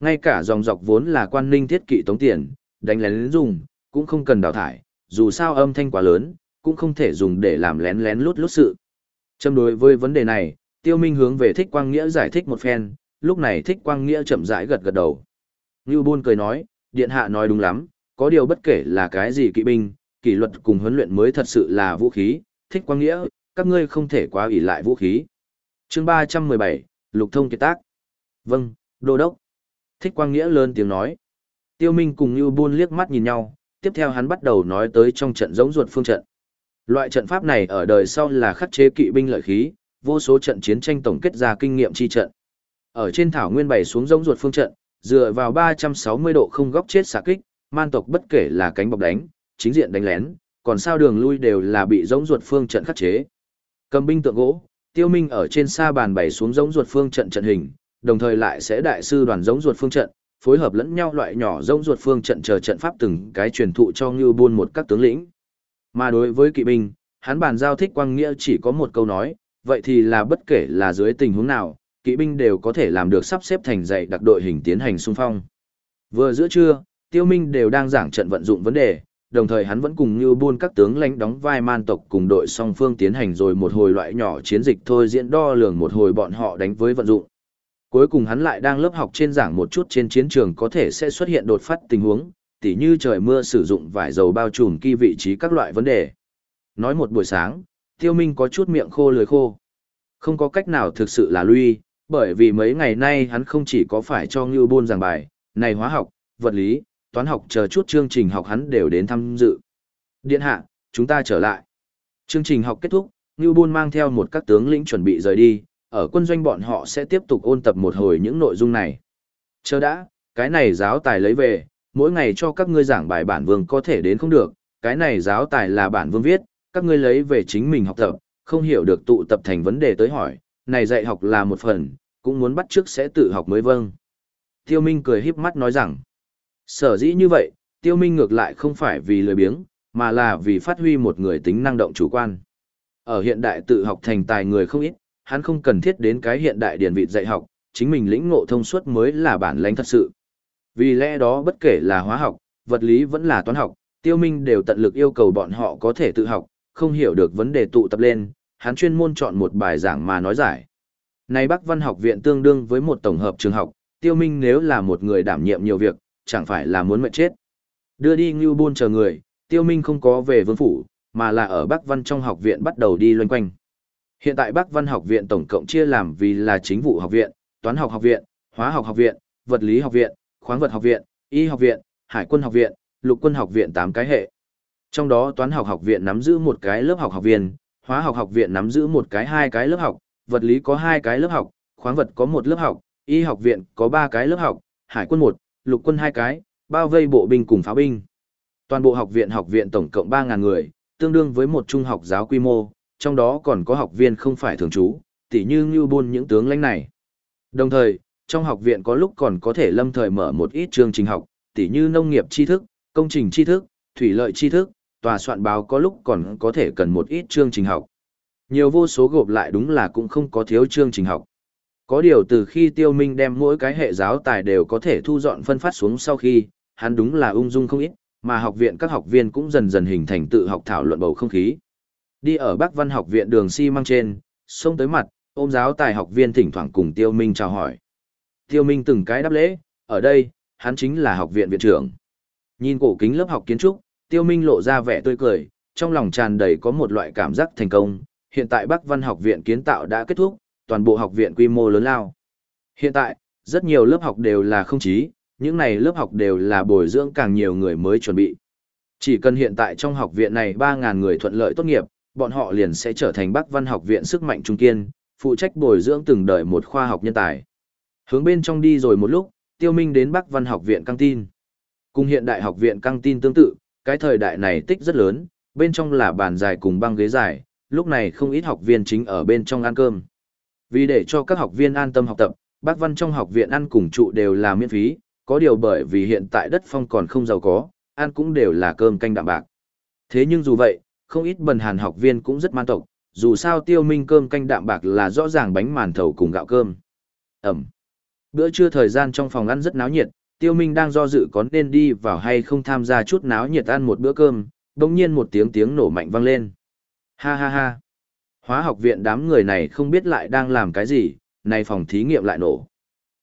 Ngay cả dòng dọc vốn là quan ninh thiết kỵ tống tiền, đánh lén dùng, cũng không cần đào thải, dù sao âm thanh quá lớn, cũng không thể dùng để làm lén lén lút lút sự. Châm đối với vấn đề này, Tiêu Minh hướng về Thích Quang Nghĩa giải thích một phen, lúc này Thích Quang Nghĩa chậm rãi gật gật đầu. Ngưu Bôn cười nói, Điện Hạ nói đúng lắm, có điều bất kể là cái gì kỵ binh, kỷ luật cùng huấn luyện mới thật sự là vũ khí, Thích Quang Nghĩa, các ngươi không thể quá ủy lại vũ khí. Chương 317, Lục Thông Kiệt Tác. Vâng, Đô Đốc. Thích Quang Nghĩa lớn tiếng nói. Tiêu Minh cùng Ngưu Bôn liếc mắt nhìn nhau, tiếp theo hắn bắt đầu nói tới trong trận giống ruột phương trận. Loại trận pháp này ở đời sau là khắc chế kỵ binh lợi khí, vô số trận chiến tranh tổng kết ra kinh nghiệm chi trận. Ở trên thảo nguyên bày xuống giống ruột phương trận, dựa vào 360 độ không góc chết xạ kích, man tộc bất kể là cánh bọc đánh, chính diện đánh lén, còn sao đường lui đều là bị giống ruột phương trận khắc chế. Cầm binh tượng gỗ, Tiêu Minh ở trên sa bàn bày xuống giống ruột phương trận trận hình, đồng thời lại sẽ đại sư đoàn giống ruột phương trận, phối hợp lẫn nhau loại nhỏ giống ruột phương trận chờ trận pháp từng cái truyền thụ cho Ngưu Buôn một các tướng lĩnh. Mà đối với kỵ binh, hắn bàn giao thích quang nghĩa chỉ có một câu nói, vậy thì là bất kể là dưới tình huống nào, kỵ binh đều có thể làm được sắp xếp thành dạy đặc đội hình tiến hành xung phong. Vừa giữa trưa, Tiêu Minh đều đang giảng trận vận dụng vấn đề, đồng thời hắn vẫn cùng như buôn các tướng lãnh đóng vai man tộc cùng đội song phương tiến hành rồi một hồi loại nhỏ chiến dịch thôi diễn đo lường một hồi bọn họ đánh với vận dụng. Cuối cùng hắn lại đang lớp học trên giảng một chút trên chiến trường có thể sẽ xuất hiện đột phát tình huống, tỉ như trời mưa sử dụng vải dầu bao trùm kỳ vị trí các loại vấn đề. Nói một buổi sáng, Tiêu Minh có chút miệng khô lưỡi khô. Không có cách nào thực sự là lui, bởi vì mấy ngày nay hắn không chỉ có phải cho Ngưu Bôn giảng bài, này hóa học, vật lý, toán học chờ chút chương trình học hắn đều đến tham dự. Điện hạ, chúng ta trở lại. Chương trình học kết thúc, Ngưu Bôn mang theo một các tướng lĩnh chuẩn bị rời đi, ở quân doanh bọn họ sẽ tiếp tục ôn tập một hồi những nội dung này. Chờ đã, cái này giáo tài lấy về, mỗi ngày cho các ngươi giảng bài bản vương có thể đến không được, cái này giáo tài là bản vương viết, các ngươi lấy về chính mình học tập, không hiểu được tụ tập thành vấn đề tới hỏi, này dạy học là một phần, cũng muốn bắt trước sẽ tự học mới vâng. Tiêu Minh cười híp mắt nói rằng, sở dĩ như vậy, Tiêu Minh ngược lại không phải vì lười biếng, mà là vì phát huy một người tính năng động chủ quan. Ở hiện đại tự học thành tài người không ít, hắn không cần thiết đến cái hiện đại điển vị dạy học, chính mình lĩnh ngộ thông suốt mới là bản lãnh thật sự. Vì lẽ đó bất kể là hóa học, vật lý vẫn là toán học, tiêu minh đều tận lực yêu cầu bọn họ có thể tự học, không hiểu được vấn đề tụ tập lên, hắn chuyên môn chọn một bài giảng mà nói giải. Này Bắc Văn học viện tương đương với một tổng hợp trường học, tiêu minh nếu là một người đảm nhiệm nhiều việc, chẳng phải là muốn mệt chết. Đưa đi Ngưu Bôn chờ người, tiêu minh không có về vương phủ, mà là ở Bắc Văn trong học viện bắt đầu đi loanh quanh. Hiện tại Bắc Văn học viện tổng cộng chia làm vì là chính vụ học viện, toán học học viện, hóa học học viện, vật lý học viện, khoáng vật học viện, y học viện, hải quân học viện, lục quân học viện 8 cái hệ. Trong đó toán học học viện nắm giữ một cái lớp học học viên, hóa học học viện nắm giữ một cái hai cái lớp học, vật lý có hai cái lớp học, khoáng vật có một lớp học, y học viện có ba cái lớp học, hải quân một, lục quân hai cái, bao vây bộ binh cùng pháo binh. Toàn bộ học viện học viện tổng cộng 3.000 người, tương đương với một trung học giáo quy mô, trong đó còn có học viên không phải thường trú, tỉ như ngưu buôn những tướng lãnh này. Đồng thời, trong học viện có lúc còn có thể lâm thời mở một ít chương trình học, tỉ như nông nghiệp tri thức, công trình tri thức, thủy lợi tri thức, tòa soạn báo có lúc còn có thể cần một ít chương trình học. Nhiều vô số gộp lại đúng là cũng không có thiếu chương trình học. Có điều từ khi tiêu minh đem mỗi cái hệ giáo tài đều có thể thu dọn phân phát xuống sau khi, hắn đúng là ung dung không ít, mà học viện các học viên cũng dần dần hình thành tự học thảo luận bầu không khí. Đi ở Bắc Văn học viện đường xi si măng trên, xông tới mặt, ôm giáo tài học viên thỉnh thoảng cùng Tiêu Minh chào hỏi. Tiêu Minh từng cái đáp lễ, ở đây, hắn chính là học viện viện trưởng. Nhìn cổ kính lớp học kiến trúc, Tiêu Minh lộ ra vẻ tươi cười, trong lòng tràn đầy có một loại cảm giác thành công. Hiện tại Bắc Văn học viện kiến tạo đã kết thúc, toàn bộ học viện quy mô lớn lao. Hiện tại, rất nhiều lớp học đều là không chí, những này lớp học đều là bồi dưỡng càng nhiều người mới chuẩn bị. Chỉ cần hiện tại trong học viện này 3.000 người thuận lợi tốt nghiệp, bọn họ liền sẽ trở thành Bắc Văn học viện sức mạnh trung kiên, phụ trách bồi dưỡng từng đời một khoa học nhân tài. Hướng bên trong đi rồi một lúc, Tiêu Minh đến Bắc Văn học viện căng tin. Cùng hiện đại học viện căng tin tương tự, cái thời đại này tích rất lớn, bên trong là bàn dài cùng băng ghế dài, lúc này không ít học viên chính ở bên trong ăn cơm. Vì để cho các học viên an tâm học tập, Bắc Văn trong học viện ăn cùng trụ đều là miễn phí, có điều bởi vì hiện tại đất phong còn không giàu có, ăn cũng đều là cơm canh đạm bạc. Thế nhưng dù vậy, không ít bần hàn học viên cũng rất man tộc, dù sao tiêu minh cơm canh đạm bạc là rõ ràng bánh màn thầu cùng gạo cơm. Ẩm. Bữa trưa thời gian trong phòng ăn rất náo nhiệt, Tiêu Minh đang do dự có nên đi vào hay không tham gia chút náo nhiệt ăn một bữa cơm, đồng nhiên một tiếng tiếng nổ mạnh vang lên. Ha ha ha. Hóa học viện đám người này không biết lại đang làm cái gì, nay phòng thí nghiệm lại nổ.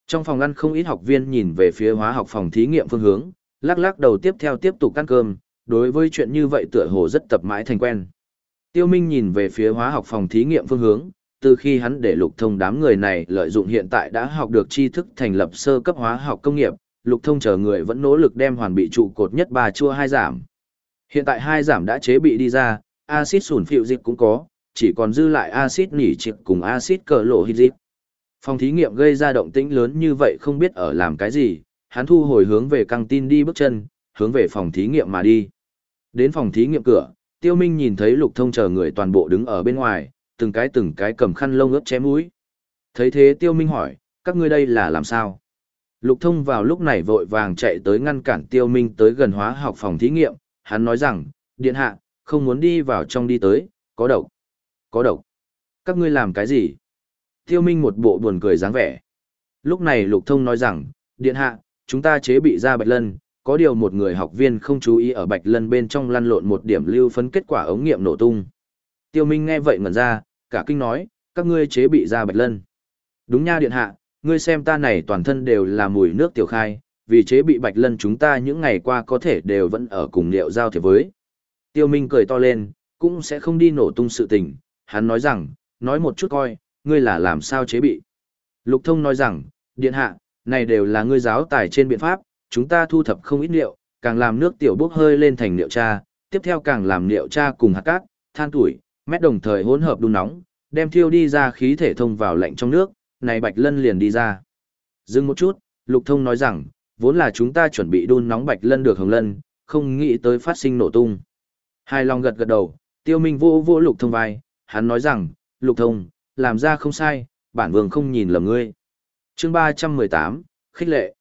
Trong phòng ăn không ít học viên nhìn về phía hóa học phòng thí nghiệm phương hướng, lắc lắc đầu tiếp theo tiếp tục ăn cơm, đối với chuyện như vậy tựa hồ rất tập mãi thành quen. Tiêu Minh nhìn về phía hóa học phòng thí nghiệm phương hướng, từ khi hắn để lục thông đám người này lợi dụng hiện tại đã học được tri thức thành lập sơ cấp hóa học công nghiệp, lục thông chờ người vẫn nỗ lực đem hoàn bị trụ cột nhất ba chua hai giảm. Hiện tại hai giảm đã chế bị đi ra, axit sủn phiệu dịch cũng có, chỉ còn dư lại axit nỉ trịch cùng axit cờ lộ hydric. Phòng thí nghiệm gây ra động tĩnh lớn như vậy không biết ở làm cái gì, hắn thu hồi hướng về căng tin đi bước chân, hướng về phòng thí nghiệm mà đi. Đến phòng thí nghiệm cửa, Tiêu Minh nhìn thấy Lục Thông chờ người toàn bộ đứng ở bên ngoài, từng cái từng cái cầm khăn lông ướt chém mũi. Thấy thế Tiêu Minh hỏi, các ngươi đây là làm sao? Lục Thông vào lúc này vội vàng chạy tới ngăn cản Tiêu Minh tới gần hóa học phòng thí nghiệm, hắn nói rằng, điện hạ, không muốn đi vào trong đi tới, có độc. Có độc. Các ngươi làm cái gì? Tiêu Minh một bộ buồn cười dáng vẻ. Lúc này Lục Thông nói rằng, điện hạ, chúng ta chế bị ra bạch lân, có điều một người học viên không chú ý ở bạch lân bên trong lăn lộn một điểm lưu phấn kết quả ống nghiệm nổ tung. Tiêu Minh nghe vậy ngẩn ra, cả kinh nói, các ngươi chế bị ra bạch lân. Đúng nha điện hạ, ngươi xem ta này toàn thân đều là mùi nước tiểu khai, vì chế bị bạch lân chúng ta những ngày qua có thể đều vẫn ở cùng liệu giao thiệp với. Tiêu Minh cười to lên, cũng sẽ không đi nổ tung sự tình, hắn nói rằng, nói một chút coi, ngươi là làm sao chế bị. Lục thông nói rằng, điện hạ, này đều là ngươi giáo tài trên biện pháp, chúng ta thu thập không ít liệu, càng làm nước tiểu bốc hơi lên thành liệu cha, tiếp theo càng làm liệu cha cùng hạt cát, than tuổi, mét đồng thời hỗn hợp đun nóng, đem thiêu đi ra khí thể thông vào lạnh trong nước, này bạch lân liền đi ra. Dừng một chút, lục thông nói rằng, vốn là chúng ta chuẩn bị đun nóng bạch lân được hồng lân, không nghĩ tới phát sinh nổ tung. Hai lòng gật gật đầu, tiêu minh vô vô lục thông vai, hắn nói rằng, lục thông, làm ra không sai, bản vương không nhìn lầm ngươi. chương 318, khích lệ.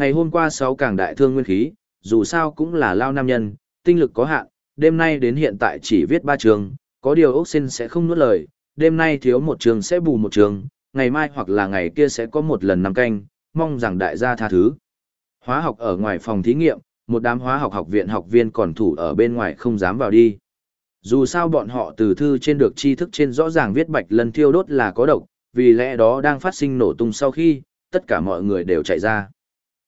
Ngày hôm qua sáu càng đại thương nguyên khí, dù sao cũng là lao nam nhân, tinh lực có hạn, đêm nay đến hiện tại chỉ viết ba trường, có điều ốc xin sẽ không nuốt lời, đêm nay thiếu một trường sẽ bù một trường, ngày mai hoặc là ngày kia sẽ có một lần năm canh, mong rằng đại gia tha thứ. Hóa học ở ngoài phòng thí nghiệm, một đám hóa học học viện học viên còn thủ ở bên ngoài không dám vào đi. Dù sao bọn họ từ thư trên được tri thức trên rõ ràng viết bạch lân thiêu đốt là có độc, vì lẽ đó đang phát sinh nổ tung sau khi, tất cả mọi người đều chạy ra.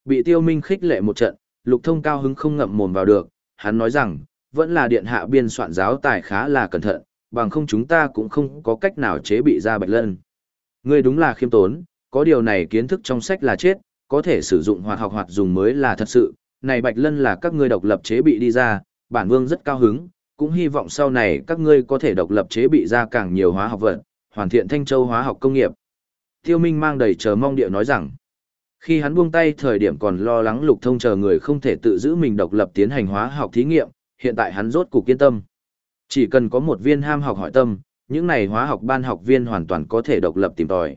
Bị tiêu minh khích lệ một trận, lục thông cao hứng không ngậm mồm vào được, hắn nói rằng, vẫn là điện hạ biên soạn giáo tài khá là cẩn thận, bằng không chúng ta cũng không có cách nào chế bị ra bạch lân. Ngươi đúng là khiêm tốn, có điều này kiến thức trong sách là chết, có thể sử dụng hoạt học hoạt dùng mới là thật sự, này bạch lân là các ngươi độc lập chế bị đi ra, bản vương rất cao hứng, cũng hy vọng sau này các ngươi có thể độc lập chế bị ra càng nhiều hóa học vật, hoàn thiện Thanh Châu hóa học công nghiệp. Tiêu Minh mang đầy chờ mong địa nói rằng, khi hắn buông tay thời điểm còn lo lắng lục thông chờ người không thể tự giữ mình độc lập tiến hành hóa học thí nghiệm, hiện tại hắn rốt cục kiên tâm. Chỉ cần có một viên ham học hỏi tâm, những này hóa học ban học viên hoàn toàn có thể độc lập tìm tòi.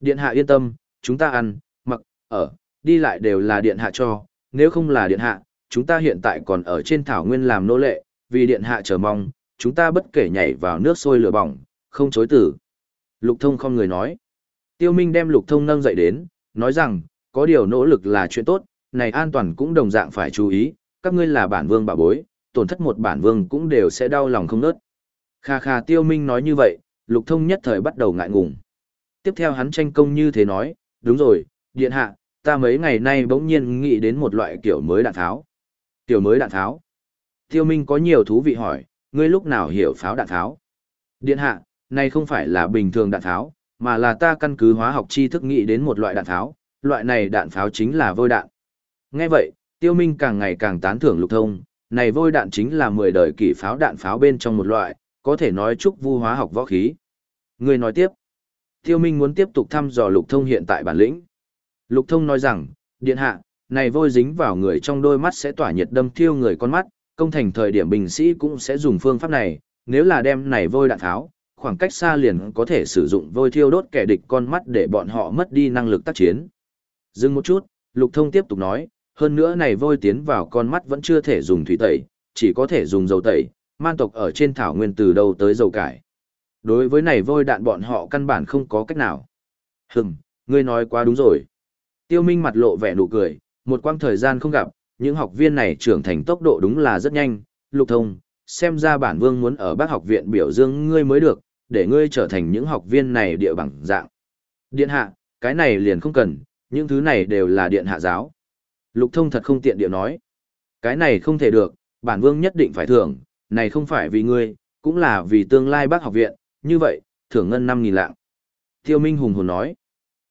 Điện hạ yên tâm, chúng ta ăn, mặc, ở, đi lại đều là điện hạ cho, nếu không là điện hạ, chúng ta hiện tại còn ở trên thảo nguyên làm nô lệ, vì điện hạ chờ mong, chúng ta bất kể nhảy vào nước sôi lửa bỏng, không chối tử. Lục thông không người nói. Tiêu Minh đem lục thông nâng dậy đến, nói rằng, có điều nỗ lực là chuyện tốt, này an toàn cũng đồng dạng phải chú ý, các ngươi là bản vương bà bối, tổn thất một bản vương cũng đều sẽ đau lòng không nớt. Kha kha tiêu minh nói như vậy, lục thông nhất thời bắt đầu ngại ngùng. Tiếp theo hắn tranh công như thế nói, đúng rồi, điện hạ, ta mấy ngày nay bỗng nhiên nghĩ đến một loại kiểu mới đạn tháo. Kiểu mới đạn tháo. Tiêu Minh có nhiều thú vị hỏi, ngươi lúc nào hiểu pháo đạn tháo? Điện hạ, này không phải là bình thường đạn tháo, mà là ta căn cứ hóa học tri thức nghĩ đến một loại đạn tháo, loại này đạn pháo chính là vôi đạn. Nghe vậy, Tiêu Minh càng ngày càng tán thưởng lục thông, này vôi đạn chính là 10 đời kỷ pháo đạn pháo bên trong một loại, có thể nói chúc vu hóa học võ khí. Người nói tiếp. Tiêu Minh muốn tiếp tục thăm dò lục thông hiện tại bản lĩnh. Lục thông nói rằng, điện hạ, này vôi dính vào người trong đôi mắt sẽ tỏa nhiệt đâm thiêu người con mắt, công thành thời điểm bình sĩ cũng sẽ dùng phương pháp này, nếu là đem này vôi đạn tháo, khoảng cách xa liền có thể sử dụng vôi thiêu đốt kẻ địch con mắt để bọn họ mất đi năng lực tác chiến. Dừng một chút, Lục Thông tiếp tục nói, hơn nữa này vôi tiến vào con mắt vẫn chưa thể dùng thủy tẩy, chỉ có thể dùng dầu tẩy, man tộc ở trên thảo nguyên từ đầu tới dầu cải. Đối với này vôi đạn bọn họ căn bản không có cách nào. Hừm, ngươi nói quá đúng rồi. Tiêu Minh mặt lộ vẻ nụ cười, một quãng thời gian không gặp, những học viên này trưởng thành tốc độ đúng là rất nhanh, lục thông, xem ra bản vương muốn ở bác học viện biểu dương ngươi mới được, để ngươi trở thành những học viên này địa bằng dạng. Điện hạ, cái này liền không cần, những thứ này đều là điện hạ giáo. Lục thông thật không tiện địa nói. Cái này không thể được, bản vương nhất định phải thưởng, này không phải vì ngươi, cũng là vì tương lai bác học viện, như vậy, thưởng ngân 5.000 lạng. Tiêu Minh hùng hồn nói.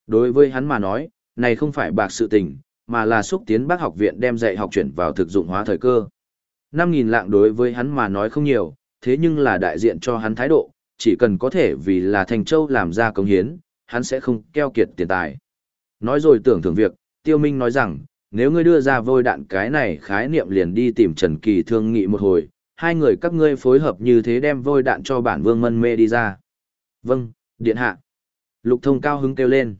Đối với hắn mà nói, này không phải bạc sự tình, mà là xúc tiến bác học viện đem dạy học chuyển vào thực dụng hóa thời cơ. 5.000 lạng đối với hắn mà nói không nhiều, thế nhưng là đại diện cho hắn thái độ, chỉ cần có thể vì là Thành Châu làm ra công hiến, hắn sẽ không keo kiệt tiền tài. Nói rồi tưởng thưởng việc, Tiêu Minh nói rằng, nếu ngươi đưa ra vôi đạn cái này khái niệm liền đi tìm Trần Kỳ thương nghị một hồi, hai người các ngươi phối hợp như thế đem vôi đạn cho bản vương mân mê đi ra. Vâng, điện hạ. Lục thông cao hứng kêu lên.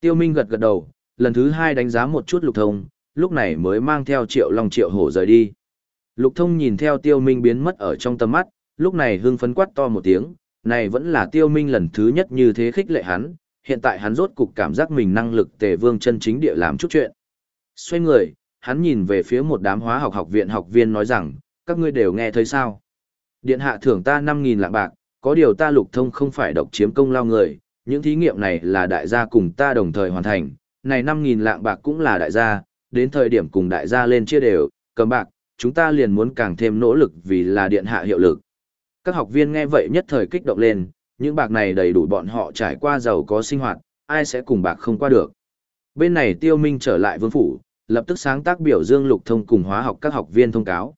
Tiêu Minh gật gật đầu, lần thứ hai đánh giá một chút lục thông, lúc này mới mang theo triệu long triệu hổ rời đi. Lục thông nhìn theo tiêu minh biến mất ở trong tầm mắt, lúc này hưng phấn quát to một tiếng, này vẫn là tiêu minh lần thứ nhất như thế khích lệ hắn, hiện tại hắn rốt cục cảm giác mình năng lực tề vương chân chính địa làm chút chuyện. Xoay người, hắn nhìn về phía một đám hóa học học viện học viên nói rằng, các ngươi đều nghe thấy sao? Điện hạ thưởng ta 5.000 lạng bạc, có điều ta lục thông không phải độc chiếm công lao người, những thí nghiệm này là đại gia cùng ta đồng thời hoàn thành, này 5.000 lạng bạc cũng là đại gia, đến thời điểm cùng đại gia lên chia đều, cầm bạc, chúng ta liền muốn càng thêm nỗ lực vì là điện hạ hiệu lực. Các học viên nghe vậy nhất thời kích động lên, những bạc này đầy đủ bọn họ trải qua giàu có sinh hoạt, ai sẽ cùng bạc không qua được. Bên này tiêu minh trở lại vương phủ, lập tức sáng tác biểu dương lục thông cùng hóa học các học viên thông cáo.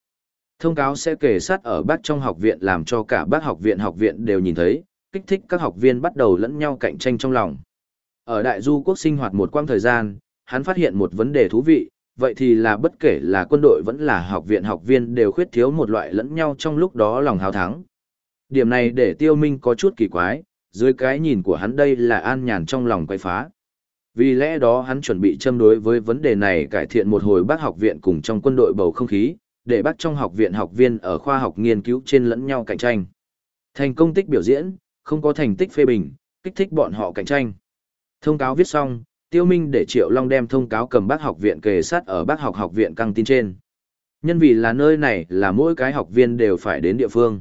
Thông cáo sẽ kể sát ở bác trong học viện làm cho cả bác học viện học viện đều nhìn thấy, kích thích các học viên bắt đầu lẫn nhau cạnh tranh trong lòng. Ở đại du quốc sinh hoạt một quãng thời gian, hắn phát hiện một vấn đề thú vị, vậy thì là bất kể là quân đội vẫn là học viện học viên đều khuyết thiếu một loại lẫn nhau trong lúc đó lòng hào thắng. Điểm này để tiêu minh có chút kỳ quái, dưới cái nhìn của hắn đây là an nhàn trong lòng quay phá. Vì lẽ đó hắn chuẩn bị châm đối với vấn đề này cải thiện một hồi bác học viện cùng trong quân đội bầu không khí, để bác trong học viện học viên ở khoa học nghiên cứu trên lẫn nhau cạnh tranh. Thành công tích biểu diễn, không có thành tích phê bình, kích thích bọn họ cạnh tranh. Thông cáo viết xong, Tiêu Minh để Triệu Long đem thông cáo cầm bác học viện kề sát ở bác học học viện căng tin trên. Nhân vì là nơi này là mỗi cái học viên đều phải đến địa phương.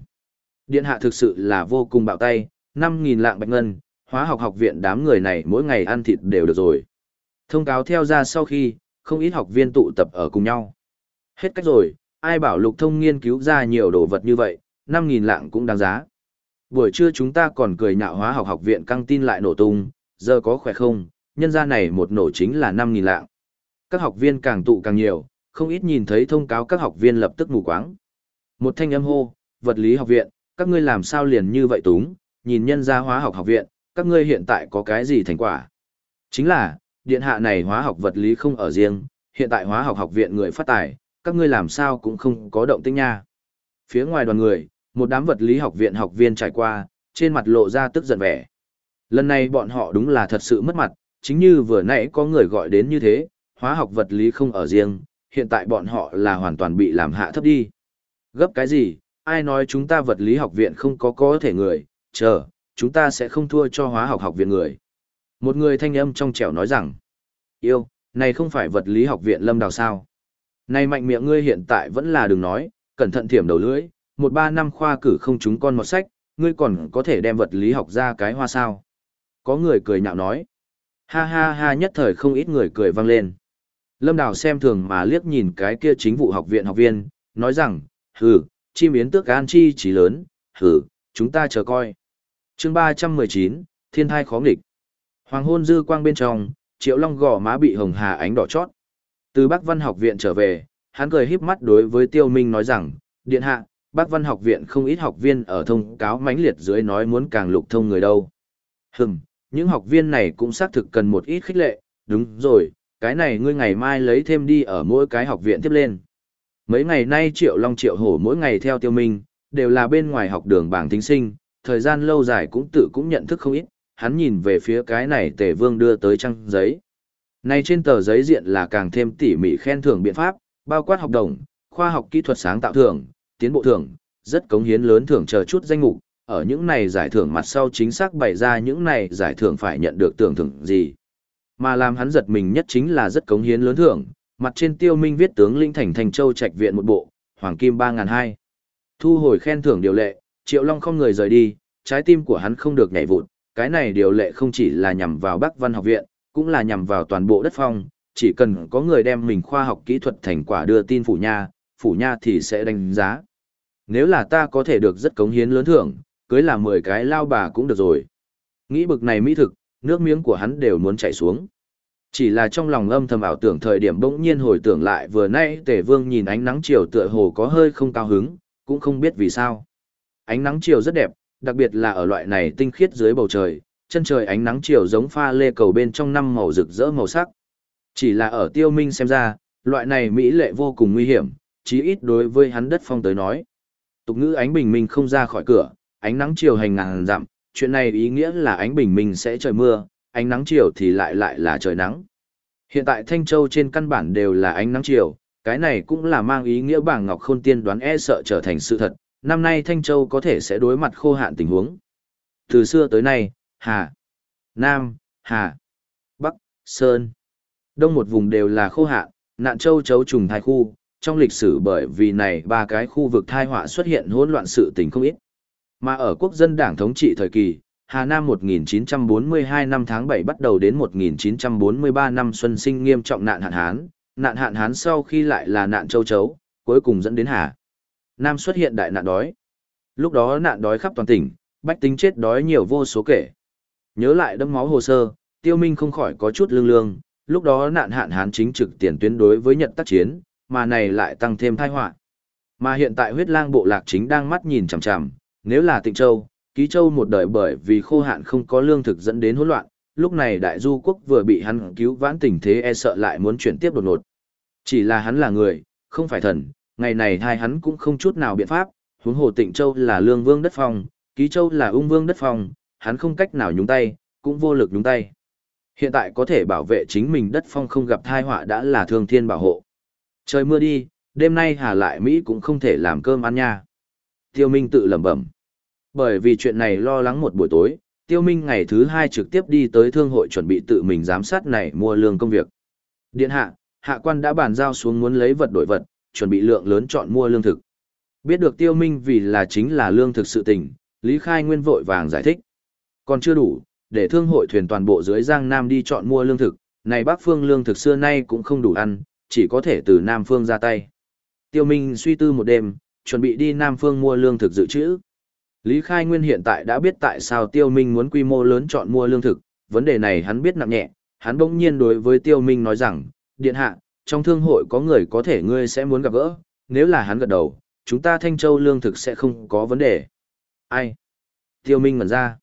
Điện hạ thực sự là vô cùng bạo tay, 5.000 lạng bạch ngân, hóa học học viện đám người này mỗi ngày ăn thịt đều được rồi. Thông cáo theo ra sau khi, không ít học viên tụ tập ở cùng nhau. Hết cách rồi, ai bảo lục thông nghiên cứu ra nhiều đồ vật như vậy, 5.000 lạng cũng đáng giá. Buổi trưa chúng ta còn cười nhạo hóa học học viện căng tin lại nổ tung, giờ có khỏe không, nhân ra này một nổ chính là 5.000 lạng. Các học viên càng tụ càng nhiều, không ít nhìn thấy thông cáo các học viên lập tức mù quáng. Một thanh âm hô, vật lý học viện, các ngươi làm sao liền như vậy túng, nhìn nhân gia hóa học học viện, các ngươi hiện tại có cái gì thành quả? Chính là, điện hạ này hóa học vật lý không ở riêng, hiện tại hóa học học viện người phát tài, các ngươi làm sao cũng không có động tĩnh nha. Phía ngoài đoàn người, một đám vật lý học viện học viên trải qua, trên mặt lộ ra tức giận vẻ. Lần này bọn họ đúng là thật sự mất mặt, chính như vừa nãy có người gọi đến như thế, hóa học vật lý không ở riêng, hiện tại bọn họ là hoàn toàn bị làm hạ thấp đi. Gấp cái gì, ai nói chúng ta vật lý học viện không có có thể người, chờ, chúng ta sẽ không thua cho hóa học học viện người. Một người thanh âm trong trẻo nói rằng, yêu, này không phải vật lý học viện lâm đào sao. Này mạnh miệng ngươi hiện tại vẫn là đừng nói, cẩn thận thiểm đầu lưỡi, một ba năm khoa cử không chúng con một sách, ngươi còn có thể đem vật lý học ra cái hoa sao. Có người cười nhạo nói. Ha ha ha nhất thời không ít người cười vang lên. Lâm Đào xem thường mà liếc nhìn cái kia chính vụ học viện học viên, nói rằng, hừ, chi miến tước an chi trí lớn, hừ, chúng ta chờ coi. chương ba trăm mười chín thiên thai khó nghịch. Hoàng hôn dư quang bên trong, triệu long gò má bị hồng hà ánh đỏ chót. Từ Bắc Văn học viện trở về, hắn cười híp mắt đối với Tiêu Minh nói rằng, điện hạ, Bắc Văn học viện không ít học viên ở thông cáo mãnh liệt dưới nói muốn càng lục thông người đâu. Hừm, những học viên này cũng xác thực cần một ít khích lệ, đúng rồi, cái này ngươi ngày mai lấy thêm đi ở mỗi cái học viện tiếp lên. Mấy ngày nay Triệu Long Triệu Hổ mỗi ngày theo tiêu minh, đều là bên ngoài học đường bảng thính sinh, thời gian lâu dài cũng tự cũng nhận thức không ít, hắn nhìn về phía cái này tề vương đưa tới trang giấy. Này trên tờ giấy diện là càng thêm tỉ mỉ khen thưởng biện pháp, bao quát học đồng, khoa học kỹ thuật sáng tạo thưởng, tiến bộ thưởng, rất cống hiến lớn thưởng chờ chút danh mục, ở những này giải thưởng mặt sau chính xác bày ra những này giải thưởng phải nhận được tưởng thưởng gì. Mà làm hắn giật mình nhất chính là rất cống hiến lớn thưởng, mặt trên tiêu minh viết tướng lĩnh thành thành châu trạch viện một bộ, hoàng kim 3.200. Thu hồi khen thưởng điều lệ, Triệu Long không người rời đi, trái tim của hắn không được nhảy vụt, cái này điều lệ không chỉ là nhằm vào Bắc Văn học viện, cũng là nhằm vào toàn bộ đất phong, chỉ cần có người đem mình khoa học kỹ thuật thành quả đưa tin phủ nha, phủ nha thì sẽ đánh giá. Nếu là ta có thể được rất cống hiến lớn thưởng, cưới là 10 cái lao bà cũng được rồi. Nghĩ bực này mỹ thực, nước miếng của hắn đều muốn chảy xuống. Chỉ là trong lòng âm thầm ảo tưởng thời điểm bỗng nhiên hồi tưởng lại vừa nãy Tề Vương nhìn ánh nắng chiều tựa hồ có hơi không cao hứng, cũng không biết vì sao. Ánh nắng chiều rất đẹp, đặc biệt là ở loại này tinh khiết dưới bầu trời, chân trời ánh nắng chiều giống pha lê cầu bên trong năm màu rực rỡ màu sắc. Chỉ là ở Tiêu Minh xem ra, loại này mỹ lệ vô cùng nguy hiểm, chí ít đối với hắn đất phong tới nói. Tục ngữ ánh bình minh không ra khỏi cửa, ánh nắng chiều hành ngàn dặm, chuyện này ý nghĩa là ánh bình minh sẽ trời mưa, ánh nắng chiều thì lại lại là trời nắng. Hiện tại Thanh Châu trên căn bản đều là ánh nắng chiều, cái này cũng là mang ý nghĩa bảng Ngọc Khôn Tiên đoán e sợ trở thành sự thật, năm nay Thanh Châu có thể sẽ đối mặt khô hạn tình huống. Từ xưa tới nay, Hà, Nam, Hà, Bắc, Sơn, Đông một vùng đều là khô hạn, nạn châu chấu trùng thai khu, trong lịch sử bởi vì này ba cái khu vực thai họa xuất hiện hỗn loạn sự tình không ít. Mà ở quốc dân đảng thống trị thời kỳ, Hà Nam 1942 năm tháng 7 bắt đầu đến 1943 năm xuân sinh nghiêm trọng nạn hạn hán, nạn hạn hán sau khi lại là nạn châu chấu, cuối cùng dẫn đến Hà Nam xuất hiện đại nạn đói. Lúc đó nạn đói khắp toàn tỉnh, bách tính chết đói nhiều vô số kể. Nhớ lại đấm máu hồ sơ, Tiêu Minh không khỏi có chút lương lương, lúc đó nạn hạn hán chính trực tiền tuyến đối với Nhật tác chiến, mà này lại tăng thêm tai họa. Mà hiện tại huyết lang bộ lạc chính đang mắt nhìn chằm chằm, nếu là Tịnh Châu, Ký Châu một đời bởi vì khô hạn không có lương thực dẫn đến hỗn loạn, lúc này đại du quốc vừa bị hắn cứu vãn tình thế e sợ lại muốn chuyển tiếp đột ngột. Chỉ là hắn là người, không phải thần, ngày này hai hắn cũng không chút nào biện pháp, huống hồ Tịnh Châu là lương vương đất phong, Ký Châu là ung vương đất phong, hắn không cách nào nhúng tay, cũng vô lực nhúng tay. Hiện tại có thể bảo vệ chính mình đất phong không gặp thai họa đã là thương thiên bảo hộ. Trời mưa đi, đêm nay Hà lại Mỹ cũng không thể làm cơm ăn nha. Tiêu Minh tự lẩm bẩm. Bởi vì chuyện này lo lắng một buổi tối, Tiêu Minh ngày thứ hai trực tiếp đi tới thương hội chuẩn bị tự mình giám sát này mua lương công việc. Điện hạ, hạ quan đã bàn giao xuống muốn lấy vật đổi vật, chuẩn bị lượng lớn chọn mua lương thực. Biết được Tiêu Minh vì là chính là lương thực sự tình, Lý Khai Nguyên vội vàng giải thích. Còn chưa đủ, để thương hội thuyền toàn bộ dưới Giang Nam đi chọn mua lương thực, này Bắc Phương lương thực xưa nay cũng không đủ ăn, chỉ có thể từ Nam Phương ra tay. Tiêu Minh suy tư một đêm, chuẩn bị đi Nam Phương mua lương thực dự trữ. Lý Khai Nguyên hiện tại đã biết tại sao Tiêu Minh muốn quy mô lớn chọn mua lương thực, vấn đề này hắn biết nặng nhẹ, hắn bỗng nhiên đối với Tiêu Minh nói rằng, điện hạ, trong thương hội có người có thể ngươi sẽ muốn gặp gỡ, nếu là hắn gật đầu, chúng ta Thanh Châu lương thực sẽ không có vấn đề. Ai? Tiêu Minh ngẩn ra.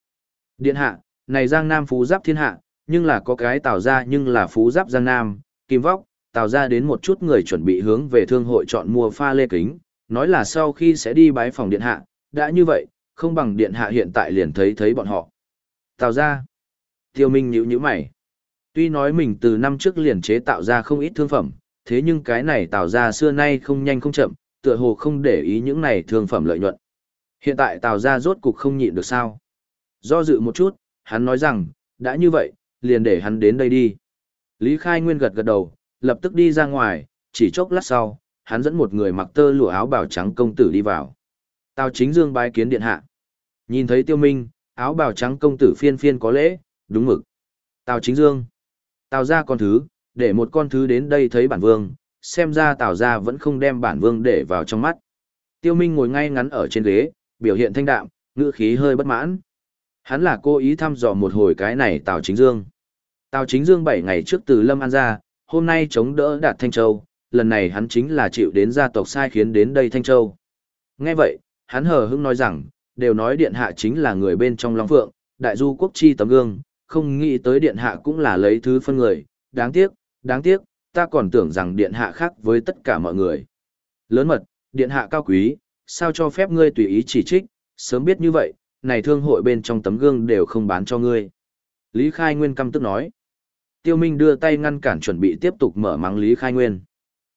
Điện hạ, này Giang Nam phú giáp thiên hạ, nhưng là có cái tạo ra nhưng là phú giáp Giang Nam, kim vóc, tạo ra đến một chút người chuẩn bị hướng về thương hội chọn mua pha lê kính, nói là sau khi sẽ đi bái phòng điện hạ, đã như vậy, không bằng điện hạ hiện tại liền thấy thấy bọn họ. Tạo ra, tiêu minh nhíu nhíu mày. Tuy nói mình từ năm trước liền chế tạo ra không ít thương phẩm, thế nhưng cái này tạo ra xưa nay không nhanh không chậm, tựa hồ không để ý những này thương phẩm lợi nhuận. Hiện tại tạo ra rốt cục không nhịn được sao. Do dự một chút, hắn nói rằng, đã như vậy, liền để hắn đến đây đi. Lý Khai Nguyên gật gật đầu, lập tức đi ra ngoài, chỉ chốc lát sau, hắn dẫn một người mặc tơ lụa áo bào trắng công tử đi vào. Tào chính dương bái kiến điện hạ. Nhìn thấy tiêu minh, áo bào trắng công tử phiên phiên có lễ, đúng mực. Tào chính dương. Tào ra con thứ, để một con thứ đến đây thấy bản vương, xem ra tào ra vẫn không đem bản vương để vào trong mắt. Tiêu minh ngồi ngay ngắn ở trên ghế, biểu hiện thanh đạm, ngữ khí hơi bất mãn. Hắn là cố ý thăm dò một hồi cái này Tào Chính Dương. Tào Chính Dương 7 ngày trước từ Lâm An ra, hôm nay chống đỡ Đạt Thanh Châu, lần này hắn chính là chịu đến gia tộc sai khiến đến đây Thanh Châu. Nghe vậy, hắn hờ hững nói rằng, đều nói Điện Hạ chính là người bên trong Long Phượng, đại du quốc chi tấm gương, không nghĩ tới Điện Hạ cũng là lấy thứ phân người, đáng tiếc, đáng tiếc, ta còn tưởng rằng Điện Hạ khác với tất cả mọi người. Lớn mật, Điện Hạ cao quý, sao cho phép ngươi tùy ý chỉ trích, sớm biết như vậy, này thương hội bên trong tấm gương đều không bán cho ngươi. Lý Khai Nguyên căm tức nói. Tiêu Minh đưa tay ngăn cản chuẩn bị tiếp tục mở mắng Lý Khai Nguyên.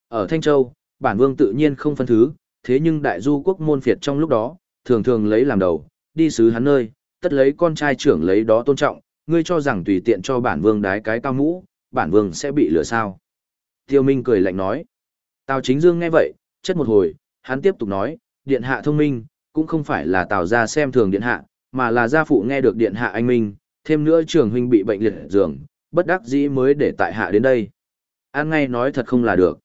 Ở Thanh Châu, bản vương tự nhiên không phân thứ, thế nhưng đại du quốc môn phiệt trong lúc đó, thường thường lấy làm đầu, đi sứ hắn nơi, tất lấy con trai trưởng lấy đó tôn trọng, ngươi cho rằng tùy tiện cho bản vương đái cái cao mũ, bản vương sẽ bị lừa sao? Tiêu Minh cười lạnh nói. Tào Chính Dương nghe vậy, chất một hồi, hắn tiếp tục nói, điện hạ thông minh, cũng không phải là Tào gia xem thường điện hạ, mà là gia phụ nghe được điện hạ anh minh, thêm nữa trưởng huynh bị bệnh liệt giường, bất đắc dĩ mới để tại hạ đến đây. An ngay nói thật không là được.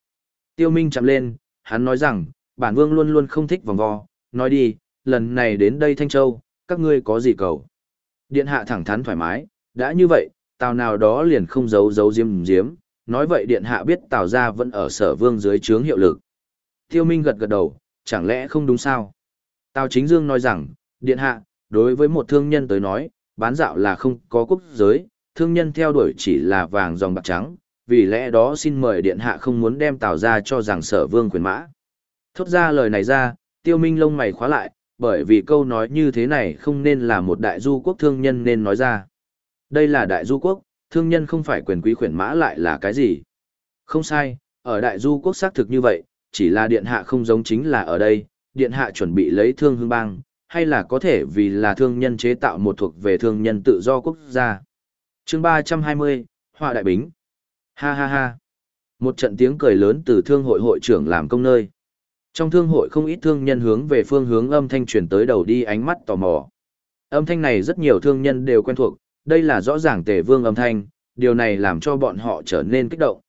Tiêu Minh chạm lên, hắn nói rằng, bản vương luôn luôn không thích vòng vo, nói đi, lần này đến đây Thanh Châu, các ngươi có gì cầu. Điện hạ thẳng thắn thoải mái, đã như vậy, tào nào đó liền không giấu giấu diếm diếm, nói vậy điện hạ biết tào gia vẫn ở sở vương dưới trướng hiệu lực. Tiêu Minh gật gật đầu, chẳng lẽ không đúng sao? Tào Chính Dương nói rằng, điện hạ, đối với một thương nhân tới nói, bán dạo là không có quốc giới, thương nhân theo đuổi chỉ là vàng dòng bạc trắng, vì lẽ đó xin mời điện hạ không muốn đem tào ra cho rằng sở vương quyền mã. Thốt ra lời này ra, tiêu minh lông mày khóa lại, bởi vì câu nói như thế này không nên là một đại du quốc thương nhân nên nói ra. Đây là đại du quốc, thương nhân không phải quyền quý khuyển mã lại là cái gì. Không sai, ở đại du quốc xác thực như vậy, chỉ là điện hạ không giống chính là ở đây, điện hạ chuẩn bị lấy thương hương bang, hay là có thể vì là thương nhân chế tạo một thuộc về thương nhân tự do quốc gia. chương 320, họa Đại Bính. Ha ha ha. Một trận tiếng cười lớn từ thương hội hội trưởng làm công nơi. Trong thương hội không ít thương nhân hướng về phương hướng âm thanh truyền tới đầu đi ánh mắt tò mò. Âm thanh này rất nhiều thương nhân đều quen thuộc, đây là rõ ràng tề vương âm thanh, điều này làm cho bọn họ trở nên kích động.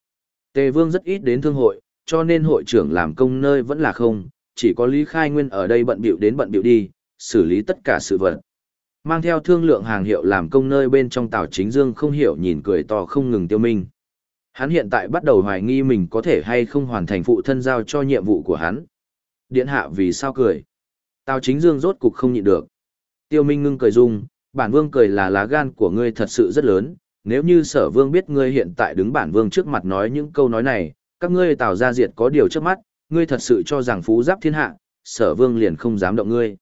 Tề vương rất ít đến thương hội, cho nên hội trưởng làm công nơi vẫn là không, chỉ có Lý Khai Nguyên ở đây bận bịu đến bận bịu đi, xử lý tất cả sự vật. Mang theo thương lượng hàng hiệu làm công nơi bên trong Tào Chính Dương không hiểu nhìn cười to không ngừng tiêu minh. Hắn hiện tại bắt đầu hoài nghi mình có thể hay không hoàn thành phụ thân giao cho nhiệm vụ của hắn. Điện hạ vì sao cười? Tào Chính Dương rốt cục không nhịn được. Tiêu Minh ngưng cười dung, bản vương cười là lá gan của ngươi thật sự rất lớn, nếu như sở vương biết ngươi hiện tại đứng bản vương trước mặt nói những câu nói này, các ngươi Tào gia diệt có điều trước mắt, ngươi thật sự cho rằng phú giáp thiên hạ, sở vương liền không dám động ngươi.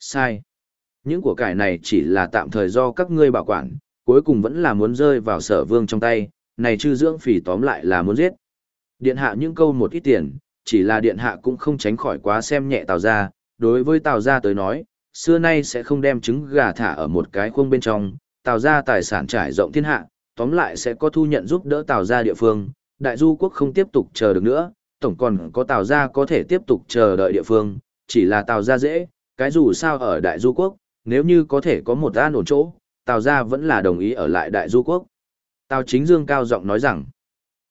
Sai. Những của cải này chỉ là tạm thời do các ngươi bảo quản, cuối cùng vẫn là muốn rơi vào sở vương trong tay, này chư dưỡng phỉ tóm lại là muốn giết. Điện hạ những câu một ít tiền, chỉ là điện hạ cũng không tránh khỏi quá xem nhẹ tào gia, đối với tào gia tới nói, xưa nay sẽ không đem trứng gà thả ở một cái khuôn bên trong, tào gia tài sản trải rộng thiên hạ, tóm lại sẽ có thu nhận giúp đỡ tào gia địa phương, đại du quốc không tiếp tục chờ được nữa, tổng còn có tào gia có thể tiếp tục chờ đợi địa phương, chỉ là tào gia dễ, cái dù sao ở Đại Du Quốc, nếu như có thể có một an ổn chỗ, Tào gia vẫn là đồng ý ở lại Đại Du Quốc. Tào Chính Dương cao giọng nói rằng,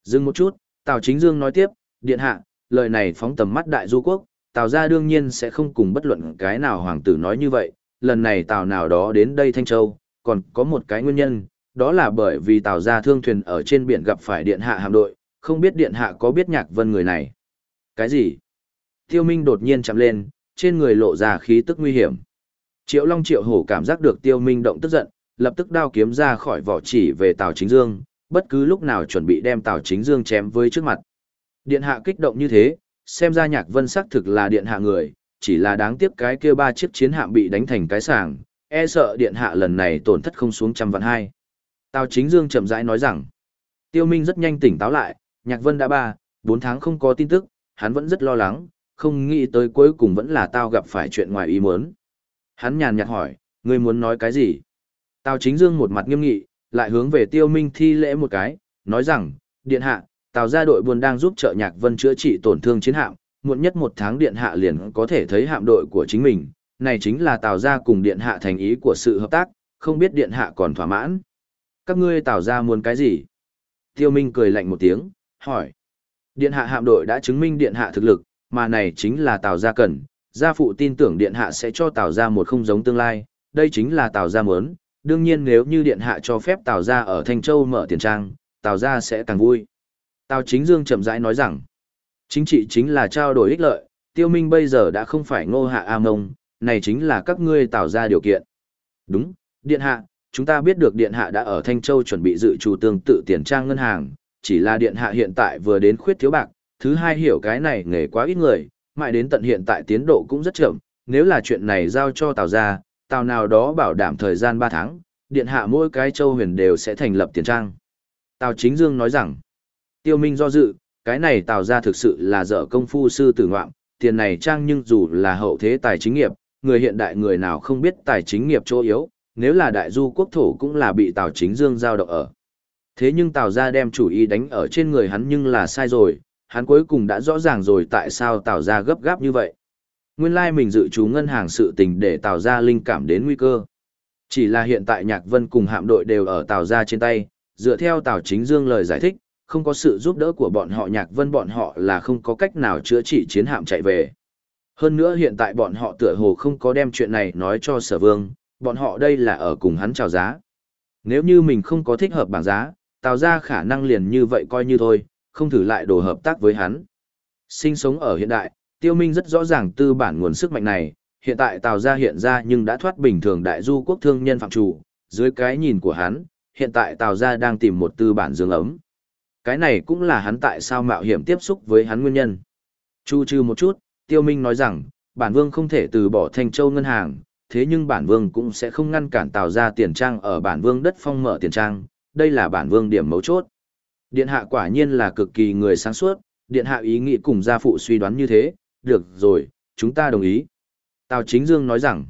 dừng một chút, Tào Chính Dương nói tiếp, điện hạ, lời này phóng tầm mắt Đại Du Quốc, Tào gia đương nhiên sẽ không cùng bất luận cái nào hoàng tử nói như vậy, lần này Tào nào đó đến đây Thanh Châu, còn có một cái nguyên nhân, đó là bởi vì Tào gia thương thuyền ở trên biển gặp phải điện hạ hạm đội, không biết điện hạ có biết nhạc vân người này. Cái gì? Tiêu Minh đột nhiên chạm lên, trên người lộ ra khí tức nguy hiểm. Triệu Long Triệu Hổ cảm giác được Tiêu Minh động tức giận, lập tức đao kiếm ra khỏi vỏ chỉ về Tào Chính Dương, bất cứ lúc nào chuẩn bị đem Tào Chính Dương chém với trước mặt. Điện hạ kích động như thế, xem ra Nhạc Vân xác thực là điện hạ người, chỉ là đáng tiếc cái kia ba chiếc chiến hạm bị đánh thành cái sàng, e sợ điện hạ lần này tổn thất không xuống trăm vạn hai. Tào Chính Dương chậm rãi nói rằng, Tiêu Minh rất nhanh tỉnh táo lại, Nhạc Vân đã ba, bốn tháng không có tin tức, hắn vẫn rất lo lắng, không nghĩ tới cuối cùng vẫn là tao gặp phải chuyện ngoài ý muốn. Hắn nhàn nhạt hỏi, ngươi muốn nói cái gì? Tào chính dương một mặt nghiêm nghị, lại hướng về tiêu minh thi lễ một cái, nói rằng, điện hạ, tào gia đội buôn đang giúp trợ nhạc vân chữa trị tổn thương chiến hạm, muộn nhất một tháng điện hạ liền có thể thấy hạm đội của chính mình, này chính là tào gia cùng điện hạ thành ý của sự hợp tác, không biết điện hạ còn thỏa mãn. Các ngươi tào gia muốn cái gì? Tiêu Minh cười lạnh một tiếng, hỏi. Điện hạ hạm đội đã chứng minh điện hạ thực lực, mà này chính là Tào Gia cần, gia phụ tin tưởng điện hạ sẽ cho Tào Gia một không giống tương lai, đây chính là Tào Gia muốn, đương nhiên nếu như điện hạ cho phép Tào Gia ở Thanh Châu mở tiền trang, Tào Gia sẽ càng vui. Tào Chính Dương chậm rãi nói rằng, chính trị chính là trao đổi ích lợi, tiêu minh bây giờ đã không phải ngô hạ am ông, này chính là các ngươi tạo ra điều kiện. Đúng, điện hạ, chúng ta biết được điện hạ đã ở Thanh Châu chuẩn bị dự trù tương tự tiền trang ngân hàng, chỉ là điện hạ hiện tại vừa đến khuyết thiếu bạc, thứ hai hiểu cái này nghề quá ít người, mãi đến tận hiện tại tiến độ cũng rất chậm, nếu là chuyện này giao cho Tào ra, Tào nào đó bảo đảm thời gian 3 tháng, điện hạ mỗi cái châu huyền đều sẽ thành lập tiền trang. Tào Chính Dương nói rằng, tiêu minh do dự, cái này Tào ra thực sự là dở công phu sư tử ngoạm, tiền này trang nhưng dù là hậu thế tài chính nghiệp, người hiện đại người nào không biết tài chính nghiệp chỗ yếu, nếu là đại du quốc thổ cũng là bị Tào Chính Dương giao động ở. Thế nhưng Tào gia đem chủ ý đánh ở trên người hắn nhưng là sai rồi, hắn cuối cùng đã rõ ràng rồi tại sao Tào gia gấp gáp như vậy. Nguyên lai mình dự trú ngân hàng sự tình để Tào gia linh cảm đến nguy cơ. Chỉ là hiện tại Nhạc Vân cùng hạm đội đều ở Tào gia trên tay, dựa theo Tào Chính Dương lời giải thích, không có sự giúp đỡ của bọn họ Nhạc Vân bọn họ là không có cách nào chữa trị chiến hạm chạy về. Hơn nữa hiện tại bọn họ tựa hồ không có đem chuyện này nói cho sở vương, bọn họ đây là ở cùng hắn chào giá. Nếu như mình không có thích hợp bảng giá, Tào ra khả năng liền như vậy coi như thôi, không thử lại đồ hợp tác với hắn. Sinh sống ở hiện đại, tiêu minh rất rõ ràng tư bản nguồn sức mạnh này, hiện tại Tào ra hiện ra nhưng đã thoát bình thường đại du quốc thương nhân phạm chủ, dưới cái nhìn của hắn, hiện tại Tào ra đang tìm một tư bản dương ấm. Cái này cũng là hắn tại sao mạo hiểm tiếp xúc với hắn nguyên nhân. Chu trừ một chút, tiêu minh nói rằng, bản vương không thể từ bỏ thanh châu ngân hàng, thế nhưng bản vương cũng sẽ không ngăn cản Tào ra tiền trang ở bản vương đất phong mở tiền trang, đây là bản vương điểm mấu chốt. Điện hạ quả nhiên là cực kỳ người sáng suốt, điện hạ ý nghĩ cùng gia phụ suy đoán như thế, được rồi, chúng ta đồng ý. Tào Chính Dương nói rằng,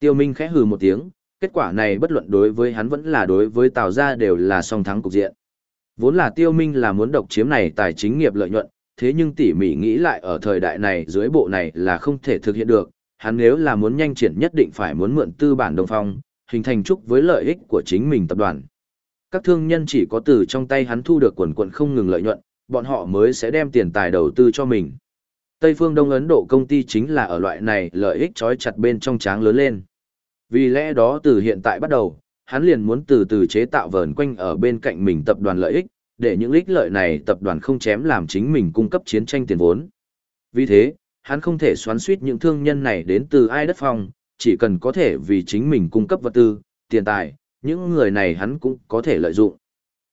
Tiêu Minh khẽ hừ một tiếng, kết quả này bất luận đối với hắn vẫn là đối với Tào gia đều là song thắng cục diện. Vốn là Tiêu Minh là muốn độc chiếm này tài chính nghiệp lợi nhuận, thế nhưng tỉ mỉ nghĩ lại ở thời đại này dưới bộ này là không thể thực hiện được, hắn nếu là muốn nhanh triển nhất định phải muốn mượn tư bản đồng phong, hình thành trúc với lợi ích của chính mình tập đoàn các thương nhân chỉ có từ trong tay hắn thu được quần quần không ngừng lợi nhuận, bọn họ mới sẽ đem tiền tài đầu tư cho mình. Tây phương Đông Ấn Độ công ty chính là ở loại này lợi ích trói chặt bên trong tráng lớn lên. Vì lẽ đó từ hiện tại bắt đầu, hắn liền muốn từ từ chế tạo vờn quanh ở bên cạnh mình tập đoàn lợi ích, để những ích lợi này tập đoàn không chém làm chính mình cung cấp chiến tranh tiền vốn. Vì thế, hắn không thể xoắn suýt những thương nhân này đến từ ai đất phong, chỉ cần có thể vì chính mình cung cấp vật tư, tiền tài, những người này hắn cũng có thể lợi dụng.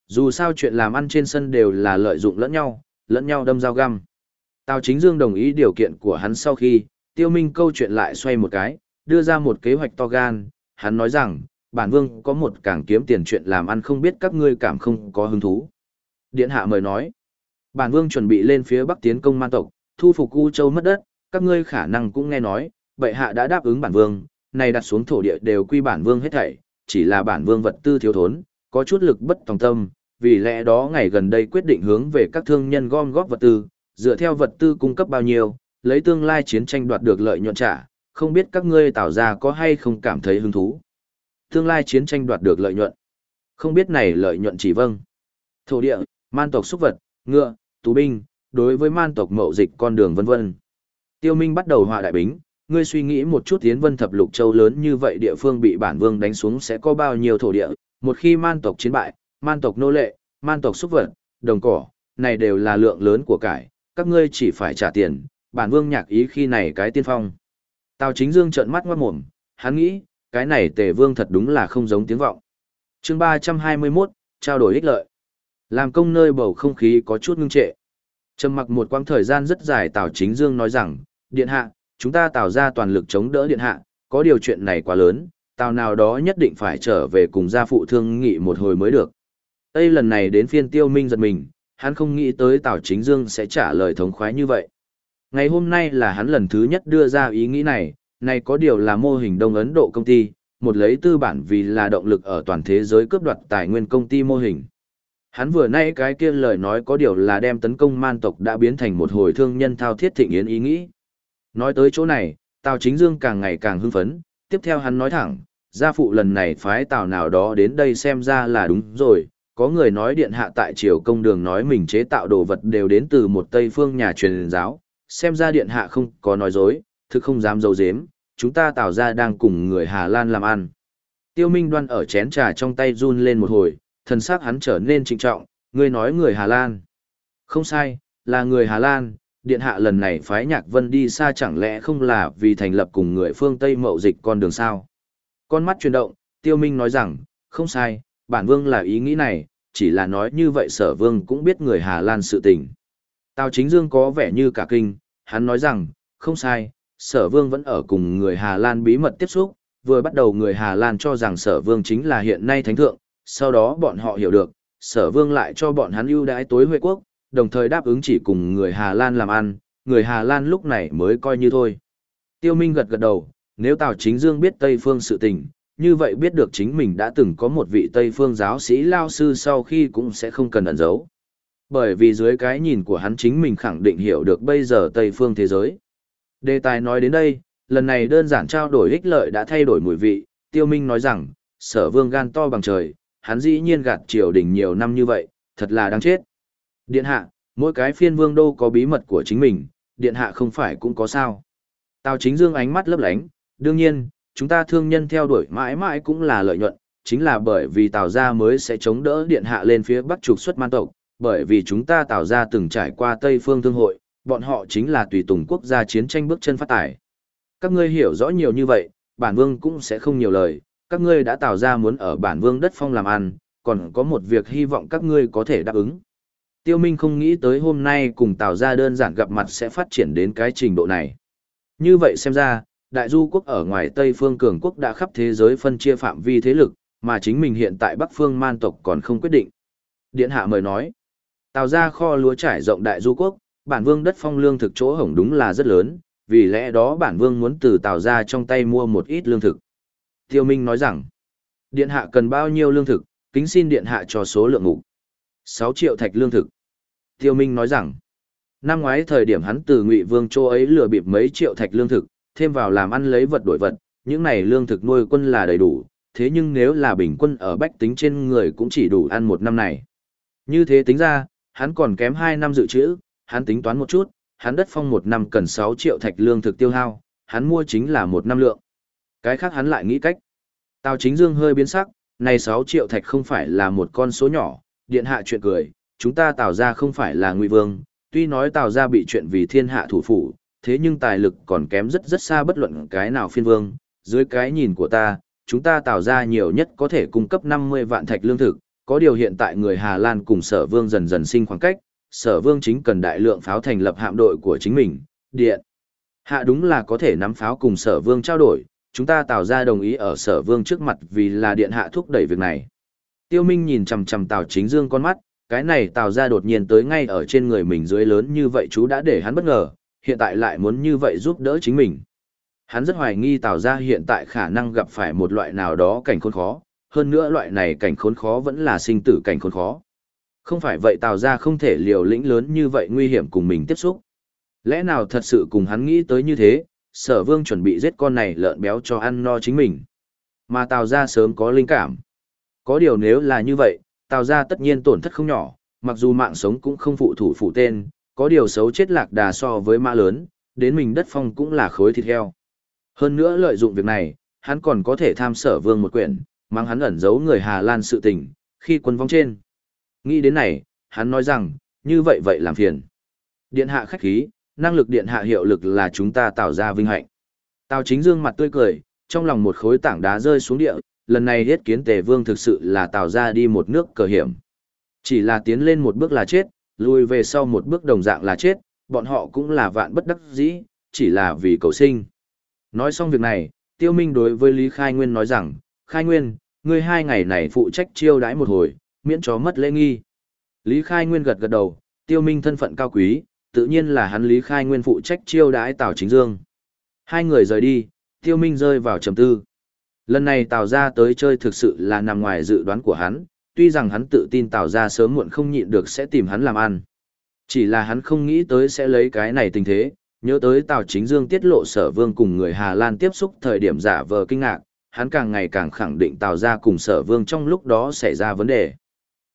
Dù sao chuyện làm ăn trên sân đều là lợi dụng lẫn nhau, lẫn nhau đâm dao găm. Tào Chính Dương đồng ý điều kiện của hắn sau khi, tiêu minh câu chuyện lại xoay một cái, đưa ra một kế hoạch to gan, hắn nói rằng, bản vương có một càng kiếm tiền chuyện làm ăn không biết các ngươi cảm không có hứng thú. Điện hạ mời nói, bản vương chuẩn bị lên phía bắc tiến công man tộc, thu phục U Châu mất đất, các ngươi khả năng cũng nghe nói, bệ hạ đã đáp ứng bản vương, này đặt xuống thổ địa đều quy bản vương hết thảy, chỉ là bản vương vật tư thiếu thốn, có chút lực bất tòng tâm, vì lẽ đó ngày gần đây quyết định hướng về các thương nhân gom góp vật tư, dựa theo vật tư cung cấp bao nhiêu, lấy tương lai chiến tranh đoạt được lợi nhuận trả, không biết các ngươi tạo ra có hay không cảm thấy hứng thú. Tương lai chiến tranh đoạt được lợi nhuận. Không biết này lợi nhuận chỉ vâng. Thổ địa, man tộc xúc vật, ngựa, tù binh, đối với man tộc mậu dịch con đường vân vân. Tiêu Minh bắt đầu hòa đại bính, ngươi suy nghĩ một chút tiến vân thập lục châu lớn như vậy địa phương bị bản vương đánh xuống sẽ có bao nhiêu thổ địa, một khi man tộc chiến bại, man tộc nô lệ, man tộc xúc vật, đồng cỏ, này đều là lượng lớn của cải, các ngươi chỉ phải trả tiền, bản vương nhạc ý khi này cái tiên phong. Tào chính dương trợn mắt ngoát mồm, hắn nghĩ, cái này tề vương thật đúng là không giống tiếng vọng. chương 321, trao đổi ích lợi. Làm công nơi bầu không khí có chút ngưng trệ. Trầm mặc một quãng thời gian rất dài Tào Chính Dương nói rằng, Điện hạ, chúng ta tạo ra toàn lực chống đỡ điện hạ, có điều chuyện này quá lớn, tào nào đó nhất định phải trở về cùng gia phụ thương nghị một hồi mới được. Tây lần này đến phiên tiêu minh giật mình, hắn không nghĩ tới Tào Chính Dương sẽ trả lời thống khoái như vậy. Ngày hôm nay là hắn lần thứ nhất đưa ra ý nghĩ này, này có điều là mô hình Đông Ấn Độ công ty, một lấy tư bản vì là động lực ở toàn thế giới cướp đoạt tài nguyên công ty mô hình. Hắn vừa nay cái kia lời nói có điều là đem tấn công man tộc đã biến thành một hồi thương nhân thao thiết thịnh yến ý nghĩ. Nói tới chỗ này, Tào Chính Dương càng ngày càng hưng phấn, tiếp theo hắn nói thẳng, gia phụ lần này phái Tào nào đó đến đây xem ra là đúng rồi, có người nói điện hạ tại triều công đường nói mình chế tạo đồ vật đều đến từ một Tây phương nhà truyền giáo, xem ra điện hạ không có nói dối, thực không dám dấu dếm, chúng ta tạo ra đang cùng người Hà Lan làm ăn. Tiêu Minh đoan ở chén trà trong tay run lên một hồi, thần sắc hắn trở nên trịnh trọng, ngươi nói người Hà Lan. Không sai, là người Hà Lan, điện hạ lần này phái nhạc vân đi xa chẳng lẽ không là vì thành lập cùng người phương Tây mậu dịch con đường sao? Con mắt chuyển động, tiêu minh nói rằng, không sai, bản vương là ý nghĩ này, chỉ là nói như vậy sở vương cũng biết người Hà Lan sự tình. Tào chính dương có vẻ như cả kinh, hắn nói rằng, không sai, sở vương vẫn ở cùng người Hà Lan bí mật tiếp xúc, vừa bắt đầu người Hà Lan cho rằng sở vương chính là hiện nay thánh thượng, sau đó bọn họ hiểu được, sở vương lại cho bọn hắn ưu đãi tối huệ quốc, đồng thời đáp ứng chỉ cùng người Hà Lan làm ăn, người Hà Lan lúc này mới coi như thôi. Tiêu Minh gật gật đầu, nếu Tào Chính Dương biết Tây Phương sự tình, như vậy biết được chính mình đã từng có một vị Tây phương giáo sĩ lao sư sau khi cũng sẽ không cần ẩn giấu. Bởi vì dưới cái nhìn của hắn chính mình khẳng định hiểu được bây giờ Tây phương thế giới. Đề tài nói đến đây, lần này đơn giản trao đổi ích lợi đã thay đổi mùi vị, Tiêu Minh nói rằng, sở vương gan to bằng trời, hắn dĩ nhiên gạt triều đình nhiều năm như vậy, thật là đáng chết. Điện hạ, mỗi cái phiên vương đô có bí mật của chính mình, điện hạ không phải cũng có sao. Tào chính dương ánh mắt lấp lánh, đương nhiên, chúng ta thương nhân theo đuổi mãi mãi cũng là lợi nhuận, chính là bởi vì Tào gia mới sẽ chống đỡ điện hạ lên phía bắc trục xuất man tộc, bởi vì chúng ta Tào gia từng trải qua Tây phương thương hội, bọn họ chính là tùy tùng quốc gia chiến tranh bước chân phát tải. Các ngươi hiểu rõ nhiều như vậy, bản vương cũng sẽ không nhiều lời, các ngươi đã tạo ra muốn ở bản vương đất phong làm ăn, còn có một việc hy vọng các ngươi có thể đáp ứng. Tiêu Minh không nghĩ tới hôm nay cùng tạo ra đơn giản gặp mặt sẽ phát triển đến cái trình độ này. Như vậy xem ra, đại du quốc ở ngoài Tây phương cường quốc đã khắp thế giới phân chia phạm vi thế lực, mà chính mình hiện tại Bắc phương man tộc còn không quyết định. Điện hạ mời nói, Tạo ra kho lúa trải rộng đại du quốc, bản vương đất phong lương thực chỗ hổng đúng là rất lớn, vì lẽ đó bản vương muốn từ Tào ra trong tay mua một ít lương thực. Tiêu Minh nói rằng, điện hạ cần bao nhiêu lương thực, kính xin điện hạ cho số lượng mục. 6 triệu thạch lương thực. Tiêu Minh nói rằng, năm ngoái thời điểm hắn từ Ngụy Vương chỗ ấy lừa bịp mấy triệu thạch lương thực, thêm vào làm ăn lấy vật đổi vật, những này lương thực nuôi quân là đầy đủ, thế nhưng nếu là bình quân ở bách tính trên người cũng chỉ đủ ăn một năm này. Như thế tính ra, hắn còn kém 2 năm dự trữ, hắn tính toán một chút, hắn đất phong một năm cần 6 triệu thạch lương thực tiêu hao, hắn mua chính là một năm lượng. Cái khác hắn lại nghĩ cách. Tào chính dương hơi biến sắc, này 6 triệu thạch không phải là một con số nhỏ, điện hạ chuyện cười, chúng ta tạo ra không phải là ngụy vương, tuy nói tạo ra bị chuyện vì thiên hạ thủ phủ, thế nhưng tài lực còn kém rất rất xa bất luận cái nào phiên vương, dưới cái nhìn của ta, chúng ta tạo ra nhiều nhất có thể cung cấp 50 vạn thạch lương thực, có điều hiện tại người Hà Lan cùng sở vương dần dần sinh khoảng cách, sở vương chính cần đại lượng pháo thành lập hạm đội của chính mình, điện. Hạ đúng là có thể nắm pháo cùng sở vương trao đổi, chúng ta tạo ra đồng ý ở sở vương trước mặt vì là điện hạ thúc đẩy việc này. Tiêu Minh nhìn chằm chằm Tào Chính Dương con mắt, cái này Tào ra đột nhiên tới ngay ở trên người mình dưới lớn như vậy chú đã để hắn bất ngờ, hiện tại lại muốn như vậy giúp đỡ chính mình. Hắn rất hoài nghi Tào ra hiện tại khả năng gặp phải một loại nào đó cảnh khốn khó, hơn nữa loại này cảnh khốn khó vẫn là sinh tử cảnh khốn khó. Không phải vậy Tào ra không thể liều lĩnh lớn như vậy nguy hiểm cùng mình tiếp xúc. Lẽ nào thật sự cùng hắn nghĩ tới như thế, sở vương chuẩn bị giết con này lợn béo cho ăn no chính mình. Mà Tào ra sớm có linh cảm. Có điều nếu là như vậy, Tào ra tất nhiên tổn thất không nhỏ, mặc dù mạng sống cũng không phụ thủ phụ tên, có điều xấu chết lạc đà so với mã lớn, đến mình đất phong cũng là khối thịt heo. Hơn nữa lợi dụng việc này, hắn còn có thể tham sở vương một quyển, mang hắn ẩn giấu người Hà Lan sự tình, khi quân vong trên. Nghĩ đến này, hắn nói rằng, như vậy vậy làm phiền. Điện hạ khách khí, năng lực điện hạ hiệu lực là chúng ta tạo ra vinh hạnh. Tào chính dương mặt tươi cười, trong lòng một khối tảng đá rơi xuống địa, lần này hết kiến tề vương thực sự là tạo ra đi một nước cờ hiểm. Chỉ là tiến lên một bước là chết, lùi về sau một bước đồng dạng là chết, bọn họ cũng là vạn bất đắc dĩ, chỉ là vì cầu sinh. Nói xong việc này, Tiêu Minh đối với Lý Khai Nguyên nói rằng, Khai Nguyên, ngươi hai ngày này phụ trách chiêu đãi một hồi, miễn cho mất lễ nghi. Lý Khai Nguyên gật gật đầu, Tiêu Minh thân phận cao quý, tự nhiên là hắn Lý Khai Nguyên phụ trách chiêu đãi Tào Chính Dương. Hai người rời đi, Tiêu Minh rơi vào trầm tư. Lần này Tào Gia tới chơi thực sự là nằm ngoài dự đoán của hắn, tuy rằng hắn tự tin Tào Gia sớm muộn không nhịn được sẽ tìm hắn làm ăn. Chỉ là hắn không nghĩ tới sẽ lấy cái này tình thế, nhớ tới Tào Chính Dương tiết lộ sở vương cùng người Hà Lan tiếp xúc thời điểm giả vờ kinh ngạc, hắn càng ngày càng khẳng định Tào Gia cùng sở vương trong lúc đó xảy ra vấn đề.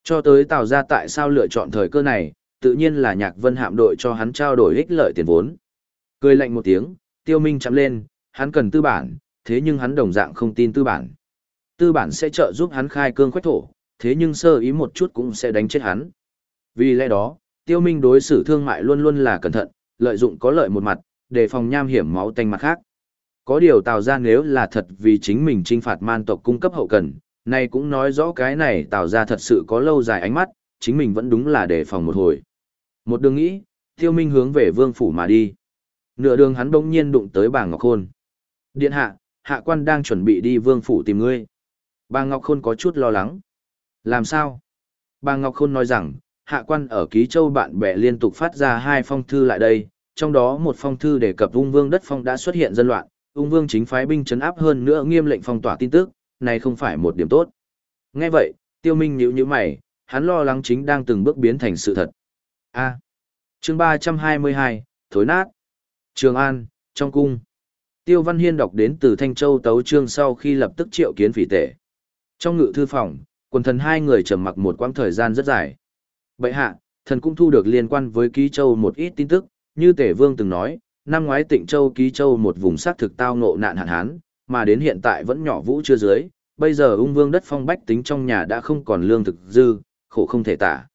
Cho tới Tào ra tại sao lựa chọn thời cơ này, tự nhiên là nhạc vân hạm đội cho hắn trao đổi ích lợi tiền vốn. Cười lạnh một tiếng, tiêu minh chạm lên, hắn cần tư bản, thế nhưng hắn đồng dạng không tin tư bản. Tư bản sẽ trợ giúp hắn khai cương khoách thổ, thế nhưng sơ ý một chút cũng sẽ đánh chết hắn. Vì lẽ đó, tiêu minh đối xử thương mại luôn luôn là cẩn thận, lợi dụng có lợi một mặt, để phòng nham hiểm máu tanh mặt khác. Có điều tạo ra nếu là thật vì chính mình trinh phạt man tộc cung cấp hậu cần, này cũng nói rõ cái này tạo ra thật sự có lâu dài ánh mắt, chính mình vẫn đúng là đề phòng một hồi. Một đường nghĩ, tiêu minh hướng về vương phủ mà đi. Nửa đường hắn bỗng nhiên đụng tới bà Ngọc Khôn. Điện hạ, hạ quan đang chuẩn bị đi vương phủ tìm ngươi. Bà Ngọc Khôn có chút lo lắng. Làm sao? Bà Ngọc Khôn nói rằng, hạ quan ở ký châu bạn bè liên tục phát ra hai phong thư lại đây, trong đó một phong thư đề cập ung vương đất phong đã xuất hiện dân loạn, ung vương chính phái binh chấn áp hơn nữa nghiêm lệnh phong tỏa tin tức, này không phải một điểm tốt. Nghe vậy, tiêu minh nhíu nhíu mày, hắn lo lắng chính đang từng bước biến thành sự thật. A. À. chương 322, thối nát. Trường An, trong cung. Tiêu Văn Hiên đọc đến từ Thanh Châu Tấu Trương sau khi lập tức triệu kiến phỉ tể. Trong ngự thư phòng, quần thần hai người trầm mặc một quãng thời gian rất dài. Bậy hạ, thần cũng thu được liên quan với Ký Châu một ít tin tức, như Tể Vương từng nói, năm ngoái Tịnh Châu Ký Châu một vùng xác thực tao ngộ nạn hạn hán, mà đến hiện tại vẫn nhỏ vũ chưa dưới, bây giờ ung vương đất phong bách tính trong nhà đã không còn lương thực dư, khổ không thể tả.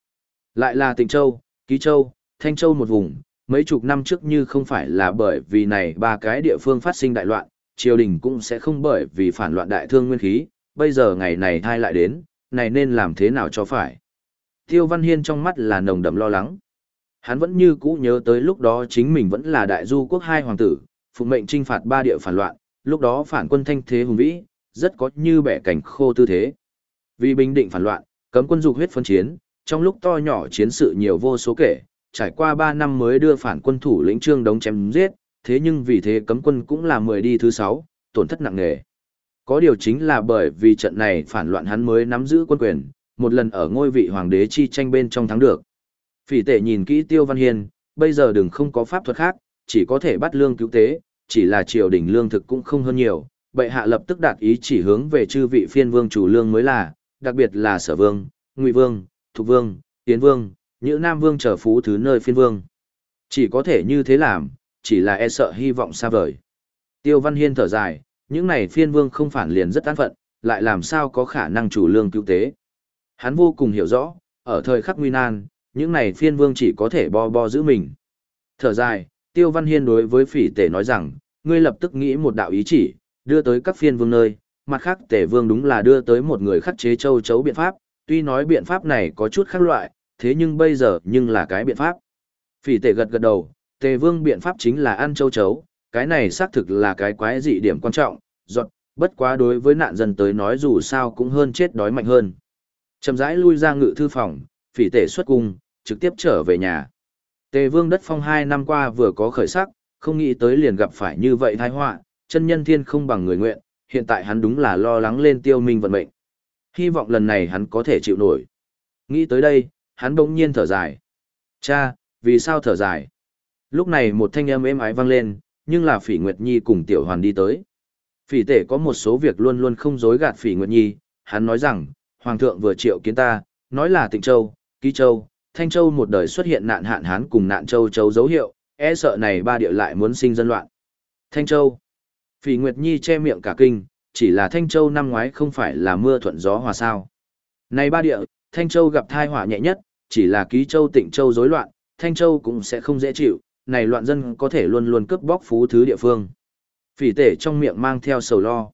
Lại là Tịnh Châu, Ký Châu, Thanh Châu một vùng, mấy chục năm trước như không phải là bởi vì này ba cái địa phương phát sinh đại loạn, triều đình cũng sẽ không bởi vì phản loạn đại thương nguyên khí, bây giờ ngày này thai lại đến, này nên làm thế nào cho phải. Tiêu Văn Hiên trong mắt là nồng đậm lo lắng. Hắn vẫn như cũ nhớ tới lúc đó chính mình vẫn là đại du quốc hai hoàng tử, phụ mệnh trinh phạt ba địa phản loạn, lúc đó phản quân thanh thế hùng vĩ, rất có như bẻ cảnh khô tư thế. Vì bình định phản loạn, cấm quân dục huyết phân chiến, trong lúc to nhỏ chiến sự nhiều vô số kể, trải qua 3 năm mới đưa phản quân thủ lĩnh Trương Đống chém giết, thế nhưng vì thế cấm quân cũng là 10 đi thứ 6, tổn thất nặng nề. Có điều chính là bởi vì trận này phản loạn hắn mới nắm giữ quân quyền, một lần ở ngôi vị hoàng đế chi tranh bên trong thắng được. Phỉ tệ nhìn kỹ Tiêu Văn Hiên, bây giờ đừng không có pháp thuật khác, chỉ có thể bắt lương cứu tế, chỉ là triều đình lương thực cũng không hơn nhiều, bệ hạ lập tức đạt ý chỉ hướng về chư vị phiên vương chủ lương mới là, đặc biệt là sở vương, ngụy vương, thục vương, tiến vương, như nam vương trở phú thứ nơi phiên vương. Chỉ có thể như thế làm, chỉ là e sợ hy vọng xa vời. Tiêu Văn Hiên thở dài, những này phiên vương không phản liền rất an phận, lại làm sao có khả năng chủ lương cứu tế. Hắn vô cùng hiểu rõ, ở thời khắc nguy nan, những này phiên vương chỉ có thể bo bo giữ mình. Thở dài, Tiêu Văn Hiên đối với phỉ tể nói rằng, ngươi lập tức nghĩ một đạo ý chỉ, đưa tới các phiên vương nơi, mặt khác tể vương đúng là đưa tới một người khắc chế châu chấu biện pháp, tuy nói biện pháp này có chút khác loại, thế nhưng bây giờ nhưng là cái biện pháp. Phỉ tể gật gật đầu, tề vương biện pháp chính là ăn châu chấu, cái này xác thực là cái quái dị điểm quan trọng, giọt, bất quá đối với nạn dân tới nói dù sao cũng hơn chết đói mạnh hơn. Chầm rãi lui ra ngự thư phòng, phỉ tể xuất cung, trực tiếp trở về nhà. Tề vương đất phong hai năm qua vừa có khởi sắc, không nghĩ tới liền gặp phải như vậy tai họa, chân nhân thiên không bằng người nguyện, hiện tại hắn đúng là lo lắng lên tiêu minh vận mệnh. Hy vọng lần này hắn có thể chịu nổi. Nghĩ tới đây, hắn bỗng nhiên thở dài. Cha, vì sao thở dài? Lúc này một thanh âm êm ái vang lên, nhưng là Phỉ Nguyệt Nhi cùng Tiểu Hoàn đi tới. Phỉ tể có một số việc luôn luôn không dối gạt Phỉ Nguyệt Nhi, hắn nói rằng, Hoàng thượng vừa triệu kiến ta, nói là Tịnh Châu, Ký Châu, Thanh Châu một đời xuất hiện nạn hạn hán cùng nạn Châu Châu dấu hiệu, e sợ này ba địa lại muốn sinh dân loạn. Thanh Châu. Phỉ Nguyệt Nhi che miệng cả kinh, chỉ là Thanh Châu năm ngoái không phải là mưa thuận gió hòa sao. Này ba địa, Thanh Châu gặp thai họa nhẹ nhất, chỉ là Ký Châu Tịnh Châu rối loạn, Thanh Châu cũng sẽ không dễ chịu, này loạn dân có thể luôn luôn cướp bóc phú thứ địa phương. Phỉ tể trong miệng mang theo sầu lo.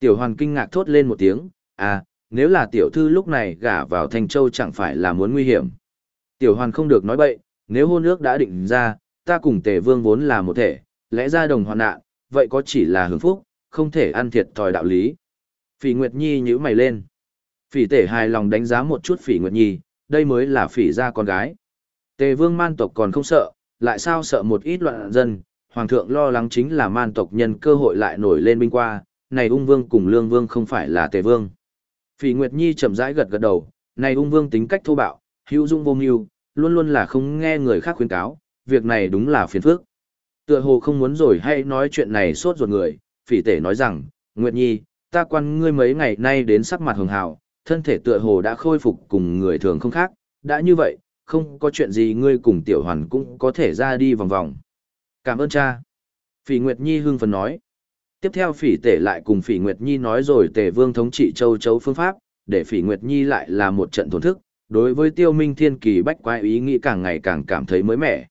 Tiểu hoàn kinh ngạc thốt lên một tiếng, à, nếu là tiểu thư lúc này gả vào Thanh Châu chẳng phải là muốn nguy hiểm. Tiểu hoàn không được nói bậy, nếu hôn ước đã định ra, ta cùng tề vương vốn là một thể, lẽ ra đồng hoàn nạn, vậy có chỉ là hưởng phúc, không thể ăn thiệt thòi đạo lý. Phỉ Nguyệt Nhi nhíu mày lên. Phỉ tể hài lòng đánh giá một chút Phỉ Nguyệt Nhi, đây mới là phỉ gia con gái. Tề vương man tộc còn không sợ, lại sao sợ một ít loạn dân, hoàng thượng lo lắng chính là man tộc nhân cơ hội lại nổi lên binh qua, này ung vương cùng lương vương không phải là tề vương. Phỉ Nguyệt Nhi chậm rãi gật gật đầu, này ung vương tính cách thô bạo, hữu dung vô mưu, luôn luôn là không nghe người khác khuyên cáo, việc này đúng là phiền phức. Tựa hồ không muốn rồi hay nói chuyện này sốt ruột người, phỉ tể nói rằng, Nguyệt Nhi, ta quan ngươi mấy ngày nay đến sắc mặt hường hào, thân thể tựa hồ đã khôi phục cùng người thường không khác, đã như vậy, không có chuyện gì ngươi cùng tiểu hoàn cũng có thể ra đi vòng vòng. Cảm ơn cha. Phỉ Nguyệt Nhi hưng phấn nói. Tiếp theo phỉ tể lại cùng phỉ Nguyệt Nhi nói rồi tề vương thống trị châu chấu phương pháp, để phỉ Nguyệt Nhi lại là một trận thổn thức, đối với tiêu minh thiên kỳ bách quái ý nghĩ càng ngày càng cảm thấy mới mẻ.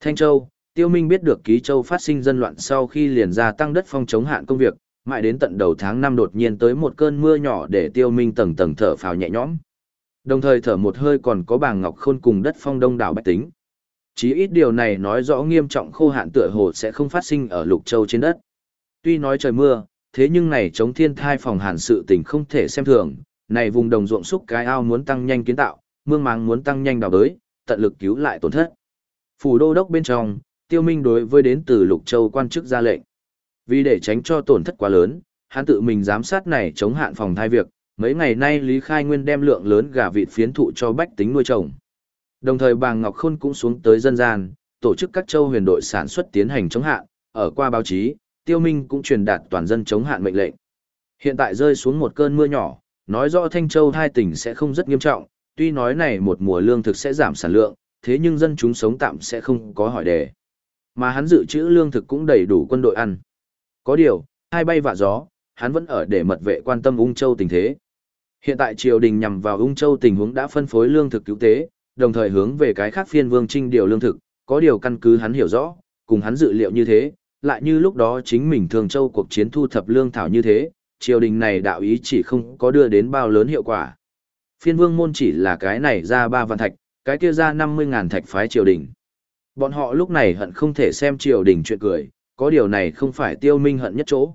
Thanh Châu, tiêu minh biết được ký châu phát sinh dân loạn sau khi liền ra tăng đất phong chống hạn công việc, mãi đến tận đầu tháng 5 đột nhiên tới một cơn mưa nhỏ để tiêu minh tầng tầng thở phào nhẹ nhõm. Đồng thời thở một hơi còn có bàng ngọc khôn cùng đất phong đông đảo bách tính. Chỉ ít điều này nói rõ nghiêm trọng khô hạn tựa hồ sẽ không phát sinh ở lục châu trên đất. Tuy nói trời mưa, thế nhưng này chống thiên thai phòng hàn sự tình không thể xem thường, này vùng đồng ruộng xúc cái ao muốn tăng nhanh kiến tạo, mương máng muốn tăng nhanh đào đới, tận lực cứu lại tổn thất. Phủ đô đốc bên trong, tiêu minh đối với đến từ lục châu quan chức ra lệnh. Vì để tránh cho tổn thất quá lớn, hắn tự mình giám sát này chống hạn phòng thai việc, mấy ngày nay Lý Khai Nguyên đem lượng lớn gà vịt phiến thụ cho bách tính nuôi trồng. Đồng thời bà Ngọc Khôn cũng xuống tới dân gian, tổ chức các châu huyền đội sản xuất tiến hành chống hạn, ở qua báo chí, Tiêu Minh cũng truyền đạt toàn dân chống hạn mệnh lệnh. Hiện tại rơi xuống một cơn mưa nhỏ, nói rõ Thanh Châu hai tỉnh sẽ không rất nghiêm trọng, tuy nói này một mùa lương thực sẽ giảm sản lượng, thế nhưng dân chúng sống tạm sẽ không có hỏi đề. Mà hắn dự trữ lương thực cũng đầy đủ quân đội ăn. Có điều, hai bay vạ gió, hắn vẫn ở để mật vệ quan tâm Ung Châu tình thế. Hiện tại triều đình nhằm vào Ung Châu tình huống đã phân phối lương thực cứu tế, đồng thời hướng về cái khác phiên vương trinh điều lương thực, có điều căn cứ hắn hiểu rõ, cùng hắn dự liệu như thế, lại như lúc đó chính mình thường châu cuộc chiến thu thập lương thảo như thế, triều đình này đạo ý chỉ không có đưa đến bao lớn hiệu quả. Phiên vương môn chỉ là cái này ra ba vạn thạch, cái kia ra 50 ngàn thạch phái triều đình. Bọn họ lúc này hận không thể xem triều đình chuyện cười, có điều này không phải tiêu minh hận nhất chỗ.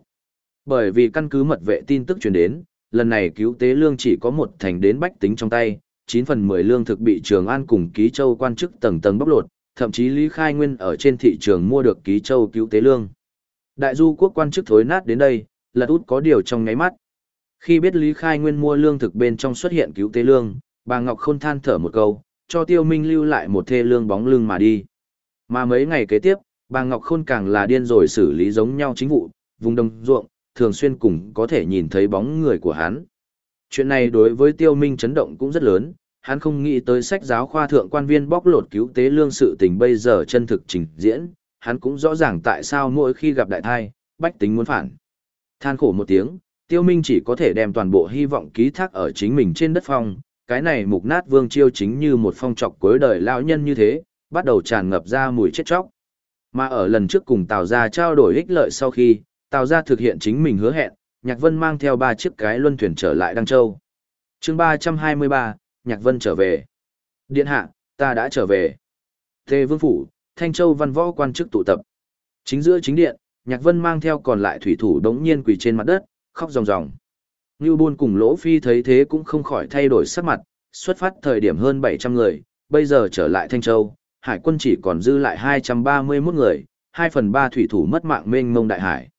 Bởi vì căn cứ mật vệ tin tức truyền đến, lần này cứu tế lương chỉ có một thành đến bách tính trong tay, 9 phần 10 lương thực bị Trường An cùng Ký Châu quan chức tầng tầng bóc lột, thậm chí Lý Khai Nguyên ở trên thị trường mua được Ký Châu cứu tế lương. Đại du quốc quan chức thối nát đến đây, lật út có điều trong ngáy mắt. Khi biết Lý Khai Nguyên mua lương thực bên trong xuất hiện cứu tế lương, bà Ngọc Khôn than thở một câu, cho Tiêu Minh lưu lại một thê lương bóng lưng mà đi. Mà mấy ngày kế tiếp, bà Ngọc Khôn càng là điên rồi xử lý giống nhau chính vụ, vùng đồng ruộng, thường xuyên cùng có thể nhìn thấy bóng người của hắn. Chuyện này đối với Tiêu Minh chấn động cũng rất lớn, hắn không nghĩ tới sách giáo khoa thượng quan viên bóc lột cứu tế lương sự tình bây giờ chân thực trình diễn, hắn cũng rõ ràng tại sao mỗi khi gặp đại thai, bách tính muốn phản. Than khổ một tiếng, Tiêu Minh chỉ có thể đem toàn bộ hy vọng ký thác ở chính mình trên đất phong, cái này mục nát vương chiêu chính như một phong trọc cuối đời lão nhân như thế, bắt đầu tràn ngập ra mùi chết chóc. Mà ở lần trước cùng Tào Gia trao đổi ích lợi sau khi, Tào Gia thực hiện chính mình hứa hẹn, Nhạc Vân mang theo ba chiếc cái luân thuyền trở lại Đăng Châu. chương 323, Nhạc Vân trở về. Điện hạ, ta đã trở về. Tề Vương Phủ, Thanh Châu văn võ quan chức tụ tập. Chính giữa chính điện, Nhạc Vân mang theo còn lại thủy thủ đống nhiên quỳ trên mặt đất, khóc ròng ròng. Ngưu Bôn cùng Lỗ Phi thấy thế cũng không khỏi thay đổi sắc mặt, xuất phát thời điểm hơn 700 người, bây giờ trở lại Thanh Châu, hải quân chỉ còn dư lại 231 người, 2 phần 3 thủy thủ mất mạng mênh mông đại hải.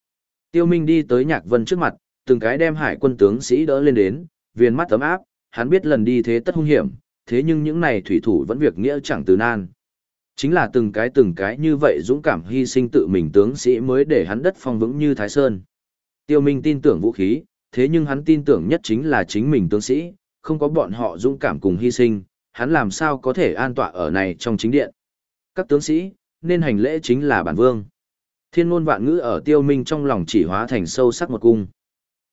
Tiêu Minh đi tới Nhạc Vân trước mặt, từng cái đem hải quân tướng sĩ đỡ lên đến, viên mắt tấm áp, hắn biết lần đi thế tất hung hiểm, thế nhưng những này thủy thủ vẫn việc nghĩa chẳng từ nan. Chính là từng cái từng cái như vậy dũng cảm hy sinh tự mình tướng sĩ mới để hắn đất phong vững như Thái Sơn. Tiêu Minh tin tưởng vũ khí, thế nhưng hắn tin tưởng nhất chính là chính mình tướng sĩ, không có bọn họ dũng cảm cùng hy sinh, hắn làm sao có thể an tọa ở này trong chính điện. Các tướng sĩ, nên hành lễ chính là bản vương. Thiên ngôn vạn ngữ ở tiêu minh trong lòng chỉ hóa thành sâu sắc một cung.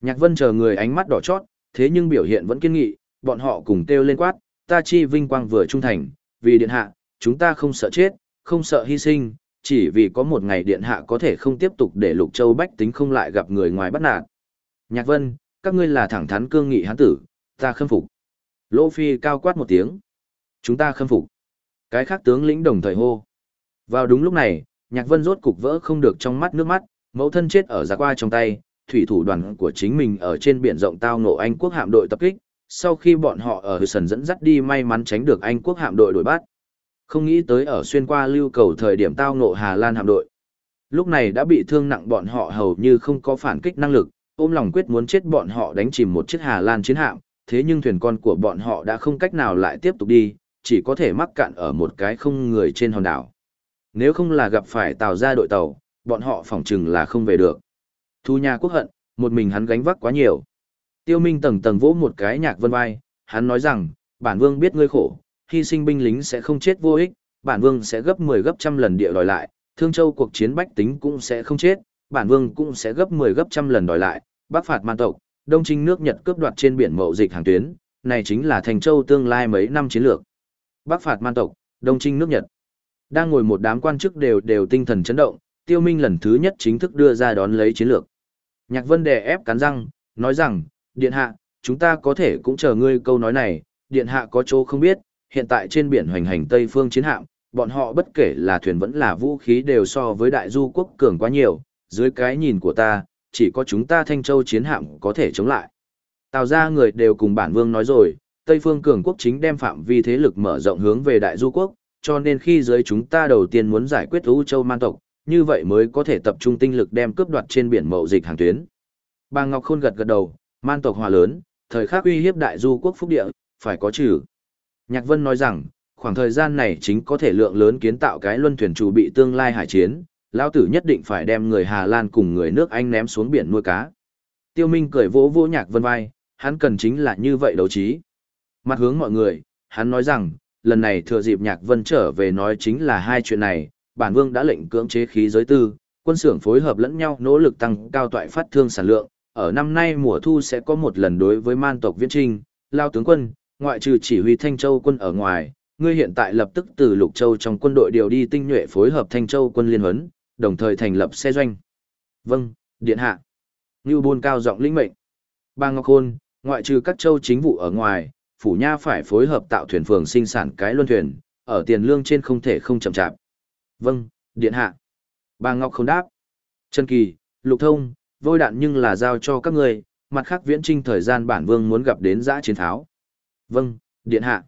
Nhạc vân chờ người ánh mắt đỏ chót, thế nhưng biểu hiện vẫn kiên nghị, bọn họ cùng kêu lên quát, ta chi vinh quang vừa trung thành, vì điện hạ, chúng ta không sợ chết, không sợ hy sinh, chỉ vì có một ngày điện hạ có thể không tiếp tục để lục châu bách tính không lại gặp người ngoài bắt nạt. Nhạc vân, các ngươi là thẳng thắn cương nghị hán tử, ta khâm phục. Lỗ Phi cao quát một tiếng. Chúng ta khâm phục. Cái khác tướng lĩnh đồng thời hô. Vào đúng lúc này, Nhạc Vân rốt cục vỡ không được trong mắt nước mắt, mẫu thân chết ở giá qua trong tay, thủy thủ đoàn của chính mình ở trên biển rộng tao ngộ Anh quốc hạm đội tập kích, sau khi bọn họ ở sần dẫn dắt đi may mắn tránh được Anh quốc hạm đội đuổi bắt. Không nghĩ tới ở xuyên qua lưu cầu thời điểm tao ngộ Hà Lan hạm đội. Lúc này đã bị thương nặng bọn họ hầu như không có phản kích năng lực, ôm lòng quyết muốn chết bọn họ đánh chìm một chiếc Hà Lan chiến hạm, thế nhưng thuyền con của bọn họ đã không cách nào lại tiếp tục đi, chỉ có thể mắc cạn ở một cái không người trên hòn đảo. Nếu không là gặp phải tàu ra đội tàu, bọn họ phỏng chừng là không về được. Thu nhà quốc hận, một mình hắn gánh vác quá nhiều. Tiêu Minh tầng tầng vỗ một cái nhạc vân vai, hắn nói rằng, bản vương biết ngươi khổ, hy sinh binh lính sẽ không chết vô ích, bản vương sẽ gấp 10 gấp trăm lần địa đòi lại, thương châu cuộc chiến bách tính cũng sẽ không chết, bản vương cũng sẽ gấp 10 gấp trăm lần đòi lại, bắc phạt man tộc, đông trinh nước Nhật cướp đoạt trên biển mậu dịch hàng tuyến, này chính là thành châu tương lai mấy năm chiến lược. Bắc phạt man tộc, đông trinh nước Nhật. Đang ngồi một đám quan chức đều đều tinh thần chấn động, tiêu minh lần thứ nhất chính thức đưa ra đón lấy chiến lược. Nhạc vân đè ép cắn răng, nói rằng, điện hạ, chúng ta có thể cũng chờ ngươi câu nói này, điện hạ có chỗ không biết, hiện tại trên biển hoành hành Tây phương chiến hạm, bọn họ bất kể là thuyền vẫn là vũ khí đều so với đại du quốc cường quá nhiều, dưới cái nhìn của ta, chỉ có chúng ta Thanh Châu chiến hạm có thể chống lại. Tào ra người đều cùng bản vương nói rồi, Tây phương cường quốc chính đem phạm vi thế lực mở rộng hướng về đại du quốc, cho nên khi dưới chúng ta đầu tiên muốn giải quyết U Châu man tộc, như vậy mới có thể tập trung tinh lực đem cướp đoạt trên biển mậu dịch hàng tuyến. Bà Ngọc Khôn gật gật đầu, man tộc hòa lớn, thời khắc uy hiếp đại du quốc phúc địa, phải có trừ. Nhạc Vân nói rằng, khoảng thời gian này chính có thể lượng lớn kiến tạo cái luân thuyền chủ bị tương lai hải chiến, lão tử nhất định phải đem người Hà Lan cùng người nước Anh ném xuống biển nuôi cá. Tiêu Minh cười vỗ vỗ Nhạc Vân vai, hắn cần chính là như vậy đấu trí. Mặt hướng mọi người, hắn nói rằng, lần này thừa dịp Nhạc Vân trở về nói chính là hai chuyện này, bản vương đã lệnh cưỡng chế khí giới tư, quân xưởng phối hợp lẫn nhau nỗ lực tăng cao toại phát thương sản lượng, ở năm nay mùa thu sẽ có một lần đối với man tộc viễn trinh, lao tướng quân, ngoại trừ chỉ huy Thanh Châu quân ở ngoài, ngươi hiện tại lập tức từ Lục Châu trong quân đội điều đi tinh nhuệ phối hợp Thanh Châu quân liên huấn, đồng thời thành lập xe doanh. Vâng, điện hạ. Ngưu Bôn cao giọng lĩnh mệnh. Ba Ngọc Khôn, ngoại trừ các châu chính vụ ở ngoài, phủ nha phải phối hợp tạo thuyền phường sinh sản cái luân thuyền, ở tiền lương trên không thể không chậm chạp. Vâng, điện hạ. Ba Ngọc khôn đáp. Trần Kỳ, Lục Thông, vôi đạn nhưng là giao cho các người, mặt khác viễn trinh thời gian bản vương muốn gặp đến giã chiến tháo. Vâng, điện hạ.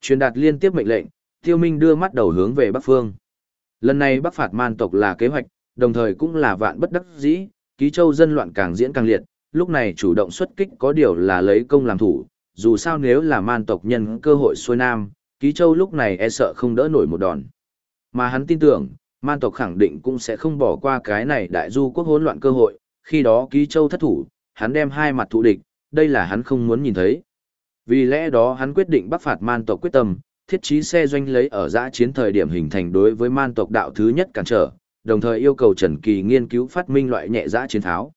Truyền đạt liên tiếp mệnh lệnh, Tiêu Minh đưa mắt đầu hướng về Bắc Phương. Lần này Bắc phạt man tộc là kế hoạch, đồng thời cũng là vạn bất đắc dĩ, ký châu dân loạn càng diễn càng liệt, lúc này chủ động xuất kích có điều là lấy công làm thủ, dù sao nếu là man tộc nhân cơ hội xuôi nam, ký châu lúc này e sợ không đỡ nổi một đòn. Mà hắn tin tưởng, man tộc khẳng định cũng sẽ không bỏ qua cái này đại du quốc hỗn loạn cơ hội, khi đó ký châu thất thủ, hắn đem hai mặt thụ địch, đây là hắn không muốn nhìn thấy. Vì lẽ đó hắn quyết định bắc phạt man tộc quyết tâm, thiết trí xe doanh lấy ở giã chiến thời điểm hình thành đối với man tộc đạo thứ nhất cản trở, đồng thời yêu cầu Trần Kỳ nghiên cứu phát minh loại nhẹ giã chiến tháo.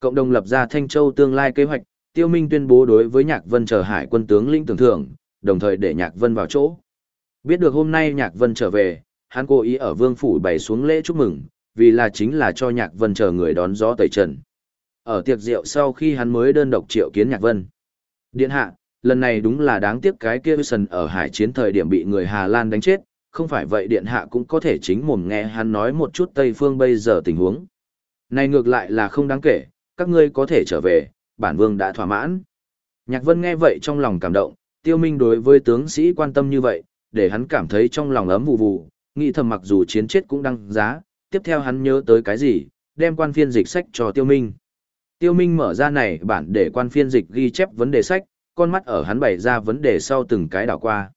Cộng đồng lập ra Thanh Châu tương lai kế hoạch, Tiêu Minh tuyên bố đối với Nhạc Vân chờ hải quân tướng lĩnh tưởng thưởng, đồng thời để Nhạc Vân vào chỗ. Biết được hôm nay Nhạc Vân trở về, hắn cố ý ở Vương phủ bày xuống lễ chúc mừng, vì là chính là cho Nhạc Vân chờ người đón gió tẩy trần. Ở tiệc rượu sau khi hắn mới đơn độc triệu kiến Nhạc Vân. Điện hạ, lần này đúng là đáng tiếc cái kia sần ở hải chiến thời điểm bị người Hà Lan đánh chết, không phải vậy điện hạ cũng có thể chính mồm nghe hắn nói một chút Tây Phương bây giờ tình huống. Này ngược lại là không đáng kể, các ngươi có thể trở về, bản vương đã thỏa mãn. Nhạc Vân nghe vậy trong lòng cảm động, tiêu minh đối với tướng sĩ quan tâm như vậy, để hắn cảm thấy trong lòng ấm vụ vụ, nghĩ thầm mặc dù chiến chết cũng đăng giá, tiếp theo hắn nhớ tới cái gì, đem quan phiên dịch sách cho tiêu minh. Tiêu minh mở ra này bản để quan phiên dịch ghi chép vấn đề sách, con mắt ở hắn bày ra vấn đề sau từng cái đảo qua.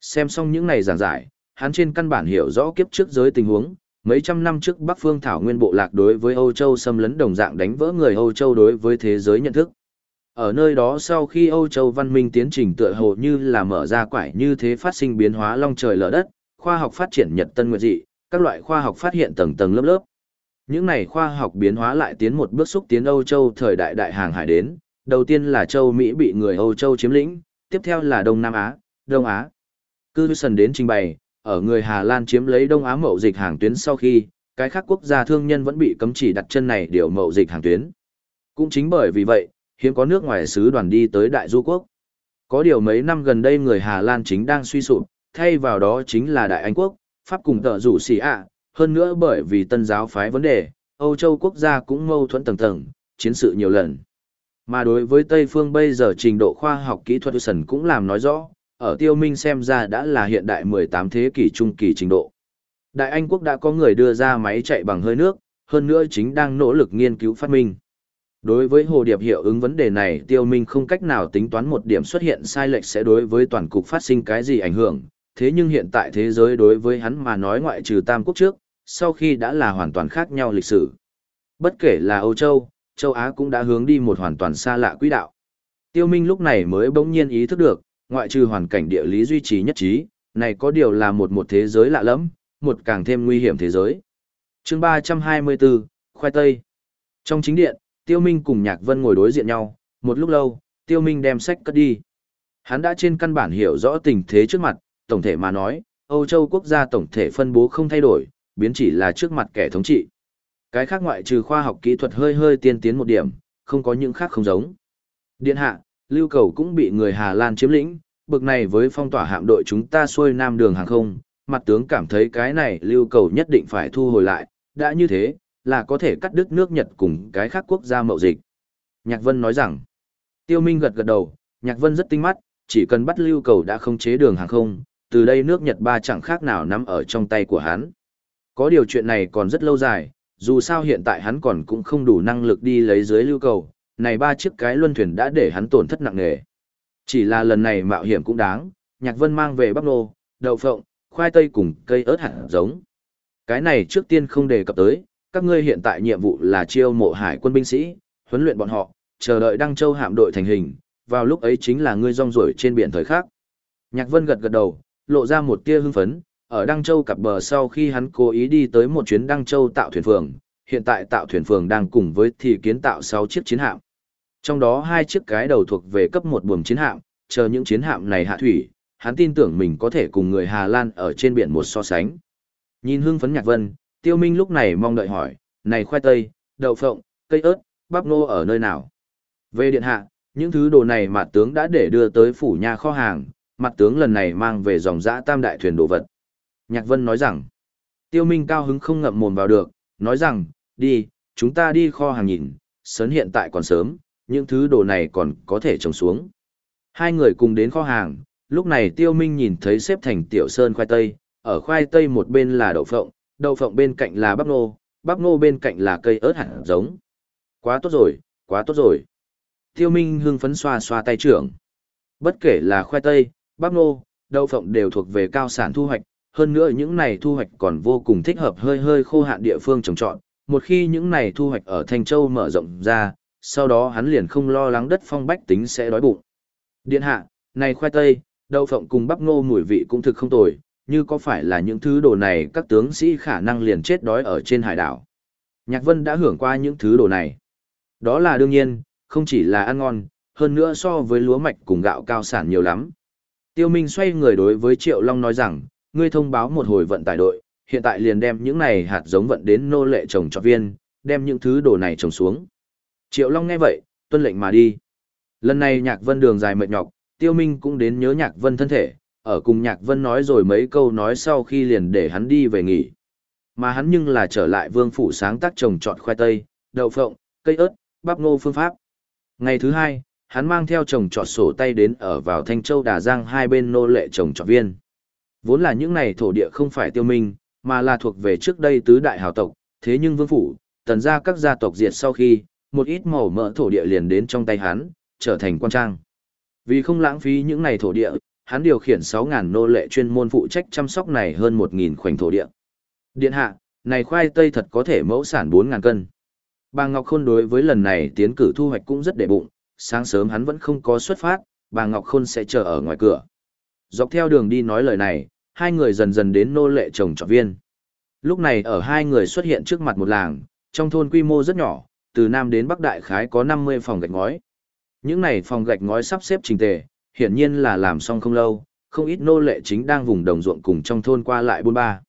Xem xong những này giảng giải, hắn trên căn bản hiểu rõ kiếp trước giới tình huống, mấy trăm năm trước Bắc Phương Thảo Nguyên bộ lạc đối với Âu Châu xâm lấn đồng dạng đánh vỡ người Âu Châu đối với thế giới nhận thức. Ở nơi đó sau khi Âu Châu văn minh tiến trình tựa hồ như là mở ra quải như thế phát sinh biến hóa long trời lở đất, khoa học phát triển nhật tân nguyệt dị, các loại khoa học phát hiện tầng tầng lớp lớp. Những này khoa học biến hóa lại tiến một bước xúc tiến Âu Châu thời đại đại hàng hải đến, đầu tiên là châu Mỹ bị người Âu Châu chiếm lĩnh, tiếp theo là Đông Nam Á, Đông Á. Cư Sần đến trình bày, ở người Hà Lan chiếm lấy Đông Á mậu dịch hàng tuyến sau khi, cái khác quốc gia thương nhân vẫn bị cấm chỉ đặt chân này điều mậu dịch hàng tuyến. Cũng chính bởi vì vậy, hiếm có nước ngoài sứ đoàn đi tới Đại Du Quốc. Có điều mấy năm gần đây người Hà Lan chính đang suy sụp, thay vào đó chính là Đại Anh Quốc, Pháp cùng tợ rủ xì ạ, hơn nữa bởi vì tân giáo phái vấn đề, Âu Châu quốc gia cũng mâu thuẫn tầng tầng, chiến sự nhiều lần. Mà đối với Tây phương bây giờ trình độ khoa học kỹ thuật sần cũng làm nói rõ, ở tiêu minh xem ra đã là hiện đại 18 thế kỷ trung kỳ trình độ. Đại Anh quốc đã có người đưa ra máy chạy bằng hơi nước, hơn nữa chính đang nỗ lực nghiên cứu phát minh. Đối với hồ điệp hiệu ứng vấn đề này tiêu minh không cách nào tính toán một điểm xuất hiện sai lệch sẽ đối với toàn cục phát sinh cái gì ảnh hưởng, thế nhưng hiện tại thế giới đối với hắn mà nói ngoại trừ tam quốc trước, sau khi đã là hoàn toàn khác nhau lịch sử. Bất kể là Âu Châu, châu Á cũng đã hướng đi một hoàn toàn xa lạ quỹ đạo. Tiêu Minh lúc này mới bỗng nhiên ý thức được, ngoại trừ hoàn cảnh địa lý duy trì nhất trí, này có điều là một một thế giới lạ lẫm, một càng thêm nguy hiểm thế giới. Chương 324, khoai tây. Trong chính điện, Tiêu Minh cùng Nhạc Vân ngồi đối diện nhau, một lúc lâu, Tiêu Minh đem sách cất đi. Hắn đã trên căn bản hiểu rõ tình thế trước mặt, tổng thể mà nói, Âu Châu quốc gia tổng thể phân bố không thay đổi, biến chỉ là trước mặt kẻ thống trị. Cái khác ngoại trừ khoa học kỹ thuật hơi hơi tiên tiến một điểm, không có những khác không giống. Điện hạ, lưu cầu cũng bị người Hà Lan chiếm lĩnh, bực này với phong tỏa hạm đội chúng ta xuôi nam đường hàng không, mặt tướng cảm thấy cái này lưu cầu nhất định phải thu hồi lại, đã như thế, là có thể cắt đứt nước Nhật cùng cái khác quốc gia mậu dịch. Nhạc Vân nói rằng, Tiêu Minh gật gật đầu, Nhạc Vân rất tinh mắt, chỉ cần bắt lưu cầu đã không chế đường hàng không, từ đây nước Nhật ba chẳng khác nào nắm ở trong tay của hắn. Có điều chuyện này còn rất lâu dài, dù sao hiện tại hắn còn cũng không đủ năng lực đi lấy dưới lưu cầu, này ba chiếc cái luân thuyền đã để hắn tổn thất nặng nề. Chỉ là lần này mạo hiểm cũng đáng, Nhạc Vân mang về bắp nô, đậu phộng, khoai tây cùng cây ớt hạt giống. Cái này trước tiên không đề cập tới, các ngươi hiện tại nhiệm vụ là chiêu mộ hải quân binh sĩ, huấn luyện bọn họ, chờ đợi Đăng Châu hạm đội thành hình, vào lúc ấy chính là ngươi rong ruổi trên biển thời khắc. Nhạc Vân gật gật đầu, lộ ra một tia hưng phấn, ở Đăng Châu cặp bờ sau khi hắn cố ý đi tới một chuyến Đăng Châu tạo thuyền phường, hiện tại tạo thuyền phường đang cùng với thì kiến tạo 6 chiếc chiến hạm. Trong đó hai chiếc cái đầu thuộc về cấp một buồm chiến hạm, chờ những chiến hạm này hạ thủy, hắn tin tưởng mình có thể cùng người Hà Lan ở trên biển một so sánh. Nhìn hưng phấn Nhạc Vân, Tiêu Minh lúc này mong đợi hỏi, này khoai tây, đậu phộng, cây ớt, bắp nô ở nơi nào? Về điện hạ, những thứ đồ này mặt tướng đã để đưa tới phủ nhà kho hàng, mặt tướng lần này mang về dòng dã tam đại thuyền đồ vật. Nhạc Vân nói rằng, Tiêu Minh cao hứng không ngậm mồm vào được, nói rằng, đi, chúng ta đi kho hàng nhìn, sớm hiện tại còn sớm, những thứ đồ này còn có thể trồng xuống. Hai người cùng đến kho hàng, lúc này Tiêu Minh nhìn thấy xếp thành tiểu sơn khoai tây, ở khoai tây một bên là đậu phộng, đậu phộng bên cạnh là bắp nô, bắp nô bên cạnh là cây ớt hạt giống. Quá tốt rồi, quá tốt rồi. Tiêu Minh hưng phấn xoa xoa tay trưởng. Bất kể là khoai tây, bắp nô, đậu phộng đều thuộc về cao sản thu hoạch, hơn nữa những này thu hoạch còn vô cùng thích hợp hơi hơi khô hạn địa phương trồng trọt. Một khi những này thu hoạch ở Thanh Châu mở rộng ra, sau đó hắn liền không lo lắng đất phong bách tính sẽ đói bụng. Điện hạ, này khoai tây, đậu phộng cùng bắp ngô mùi vị cũng thực không tồi, như có phải là những thứ đồ này các tướng sĩ khả năng liền chết đói ở trên hải đảo. Nhạc Vân đã hưởng qua những thứ đồ này. Đó là đương nhiên, không chỉ là ăn ngon, hơn nữa so với lúa mạch cùng gạo cao sản nhiều lắm. Tiêu Minh xoay người đối với Triệu Long nói rằng, ngươi thông báo một hồi vận tải đội, hiện tại liền đem những này hạt giống vận đến nô lệ trồng trọt viên, đem những thứ đồ này trồng xuống. Triệu Long nghe vậy, tuân lệnh mà đi. Lần này Nhạc Vân đường dài mệt nhọc, Tiêu Minh cũng đến nhớ Nhạc Vân thân thể, ở cùng Nhạc Vân nói rồi mấy câu nói sau khi liền để hắn đi về nghỉ. Mà hắn nhưng là trở lại vương phủ sáng tác trồng trọt khoai tây, đậu phộng, cây ớt, bắp ngô phương pháp. Ngày thứ hai, hắn mang theo trồng trọt sổ tay đến ở vào Thanh Châu Đà Giang hai bên nô lệ trồng trọt viên. Vốn là những này thổ địa không phải tiêu minh, mà là thuộc về trước đây tứ đại hào tộc, thế nhưng vương phủ, tần gia các gia tộc diệt sau khi, một ít màu mỡ thổ địa liền đến trong tay hắn, trở thành quan trang. Vì không lãng phí những này thổ địa, hắn điều khiển 6.000 nô lệ chuyên môn phụ trách chăm sóc này hơn 1.000 khoảnh thổ địa. Điện hạ, này khoai tây thật có thể mẫu sản 4.000 cân. Bà Ngọc Khôn đối với lần này tiến cử thu hoạch cũng rất để bụng, sáng sớm hắn vẫn không có xuất phát, bà Ngọc Khôn sẽ chờ ở ngoài cửa. Dọc theo đường đi nói lời này, hai người dần dần đến nô lệ trồng trọt viên. Lúc này ở hai người xuất hiện trước mặt một làng, trong thôn quy mô rất nhỏ, từ Nam đến Bắc Đại Khái có 50 phòng gạch ngói. Những này phòng gạch ngói sắp xếp trình tề, hiển nhiên là làm xong không lâu, không ít nô lệ chính đang vùng đồng ruộng cùng trong thôn qua lại buôn ba.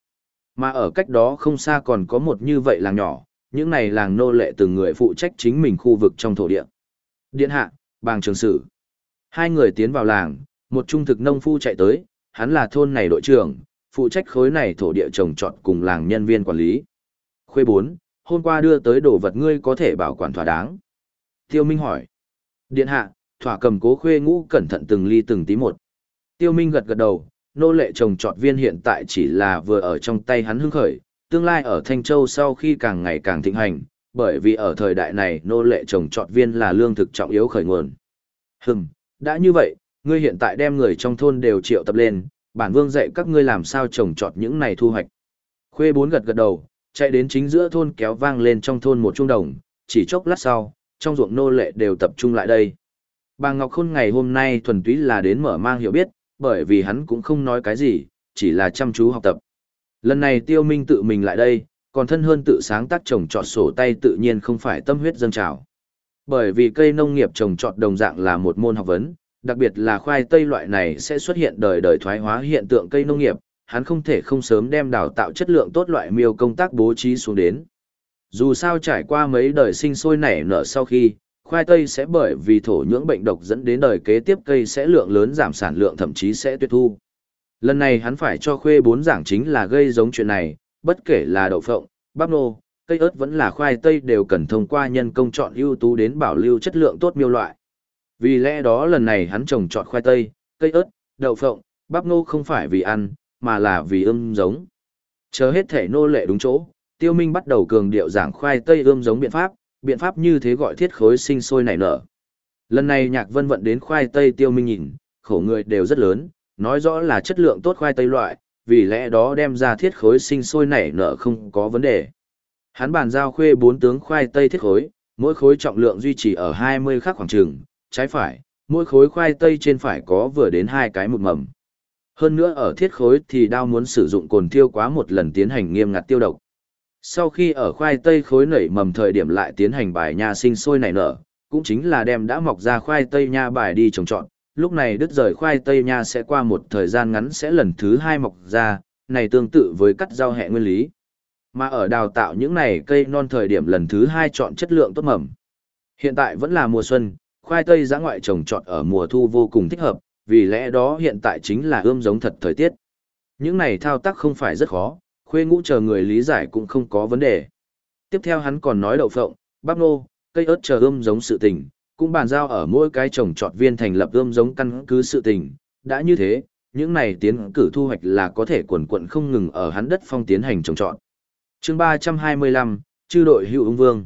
Mà ở cách đó không xa còn có một như vậy làng nhỏ, những này làng nô lệ từng người phụ trách chính mình khu vực trong thổ địa. Điện hạ, bàng trường sử. Hai người tiến vào làng, một trung thực nông phu chạy tới, hắn là thôn này đội trưởng, phụ trách khối này thổ địa trồng trọt cùng làng nhân viên quản lý. Khuê 4, hôm qua đưa tới đồ vật ngươi có thể bảo quản thỏa đáng. Tiêu Minh hỏi. Điện hạ, thỏa cầm cố khuê ngũ cẩn thận từng ly từng tí một. Tiêu Minh gật gật đầu, nô lệ trồng trọt viên hiện tại chỉ là vừa ở trong tay hắn hưng khởi, tương lai ở Thanh Châu sau khi càng ngày càng thịnh hành, bởi vì ở thời đại này nô lệ trồng trọt viên là lương thực trọng yếu khởi nguồn. Hừm, đã như vậy, ngươi hiện tại đem người trong thôn đều triệu tập lên, bản vương dạy các ngươi làm sao trồng trọt những này thu hoạch. Khuê bốn gật gật đầu, chạy đến chính giữa thôn kéo vang lên trong thôn một trung đồng, chỉ chốc lát sau, trong ruộng nô lệ đều tập trung lại đây. Bà Ngọc Khôn ngày hôm nay thuần túy là đến mở mang hiểu biết, bởi vì hắn cũng không nói cái gì, chỉ là chăm chú học tập. Lần này tiêu minh tự mình lại đây, còn thân hơn tự sáng tác trồng trọt sổ tay tự nhiên không phải tâm huyết dâng trào. Bởi vì cây nông nghiệp trồng trọt đồng dạng là một môn học vấn, đặc biệt là khoai tây loại này sẽ xuất hiện đời đời thoái hóa hiện tượng cây nông nghiệp, hắn không thể không sớm đem đào tạo chất lượng tốt loại miêu công tác bố trí xuống đến. Dù sao trải qua mấy đời sinh sôi nảy nở sau khi, khoai tây sẽ bởi vì thổ nhưỡng bệnh độc dẫn đến đời kế tiếp cây sẽ lượng lớn giảm sản lượng thậm chí sẽ tuyệt thu. Lần này hắn phải cho khuê bốn giảng chính là gây giống chuyện này, bất kể là đậu phộng, bắp nô, cây ớt vẫn là khoai tây đều cần thông qua nhân công chọn ưu tú đến bảo lưu chất lượng tốt miêu loại. Vì lẽ đó lần này hắn trồng chọn khoai tây, cây ớt, đậu phộng, bắp nô không phải vì ăn, mà là vì ươm giống. Chờ hết thể nô lệ đúng chỗ, Tiêu Minh bắt đầu cường điệu giảng khoai tây ươm giống biện pháp, biện pháp như thế gọi thiết khối sinh sôi nảy nở. Lần này Nhạc Vân vận đến khoai tây Tiêu Minh nhìn, khổ người đều rất lớn, nói rõ là chất lượng tốt khoai tây loại, vì lẽ đó đem ra thiết khối sinh sôi nảy nở không có vấn đề. Hắn bàn giao khuê bốn tướng khoai tây thiết khối, mỗi khối trọng lượng duy trì ở 20 khắc khoảng trường, trái phải, mỗi khối khoai tây trên phải có vừa đến hai cái một mầm. Hơn nữa ở thiết khối thì đao muốn sử dụng cồn tiêu quá một lần tiến hành nghiêm ngặt tiêu độc. Sau khi ở khoai tây khối nảy mầm thời điểm lại tiến hành bài nha sinh sôi nảy nở, cũng chính là đem đã mọc ra khoai tây nha bài đi trồng trọt. Lúc này đứt rời khoai tây nha sẽ qua một thời gian ngắn sẽ lần thứ hai mọc ra, này tương tự với cắt rau hẹ nguyên lý. Mà ở đào tạo những này cây non thời điểm lần thứ hai chọn chất lượng tốt mầm. Hiện tại vẫn là mùa xuân, khoai tây giã ngoại trồng trọt ở mùa thu vô cùng thích hợp, vì lẽ đó hiện tại chính là ươm giống thật thời tiết. Những này thao tác không phải rất khó, khuê ngũ chờ người lý giải cũng không có vấn đề. Tiếp theo hắn còn nói đậu phộng, bắp nô, cây ớt chờ ươm giống sự tình, cũng bàn giao ở mỗi cái trồng trọt viên thành lập ươm giống căn cứ sự tình. Đã như thế, những này tiến cử thu hoạch là có thể quần quận không ngừng ở hắn đất phong tiến hành trồng trọt. chương 325, chư đội hữu ung vương.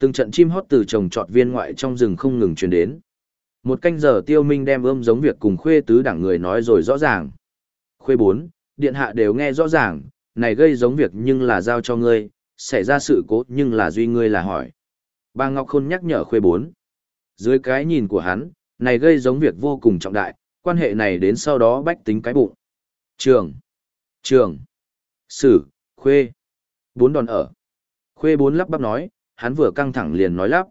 Từng trận chim hót từ trồng trọt viên ngoại trong rừng không ngừng truyền đến. Một canh giờ tiêu minh đem ươm giống việc cùng khuê tứ đảng người nói rồi rõ ràng. Khuê bốn, điện hạ đều nghe rõ ràng, này gây giống việc nhưng là giao cho ngươi, xảy ra sự cố nhưng là duy ngươi là hỏi. Bà Ngọc Khôn nhắc nhở khuê bốn. Dưới cái nhìn của hắn, này gây giống việc vô cùng trọng đại, quan hệ này đến sau đó bách tính cái bụng. Trường, trường, sử, khuê, bốn đòn ở. Khuê bốn lắp bắp nói, hắn vừa căng thẳng liền nói lắp.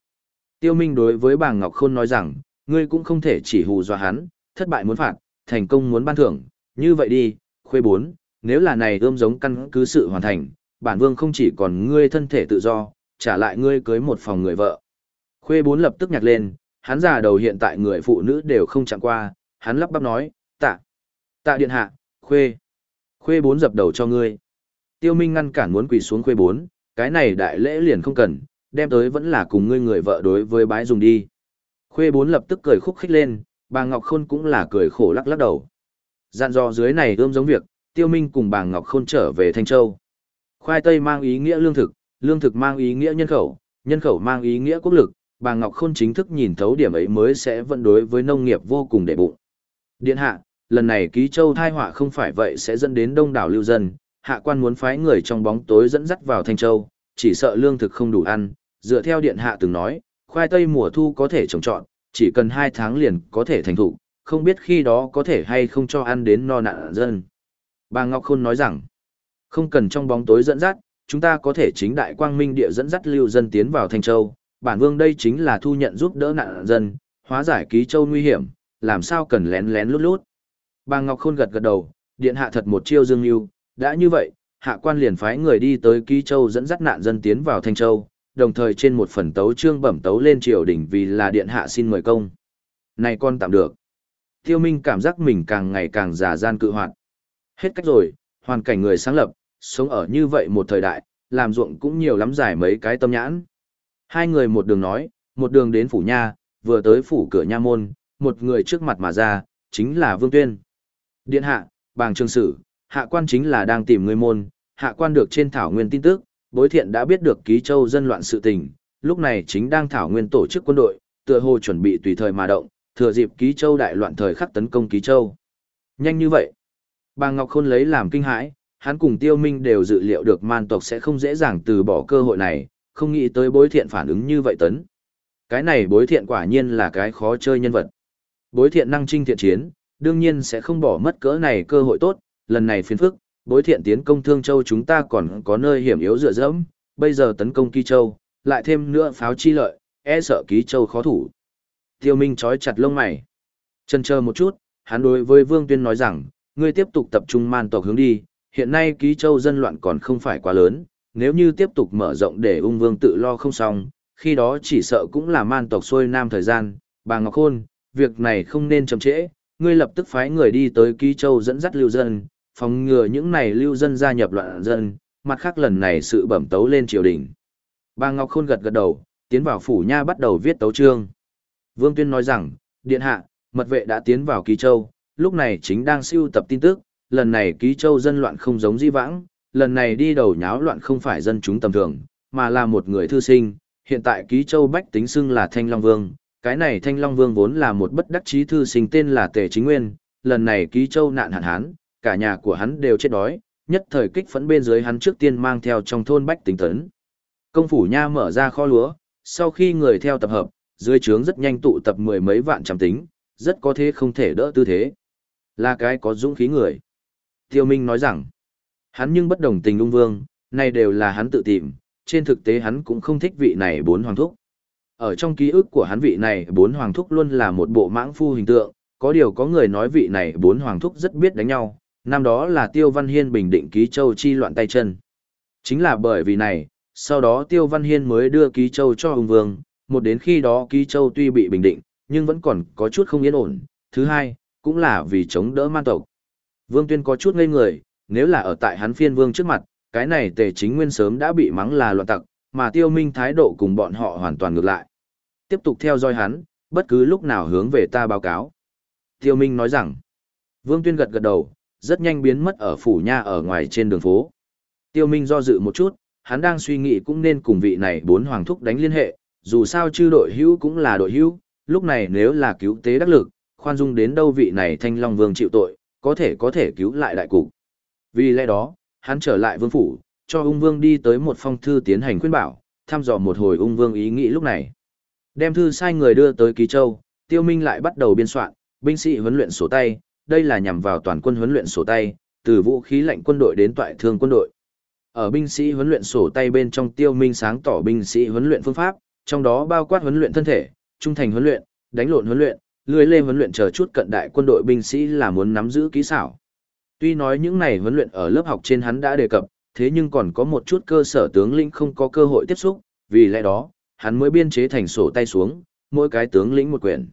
Tiêu Minh đối với bà Ngọc Khôn nói rằng, ngươi cũng không thể chỉ hù dọa hắn, thất bại muốn phạt, thành công muốn ban thưởng, như vậy đi, khuê bốn, nếu là này ươm giống căn cứ sự hoàn thành, bản vương không chỉ còn ngươi thân thể tự do, trả lại ngươi cưới một phòng người vợ. Khuê bốn lập tức nhặt lên, hắn già đầu hiện tại người phụ nữ đều không chạm qua, hắn lắp bắp nói, tạ, tạ điện hạ, khuê, khuê bốn dập đầu cho ngươi. Tiêu Minh ngăn cản muốn quỳ xuống khuê bốn, cái này đại lễ liền không cần, đem tới vẫn là cùng ngươi người vợ đối với bái dùng đi. Khuê bốn lập tức cười khúc khích lên, bà Ngọc Khôn cũng là cười khổ lắc lắc đầu. Dặn dò dưới này ươm giống việc, Tiêu Minh cùng bà Ngọc Khôn trở về Thanh Châu. Khoai tây mang ý nghĩa lương thực, lương thực mang ý nghĩa nhân khẩu, nhân khẩu mang ý nghĩa quốc lực, bà Ngọc Khôn chính thức nhìn thấu điểm ấy mới sẽ vận đối với nông nghiệp vô cùng đệ bụng. Điện hạ, lần này ký châu thai họa không phải vậy sẽ dẫn đến đông đảo lưu dân, hạ quan muốn phái người trong bóng tối dẫn dắt vào Thanh Châu, chỉ sợ lương thực không đủ ăn, dựa theo điện hạ từng nói, khoai tây mùa thu có thể trồng trọt, chỉ cần 2 tháng liền có thể thành thụ, không biết khi đó có thể hay không cho ăn đến no nạn dân. Bà Ngọc Khôn nói rằng, không cần trong bóng tối dẫn dắt, chúng ta có thể chính đại quang minh địa dẫn dắt lưu dân tiến vào Thanh Châu, bản vương đây chính là thu nhận giúp đỡ nạn dân, hóa giải ký châu nguy hiểm, làm sao cần lén lén lút lút. Bà Ngọc Khôn gật gật đầu, điện hạ thật một chiêu dương lưu, đã như vậy, hạ quan liền phái người đi tới ký châu dẫn dắt nạn dân tiến vào Thanh Châu, đồng thời trên một phần tấu trương bẩm tấu lên triều đình vì là điện hạ xin mời công. Này con tạm được. Tiêu Minh cảm giác mình càng ngày càng già gian cự hoạt. Hết cách rồi, hoàn cảnh người sáng lập, sống ở như vậy một thời đại, làm ruộng cũng nhiều lắm giải mấy cái tâm nhãn. Hai người một đường nói, một đường đến phủ nha, vừa tới phủ cửa nha môn, một người trước mặt mà ra, chính là Vương Tuyên. Điện hạ, bàng trường sử, hạ quan chính là đang tìm người môn, hạ quan được trên thảo nguyên tin tức, bối thiện đã biết được ký châu dân loạn sự tình, lúc này chính đang thảo nguyên tổ chức quân đội, tựa hồ chuẩn bị tùy thời mà động, thừa dịp ký châu đại loạn thời khắc tấn công ký châu. Nhanh như vậy, bà Ngọc Khôn lấy làm kinh hãi, hắn cùng tiêu minh đều dự liệu được man tộc sẽ không dễ dàng từ bỏ cơ hội này, không nghĩ tới bối thiện phản ứng như vậy tấn. Cái này bối thiện quả nhiên là cái khó chơi nhân vật. Bối thiện năng trinh thiện chiến, đương nhiên sẽ không bỏ mất cỡ này cơ hội tốt, lần này phiền phức, bối thiện tiến công Thương Châu chúng ta còn có nơi hiểm yếu dựa dẫm, bây giờ tấn công Kỳ Châu, lại thêm nữa pháo chi lợi, e sợ Ký Châu khó thủ. Tiêu Minh chói chặt lông mày. Chân chờ một chút, hắn đối với Vương Tuyên nói rằng, ngươi tiếp tục tập trung man tộc hướng đi, hiện nay Ký Châu dân loạn còn không phải quá lớn, nếu như tiếp tục mở rộng để ung vương tự lo không xong, khi đó chỉ sợ cũng là man tộc xuôi nam thời gian, bà Ngọc Khôn, việc này không nên chậm trễ, ngươi lập tức phái người đi tới Ký Châu dẫn dắt lưu dân, phòng ngừa những này lưu dân gia nhập loạn dân, mặt khác lần này sự bẩm tấu lên triều đình. Bà Ngọc Khôn gật gật đầu, tiến vào phủ nha bắt đầu viết tấu chương. Vương Tuyên nói rằng, điện hạ, mật vệ đã tiến vào Ký Châu, lúc này chính đang siêu tập tin tức, lần này Ký Châu dân loạn không giống di vãng, lần này đi đầu nháo loạn không phải dân chúng tầm thường, mà là một người thư sinh, hiện tại ký châu bách tính xưng là Thanh Long Vương, cái này Thanh Long Vương vốn là một bất đắc chí thư sinh tên là Tề Chính Nguyên, lần này ký châu nạn hạn hán, cả nhà của hắn đều chết đói, nhất thời kích phẫn bên dưới hắn trước tiên mang theo trong thôn bách tính tấn. Công phủ nha mở ra kho lúa, sau khi người theo tập hợp, dưới trướng rất nhanh tụ tập mười mấy vạn trăm tính, rất có thế không thể đỡ tư thế. Là cái có dũng khí người. Tiêu Minh nói rằng, hắn nhưng bất đồng tình ung vương, này đều là hắn tự tìm, trên thực tế hắn cũng không thích vị này bốn hoàng thúc. Ở trong ký ức của hắn vị này bốn hoàng thúc luôn là một bộ mãng phu hình tượng, có điều có người nói vị này bốn hoàng thúc rất biết đánh nhau, năm đó là Tiêu Văn Hiên bình định ký châu chi loạn tay chân. Chính là bởi vì này, sau đó Tiêu Văn Hiên mới đưa ký châu cho hùng vương, một đến khi đó ký châu tuy bị bình định, nhưng vẫn còn có chút không yên ổn. Thứ hai, cũng là vì chống đỡ man tộc. Vương Tuyên có chút ngây người, nếu là ở tại hắn phiên vương trước mặt, cái này tề chính nguyên sớm đã bị mắng là loạn tặc, mà tiêu minh thái độ cùng bọn họ hoàn toàn ngược lại. Tiếp tục theo dõi hắn, bất cứ lúc nào hướng về ta báo cáo. Tiêu minh nói rằng, Vương Tuyên gật gật đầu, rất nhanh biến mất ở phủ nha ở ngoài trên đường phố. Tiêu minh do dự một chút, hắn đang suy nghĩ cũng nên cùng vị này bốn hoàng thúc đánh liên hệ, dù sao chư đội hữu cũng là đội hữu, lúc này nếu là cứu tế đắc lực, khoan dung đến đâu vị này thanh long vương chịu tội, có thể có thể cứu lại đại cục. Vì lẽ đó, hắn trở lại vương phủ, cho ung vương đi tới một phong thư tiến hành khuyên bảo, thăm dò một hồi ung vương ý nghĩ lúc này. Đem thư sai người đưa tới Ký Châu, tiêu minh lại bắt đầu biên soạn, binh sĩ huấn luyện sổ tay, đây là nhằm vào toàn quân huấn luyện sổ tay, từ vũ khí lạnh quân đội đến toại thương quân đội. Ở binh sĩ huấn luyện sổ tay bên trong tiêu minh sáng tỏ binh sĩ huấn luyện phương pháp, trong đó bao quát huấn luyện thân thể, trung thành huấn luyện, đánh lộn huấn luyện, lưới lê huấn luyện chờ chút cận đại quân đội binh sĩ là muốn nắm giữ kỹ xảo. Tuy nói những này huấn luyện ở lớp học trên hắn đã đề cập, thế nhưng còn có một chút cơ sở tướng lĩnh không có cơ hội tiếp xúc, vì lẽ đó, hắn mới biên chế thành sổ tay xuống, mỗi cái tướng lĩnh một quyển.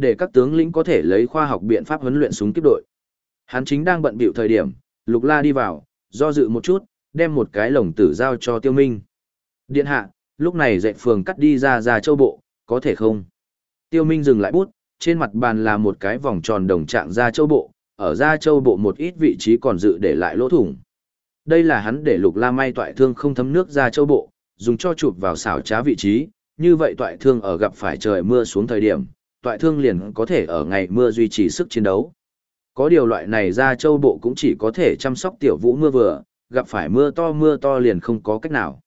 Để các tướng lĩnh có thể lấy khoa học biện pháp huấn luyện súng kiếp đội. Hắn chính đang bận bịu thời điểm, Lục La đi vào, do dự một chút, đem một cái lồng tử giao cho Tiêu Minh. Điện hạ, lúc này dạy phường cắt đi ra ra châu bộ, có thể không? Tiêu Minh dừng lại bút, trên mặt bàn là một cái vòng tròn đồng trạng ra châu bộ, ở ra châu bộ một ít vị trí còn dự để lại lỗ thủng. Đây là hắn để lục la may toại thương không thấm nước ra châu bộ, dùng cho chụp vào xảo trá vị trí, như vậy toại thương ở gặp phải trời mưa xuống thời điểm, toại thương liền có thể ở ngày mưa duy trì sức chiến đấu. Có điều loại này ra châu bộ cũng chỉ có thể chăm sóc tiểu vũ mưa vừa, gặp phải mưa to mưa to liền không có cách nào.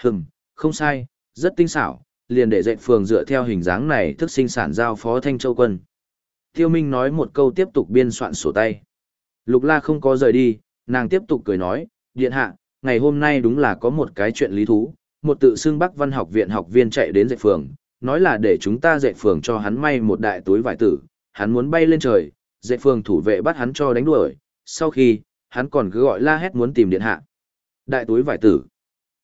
Hừm, không sai, rất tinh xảo, liền để dạy phường dựa theo hình dáng này thức sinh sản giao phó Thanh Châu Quân. Tiêu Minh nói một câu tiếp tục biên soạn sổ tay. Lục La không có rời đi, nàng tiếp tục cười nói, điện hạ, ngày hôm nay đúng là có một cái chuyện lý thú, một tự xưng Bắc Văn học viện học viên chạy đến dạy phường, nói là để chúng ta dạy phường cho hắn may một đại túi vải tử, hắn muốn bay lên trời, dạy phường thủ vệ bắt hắn cho đánh đuổi, sau khi, hắn còn cứ gọi la hét muốn tìm điện hạ. Đại túi vải tử,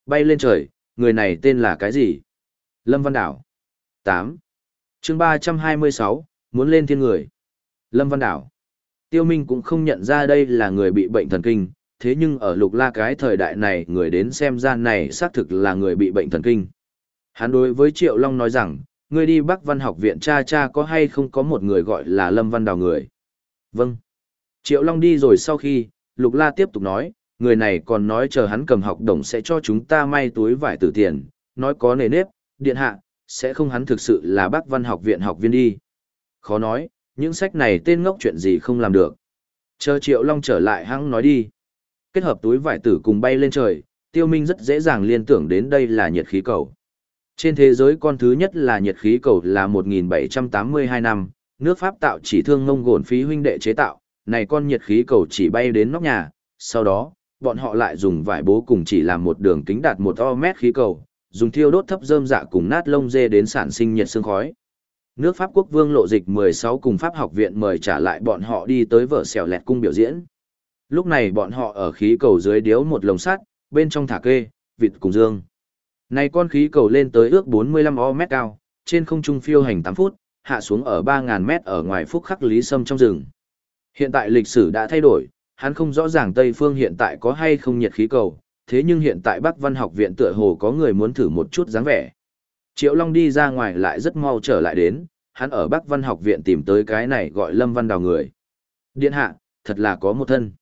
bay lên trời, người này tên là cái gì? Lâm Văn Đảo. 8. chương 326, muốn lên thiên người. Lâm Văn Đảo. Tiêu Minh cũng không nhận ra đây là người bị bệnh thần kinh, thế nhưng ở lục la cái thời đại này người đến xem ra này xác thực là người bị bệnh thần kinh. Hắn đối với Triệu Long nói rằng, người đi Bắc Văn học viện cha cha có hay không có một người gọi là Lâm Văn Đào người. Vâng. Triệu Long đi rồi sau khi, lục la tiếp tục nói, người này còn nói chờ hắn cầm học đồng sẽ cho chúng ta may túi vải tử tiền, nói có nề nếp, điện hạ, sẽ không hắn thực sự là Bắc Văn học viện học viên đi. Khó nói, những sách này tên ngốc chuyện gì không làm được. Chờ Triệu Long trở lại hắn nói đi. Kết hợp túi vải tử cùng bay lên trời, Tiêu Minh rất dễ dàng liên tưởng đến đây là nhiệt khí cầu. Trên thế giới con thứ nhất là nhiệt khí cầu là 1782 năm, nước Pháp tạo chỉ thương ngông gồn phí huynh đệ chế tạo, này con nhiệt khí cầu chỉ bay đến nóc nhà, sau đó, bọn họ lại dùng vải bố cùng chỉ làm một đường kính đạt một o mét khí cầu, dùng thiêu đốt thấp rơm dạ cùng nát lông dê đến sản sinh nhiệt sương khói. Nước Pháp quốc vương lộ dịch 16 cùng Pháp học viện mời trả lại bọn họ đi tới vở xèo lẹt cung biểu diễn. Lúc này bọn họ ở khí cầu dưới điếu một lồng sắt, bên trong thả kê, vịt cùng dương. Này con khí cầu lên tới ước 45 o mét cao, trên không trung phiêu hành 8 phút, hạ xuống ở 3.000 mét ở ngoài phúc khắc lý sâm trong rừng. Hiện tại lịch sử đã thay đổi, hắn không rõ ràng Tây phương hiện tại có hay không nhiệt khí cầu, thế nhưng hiện tại Bắc Văn học viện tựa hồ có người muốn thử một chút dáng vẻ. Triệu Long đi ra ngoài lại rất mau trở lại đến, hắn ở Bắc Văn học viện tìm tới cái này gọi Lâm Văn Đào người. Điện hạ, thật là có một thân.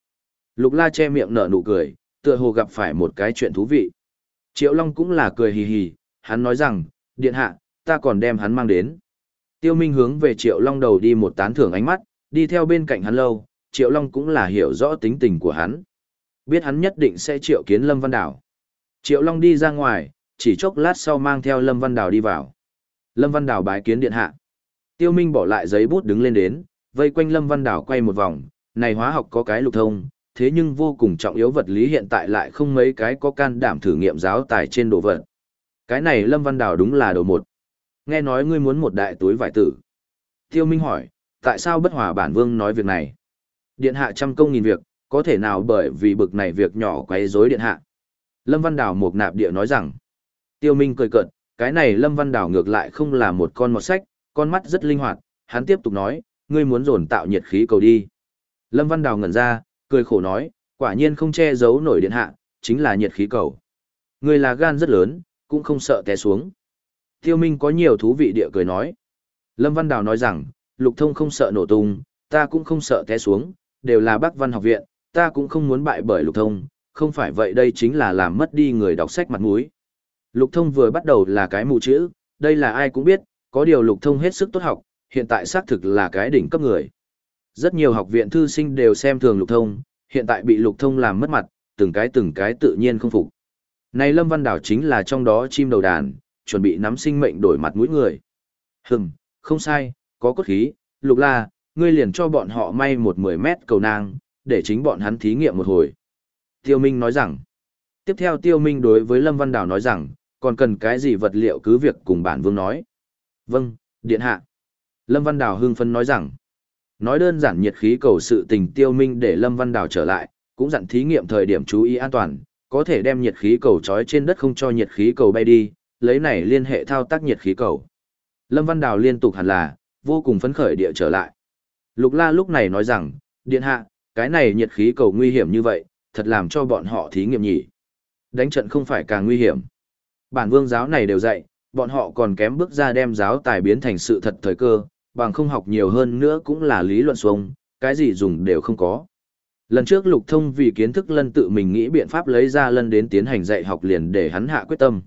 Lục La che miệng nở nụ cười, tựa hồ gặp phải một cái chuyện thú vị. Triệu Long cũng là cười hì hì, hắn nói rằng, điện hạ, ta còn đem hắn mang đến. Tiêu Minh hướng về Triệu Long đầu đi một tán thưởng ánh mắt, đi theo bên cạnh hắn lâu, Triệu Long cũng là hiểu rõ tính tình của hắn. Biết hắn nhất định sẽ triệu kiến Lâm Văn Đảo. Triệu Long đi ra ngoài, chỉ chốc lát sau mang theo Lâm Văn Đảo đi vào. Lâm Văn Đảo bái kiến điện hạ. Tiêu Minh bỏ lại giấy bút đứng lên đến, vây quanh Lâm Văn Đảo quay một vòng, này hóa học có cái lục thông, thế nhưng vô cùng trọng yếu vật lý hiện tại lại không mấy cái có can đảm thử nghiệm giáo tài trên đồ vật. Cái này Lâm Văn Đảo đúng là đồ một. Nghe nói ngươi muốn một đại túi vải tử. Tiêu Minh hỏi, tại sao bất hòa bản vương nói việc này? Điện hạ trăm công nghìn việc, có thể nào bởi vì bực này việc nhỏ quấy rối điện hạ? Lâm Văn Đảo một nạp địa nói rằng, Tiêu Minh cười cợt, cái này Lâm Văn Đảo ngược lại không là một con mọt sách, con mắt rất linh hoạt, hắn tiếp tục nói, ngươi muốn dồn tạo nhiệt khí cầu đi. Lâm Văn Đào ngẩn ra, cười khổ nói, quả nhiên không che giấu nổi điện hạ, chính là nhiệt khí cầu. người là gan rất lớn, cũng không sợ té xuống. Tiêu Minh có nhiều thú vị địa cười nói. Lâm Văn Đào nói rằng, Lục Thông không sợ nổ tung, ta cũng không sợ té xuống, đều là Bắc Văn học viện, ta cũng không muốn bại bởi Lục Thông, không phải vậy đây chính là làm mất đi người đọc sách mặt mũi. Lục Thông vừa bắt đầu là cái mù chữ, đây là ai cũng biết, có điều Lục Thông hết sức tốt học, hiện tại xác thực là cái đỉnh cấp người. Rất nhiều học viện thư sinh đều xem thường Lục Thông, hiện tại bị Lục Thông làm mất mặt, từng cái từng cái tự nhiên không phục. Này Lâm Văn Đảo chính là trong đó chim đầu đàn, chuẩn bị nắm sinh mệnh đổi mặt mũi người. Hừm, không sai, có cốt khí, Lục La, ngươi liền cho bọn họ may một 10 mét cầu nang, để chính bọn hắn thí nghiệm một hồi. Tiêu Minh nói rằng, tiếp theo Tiêu Minh đối với Lâm Văn Đảo nói rằng, còn cần cái gì vật liệu cứ việc cùng bản vương nói. Vâng, điện hạ. Lâm Văn đảo hưng phấn nói rằng, nói đơn giản nhiệt khí cầu sự tình tiêu minh để Lâm Văn Đào trở lại, cũng dặn thí nghiệm thời điểm chú ý an toàn, có thể đem nhiệt khí cầu trói trên đất không cho nhiệt khí cầu bay đi, lấy này liên hệ thao tác nhiệt khí cầu. Lâm Văn Đào liên tục hẳn là, vô cùng phấn khởi địa trở lại. Lục La lúc này nói rằng, điện hạ, cái này nhiệt khí cầu nguy hiểm như vậy, thật làm cho bọn họ thí nghiệm nhỉ. Đánh trận không phải càng nguy hiểm. Bản vương giáo này đều dạy, bọn họ còn kém bước ra đem giáo tài biến thành sự thật thời cơ, bằng không học nhiều hơn nữa cũng là lý luận xuống, cái gì dùng đều không có. Lần trước Lục Thông vì kiến thức lân tự mình nghĩ biện pháp lấy ra lân đến tiến hành dạy học liền để hắn hạ quyết tâm.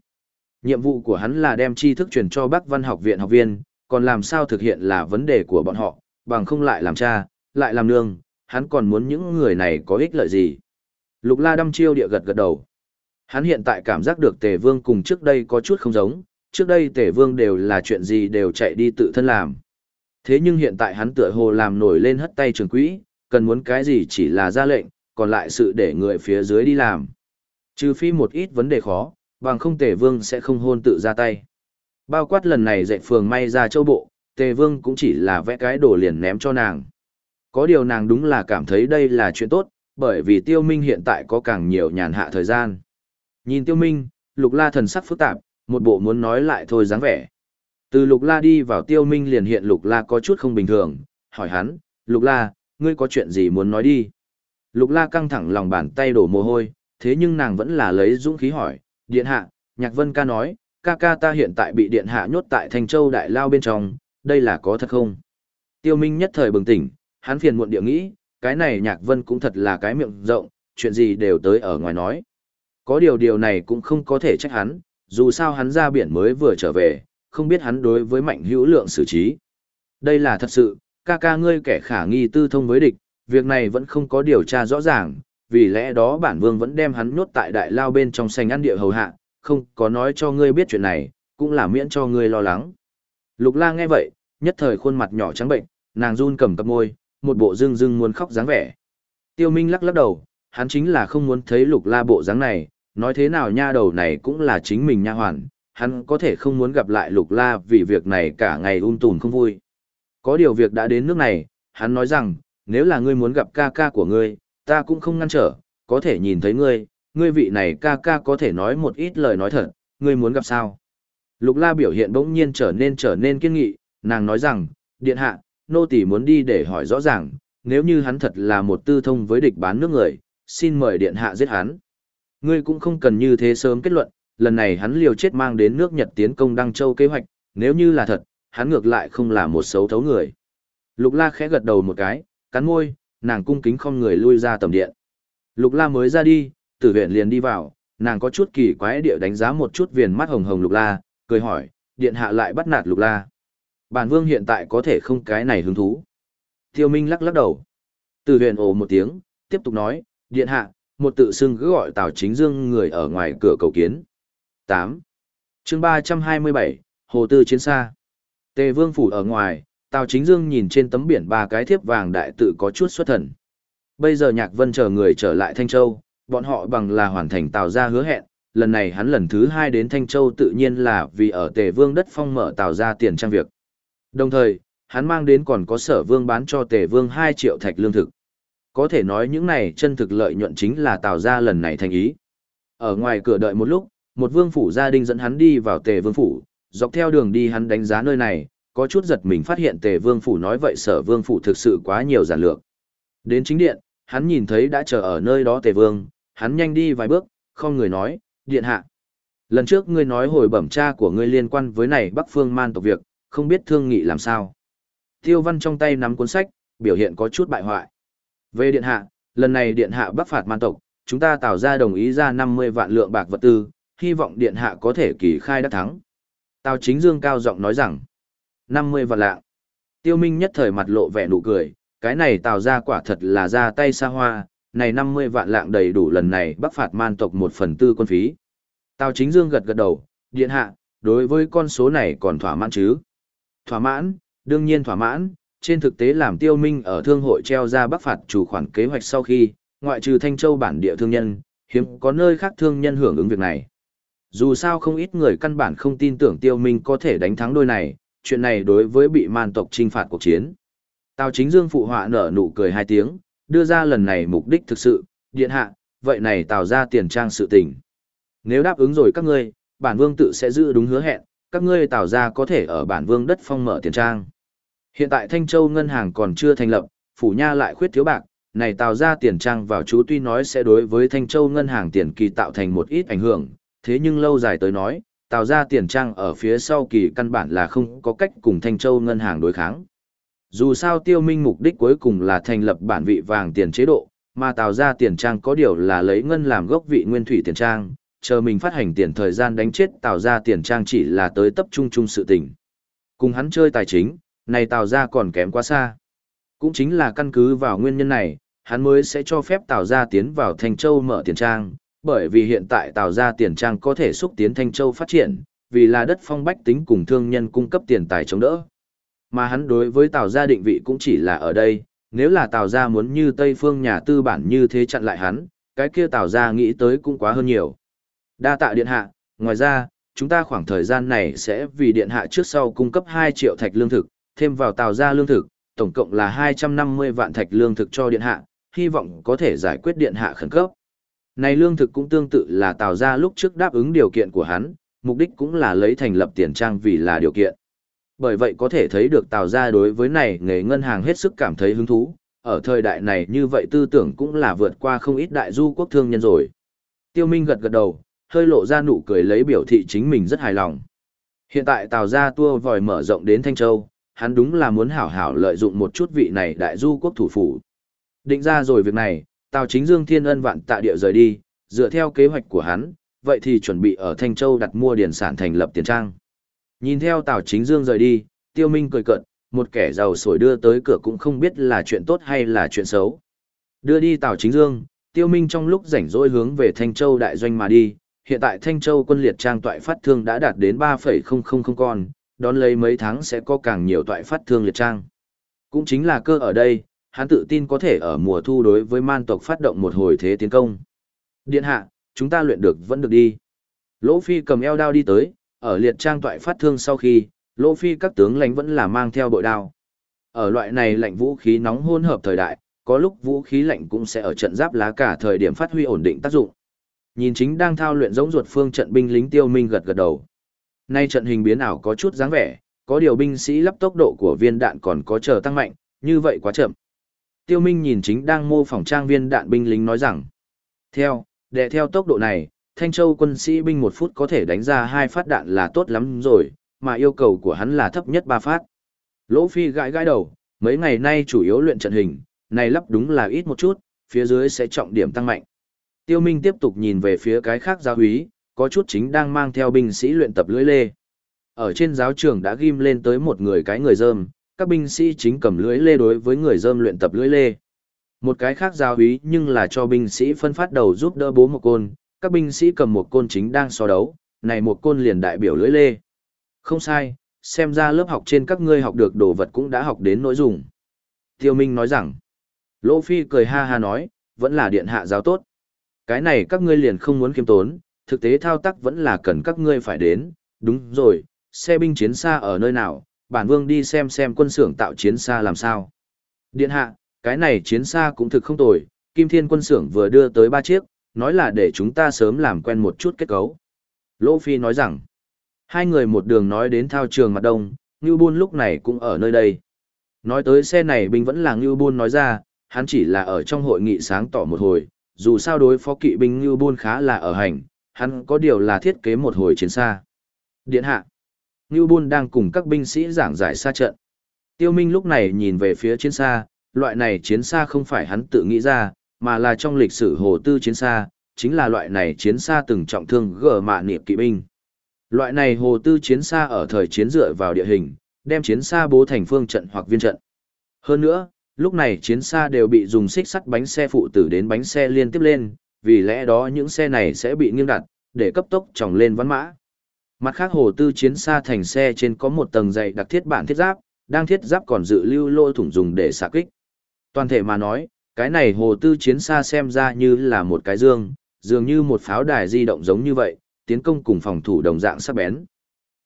Nhiệm vụ của hắn là đem tri thức truyền cho Bắc Văn học viện học viên, còn làm sao thực hiện là vấn đề của bọn họ, bằng không lại làm cha, lại làm nương, hắn còn muốn những người này có ích lợi gì. Lục La đâm chiêu địa gật gật đầu. Hắn hiện tại cảm giác được Tề Vương cùng trước đây có chút không giống, trước đây Tề Vương đều là chuyện gì đều chạy đi tự thân làm. Thế nhưng hiện tại hắn tựa hồ làm nổi lên hất tay trường quỹ, cần muốn cái gì chỉ là ra lệnh, còn lại sự để người phía dưới đi làm. Trừ phi một ít vấn đề khó, bằng không Tề Vương sẽ không hôn tự ra tay. Bao quát lần này dạy phường may ra châu bộ, Tề Vương cũng chỉ là vẽ cái đồ liền ném cho nàng. Có điều nàng đúng là cảm thấy đây là chuyện tốt, bởi vì Tiêu Minh hiện tại có càng nhiều nhàn hạ thời gian. Nhìn Tiêu Minh, Lục La thần sắc phức tạp, một bộ muốn nói lại thôi dáng vẻ. Từ Lục La đi vào Tiêu Minh liền hiện Lục La có chút không bình thường, hỏi hắn, Lục La, ngươi có chuyện gì muốn nói đi? Lục La căng thẳng lòng bàn tay đổ mồ hôi, thế nhưng nàng vẫn là lấy dũng khí hỏi, Điện Hạ, Nhạc Vân ca nói, ca ca ta hiện tại bị Điện Hạ nhốt tại Thành Châu Đại Lao bên trong, đây là có thật không? Tiêu Minh nhất thời bừng tỉnh, hắn phiền muộn địa nghĩ, cái này Nhạc Vân cũng thật là cái miệng rộng, chuyện gì đều tới ở ngoài nói. Có điều điều này cũng không có thể trách hắn, dù sao hắn ra biển mới vừa trở về, không biết hắn đối với mạnh hữu lượng xử trí. Đây là thật sự, ca ca ngươi kẻ khả nghi tư thông với địch, việc này vẫn không có điều tra rõ ràng, vì lẽ đó bản vương vẫn đem hắn nhốt tại đại lao bên trong sành ăn địa hầu hạ, không có nói cho ngươi biết chuyện này, cũng là miễn cho ngươi lo lắng. Lục la nghe vậy, nhất thời khuôn mặt nhỏ trắng bệnh, nàng run cầm cặp môi, một bộ rưng rưng muốn khóc dáng vẻ. Tiêu Minh lắc lắc đầu, hắn chính là không muốn thấy lục la bộ dáng này, nói thế nào nha đầu này cũng là chính mình nha hoàn, hắn có thể không muốn gặp lại lục la vì việc này cả ngày um tùm không vui. Có điều việc đã đến nước này, hắn nói rằng, nếu là ngươi muốn gặp ca ca của ngươi, ta cũng không ngăn trở, có thể nhìn thấy ngươi, ngươi vị này ca ca có thể nói một ít lời nói thật, ngươi muốn gặp sao. Lục la biểu hiện bỗng nhiên trở nên trở nên kiên nghị, nàng nói rằng, điện hạ, nô tỳ muốn đi để hỏi rõ ràng, nếu như hắn thật là một tư thông với địch bán nước người, xin mời điện hạ giết hắn. Ngươi cũng không cần như thế sớm kết luận, lần này hắn liều chết mang đến nước Nhật tiến công Đăng Châu kế hoạch, nếu như là thật, hắn ngược lại không là một xấu thấu người. Lục La khẽ gật đầu một cái, cắn môi, nàng cung kính không người lui ra tầm điện. Lục La mới ra đi, tử Viện liền đi vào, nàng có chút kỳ quái địa đánh giá một chút viền mắt hồng hồng lục la, cười hỏi, điện hạ lại bắt nạt lục la. Bản vương hiện tại có thể không cái này hứng thú. Tiêu Minh lắc lắc đầu. Tử Viện ồ một tiếng, tiếp tục nói, điện hạ, một tự xưng cứ gọi Tào Chính Dương người ở ngoài cửa cầu kiến. 8. chương 327, Hồ Tư Chiến Xa. Tề Vương Phủ ở ngoài, Tào Chính Dương nhìn trên tấm biển ba cái thiếp vàng đại tự có chút xuất thần. Bây giờ Nhạc Vân chờ người trở lại Thanh Châu, bọn họ bằng là hoàn thành Tào ra hứa hẹn, lần này hắn lần thứ hai đến Thanh Châu tự nhiên là vì ở Tề Vương đất phong mở Tào ra tiền trang việc. Đồng thời, hắn mang đến còn có sở vương bán cho Tề Vương 2 triệu thạch lương thực. Có thể nói những này chân thực lợi nhuận chính là Tào ra lần này thành ý. Ở ngoài cửa đợi một lúc, một vương phủ gia đình dẫn hắn đi vào Tề Vương phủ, dọc theo đường đi hắn đánh giá nơi này, có chút giật mình phát hiện tề vương phủ nói vậy sở vương phủ thực sự quá nhiều giản lược. Đến chính điện, hắn nhìn thấy đã chờ ở nơi đó tề vương, hắn nhanh đi vài bước, không người nói, điện hạ. Lần trước ngươi nói hồi bẩm cha của ngươi liên quan với này bắc phương man tộc việc, không biết thương nghị làm sao. Tiêu văn trong tay nắm cuốn sách, biểu hiện có chút bại hoại. Về điện hạ, lần này điện hạ bắc phạt man tộc, chúng ta tạo ra đồng ý ra 50 vạn lượng bạc vật tư, hy vọng điện hạ có thể kỳ khai đắc thắng. Tào chính dương cao giọng nói rằng, 50 vạn lạng. Tiêu Minh nhất thời mặt lộ vẻ nụ cười, cái này tào ra quả thật là ra tay xa hoa, này 50 vạn lạng đầy đủ lần này bắc phạt man tộc một phần tư quân phí. Tào chính dương gật gật đầu, điện hạ, đối với con số này còn thỏa mãn chứ? Thỏa mãn, đương nhiên thỏa mãn, trên thực tế làm tiêu minh ở thương hội treo ra bắc phạt chủ khoản kế hoạch sau khi, ngoại trừ Thanh Châu bản địa thương nhân, hiếm có nơi khác thương nhân hưởng ứng việc này. Dù sao không ít người căn bản không tin tưởng tiêu minh có thể đánh thắng đôi này, chuyện này đối với bị man tộc trinh phạt cuộc chiến. Tào chính dương phụ họa nở nụ cười hai tiếng, đưa ra lần này mục đích thực sự, điện hạ, vậy này tạo ra tiền trang sự tình. Nếu đáp ứng rồi các ngươi, bản vương tự sẽ giữ đúng hứa hẹn, các ngươi tạo ra có thể ở bản vương đất phong mở tiền trang. Hiện tại Thanh Châu ngân hàng còn chưa thành lập, phủ nha lại khuyết thiếu bạc, này tạo ra tiền trang vào chú tuy nói sẽ đối với Thanh Châu ngân hàng tiền kỳ tạo thành một ít ảnh hưởng, thế nhưng lâu dài tới nói, tạo ra tiền trang ở phía sau kỳ căn bản là không có cách cùng Thanh Châu ngân hàng đối kháng. Dù sao tiêu minh mục đích cuối cùng là thành lập bản vị vàng tiền chế độ, mà tạo ra tiền trang có điều là lấy ngân làm gốc vị nguyên thủy tiền trang, chờ mình phát hành tiền thời gian đánh chết tạo ra tiền trang chỉ là tới tập trung chung sự tình. Cùng hắn chơi tài chính, này tạo ra còn kém quá xa. Cũng chính là căn cứ vào nguyên nhân này, hắn mới sẽ cho phép tạo ra tiến vào Thanh Châu mở tiền trang, bởi vì hiện tại tạo ra tiền trang có thể xúc tiến Thanh Châu phát triển, vì là đất phong bách tính cùng thương nhân cung cấp tiền tài chống đỡ. Mà hắn đối với Tào gia định vị cũng chỉ là ở đây, nếu là Tào gia muốn như Tây phương nhà tư bản như thế chặn lại hắn, cái kia Tào gia nghĩ tới cũng quá hơn nhiều. Đa tạ điện hạ, ngoài ra, chúng ta khoảng thời gian này sẽ vì điện hạ trước sau cung cấp 2 triệu thạch lương thực, thêm vào Tào gia lương thực, tổng cộng là 250 vạn thạch lương thực cho điện hạ, hy vọng có thể giải quyết điện hạ khẩn cấp. Này lương thực cũng tương tự là tạo ra lúc trước đáp ứng điều kiện của hắn, mục đích cũng là lấy thành lập tiền trang vì là điều kiện. Bởi vậy có thể thấy được tạo ra đối với này nghề ngân hàng hết sức cảm thấy hứng thú, ở thời đại này như vậy tư tưởng cũng là vượt qua không ít đại du quốc thương nhân rồi. Tiêu Minh gật gật đầu, hơi lộ ra nụ cười lấy biểu thị chính mình rất hài lòng. Hiện tại Tào gia tua vòi mở rộng đến Thanh Châu, hắn đúng là muốn hảo hảo lợi dụng một chút vị này đại du quốc thủ phủ. Định ra rồi việc này, Tào chính Dương Thiên Ân vạn tạ địa rời đi, dựa theo kế hoạch của hắn, vậy thì chuẩn bị ở Thanh Châu đặt mua điển sản thành lập tiền trang. Nhìn theo Tào chính Dương rời đi, Tiêu Minh cười cợt, một kẻ giàu sổi đưa tới cửa cũng không biết là chuyện tốt hay là chuyện xấu. Đưa đi Tào chính Dương, Tiêu Minh trong lúc rảnh rỗi hướng về Thanh Châu đại doanh mà đi, hiện tại Thanh Châu quân liệt trang toại phát thương đã đạt đến 3,000 con, đón lấy mấy tháng sẽ có càng nhiều toại phát thương liệt trang. Cũng chính là cơ ở đây, hắn tự tin có thể ở mùa thu đối với man tộc phát động một hồi thế tiến công. Điện hạ, chúng ta luyện được vẫn được đi. Lỗ Phi cầm eo đao đi tới, ở liệt trang toại phát thương sau khi, Lỗ Phi các tướng lãnh vẫn là mang theo bội đao. Ở loại này lạnh vũ khí nóng hỗn hợp thời đại, có lúc vũ khí lạnh cũng sẽ ở trận giáp lá cả thời điểm phát huy ổn định tác dụng. Nhìn chính đang thao luyện giống ruột phương trận binh lính tiêu minh gật gật đầu. Nay trận hình biến ảo có chút dáng vẻ, có điều binh sĩ lắp tốc độ của viên đạn còn có chờ tăng mạnh, như vậy quá chậm. Tiêu Minh nhìn chính đang mô phỏng trang viên đạn binh lính nói rằng, theo, đệ theo tốc độ này, Thanh Châu quân sĩ binh một phút có thể đánh ra hai phát đạn là tốt lắm rồi, mà yêu cầu của hắn là thấp nhất ba phát. Lỗ Phi gãi gãi đầu, mấy ngày nay chủ yếu luyện trận hình, này lắp đúng là ít một chút, phía dưới sẽ trọng điểm tăng mạnh. Tiêu Minh tiếp tục nhìn về phía cái khác giáo úy, có chút chính đang mang theo binh sĩ luyện tập lưỡi lê. Ở trên giáo trường đã ghim lên tới một người cái người dơm, các binh sĩ chính cầm lưỡi lê đối với người dơm luyện tập lưỡi lê. Một cái khác giáo úy nhưng là cho binh sĩ phân phát đầu giúp đỡ bố một côn, các binh sĩ cầm một côn chính đang so đấu, này một côn liền đại biểu lưỡi lê. Không sai, xem ra lớp học trên các ngươi học được đồ vật cũng đã học đến nội dung. Tiêu Minh nói rằng, Lỗ Phi cười ha ha nói, vẫn là điện hạ giáo tốt. Cái này các ngươi liền không muốn kiêm tốn, thực tế thao tác vẫn là cần các ngươi phải đến, đúng rồi, xe binh chiến xa ở nơi nào, bản vương đi xem xem quân xưởng tạo chiến xa làm sao. Điện hạ, cái này chiến xa cũng thực không tồi, Kim Thiên quân xưởng vừa đưa tới ba chiếc, nói là để chúng ta sớm làm quen một chút kết cấu. Lỗ Phi nói rằng, hai người một đường nói đến thao trường mặt đông, Ngưu Bôn lúc này cũng ở nơi đây. Nói tới xe này binh vẫn là Ngưu Bôn nói ra, hắn chỉ là ở trong hội nghị sáng tỏ một hồi, dù sao đối phó kỵ binh Ngưu Bôn khá là ở hành, hắn có điều là thiết kế một hồi chiến xa. Điện hạ, Ngưu Bôn đang cùng các binh sĩ giảng giải xa trận. Tiêu Minh lúc này nhìn về phía chiến xa, loại này chiến xa không phải hắn tự nghĩ ra, mà là trong lịch sử hồ tư chiến xa, chính là loại này chiến xa từng trọng thương gờ mạ niệm kỵ binh. Loại này hồ tư chiến xa ở thời chiến dựa vào địa hình, đem chiến xa bố thành phương trận hoặc viên trận. Hơn nữa, lúc này chiến xa đều bị dùng xích sắt bánh xe phụ tử đến bánh xe liên tiếp lên, vì lẽ đó những xe này sẽ bị nghiêng đặt, để cấp tốc tròng lên ván mã. Mặt khác hồ tư chiến xa thành xe trên có một tầng dày đặc thiết bản thiết giáp, đang thiết giáp còn dự lưu lô thủng dùng để xạ kích. Toàn thể mà nói, cái này hồ tư chiến xa xem ra như là một cái dương, dường như một pháo đài di động giống như vậy, tiến công cùng phòng thủ đồng dạng sắc bén.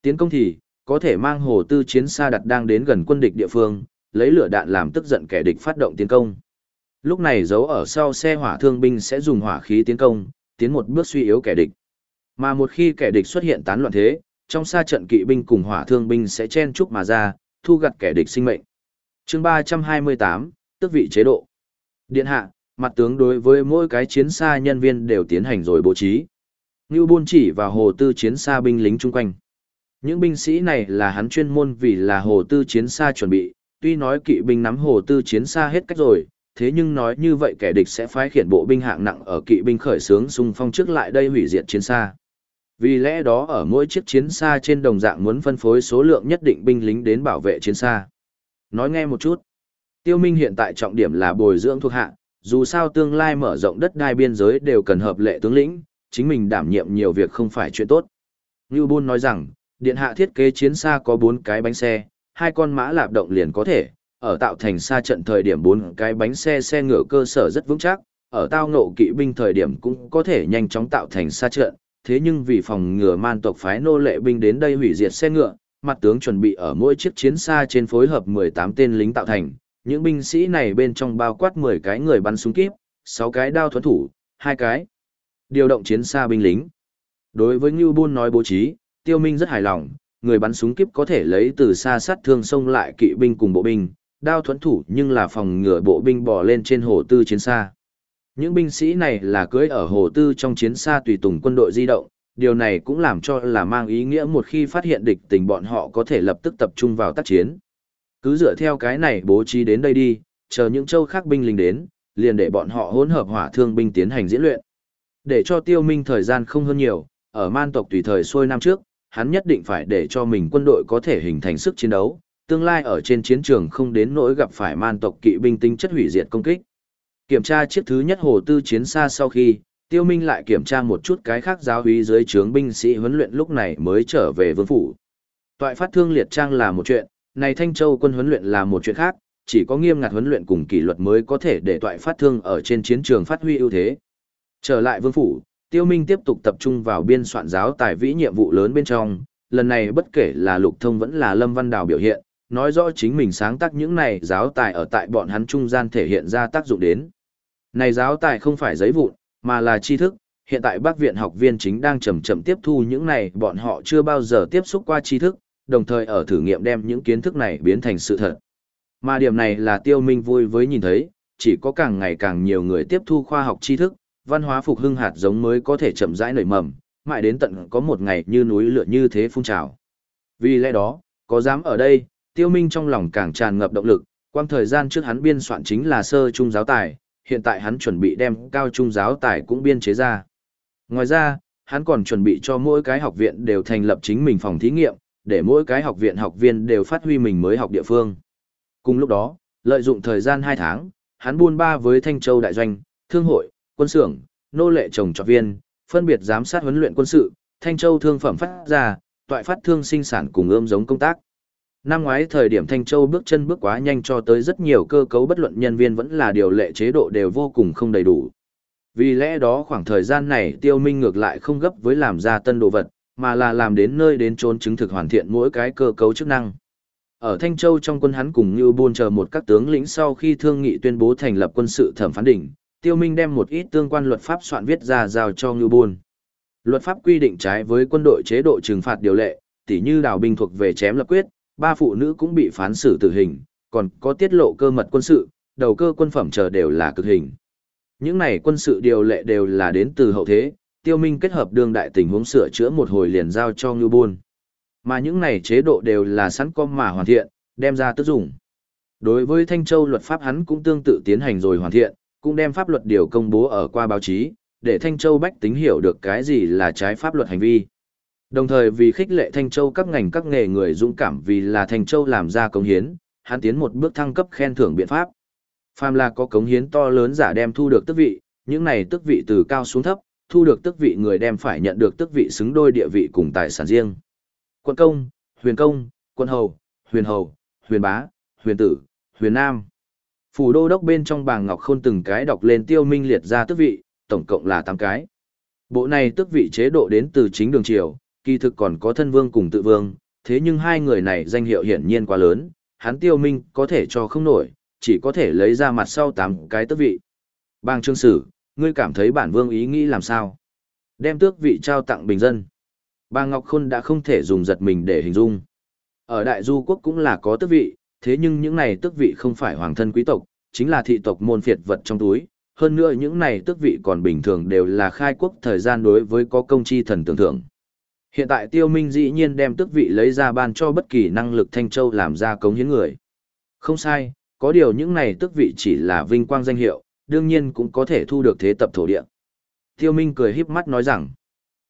Tiến công thì, có thể mang hồ tư chiến xa đặt đang đến gần quân địch địa phương, lấy lửa đạn làm tức giận kẻ địch phát động tiến công. Lúc này giấu ở sau xe hỏa thương binh sẽ dùng hỏa khí tiến công, tiến một bước suy yếu kẻ địch. Mà một khi kẻ địch xuất hiện tán loạn thế, trong xa trận kỵ binh cùng hỏa thương binh sẽ chen chúc mà ra, thu gặt kẻ địch sinh mệnh. Chương 328, tước vị chế độ. Điện hạ, mặt tướng đối với mỗi cái chiến xa nhân viên đều tiến hành rồi bố trí. Ngưu Bôn chỉ và hồ tư chiến xa binh lính chung quanh. Những binh sĩ này là hắn chuyên môn vì là hồ tư chiến xa chuẩn bị, tuy nói kỵ binh nắm hồ tư chiến xa hết cách rồi, thế nhưng nói như vậy kẻ địch sẽ phái khiển bộ binh hạng nặng ở kỵ binh khởi xướng xung phong trước lại đây hủy diệt chiến xa. Vì lẽ đó ở mỗi chiếc chiến xa trên đồng dạng muốn phân phối số lượng nhất định binh lính đến bảo vệ chiến xa. Nói nghe một chút. Tiêu Minh hiện tại trọng điểm là bồi dưỡng thuộc hạ, dù sao tương lai mở rộng đất đai biên giới đều cần hợp lệ tướng lĩnh, chính mình đảm nhiệm nhiều việc không phải chuyện tốt. Ngưu Bôn nói rằng, điện hạ thiết kế chiến xa có 4 cái bánh xe, hai con mã lạp động liền có thể, ở tạo thành xa trận thời điểm 4 cái bánh xe xe ngựa cơ sở rất vững chắc, ở tao ngộ kỵ binh thời điểm cũng có thể nhanh chóng tạo thành xa trận, thế nhưng vì phòng ngừa man tộc phái nô lệ binh đến đây hủy diệt xe ngựa, mặt tướng chuẩn bị ở mỗi chiếc chiến xa trên phối hợp 18 tên lính tạo thành, những binh sĩ này bên trong bao quát 10 cái người bắn súng kíp, 6 cái đao thuẫn thủ, 2 cái điều động chiến xa binh lính. Đối với Ngưu Bôn nói bố trí, Tiêu Minh rất hài lòng, người bắn súng kíp có thể lấy từ xa sát thương xông lại kỵ binh cùng bộ binh, đao thuẫn thủ nhưng là phòng ngừa bộ binh bò lên trên hồ tư chiến xa. Những binh sĩ này là cưới ở hồ tư trong chiến xa tùy tùng quân đội di động, điều này cũng làm cho là mang ý nghĩa một khi phát hiện địch tình bọn họ có thể lập tức tập trung vào tác chiến. Cứ dựa theo cái này bố trí đến đây đi, chờ những châu khác binh lính đến, liền để bọn họ hỗn hợp hỏa thương binh tiến hành diễn luyện. Để cho tiêu minh thời gian không hơn nhiều, ở man tộc tùy thời xuôi năm trước, hắn nhất định phải để cho mình quân đội có thể hình thành sức chiến đấu, tương lai ở trên chiến trường không đến nỗi gặp phải man tộc kỵ binh tính chất hủy diệt công kích. Kiểm tra chiếc thứ nhất hồ tư chiến xa sau khi, tiêu minh lại kiểm tra một chút cái khác giáo úy dưới trướng binh sĩ huấn luyện lúc này mới trở về vương phủ. Toại phát thương liệt trang là một chuyện, này Thanh Châu quân huấn luyện là một chuyện khác, chỉ có nghiêm ngặt huấn luyện cùng kỷ luật mới có thể để toại phát thương ở trên chiến trường phát huy ưu thế. Trở lại vương phủ, Tiêu Minh tiếp tục tập trung vào biên soạn giáo tài vĩ nhiệm vụ lớn bên trong, lần này bất kể là Lục Thông vẫn là Lâm Văn Đào biểu hiện, nói rõ chính mình sáng tác những này giáo tài ở tại bọn hắn trung gian thể hiện ra tác dụng đến. Này giáo tài không phải giấy vụn, mà là tri thức, hiện tại bác viện học viên chính đang chậm chậm tiếp thu những này bọn họ chưa bao giờ tiếp xúc qua tri thức, đồng thời ở thử nghiệm đem những kiến thức này biến thành sự thật. Mà điểm này là tiêu minh vui với nhìn thấy, chỉ có càng ngày càng nhiều người tiếp thu khoa học tri thức, văn hóa phục hưng hạt giống mới có thể chậm rãi nảy mầm, mãi đến tận có một ngày như núi lửa như thế phun trào. Vì lẽ đó, có dám ở đây, tiêu minh trong lòng càng tràn ngập động lực, quang thời gian trước hắn biên soạn chính là sơ trung giáo tài, hiện tại hắn chuẩn bị đem cao trung giáo tài cũng biên chế ra. Ngoài ra, hắn còn chuẩn bị cho mỗi cái học viện đều thành lập chính mình phòng thí nghiệm, để mỗi cái học viện học viên đều phát huy mình mới học địa phương. Cùng lúc đó, lợi dụng thời gian 2 tháng, hắn buôn ba với Thanh Châu Đại Doanh, Thương hội, quân xưởng, nô lệ trồng trọt viên, phân biệt giám sát huấn luyện quân sự, Thanh Châu thương phẩm phát ra, toại phát thương sinh sản cùng ươm giống công tác. Năm ngoái thời điểm Thanh Châu bước chân bước quá nhanh cho tới rất nhiều cơ cấu bất luận nhân viên vẫn là điều lệ chế độ đều vô cùng không đầy đủ. Vì lẽ đó khoảng thời gian này tiêu minh ngược lại không gấp với làm ra tân đồ vật, mà là làm đến nơi đến trốn chứng thực hoàn thiện mỗi cái cơ cấu chức năng. Ở Thanh Châu trong quân hắn cùng như buôn chờ một các tướng lĩnh sau khi thương nghị tuyên bố thành lập quân sự thẩm phán đỉnh, tiêu minh đem một ít tương quan luật pháp soạn viết ra giao cho như buôn. Luật pháp quy định trái với quân đội chế độ trừng phạt điều lệ, tỉ như đào binh thuộc về chém lập quyết, ba phụ nữ cũng bị phán xử tử hình, còn có tiết lộ cơ mật quân sự, đầu cơ quân phẩm chờ đều là cực hình. Những này quân sự điều lệ đều là đến từ hậu thế, tiêu minh kết hợp đương đại tình huống sửa chữa một hồi liền giao cho Ngưu Bôn. Mà những này chế độ đều là sẵn com mà hoàn thiện, đem ra tức dụng. Đối với Thanh Châu luật pháp hắn cũng tương tự tiến hành rồi hoàn thiện, cũng đem pháp luật điều công bố ở qua báo chí, để Thanh Châu bách tính hiểu được cái gì là trái pháp luật hành vi. Đồng thời vì khích lệ Thanh Châu các ngành các nghề người dũng cảm vì là Thanh Châu làm ra công hiến, hắn tiến một bước thăng cấp khen thưởng biện pháp. Phàm là có cống hiến to lớn giả đem thu được tước vị, những này tước vị từ cao xuống thấp, thu được tước vị người đem phải nhận được tước vị xứng đôi địa vị cùng tài sản riêng. Quân công, huyền công, quân hầu, huyền hầu, huyền bá, huyền tử, huyền nam. Phủ đô đốc bên trong bàng ngọc khôn từng cái đọc lên tiêu minh liệt ra tước vị, tổng cộng là 8 cái. Bộ này tước vị chế độ đến từ chính đường triều, kỳ thực còn có thân vương cùng tự vương, thế nhưng hai người này danh hiệu hiển nhiên quá lớn, hắn tiêu minh có thể cho không nổi, chỉ có thể lấy ra mặt sau tám cái tước vị. Bang trương sử, ngươi cảm thấy bản vương ý nghĩ làm sao? Đem tước vị trao tặng bình dân. Bang Ngọc Khôn đã không thể dùng giật mình để hình dung. Ở Đại Du Quốc cũng là có tước vị, thế nhưng những này tước vị không phải hoàng thân quý tộc, chính là thị tộc môn phiệt vật trong túi. Hơn nữa những này tước vị còn bình thường đều là khai quốc thời gian đối với có công chi thần tưởng thưởng. Hiện tại tiêu minh dĩ nhiên đem tước vị lấy ra ban cho bất kỳ năng lực thanh châu làm ra cống hiến người. Không sai, có điều những này tước vị chỉ là vinh quang danh hiệu, đương nhiên cũng có thể thu được thế tập thổ địa. Tiêu Minh cười híp mắt nói rằng,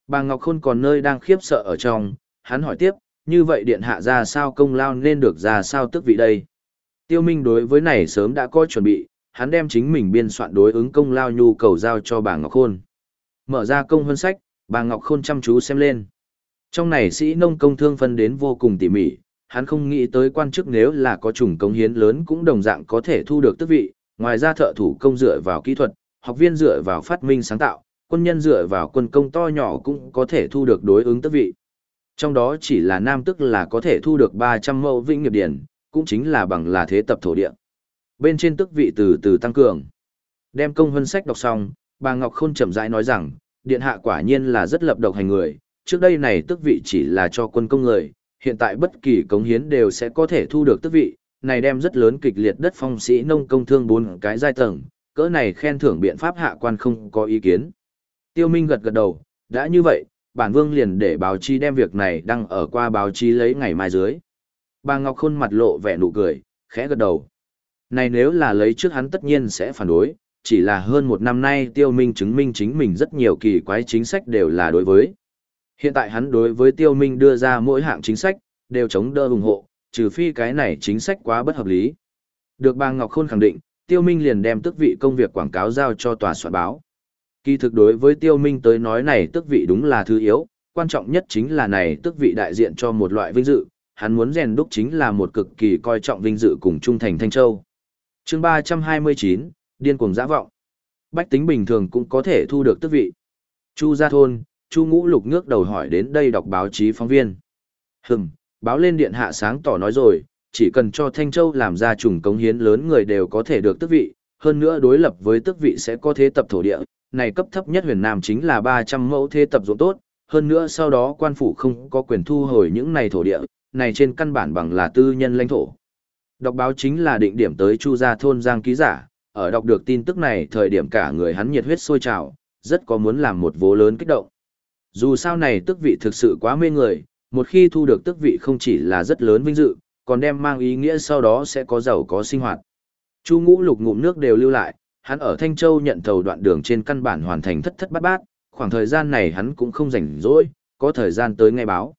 bà Ngọc Khôn còn nơi đang khiếp sợ ở trong, hắn hỏi tiếp, như vậy điện hạ ra sao công lao nên được ra sao tước vị đây? Tiêu Minh đối với này sớm đã có chuẩn bị, hắn đem chính mình biên soạn đối ứng công lao nhu cầu giao cho bà Ngọc Khôn. Mở ra công hơn sách, bà Ngọc Khôn chăm chú xem lên. Trong này sĩ nông công thương phân đến vô cùng tỉ mỉ, hắn không nghĩ tới quan chức nếu là có chủng công hiến lớn cũng đồng dạng có thể thu được tước vị, ngoài ra thợ thủ công dựa vào kỹ thuật, học viên dựa vào phát minh sáng tạo, quân nhân dựa vào quân công to nhỏ cũng có thể thu được đối ứng tước vị. Trong đó chỉ là nam tức là có thể thu được 300 mẫu vĩnh nghiệp điển, cũng chính là bằng là thế tập thổ địa. Bên trên tước vị từ từ tăng cường. Đem công hân sách đọc xong, bà Ngọc Khôn chậm rãi nói rằng, điện hạ quả nhiên là rất lập độc hành người, trước đây này tước vị chỉ là cho quân công người, hiện tại bất kỳ cống hiến đều sẽ có thể thu được tước vị, này đem rất lớn kịch liệt đất phong sĩ nông công thương bốn cái giai tầng, cỡ này khen thưởng biện pháp hạ quan không có ý kiến. Tiêu Minh gật gật đầu, đã như vậy, bản vương liền để báo chí đem việc này đăng ở qua báo chí lấy ngày mai dưới. Bà Ngọc Khôn mặt lộ vẻ nụ cười, khẽ gật đầu. Này nếu là lấy trước hắn tất nhiên sẽ phản đối, chỉ là hơn một năm nay Tiêu Minh chứng minh chính mình rất nhiều kỳ quái chính sách đều là đối với. Hiện tại hắn đối với Tiêu Minh đưa ra mỗi hạng chính sách, đều chống đỡ ủng hộ, trừ phi cái này chính sách quá bất hợp lý. Được bà Ngọc Khôn khẳng định, Tiêu Minh liền đem tước vị công việc quảng cáo giao cho tòa soạn báo. Kỳ thực đối với Tiêu Minh tới nói này tước vị đúng là thứ yếu, quan trọng nhất chính là này tước vị đại diện cho một loại vinh dự, hắn muốn rèn đúc chính là một cực kỳ coi trọng vinh dự cùng trung thành Thanh Châu. Chương 329, điên cuồng giã vọng. Bách tính bình thường cũng có thể thu được tước vị. Chu gia thôn, Chu Ngũ Lục ngước đầu hỏi đến đây đọc báo chí phóng viên. Hừm, báo lên điện hạ sáng tỏ nói rồi, chỉ cần cho Thanh Châu làm ra trùng cống hiến lớn người đều có thể được tước vị, hơn nữa đối lập với tước vị sẽ có thế tập thổ địa, này cấp thấp nhất huyền nam chính là 300 mẫu thế tập ruộng tốt, hơn nữa sau đó quan phủ không có quyền thu hồi những này thổ địa, này trên căn bản bằng là tư nhân lãnh thổ. Đọc báo chính là định điểm tới Chu gia thôn Giang ký giả, ở đọc được tin tức này thời điểm cả người hắn nhiệt huyết sôi trào, rất có muốn làm một vố lớn kích động. Dù sao này tước vị thực sự quá mê người, một khi thu được tước vị không chỉ là rất lớn vinh dự, còn đem mang ý nghĩa sau đó sẽ có giàu có sinh hoạt. Chu ngũ lục ngụm nước đều lưu lại, hắn ở Thanh Châu nhận thầu đoạn đường trên căn bản hoàn thành thất thất bát bát, khoảng thời gian này hắn cũng không rảnh rỗi, có thời gian tới ngay báo.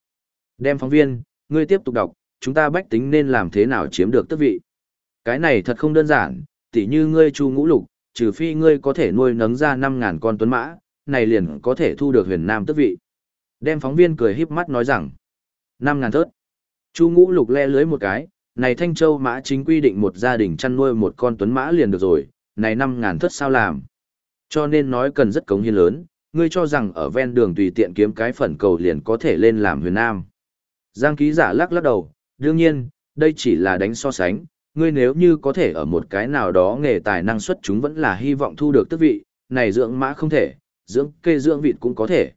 Đem phóng viên, ngươi tiếp tục đọc, chúng ta bách tính nên làm thế nào chiếm được tước vị. Cái này thật không đơn giản, tỉ như ngươi chu ngũ lục, trừ phi ngươi có thể nuôi nấng ra năm ngàn con tuấn mã, này liền có thể thu được huyền nam tước vị. Đem phóng viên cười híp mắt nói rằng, 5.000 thớt. Chu ngũ lục le lưới một cái, này Thanh Châu mã chính quy định một gia đình chăn nuôi một con tuấn mã liền được rồi, này 5.000 thớt sao làm. Cho nên nói cần rất cống hiến lớn, ngươi cho rằng ở ven đường tùy tiện kiếm cái phần cầu liền có thể lên làm huyền nam. Giang ký giả lắc lắc đầu, đương nhiên, đây chỉ là đánh so sánh, ngươi nếu như có thể ở một cái nào đó nghề tài năng xuất chúng vẫn là hy vọng thu được tước vị, này dưỡng mã không thể, dưỡng kê dưỡng vịt cũng có thể.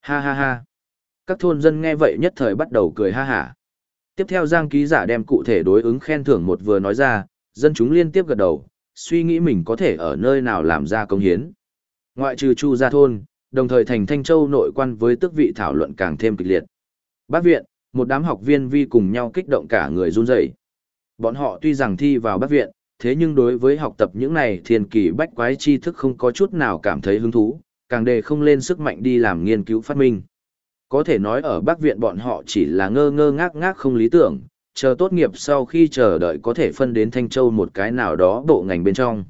Ha ha ha. Các thôn dân nghe vậy nhất thời bắt đầu cười ha hả. Tiếp theo Giang ký giả đem cụ thể đối ứng khen thưởng một vừa nói ra, dân chúng liên tiếp gật đầu, suy nghĩ mình có thể ở nơi nào làm ra công hiến. Ngoại trừ Chu gia thôn, đồng thời thành Thanh Châu nội quan với tước vị thảo luận càng thêm kịch liệt. Bác viện, một đám học viên vi cùng nhau kích động cả người run rẩy. Bọn họ tuy rằng thi vào bác viện, thế nhưng đối với học tập những này thiền kỳ bách quái tri thức không có chút nào cảm thấy hứng thú, càng đề không lên sức mạnh đi làm nghiên cứu phát minh. Có thể nói ở bắc viện bọn họ chỉ là ngơ ngơ ngác ngác không lý tưởng, chờ tốt nghiệp sau khi chờ đợi có thể phân đến Thanh Châu một cái nào đó bộ ngành bên trong.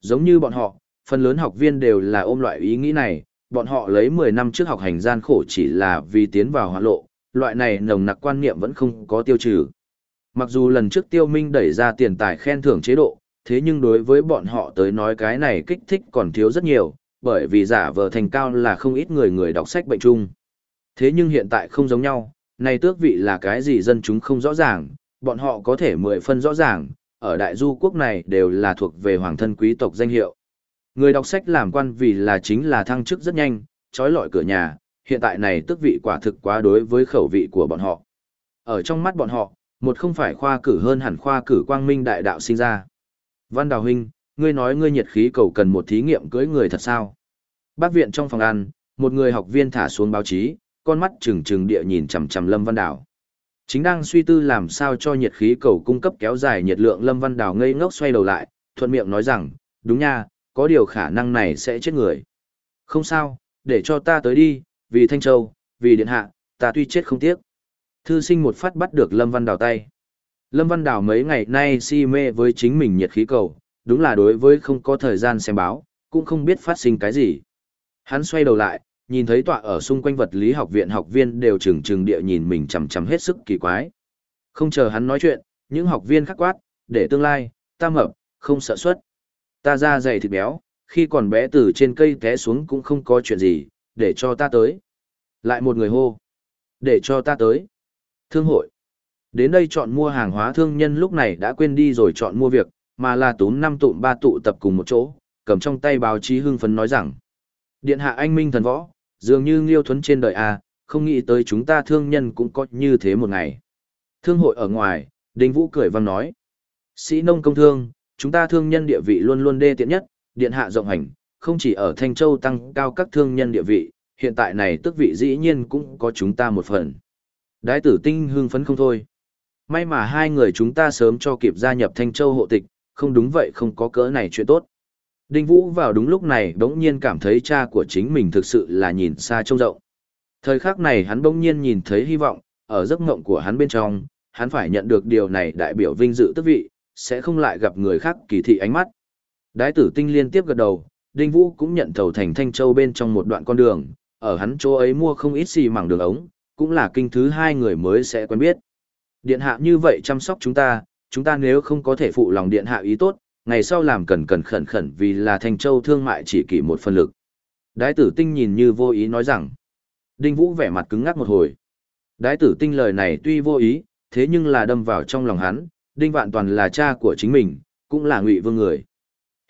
Giống như bọn họ, phần lớn học viên đều là ôm loại ý nghĩ này, bọn họ lấy 10 năm trước học hành gian khổ chỉ là vì tiến vào hoạt lộ, loại này nồng nặc quan niệm vẫn không có tiêu trừ. Mặc dù lần trước tiêu minh đẩy ra tiền tài khen thưởng chế độ, thế nhưng đối với bọn họ tới nói cái này kích thích còn thiếu rất nhiều, bởi vì giả vờ thành cao là không ít người người đọc sách bệnh chung. Thế nhưng hiện tại không giống nhau, này tước vị là cái gì dân chúng không rõ ràng, bọn họ có thể mười phân rõ ràng, ở đại du quốc này đều là thuộc về hoàng thân quý tộc danh hiệu. Người đọc sách làm quan vì là chính là thăng chức rất nhanh, trói lọi cửa nhà, hiện tại này tước vị quả thực quá đối với khẩu vị của bọn họ. Ở trong mắt bọn họ, một không phải khoa cử hơn hẳn khoa cử quang minh đại đạo sinh ra. Văn Đào Huynh, ngươi nói ngươi nhiệt khí cầu cần một thí nghiệm cưới người thật sao? Bác viện trong phòng ăn, một người học viên thả xuống báo chí, con mắt trừng trừng địa nhìn chằm chằm Lâm Văn Đào. Chính đang suy tư làm sao cho nhiệt khí cầu cung cấp kéo dài nhiệt lượng Lâm Văn Đào ngây ngốc xoay đầu lại, thuận miệng nói rằng, đúng nha, có điều khả năng này sẽ chết người. Không sao, để cho ta tới đi, vì Thanh Châu, vì Điện Hạ, ta tuy chết không tiếc. Thư sinh một phát bắt được Lâm Văn Đào tay. Lâm Văn Đào mấy ngày nay si mê với chính mình nhiệt khí cầu, đúng là đối với không có thời gian xem báo, cũng không biết phát sinh cái gì. Hắn xoay đầu lại, nhìn thấy tọa ở xung quanh vật lý học viện học viên đều trừng trừng địa nhìn mình chằm chằm hết sức kỳ quái. Không chờ hắn nói chuyện, những học viên khắc quát, để tương lai, ta mập, không sợ suất. Ta da dày thịt béo, khi còn bé từ trên cây té xuống cũng không có chuyện gì, để cho ta tới. Lại một người hô. Để cho ta tới. Thương hội. Đến đây chọn mua hàng hóa thương nhân lúc này đã quên đi rồi chọn mua việc, mà là túm năm tụm ba tụ tập cùng một chỗ, cầm trong tay báo chí hưng phấn nói rằng. Điện hạ anh minh thần võ, dường như nghiêu thuấn trên đời A, không nghĩ tới chúng ta thương nhân cũng có như thế một ngày. Thương hội ở ngoài, Đinh Vũ cười vang nói. Sĩ nông công thương, chúng ta thương nhân địa vị luôn luôn đê tiện nhất, điện hạ rộng hành, không chỉ ở Thanh Châu tăng cao các thương nhân địa vị, hiện tại này tức vị dĩ nhiên cũng có chúng ta một phần. Đái tử tinh hưng phấn không thôi. May mà hai người chúng ta sớm cho kịp gia nhập Thanh Châu hộ tịch, không đúng vậy không có cỡ này chuyện tốt. Đinh Vũ vào đúng lúc này bỗng nhiên cảm thấy cha của chính mình thực sự là nhìn xa trông rộng. Thời khắc này hắn bỗng nhiên nhìn thấy hy vọng, ở giấc mộng của hắn bên trong, hắn phải nhận được điều này đại biểu vinh dự tức vị, sẽ không lại gặp người khác kỳ thị ánh mắt. Đái tử tinh liên tiếp gật đầu, Đinh Vũ cũng nhận thầu thành Thanh Châu bên trong một đoạn con đường, ở hắn chỗ ấy mua không ít xì mảng đường ống, cũng là kinh thứ hai người mới sẽ quen biết. Điện hạ như vậy chăm sóc chúng ta, chúng ta nếu không có thể phụ lòng điện hạ ý tốt, ngày sau làm cần cần khẩn khẩn vì là Thanh Châu thương mại chỉ kỷ một phần lực. Đái tử tinh nhìn như vô ý nói rằng, Đinh Vũ vẻ mặt cứng ngắc một hồi. Đái tử tinh lời này tuy vô ý, thế nhưng là đâm vào trong lòng hắn, Đinh Vạn Toàn là cha của chính mình, cũng là ngụy vương người.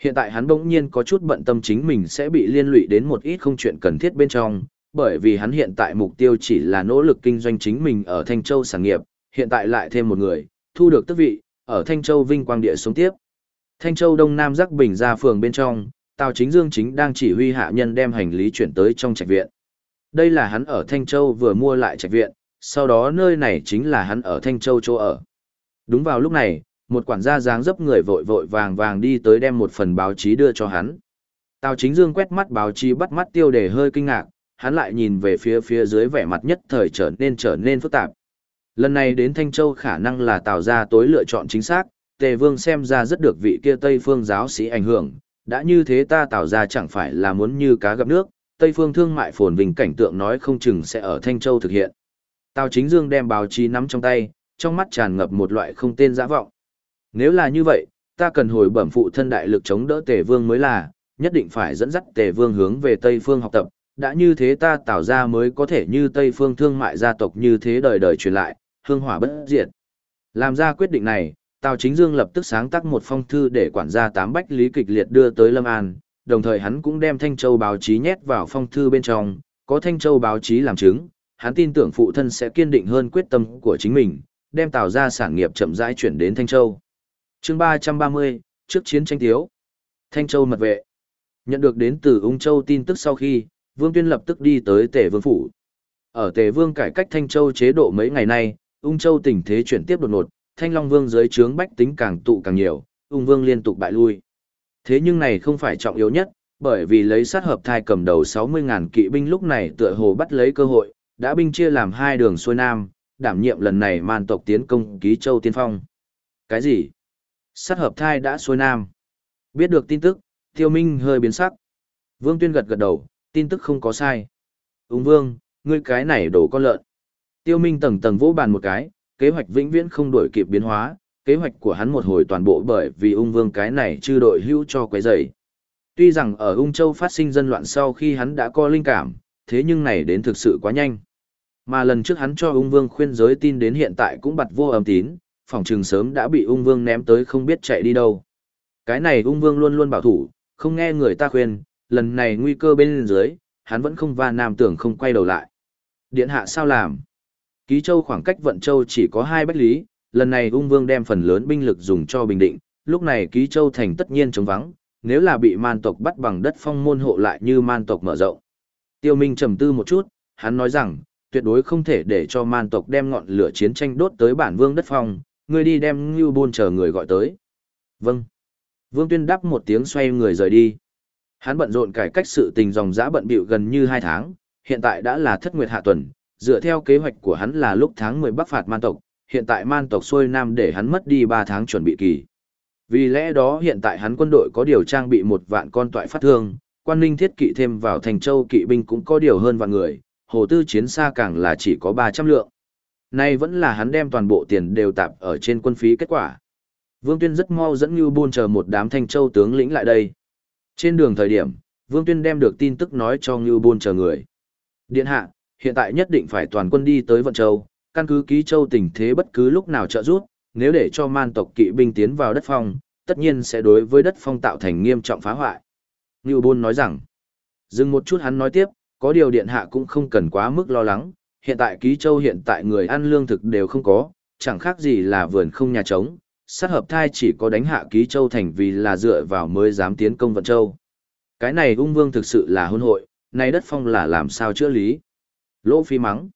Hiện tại hắn bỗng nhiên có chút bận tâm chính mình sẽ bị liên lụy đến một ít không chuyện cần thiết bên trong, bởi vì hắn hiện tại mục tiêu chỉ là nỗ lực kinh doanh chính mình ở Thanh Châu sản nghiệp, hiện tại lại thêm một người, thu được tước vị, ở Thanh Châu vinh quang địa sống tiếp. Thanh Châu Đông Nam Giác Bình ra phường bên trong, Tào Chính Dương chính đang chỉ huy hạ nhân đem hành lý chuyển tới trong trạch viện. Đây là hắn ở Thanh Châu vừa mua lại trạch viện, sau đó nơi này chính là hắn ở Thanh Châu chỗ ở. Đúng vào lúc này, một quản gia dáng dấp người vội vội vàng vàng đi tới đem một phần báo chí đưa cho hắn. Tào Chính Dương quét mắt báo chí bắt mắt tiêu đề hơi kinh ngạc, hắn lại nhìn về phía phía dưới vẻ mặt nhất thời trở nên trở nên phức tạp. Lần này đến Thanh Châu khả năng là tạo ra tối lựa chọn chính xác, Tề Vương xem ra rất được vị kia Tây Phương giáo sĩ ảnh hưởng, đã như thế ta tạo ra chẳng phải là muốn như cá gặp nước, Tây Phương thương mại phồn vinh cảnh tượng nói không chừng sẽ ở Thanh Châu thực hiện. Tào Chính Dương đem báo chí nắm trong tay, trong mắt tràn ngập một loại không tên dã vọng. Nếu là như vậy, ta cần hồi bẩm phụ thân đại lực chống đỡ Tề Vương mới là, nhất định phải dẫn dắt Tề Vương hướng về Tây Phương học tập, đã như thế ta tạo ra mới có thể như Tây Phương thương mại gia tộc như thế đời đời truyền lại, hương hỏa bất diệt. Làm ra quyết định này, Tào Chính Dương lập tức sáng tác một phong thư để quản gia tám bách lý kịch liệt đưa tới Lâm An, đồng thời hắn cũng đem Thanh Châu báo chí nhét vào phong thư bên trong, có Thanh Châu báo chí làm chứng, hắn tin tưởng phụ thân sẽ kiên định hơn quyết tâm của chính mình, đem Tào ra sản nghiệp chậm rãi chuyển đến Thanh Châu. Chương 330, trước chiến tranh tiếu. Thanh Châu mật vệ. Nhận được đến từ Ung Châu tin tức sau khi, Vương Tuyên lập tức đi tới Tề Vương phủ. Ở Tề Vương cải cách Thanh Châu chế độ mấy ngày nay, Ung Châu tình thế chuyển tiếp đột ngột, Thanh Long Vương dưới trướng bách tính càng tụ càng nhiều, Ung Vương liên tục bại lui. Thế nhưng này không phải trọng yếu nhất, bởi vì lấy sát hợp thai cầm đầu 60.000 kỵ binh lúc này tựa hồ bắt lấy cơ hội, đã binh chia làm hai đường xuôi nam, đảm nhiệm lần này man tộc tiến công ký châu tiên phong. Cái gì? Sát hợp thai đã xuôi nam. Biết được tin tức, tiêu minh hơi biến sắc. Vương Tuyên gật gật đầu, tin tức không có sai. Úng vương, ngươi cái này đổ con lợn. Tiêu minh tầng tầng vỗ bàn một cái, kế hoạch vĩnh viễn không đổi kịp biến hóa, kế hoạch của hắn một hồi toàn bộ bởi vì ung vương cái này chư đội hữu cho quấy rầy. Tuy rằng ở ung châu phát sinh dân loạn sau khi hắn đã có linh cảm, thế nhưng này đến thực sự quá nhanh. Mà lần trước hắn cho ung vương khuyên giới tin đến hiện tại cũng bật vô âm tín, phòng trường sớm đã bị ung vương ném tới không biết chạy đi đâu. Cái này ung vương luôn luôn bảo thủ, không nghe người ta khuyên, lần này nguy cơ bên dưới, hắn vẫn không va nam tưởng không quay đầu lại. Điện hạ sao làm? Ký châu khoảng cách vận châu chỉ có hai bách lý, lần này ung vương đem phần lớn binh lực dùng cho bình định, lúc này ký châu thành tất nhiên trống vắng, nếu là bị man tộc bắt bằng đất phong môn hộ lại như man tộc mở rộng. Tiêu Minh trầm tư một chút, hắn nói rằng, tuyệt đối không thể để cho man tộc đem ngọn lửa chiến tranh đốt tới bản vương đất phong, ngươi đi đem Ngưu Bôn chờ người gọi tới. Vâng. Vương Tuyên đáp một tiếng xoay người rời đi. Hắn bận rộn cải cách sự tình dòng dã bận bịu gần như hai tháng, hiện tại đã là thất nguyệt hạ tuần, dựa theo kế hoạch của hắn là lúc tháng 10 bắc phạt man tộc, hiện tại man tộc xuôi nam để hắn mất đi 3 tháng chuẩn bị kỳ. Vì lẽ đó hiện tại hắn quân đội có điều trang bị một vạn con toại phát thương, quan ninh thiết kỵ thêm vào thành châu kỵ binh cũng có điều hơn vạn người, hồ tư chiến xa càng là chỉ có 300 lượng. Nay vẫn là hắn đem toàn bộ tiền đều tạp ở trên quân phí kết quả. Vương Tuyên rất mau dẫn Như Bôn chờ một đám thanh châu tướng lĩnh lại đây. Trên đường thời điểm, Vương Tuyên đem được tin tức nói cho Như Bôn chờ người. Điện hạ, hiện tại nhất định phải toàn quân đi tới Vận Châu, căn cứ ký châu tình thế bất cứ lúc nào trợ giúp, nếu để cho man tộc kỵ binh tiến vào đất phong, tất nhiên sẽ đối với đất phong tạo thành nghiêm trọng phá hoại. Như Bôn nói rằng, dừng một chút hắn nói tiếp, có điều điện hạ cũng không cần quá mức lo lắng, hiện tại ký châu hiện tại người ăn lương thực đều không có, chẳng khác gì là vườn không nhà trống, sát hợp thai chỉ có đánh hạ ký châu thành vì là dựa vào mới dám tiến công vận châu. Cái này ung vương thực sự là hôn hội, nay đất phong là làm sao chữa lý. Lỗ phi mắng.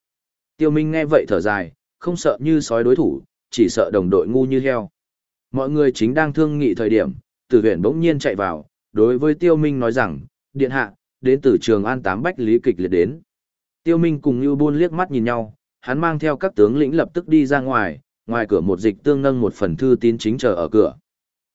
Tiêu Minh nghe vậy thở dài, không sợ như sói đối thủ, chỉ sợ đồng đội ngu như heo. Mọi người chính đang thương nghị thời điểm, tử Huyền bỗng nhiên chạy vào, đối với Tiêu Minh nói rằng, điện hạ, đến từ trường An Tám Bách Lý Kịch liệt đến. Tiêu Minh cùng Lưu Bôn liếc mắt nhìn nhau, hắn mang theo các tướng lĩnh lập tức đi ra ngoài, ngoài cửa một dịch tương nâng một phần thư tín chính chờ ở cửa.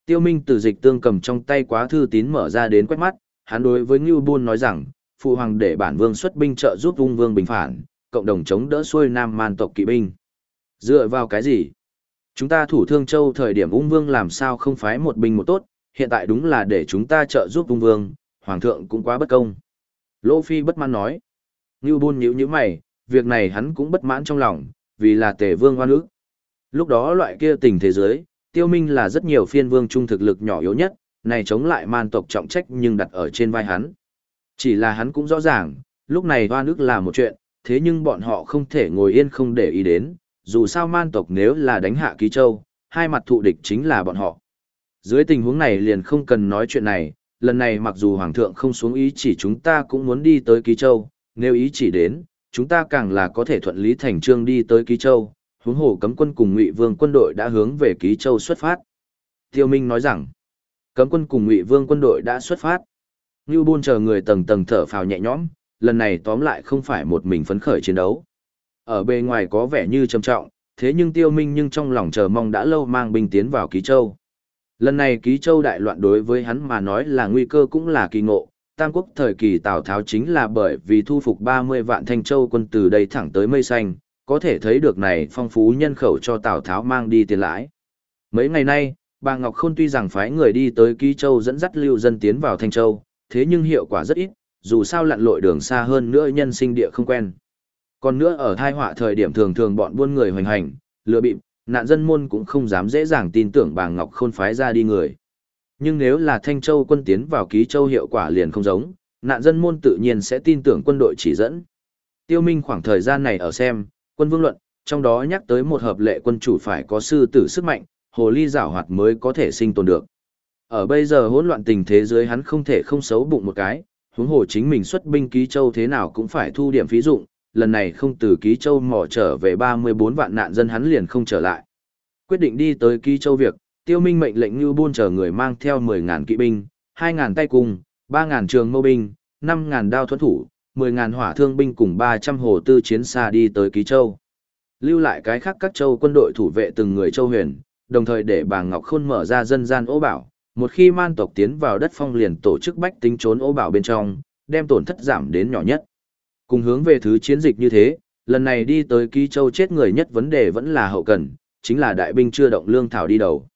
Tiêu Minh từ dịch tương cầm trong tay quá thư tín mở ra đến quét mắt, hắn đối với Ngưu Bôn nói rằng, phụ hoàng để bản vương xuất binh trợ giúp ung vương bình phản, cộng đồng chống đỡ xuôi nam man tộc kỵ binh. Dựa vào cái gì? Chúng ta thủ thương châu thời điểm ung vương làm sao không phái một binh một tốt, hiện tại đúng là để chúng ta trợ giúp ung vương, hoàng thượng cũng quá bất công. Lô Phi bất mãn nói. Ngưu Bôn nhíu nhíu mày, việc này hắn cũng bất mãn trong lòng, vì là tề vương oan ức. Lúc đó loại kia tình thế giới, tiêu minh là rất nhiều phiên vương trung thực lực nhỏ yếu nhất, này chống lại man tộc trọng trách nhưng đặt ở trên vai hắn. Chỉ là hắn cũng rõ ràng, lúc này hoa nước là một chuyện, thế nhưng bọn họ không thể ngồi yên không để ý đến, dù sao man tộc nếu là đánh hạ ký châu, hai mặt thụ địch chính là bọn họ. Dưới tình huống này liền không cần nói chuyện này, lần này mặc dù hoàng thượng không xuống ý chỉ chúng ta cũng muốn đi tới ký châu, nếu ý chỉ đến, chúng ta càng là có thể thuận lý thành trương đi tới ký châu, huống hồ cấm quân cùng ngụy vương quân đội đã hướng về ký châu xuất phát Tiêu Minh nói rằng, cấm quân cùng Ngụy Vương quân đội đã xuất phát. Ngưu Bôn chờ người tầng tầng thở phào nhẹ nhõm, lần này tóm lại không phải một mình phấn khởi chiến đấu. Ở bề ngoài có vẻ như trầm trọng, thế nhưng Tiêu Minh nhưng trong lòng chờ mong đã lâu mang binh tiến vào Ký Châu. Lần này Ký Châu đại loạn đối với hắn mà nói là nguy cơ cũng là kỳ ngộ. Tam quốc thời kỳ Tào Tháo chính là bởi vì thu phục 30 vạn Thanh Châu quân từ đây thẳng tới mây xanh, có thể thấy được này phong phú nhân khẩu cho Tào Tháo mang đi tiền lãi. Mấy ngày nay, bà Ngọc Khôn tuy rằng phái người đi tới Ký Châu dẫn dắt lưu dân tiến vào Thanh Châu, thế nhưng hiệu quả rất ít, dù sao lặn lội đường xa hơn nữa nhân sinh địa không quen. Còn nữa ở thai họa thời điểm thường thường bọn buôn người hoành hành, lừa bịp, nạn dân môn cũng không dám dễ dàng tin tưởng bà Ngọc Khôn phái ra đi người. Nhưng nếu là Thanh Châu quân tiến vào ký châu hiệu quả liền không giống, nạn dân môn tự nhiên sẽ tin tưởng quân đội chỉ dẫn. Tiêu Minh khoảng thời gian này ở xem, quân vương luận, trong đó nhắc tới một hợp lệ quân chủ phải có sư tử sức mạnh, hồ ly giảo hoạt mới có thể sinh tồn được. Ở bây giờ hỗn loạn tình thế giới hắn không thể không xấu bụng một cái, huống hồ chính mình xuất binh ký châu thế nào cũng phải thu điểm phí dụng, lần này không từ ký châu mò trở về 34 vạn nạn dân hắn liền không trở lại. Quyết định đi tới ký châu việc, tiêu minh mệnh lệnh như buôn chờ người mang theo 10.000 kỵ binh, 2.000 tay cung, 3.000 trường mâu binh, 5.000 đao thuẫn thủ, 10.000 hỏa thương binh cùng 300 hồ tư chiến xa đi tới ký châu. Lưu lại cái khác các châu quân đội thủ vệ từng người châu huyền, đồng thời để bà Ngọc Khôn mở ra dân gian ố bảo, một khi man tộc tiến vào đất phong liền tổ chức bách tính trốn ô bảo bên trong, đem tổn thất giảm đến nhỏ nhất. Cùng hướng về thứ chiến dịch như thế, lần này đi tới ký châu chết người nhất vấn đề vẫn là hậu cần, chính là đại binh chưa động lương thảo đi đầu.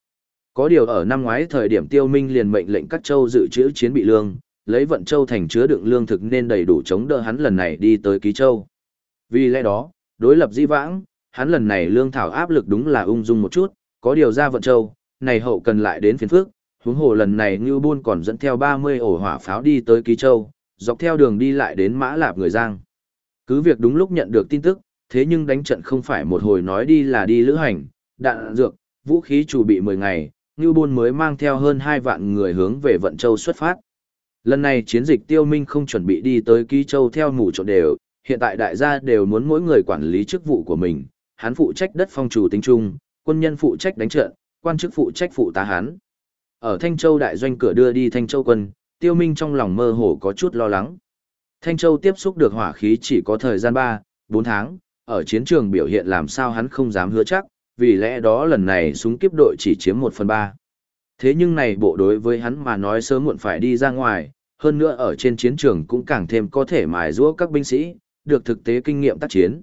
Có điều ở năm ngoái thời điểm tiêu minh liền mệnh lệnh các châu dự trữ chiến bị lương, lấy vận châu thành chứa đựng lương thực nên đầy đủ chống đỡ hắn lần này đi tới ký châu. Vì lẽ đó, đối lập di vãng, hắn lần này lương thảo áp lực đúng là ung dung một chút, có điều ra vận châu, này hậu cần lại đến phiền phước, huống hồ lần này Ngưu Buôn còn dẫn theo 30 ổ hỏa pháo đi tới Ký Châu, dọc theo đường đi lại đến Mã Lạp người Giang. Cứ việc đúng lúc nhận được tin tức, thế nhưng đánh trận không phải một hồi nói đi là đi lữ hành, đạn dược, vũ khí chủ bị 10 ngày, Ngưu Buôn mới mang theo hơn 2 vạn người hướng về Vận Châu xuất phát. Lần này chiến dịch tiêu minh không chuẩn bị đi tới Ký Châu theo mù trộn đều, hiện tại đại gia đều muốn mỗi người quản lý chức vụ của mình, hắn phụ trách đất phong chủ tính trung, quân nhân phụ trách đánh trận, quan chức phụ trách phụ tá hắn. Ở Thanh Châu đại doanh cửa đưa đi Thanh Châu quân, Tiêu Minh trong lòng mơ hồ có chút lo lắng. Thanh Châu tiếp xúc được hỏa khí chỉ có thời gian 3, 4 tháng, ở chiến trường biểu hiện làm sao hắn không dám hứa chắc, vì lẽ đó lần này súng kiếp đội chỉ chiếm 1 phần 3. Thế nhưng này bộ đối với hắn mà nói sớm muộn phải đi ra ngoài, hơn nữa ở trên chiến trường cũng càng thêm có thể mài giũa các binh sĩ, được thực tế kinh nghiệm tác chiến.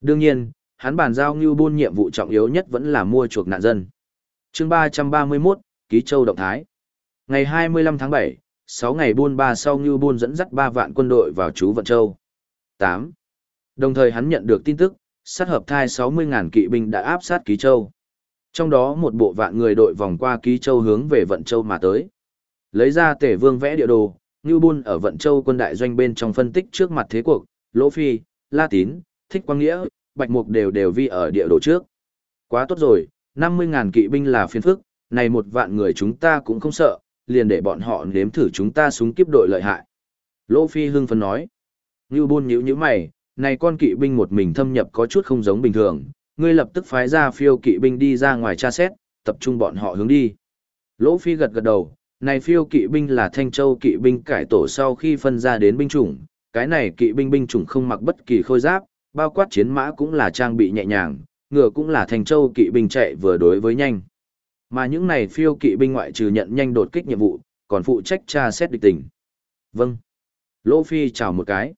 Đương nhiên, hắn bàn giao như buôn nhiệm vụ trọng yếu nhất vẫn là mua chuộc nạn dân. chương 331, Ký Châu Động Thái. Ngày 25 tháng 7, 6 ngày buôn ba sau như buôn dẫn dắt 3 vạn quân đội vào chú Vận Châu. 8. Đồng thời hắn nhận được tin tức, sát hợp thai 60.000 kỵ binh đã áp sát Ký Châu. Trong đó một bộ vạn người đội vòng qua Ký Châu hướng về Vận Châu mà tới. Lấy ra tể vương vẽ địa đồ, Ngưu Buôn ở Vận Châu quân đại doanh bên trong phân tích trước mặt thế cuộc, Lỗ Phi, La Tín, Thích Quang Nghĩa, Bạch Mục đều đều vi ở địa đồ trước. Quá tốt rồi, 50.000 kỵ binh là phiên phức, này một vạn người chúng ta cũng không sợ, liền để bọn họ nếm thử chúng ta súng kiếp đội lợi hại. Lỗ Phi hưng phấn nói. Như Bôn nhữ như mày, này con kỵ binh một mình thâm nhập có chút không giống bình thường, ngươi lập tức phái ra phiêu kỵ binh đi ra ngoài tra xét, tập trung bọn họ hướng đi. Lỗ Phi gật gật đầu, này phiêu kỵ binh là Thanh Châu kỵ binh cải tổ sau khi phân ra đến binh chủng, cái này kỵ binh binh chủng không mặc bất kỳ khôi giáp, bao quát chiến mã cũng là trang bị nhẹ nhàng, ngựa cũng là Thanh Châu kỵ binh chạy vừa đối với nhanh. Mà những này phiêu kỵ binh ngoại trừ nhận nhanh đột kích nhiệm vụ, còn phụ trách tra xét địch tình. Vâng. Lỗ Phi chào một cái.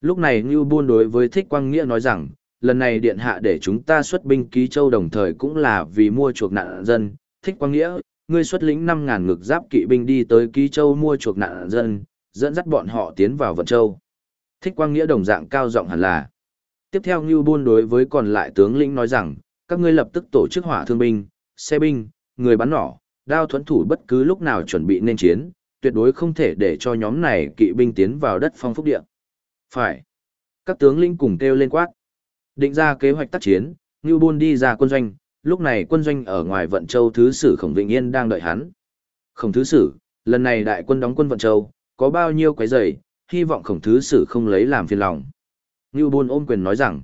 Lúc này Ngưu Buôn đối với Thích Quang Nghĩa nói rằng, lần này điện hạ để chúng ta xuất binh ký châu đồng thời cũng là vì mua chuộc nạn dân. Thích Quang Nghĩa, ngươi xuất lĩnh 5.000 ngực giáp kỵ binh đi tới ký châu mua chuộc nạn dân, dẫn dắt bọn họ tiến vào vận châu. Thích Quang Nghĩa đồng dạng cao giọng hẳn là. Tiếp theo Ngưu Buôn đối với còn lại tướng lĩnh nói rằng, các ngươi lập tức tổ chức hỏa thương binh, xe binh, người bắn nỏ, đao thuẫn thủ bất cứ lúc nào chuẩn bị nên chiến, tuyệt đối không thể để cho nhóm này kỵ binh tiến vào đất phong phúc địa. Phải. Các tướng lĩnh cùng kêu lên quát. Định ra kế hoạch tác chiến, Ngưu Bôn đi ra quân doanh, lúc này quân doanh ở ngoài Vận Châu Thứ Sử Khổng Vĩnh Yên đang đợi hắn. Khổng Thứ Sử, lần này đại quân đóng quân Vận Châu, có bao nhiêu quái rầy, hy vọng Khổng Thứ Sử không lấy làm phiền lòng. Ngưu Bôn ôm quyền nói rằng.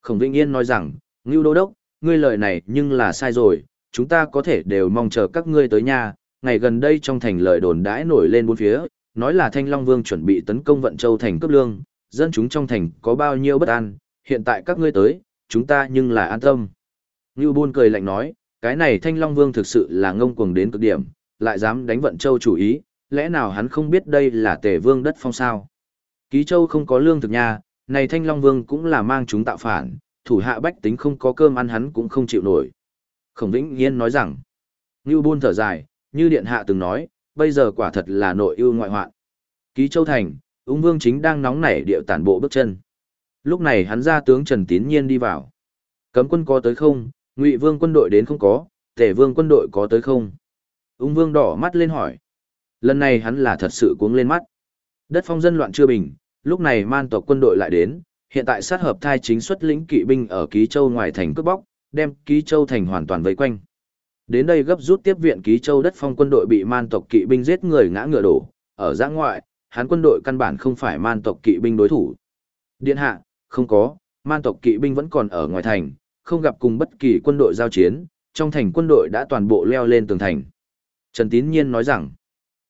Khổng Vĩnh Yên nói rằng, Ngưu Đô Đốc, ngươi lời này nhưng là sai rồi, chúng ta có thể đều mong chờ các ngươi tới nhà, ngày gần đây trong thành lời đồn đãi nổi lên bốn phía, nói là Thanh Long Vương chuẩn bị tấn công Vận Châu thành cấp lương, dân chúng trong thành có bao nhiêu bất an, hiện tại các ngươi tới, chúng ta nhưng là an tâm. Ngưu Bôn cười lạnh nói, cái này Thanh Long Vương thực sự là ngông cuồng đến cực điểm, lại dám đánh Vận Châu chủ ý, lẽ nào hắn không biết đây là Tề Vương đất phong sao? Ký Châu không có lương thực nha, này Thanh Long Vương cũng là mang chúng tạo phản, thủ hạ bách tính không có cơm ăn hắn cũng không chịu nổi. Khổng Vĩnh Nghiên nói rằng, Ngưu Bôn thở dài, như Điện Hạ từng nói, bây giờ quả thật là nội ưu ngoại hoạn. Ký Châu Thành, ung vương chính đang nóng nảy điệu tản bộ bước chân. Lúc này hắn ra tướng Trần Tín Nhiên đi vào. Cấm quân có tới không, Ngụy Vương quân đội đến không có, Tề Vương quân đội có tới không? Ung Vương đỏ mắt lên hỏi. Lần này hắn là thật sự cuống lên mắt. Đất phong dân loạn chưa bình, lúc này man tộc quân đội lại đến, hiện tại sát hợp thai chính xuất lĩnh kỵ binh ở Ký Châu ngoài thành cướp bóc, đem Ký Châu thành hoàn toàn vây quanh. Đến đây gấp rút tiếp viện Ký Châu đất phong quân đội bị man tộc kỵ binh giết người ngã ngựa đổ, ở giã ngoại, hắn quân đội căn bản không phải man tộc kỵ binh đối thủ. Điện hạ, không có, man tộc kỵ binh vẫn còn ở ngoài thành, không gặp cùng bất kỳ quân đội giao chiến, trong thành quân đội đã toàn bộ leo lên tường thành. Trần Tín Nhiên nói rằng,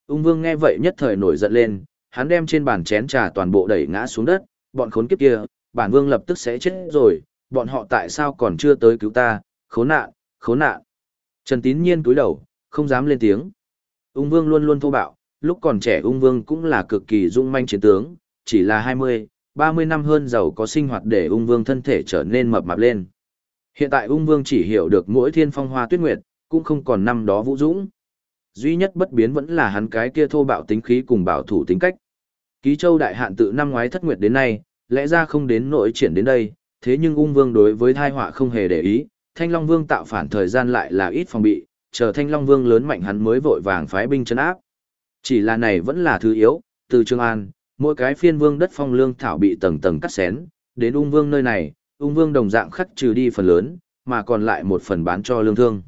ung vương nghe vậy nhất thời nổi giận lên, hắn đem trên bàn chén trà toàn bộ đẩy ngã xuống đất, bọn khốn kiếp kia, bản vương lập tức sẽ chết rồi, bọn họ tại sao còn chưa tới cứu ta, khốn nạn, khốn nạn. Trần Tín Nhiên cúi đầu, không dám lên tiếng. Ung vương luôn luôn thô bạo, lúc còn trẻ ung vương cũng là cực kỳ dung manh chiến tướng, chỉ là 20, 30 năm hơn giàu có sinh hoạt để ung vương thân thể trở nên mập mạp lên. Hiện tại ung vương chỉ hiểu được mỗi thiên phong hoa tuyết nguyệt, cũng không còn năm đó vũ dũng. Duy nhất bất biến vẫn là hắn cái kia thô bạo tính khí cùng bảo thủ tính cách. Ký châu đại hạn tự năm ngoái thất nguyệt đến nay, lẽ ra không đến nỗi triển đến đây, thế nhưng ung vương đối với thai họa không hề để ý, thanh long vương tạo phản thời gian lại là ít phòng bị, chờ thanh long vương lớn mạnh hắn mới vội vàng phái binh chấn áp. Chỉ là này vẫn là thứ yếu, từ Trường An, mỗi cái phiên vương đất phong lương thảo bị tầng tầng cắt xén, đến ung vương nơi này, ung vương đồng dạng khắc trừ đi phần lớn, mà còn lại một phần bán cho lương thương.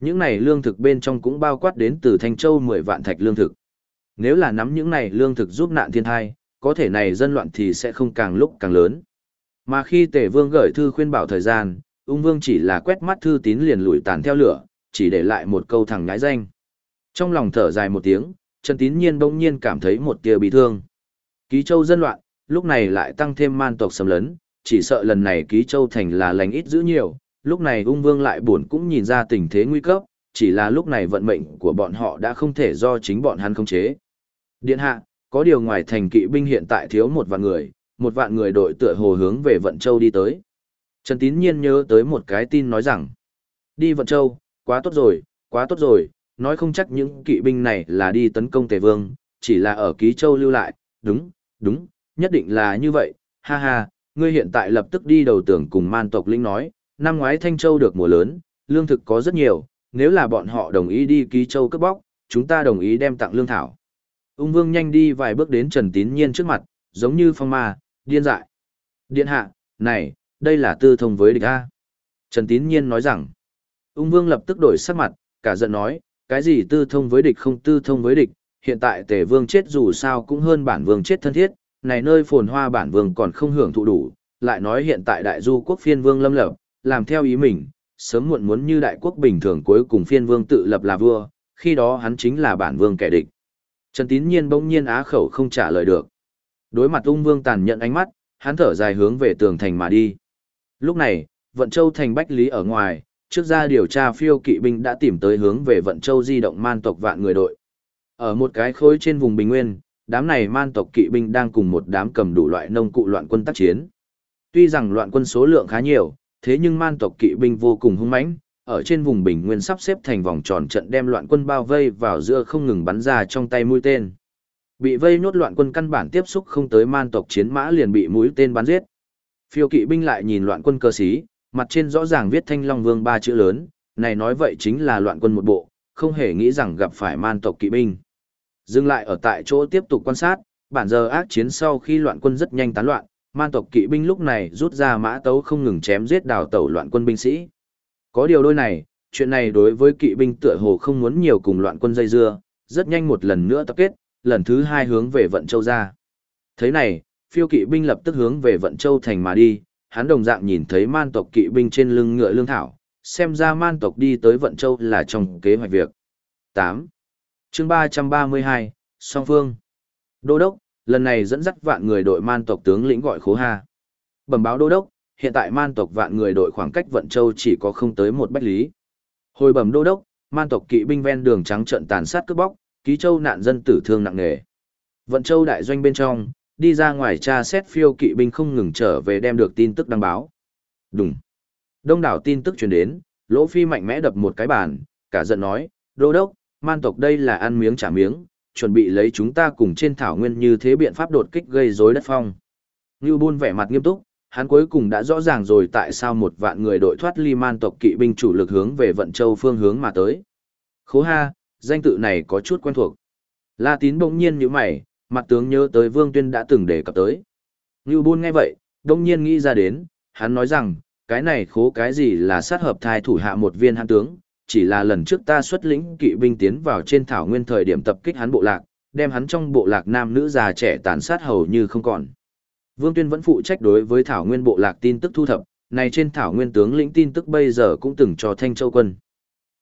Những này lương thực bên trong cũng bao quát đến từ Thanh Châu 10 vạn thạch lương thực. Nếu là nắm những này lương thực giúp nạn thiên thai, có thể này dân loạn thì sẽ không càng lúc càng lớn. Mà khi Tề Vương gửi thư khuyên bảo thời gian, ung vương chỉ là quét mắt thư tín liền lùi tàn theo lửa, chỉ để lại một câu thẳng ngái danh. Trong lòng thở dài một tiếng, Trần Tín Nhiên bỗng nhiên cảm thấy một tia bị thương. Ký Châu dân loạn, lúc này lại tăng thêm man tộc xâm lấn, chỉ sợ lần này Ký Châu thành là lành ít dữ nhiều, lúc này ung vương lại buồn cũng nhìn ra tình thế nguy cấp, chỉ là lúc này vận mệnh của bọn họ đã không thể do chính bọn hắn khống chế. Điện hạ, có điều ngoài thành kỵ binh hiện tại thiếu một vạn người, một vạn người đội tựa hồ hướng về Vận Châu đi tới. Trần Tín Nhiên nhớ tới một cái tin nói rằng, đi Vận Châu, quá tốt rồi, quá tốt rồi, nói không chắc những kỵ binh này là đi tấn công Tề Vương, chỉ là ở Ký Châu lưu lại, đúng, đúng, nhất định là như vậy, ha ha, ngươi hiện tại lập tức đi đầu tưởng cùng man tộc linh nói, năm ngoái Thanh Châu được mùa lớn, lương thực có rất nhiều, nếu là bọn họ đồng ý đi Ký Châu cướp bóc, chúng ta đồng ý đem tặng lương thảo. Ung Vương nhanh đi vài bước đến Trần Tín Nhiên trước mặt, giống như phong ma, điên dại. Điện hạ, này, đây là tư thông với địch A. Trần Tín Nhiên nói rằng, ung vương lập tức đổi sắc mặt, cả giận nói, cái gì tư thông với địch không tư thông với địch, hiện tại tề vương chết dù sao cũng hơn bản vương chết thân thiết, này nơi phồn hoa bản vương còn không hưởng thụ đủ, lại nói hiện tại đại du quốc phiên vương lâm lập, làm theo ý mình, sớm muộn muốn như đại quốc bình thường cuối cùng phiên vương tự lập là vua, khi đó hắn chính là bản vương kẻ địch. Trần Tín Nhiên bỗng nhiên á khẩu không trả lời được. Đối mặt ung vương tàn nhận ánh mắt, hắn thở dài hướng về tường thành mà đi. Lúc này, Vận Châu thành Bách Lý ở ngoài, trước ra điều tra phiêu kỵ binh đã tìm tới hướng về Vận Châu di động man tộc vạn người đội. Ở một cái khối trên vùng Bình Nguyên, đám này man tộc kỵ binh đang cùng một đám cầm đủ loại nông cụ loạn quân tác chiến. Tuy rằng loạn quân số lượng khá nhiều, thế nhưng man tộc kỵ binh vô cùng hung mãnh, ở trên vùng Bình Nguyên sắp xếp thành vòng tròn trận đem loạn quân bao vây vào giữa không ngừng bắn ra trong tay mũi tên. Bị vây nốt loạn quân căn bản tiếp xúc không tới man tộc chiến mã liền bị mũi tên bắn giết. Phiêu kỵ binh lại nhìn loạn quân cơ sĩ, mặt trên rõ ràng viết Thanh Long Vương ba chữ lớn, này nói vậy chính là loạn quân một bộ, không hề nghĩ rằng gặp phải man tộc kỵ binh. Dừng lại ở tại chỗ tiếp tục quan sát, bản giờ ác chiến sau khi loạn quân rất nhanh tán loạn, man tộc kỵ binh lúc này rút ra mã tấu không ngừng chém giết đào tẩu loạn quân binh sĩ. Có điều đôi này, chuyện này đối với kỵ binh tựa hồ không muốn nhiều cùng loạn quân dây dưa, rất nhanh một lần nữa tập kết, lần thứ hai hướng về Vận Châu ra. Thế này, phiêu kỵ binh lập tức hướng về Vận Châu thành mà đi, hắn đồng dạng nhìn thấy man tộc kỵ binh trên lưng ngựa lương thảo, xem ra man tộc đi tới Vận Châu là trong kế hoạch việc. 8. chương 332, Song Phương. Đô đốc, lần này dẫn dắt vạn người đội man tộc tướng lĩnh gọi khố ha. Bẩm báo đô đốc, hiện tại man tộc vạn người đội khoảng cách Vận Châu chỉ có không tới một bách lý. Hồi bẩm đô đốc, man tộc kỵ binh ven đường trắng trận tàn sát cướp bóc, ký châu nạn dân tử thương nặng nề. Vận Châu đại doanh bên trong, đi ra ngoài tra xét phiêu kỵ binh không ngừng trở về đem được tin tức đăng báo. Đúng. Đông đảo tin tức truyền đến, Lỗ Phi mạnh mẽ đập một cái bàn, cả giận nói, đô đốc, man tộc đây là ăn miếng trả miếng, chuẩn bị lấy chúng ta cùng trên thảo nguyên như thế biện pháp đột kích gây rối đất phong. Ngưu Bôn vẻ mặt nghiêm túc, hắn cuối cùng đã rõ ràng rồi tại sao một vạn người đội thoát ly man tộc kỵ binh chủ lực hướng về vận châu phương hướng mà tới. Khố ha, danh tự này có chút quen thuộc. La tín bỗng nhiên như mày, mặt tướng nhớ tới vương tuyên đã từng đề cập tới. Ngưu Bôn nghe vậy, đông nhiên nghĩ ra đến, hắn nói rằng, cái này khố cái gì là sát hợp thai thủ hạ một viên hãn tướng, chỉ là lần trước ta xuất lĩnh kỵ binh tiến vào trên thảo nguyên thời điểm tập kích hắn bộ lạc, đem hắn trong bộ lạc nam nữ già trẻ tàn sát hầu như không còn. Vương Tuyên vẫn phụ trách đối với thảo nguyên bộ lạc tin tức thu thập, này trên thảo nguyên tướng lĩnh tin tức bây giờ cũng từng cho Thanh Châu quân.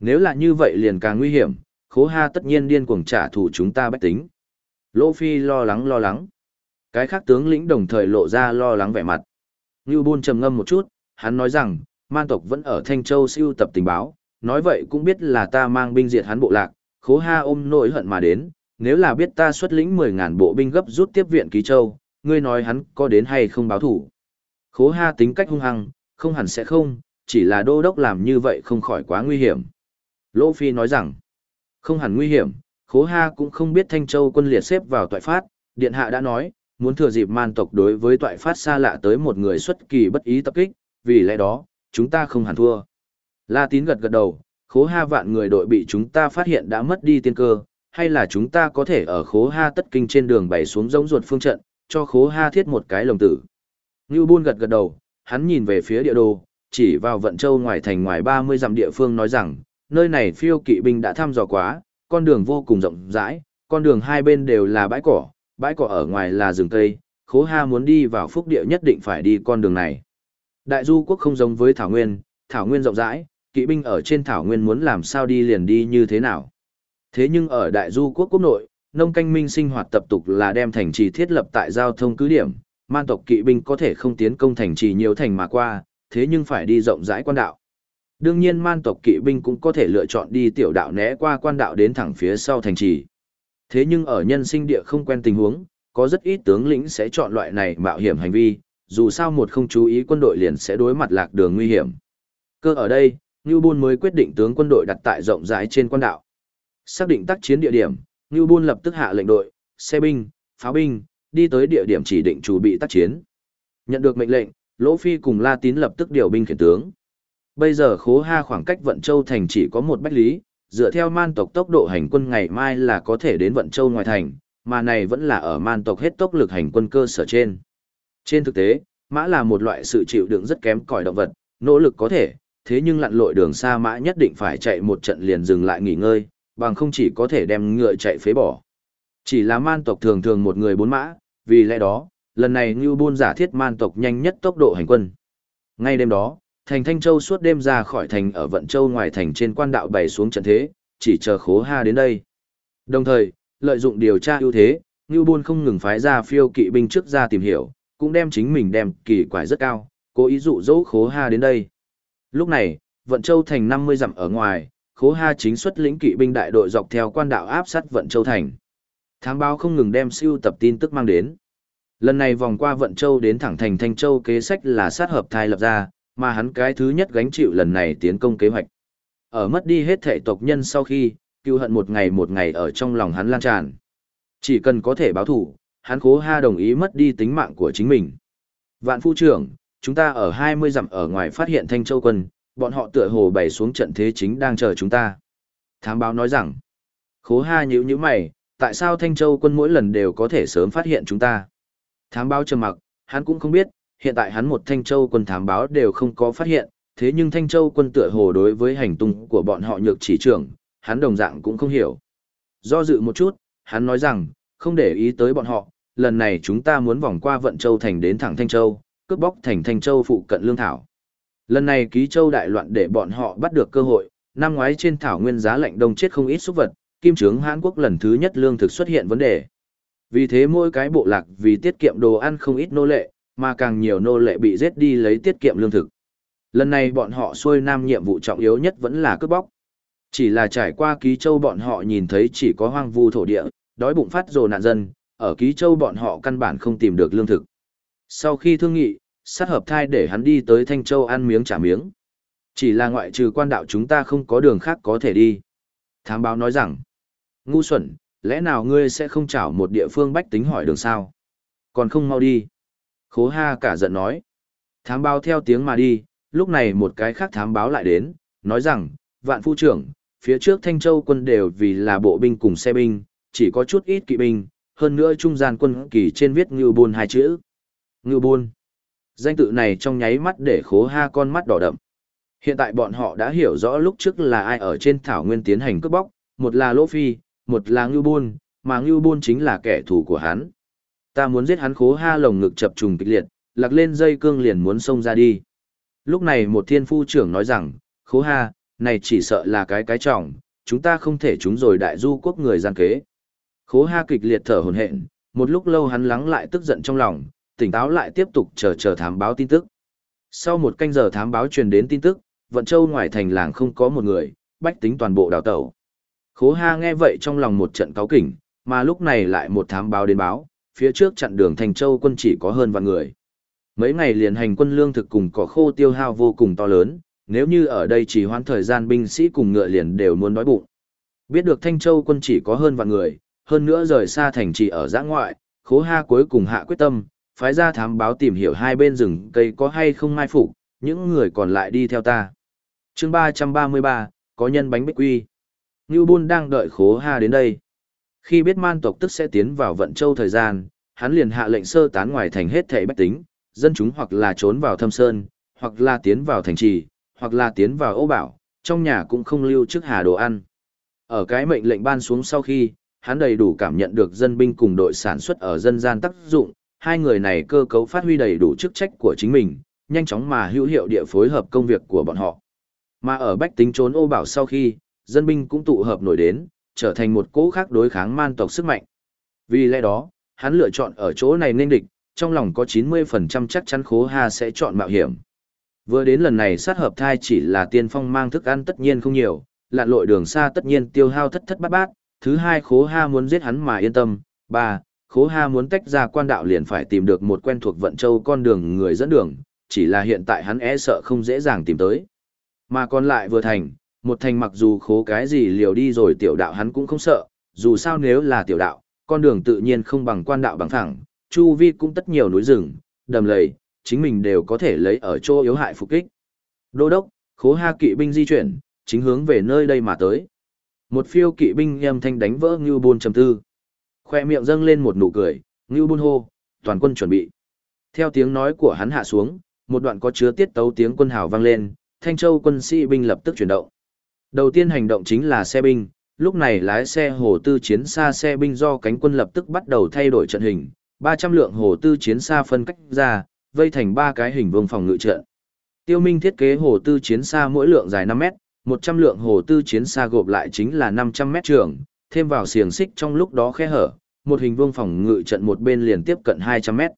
Nếu là như vậy liền càng nguy hiểm, khố ha tất nhiên điên cuồng trả thù chúng ta bách tính. Lô Phi lo lắng lo lắng. Cái khác tướng lĩnh đồng thời lộ ra lo lắng vẻ mặt. Ngưu Bôn trầm ngâm một chút, hắn nói rằng, man tộc vẫn ở Thanh Châu siêu tập tình báo, nói vậy cũng biết là ta mang binh diệt hắn bộ lạc, khố ha ôm nỗi hận mà đến, nếu là biết ta xuất lĩnh 10.000 bộ binh gấp rút tiếp viện Ký Châu, ngươi nói hắn có đến hay không báo thủ. Khố ha tính cách hung hăng, không hẳn sẽ không, chỉ là đô đốc làm như vậy không khỏi quá nguy hiểm. Lỗ Phi nói rằng, không hẳn nguy hiểm, khố ha cũng không biết Thanh Châu quân liệt xếp vào toại phát, Điện Hạ đã nói, muốn thừa dịp man tộc đối với toại phát xa lạ tới một người xuất kỳ bất ý tập kích, vì lẽ đó, chúng ta không hẳn thua. La tín gật gật đầu, khố ha vạn người đội bị chúng ta phát hiện đã mất đi tiên cơ, hay là chúng ta có thể ở khố ha tất kinh trên đường bày xuống giống ruột phương trận, cho khố ha thiết một cái lồng tử. Ngưu Bôn gật gật đầu, hắn nhìn về phía địa đồ, chỉ vào vận châu ngoài thành ngoài 30 dặm địa phương nói rằng, nơi này phiêu kỵ binh đã thăm dò quá, con đường vô cùng rộng rãi, con đường hai bên đều là bãi cỏ, bãi cỏ ở ngoài là rừng cây, khố ha muốn đi vào phúc địa nhất định phải đi con đường này. Đại du quốc không giống với Thảo Nguyên, Thảo Nguyên rộng rãi, kỵ binh ở trên Thảo Nguyên muốn làm sao đi liền đi như thế nào. Thế nhưng ở Đại du quốc quốc nội, nông canh minh sinh hoạt tập tục là đem thành trì thiết lập tại giao thông cứ điểm, man tộc kỵ binh có thể không tiến công thành trì nhiều thành mà qua, thế nhưng phải đi rộng rãi quan đạo. Đương nhiên man tộc kỵ binh cũng có thể lựa chọn đi tiểu đạo né qua quan đạo đến thẳng phía sau thành trì. Thế nhưng ở nhân sinh địa không quen tình huống, có rất ít tướng lĩnh sẽ chọn loại này mạo hiểm hành vi, dù sao một không chú ý quân đội liền sẽ đối mặt lạc đường nguy hiểm. Cơ ở đây, Ngưu Bôn mới quyết định tướng quân đội đặt tại rộng rãi trên quan đạo. Xác định tác chiến địa điểm, Ngưu Bôn lập tức hạ lệnh đội, xe binh, pháo binh, đi tới địa điểm chỉ định chuẩn bị tác chiến. Nhận được mệnh lệnh, Lỗ Phi cùng La Tín lập tức điều binh khiển tướng. Bây giờ khố ha khoảng cách Vận Châu thành chỉ có một bách lý, dựa theo man tộc tốc độ hành quân ngày mai là có thể đến Vận Châu ngoài thành, mà này vẫn là ở man tộc hết tốc lực hành quân cơ sở trên. Trên thực tế, mã là một loại sự chịu đựng rất kém cỏi động vật, nỗ lực có thể, thế nhưng lặn lội đường xa mã nhất định phải chạy một trận liền dừng lại nghỉ ngơi, bằng không chỉ có thể đem ngựa chạy phế bỏ. Chỉ là man tộc thường thường một người bốn mã, vì lẽ đó, lần này Ngưu Bôn giả thiết man tộc nhanh nhất tốc độ hành quân. Ngay đêm đó, thành Thanh Châu suốt đêm ra khỏi thành ở Vận Châu ngoài thành trên quan đạo bày xuống trận thế, chỉ chờ khố ha đến đây. Đồng thời, lợi dụng điều tra ưu thế, Ngưu Bôn không ngừng phái ra phiêu kỵ binh trước ra tìm hiểu, cũng đem chính mình đem kỳ quái rất cao, cố ý dụ dỗ khố ha đến đây. Lúc này, Vận Châu thành 50 dặm ở ngoài, khố ha chính xuất lĩnh kỵ binh đại đội dọc theo quan đạo áp sát Vận Châu thành. Thám báo không ngừng đem siêu tập tin tức mang đến. Lần này vòng qua Vận Châu đến thẳng thành Thanh Châu kế sách là sát hợp thai lập ra, mà hắn cái thứ nhất gánh chịu lần này tiến công kế hoạch. Ở mất đi hết thể tộc nhân sau khi, cựu hận một ngày một ngày ở trong lòng hắn lan tràn. Chỉ cần có thể báo thủ, hắn Cố ha đồng ý mất đi tính mạng của chính mình. Vạn phu trưởng, chúng ta ở 20 dặm ở ngoài phát hiện Thanh Châu quân, bọn họ tựa hồ bày xuống trận thế chính đang chờ chúng ta. Thám báo nói rằng, khố ha nhíu nhíu mày, tại sao Thanh Châu quân mỗi lần đều có thể sớm phát hiện chúng ta? Thám báo trầm mặc, hắn cũng không biết, hiện tại hắn một Thanh Châu quân thám báo đều không có phát hiện, thế nhưng Thanh Châu quân tựa hồ đối với hành tung của bọn họ nhược chỉ trưởng, hắn đồng dạng cũng không hiểu. Do dự một chút, hắn nói rằng, không để ý tới bọn họ, lần này chúng ta muốn vòng qua Vận Châu thành đến thẳng Thanh Châu, cướp bóc thành Thanh Châu phụ cận lương thảo. Lần này ký châu đại loạn để bọn họ bắt được cơ hội, năm ngoái trên thảo nguyên giá lạnh đông chết không ít súc vật, kim trướng Hàn Quốc lần thứ nhất lương thực xuất hiện vấn đề. Vì thế mỗi cái bộ lạc vì tiết kiệm đồ ăn không ít nô lệ, mà càng nhiều nô lệ bị giết đi lấy tiết kiệm lương thực. Lần này bọn họ xuôi nam nhiệm vụ trọng yếu nhất vẫn là cướp bóc. Chỉ là trải qua ký châu bọn họ nhìn thấy chỉ có hoang vu thổ địa, đói bụng phát rồ nạn dân, ở ký châu bọn họ căn bản không tìm được lương thực. Sau khi thương nghị, sát hợp thai để hắn đi tới Thanh Châu ăn miếng trả miếng. Chỉ là ngoại trừ quan đạo chúng ta không có đường khác có thể đi. Thám báo nói rằng, ngu xuẩn, lẽ nào ngươi sẽ không chảo một địa phương bách tính hỏi đường sao? Còn không mau đi. Khố ha cả giận nói. Thám báo theo tiếng mà đi, lúc này một cái khác thám báo lại đến, nói rằng, vạn phu trưởng, phía trước Thanh Châu quân đều vì là bộ binh cùng xe binh, chỉ có chút ít kỵ binh, hơn nữa trung gian quân kỳ trên viết ngưu buôn hai chữ. Ngưu buôn. Danh tự này trong nháy mắt để khố ha con mắt đỏ đậm. Hiện tại bọn họ đã hiểu rõ lúc trước là ai ở trên thảo nguyên tiến hành cướp bóc, một là Lỗ Phi, một là Ngưu Buôn, mà Ngưu Buôn chính là kẻ thù của hắn. Ta muốn giết hắn khố ha lồng ngực chập trùng kịch liệt, lạc lên dây cương liền muốn xông ra đi. Lúc này một thiên phu trưởng nói rằng, khố ha, này chỉ sợ là cái cái trọng, chúng ta không thể chúng rồi đại du quốc người gian kế. Khố ha kịch liệt thở hồn hện, một lúc lâu hắn lắng lại tức giận trong lòng, tỉnh táo lại tiếp tục chờ chờ thám báo tin tức. Sau một canh giờ thám báo truyền đến tin tức, vận châu ngoài thành làng không có một người, bách tính toàn bộ đào tẩu. Khố ha nghe vậy trong lòng một trận cáo kỉnh, mà lúc này lại một thám báo đến báo, phía trước chặn đường thành châu quân chỉ có hơn vạn người. Mấy ngày liền hành quân lương thực cùng cỏ khô tiêu hao vô cùng to lớn, nếu như ở đây chỉ hoãn thời gian binh sĩ cùng ngựa liền đều muốn đói bụng. Biết được Thanh Châu quân chỉ có hơn vạn người, hơn nữa rời xa thành trì ở giã ngoại, khố ha cuối cùng hạ quyết tâm, phái ra thám báo tìm hiểu hai bên rừng cây có hay không mai phục, những người còn lại đi theo ta. chương 333, có nhân bánh bích quy. Ngưu Bôn đang đợi khố ha đến đây. Khi biết man tộc tức sẽ tiến vào vận châu thời gian, hắn liền hạ lệnh sơ tán ngoài thành hết thảy bách tính, dân chúng hoặc là trốn vào thâm sơn, hoặc là tiến vào thành trì, hoặc là tiến vào ô bảo, trong nhà cũng không lưu chức hà đồ ăn. Ở cái mệnh lệnh ban xuống sau khi, hắn đầy đủ cảm nhận được dân binh cùng đội sản xuất ở dân gian tác dụng, hai người này cơ cấu phát huy đầy đủ chức trách của chính mình, nhanh chóng mà hữu hiệu địa phối hợp công việc của bọn họ. Mà ở bách tính trốn ô bảo sau khi, dân binh cũng tụ hợp nổi đến, trở thành một cỗ khác đối kháng man tộc sức mạnh. Vì lẽ đó, hắn lựa chọn ở chỗ này nên địch, trong lòng có 90% chắc chắn khố Hà sẽ chọn mạo hiểm. Vừa đến lần này sát hợp thai chỉ là tiên phong mang thức ăn tất nhiên không nhiều, lạn lội đường xa tất nhiên tiêu hao thất thất bát bát, thứ hai khố ha muốn giết hắn mà yên tâm, ba, khố ha muốn tách ra quan đạo liền phải tìm được một quen thuộc vận châu con đường người dẫn đường, chỉ là hiện tại hắn e sợ không dễ dàng tìm tới. Mà còn lại vừa thành, một thành mặc dù khố cái gì liều đi rồi tiểu đạo hắn cũng không sợ, dù sao nếu là tiểu đạo, con đường tự nhiên không bằng quan đạo bằng thẳng, chu vi cũng tất nhiều núi rừng, đầm lầy, chính mình đều có thể lấy ở chỗ yếu hại phục kích. Đô đốc, khố ha kỵ binh di chuyển, chính hướng về nơi đây mà tới. Một phiêu kỵ binh em thanh đánh vỡ Ngưu Bôn trầm tư. Khoe miệng dâng lên một nụ cười, Ngưu Bôn hô, toàn quân chuẩn bị. Theo tiếng nói của hắn hạ xuống, một đoạn có chứa tiết tấu tiếng quân hào vang lên, Thanh Châu quân sĩ binh lập tức chuyển động. Đầu tiên hành động chính là xe binh, lúc này lái xe hồ tư chiến xa xe binh do cánh quân lập tức bắt đầu thay đổi trận hình, 300 lượng hồ tư chiến xa phân cách ra, vây thành ba cái hình vuông phòng ngự trận. Tiêu Minh thiết kế hồ tư chiến xa mỗi lượng dài 5 mét, 100 lượng hồ tư chiến xa gộp lại chính là 500 mét trường, thêm vào xiềng xích trong lúc đó khe hở, một hình vuông phòng ngự trận một bên liền tiếp cận 200 mét.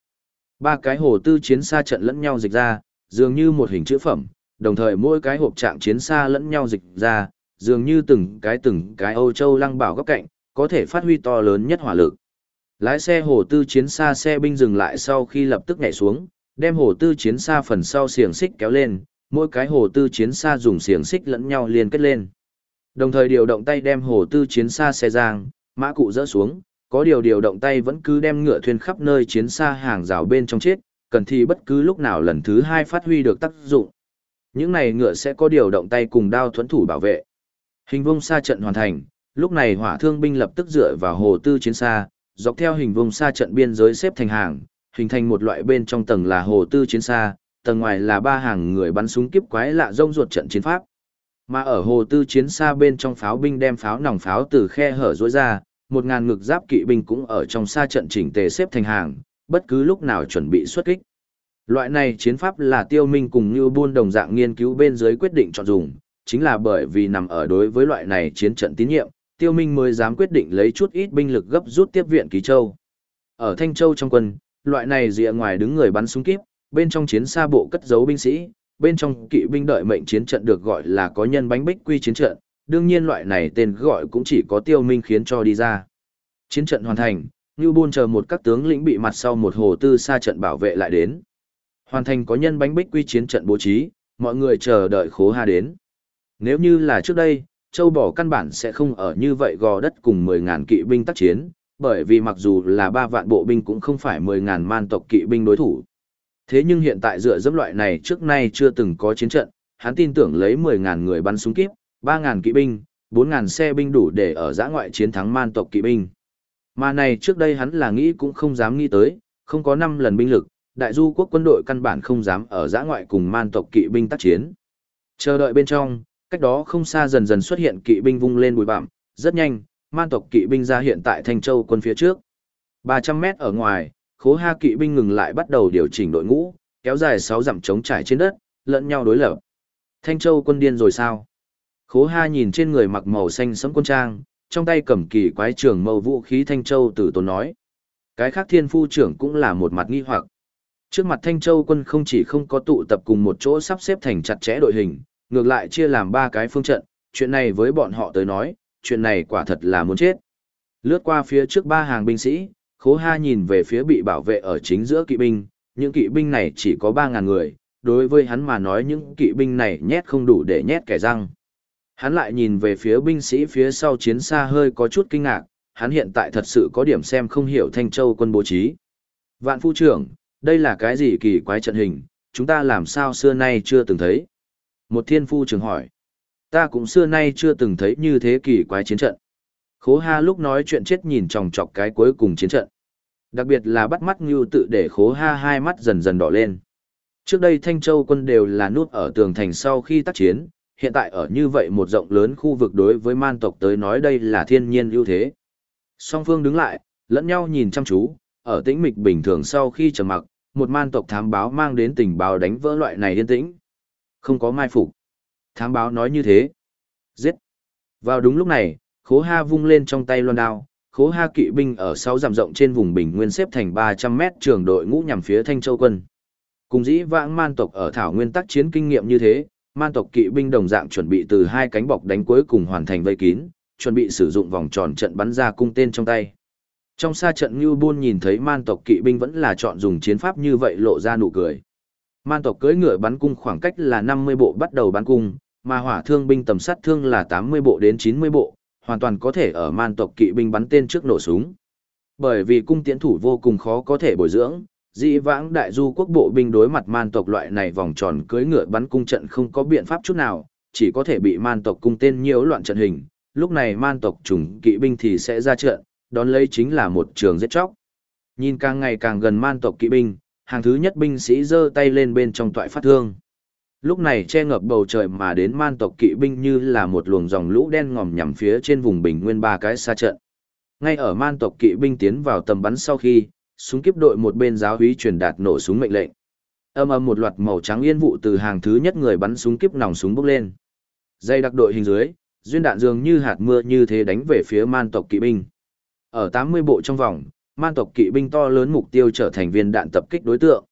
Ba cái hồ tư chiến xa trận lẫn nhau dịch ra, dường như một hình chữ phẩm, đồng thời mỗi cái hộp trạng chiến xa lẫn nhau dịch ra, dường như từng cái từng cái Âu Châu lăng bảo góc cạnh, có thể phát huy to lớn nhất hỏa lực. Lái xe hồ tư chiến xa xe binh dừng lại sau khi lập tức nhảy xuống, đem hồ tư chiến xa phần sau xiềng xích kéo lên, mỗi cái hồ tư chiến xa dùng xiềng xích lẫn nhau liên kết lên. Đồng thời điều động tay đem hồ tư chiến xa xe giang, mã cụ dỡ xuống, có điều điều động tay vẫn cứ đem ngựa thuyền khắp nơi chiến xa hàng rào bên trong chết, cần thì bất cứ lúc nào lần thứ hai phát huy được tác dụng. Những này ngựa sẽ có điều động tay cùng đao thuẫn thủ bảo vệ. Hình vông xa trận hoàn thành, lúc này hỏa thương binh lập tức dựa vào hồ tư chiến xa, dọc theo hình vông xa trận biên giới xếp thành hàng, hình thành một loại bên trong tầng là hồ tư chiến xa, tầng ngoài là ba hàng người bắn súng kiếp quái lạ rông ruột trận chiến pháp. Mà ở hồ tư chiến xa bên trong pháo binh đem pháo nòng pháo từ khe hở rối ra, một ngàn ngực giáp kỵ binh cũng ở trong xa trận chỉnh tề xếp thành hàng, bất cứ lúc nào chuẩn bị xuất kích. Loại này chiến pháp là tiêu minh cùng như buôn đồng dạng nghiên cứu bên dưới quyết định chọn dùng, chính là bởi vì nằm ở đối với loại này chiến trận tín nhiệm, tiêu minh mới dám quyết định lấy chút ít binh lực gấp rút tiếp viện Ký Châu. Ở Thanh Châu trong quân, loại này rìa ngoài đứng người bắn súng kíp, bên trong chiến xa bộ cất giấu binh sĩ, bên trong kỵ binh đợi mệnh chiến trận được gọi là có nhân bánh bích quy chiến trận, đương nhiên loại này tên gọi cũng chỉ có tiêu minh khiến cho đi ra. Chiến trận hoàn thành, Ngưu Bôn chờ một các tướng lĩnh bị mặt sau một hồ tư xa trận bảo vệ lại đến. Hoàn thành có nhân bánh bích quy chiến trận bố trí, mọi người chờ đợi khố ha đến. Nếu như là trước đây, châu bò căn bản sẽ không ở như vậy gò đất cùng 10.000 kỵ binh tác chiến, bởi vì mặc dù là 3 vạn bộ binh cũng không phải 10.000 man tộc kỵ binh đối thủ. Thế nhưng hiện tại dựa dẫm loại này trước nay chưa từng có chiến trận, hắn tin tưởng lấy 10.000 người bắn súng kíp, 3.000 kỵ binh, 4.000 xe binh đủ để ở giã ngoại chiến thắng man tộc kỵ binh. Mà này trước đây hắn là nghĩ cũng không dám nghĩ tới, không có 5 lần binh lực, đại du quốc quân đội căn bản không dám ở giã ngoại cùng man tộc kỵ binh tác chiến. Chờ đợi bên trong, cách đó không xa dần dần xuất hiện kỵ binh vung lên bụi bặm, rất nhanh, man tộc kỵ binh ra hiện tại Thanh Châu quân phía trước. 300 mét ở ngoài, khố ha kỵ binh ngừng lại bắt đầu điều chỉnh đội ngũ, kéo dài 6 dặm trống trải trên đất, lẫn nhau đối lập. Thanh Châu quân điên rồi sao? Khố ha nhìn trên người mặc màu xanh sẫm quân trang, trong tay cầm kỳ quái trường mâu vũ khí Thanh Châu tử tốn nói. Cái khác thiên phu trưởng cũng là một mặt nghi hoặc. Trước mặt Thanh Châu quân không chỉ không có tụ tập cùng một chỗ sắp xếp thành chặt chẽ đội hình, ngược lại chia làm ba cái phương trận, chuyện này với bọn họ tới nói, chuyện này quả thật là muốn chết. Lướt qua phía trước ba hàng binh sĩ, khố ha nhìn về phía bị bảo vệ ở chính giữa kỵ binh, những kỵ binh này chỉ có 3.000 người, đối với hắn mà nói những kỵ binh này nhét không đủ để nhét kẻ răng. Hắn lại nhìn về phía binh sĩ phía sau chiến xa hơi có chút kinh ngạc, hắn hiện tại thật sự có điểm xem không hiểu Thanh Châu quân bố trí. Vạn phu trưởng, đây là cái gì kỳ quái trận hình, chúng ta làm sao xưa nay chưa từng thấy. Một thiên phu trường hỏi, ta cũng xưa nay chưa từng thấy như thế kỳ quái chiến trận. Khố ha lúc nói chuyện chết nhìn tròng trọc cái cuối cùng chiến trận. Đặc biệt là bắt mắt như tự để khố ha hai mắt dần dần đỏ lên. Trước đây Thanh Châu quân đều là nút ở tường thành sau khi tác chiến, hiện tại ở như vậy một rộng lớn khu vực đối với man tộc tới nói đây là thiên nhiên ưu thế. Song phương đứng lại, lẫn nhau nhìn chăm chú, ở tĩnh mịch bình thường sau khi trầm mặc, một man tộc thám báo mang đến tình báo đánh vỡ loại này yên tĩnh. Không có mai phục. Thám báo nói như thế. Giết. Vào đúng lúc này, khố ha vung lên trong tay loan đao, khố ha kỵ binh ở sau giảm rộng trên vùng bình nguyên xếp thành 300 mét trường đội ngũ nhằm phía Thanh Châu quân. Cùng dĩ vãng man tộc ở thảo nguyên tắc chiến kinh nghiệm như thế, man tộc kỵ binh đồng dạng chuẩn bị từ hai cánh bọc đánh cuối cùng hoàn thành vây kín, chuẩn bị sử dụng vòng tròn trận bắn ra cung tên trong tay. Trong xa trận Ngưu Bôn nhìn thấy man tộc kỵ binh vẫn là chọn dùng chiến pháp như vậy lộ ra nụ cười. Man tộc cưỡi ngựa bắn cung khoảng cách là 50 bộ bắt đầu bắn cung, mà hỏa thương binh tầm sát thương là 80 bộ đến 90 bộ, hoàn toàn có thể ở man tộc kỵ binh bắn tên trước nổ súng. Bởi vì cung tiễn thủ vô cùng khó có thể bồi dưỡng, dĩ vãng đại du quốc bộ binh đối mặt man tộc loại này vòng tròn cưỡi ngựa bắn cung trận không có biện pháp chút nào, chỉ có thể bị man tộc cung tên nhiễu loạn trận hình. Lúc này man tộc trùng kỵ binh thì sẽ ra trận, đón lấy chính là một trường giết chóc. Nhìn càng ngày càng gần man tộc kỵ binh, hàng thứ nhất binh sĩ giơ tay lên bên trong toại phát thương. Lúc này che ngập bầu trời mà đến man tộc kỵ binh như là một luồng dòng lũ đen ngòm nhằm phía trên vùng bình nguyên ba cái xa trận. Ngay ở man tộc kỵ binh tiến vào tầm bắn sau khi, súng kiếp đội một bên giáo úy truyền đạt nổ súng mệnh lệnh. Âm âm một loạt màu trắng yên vụ từ hàng thứ nhất người bắn súng kiếp nòng súng bốc lên. Dây đặc đội hình dưới, duyên đạn dường như hạt mưa như thế đánh về phía man tộc kỵ binh. Ở 80 bộ trong vòng, man tộc kỵ binh to lớn mục tiêu trở thành viên đạn tập kích đối tượng.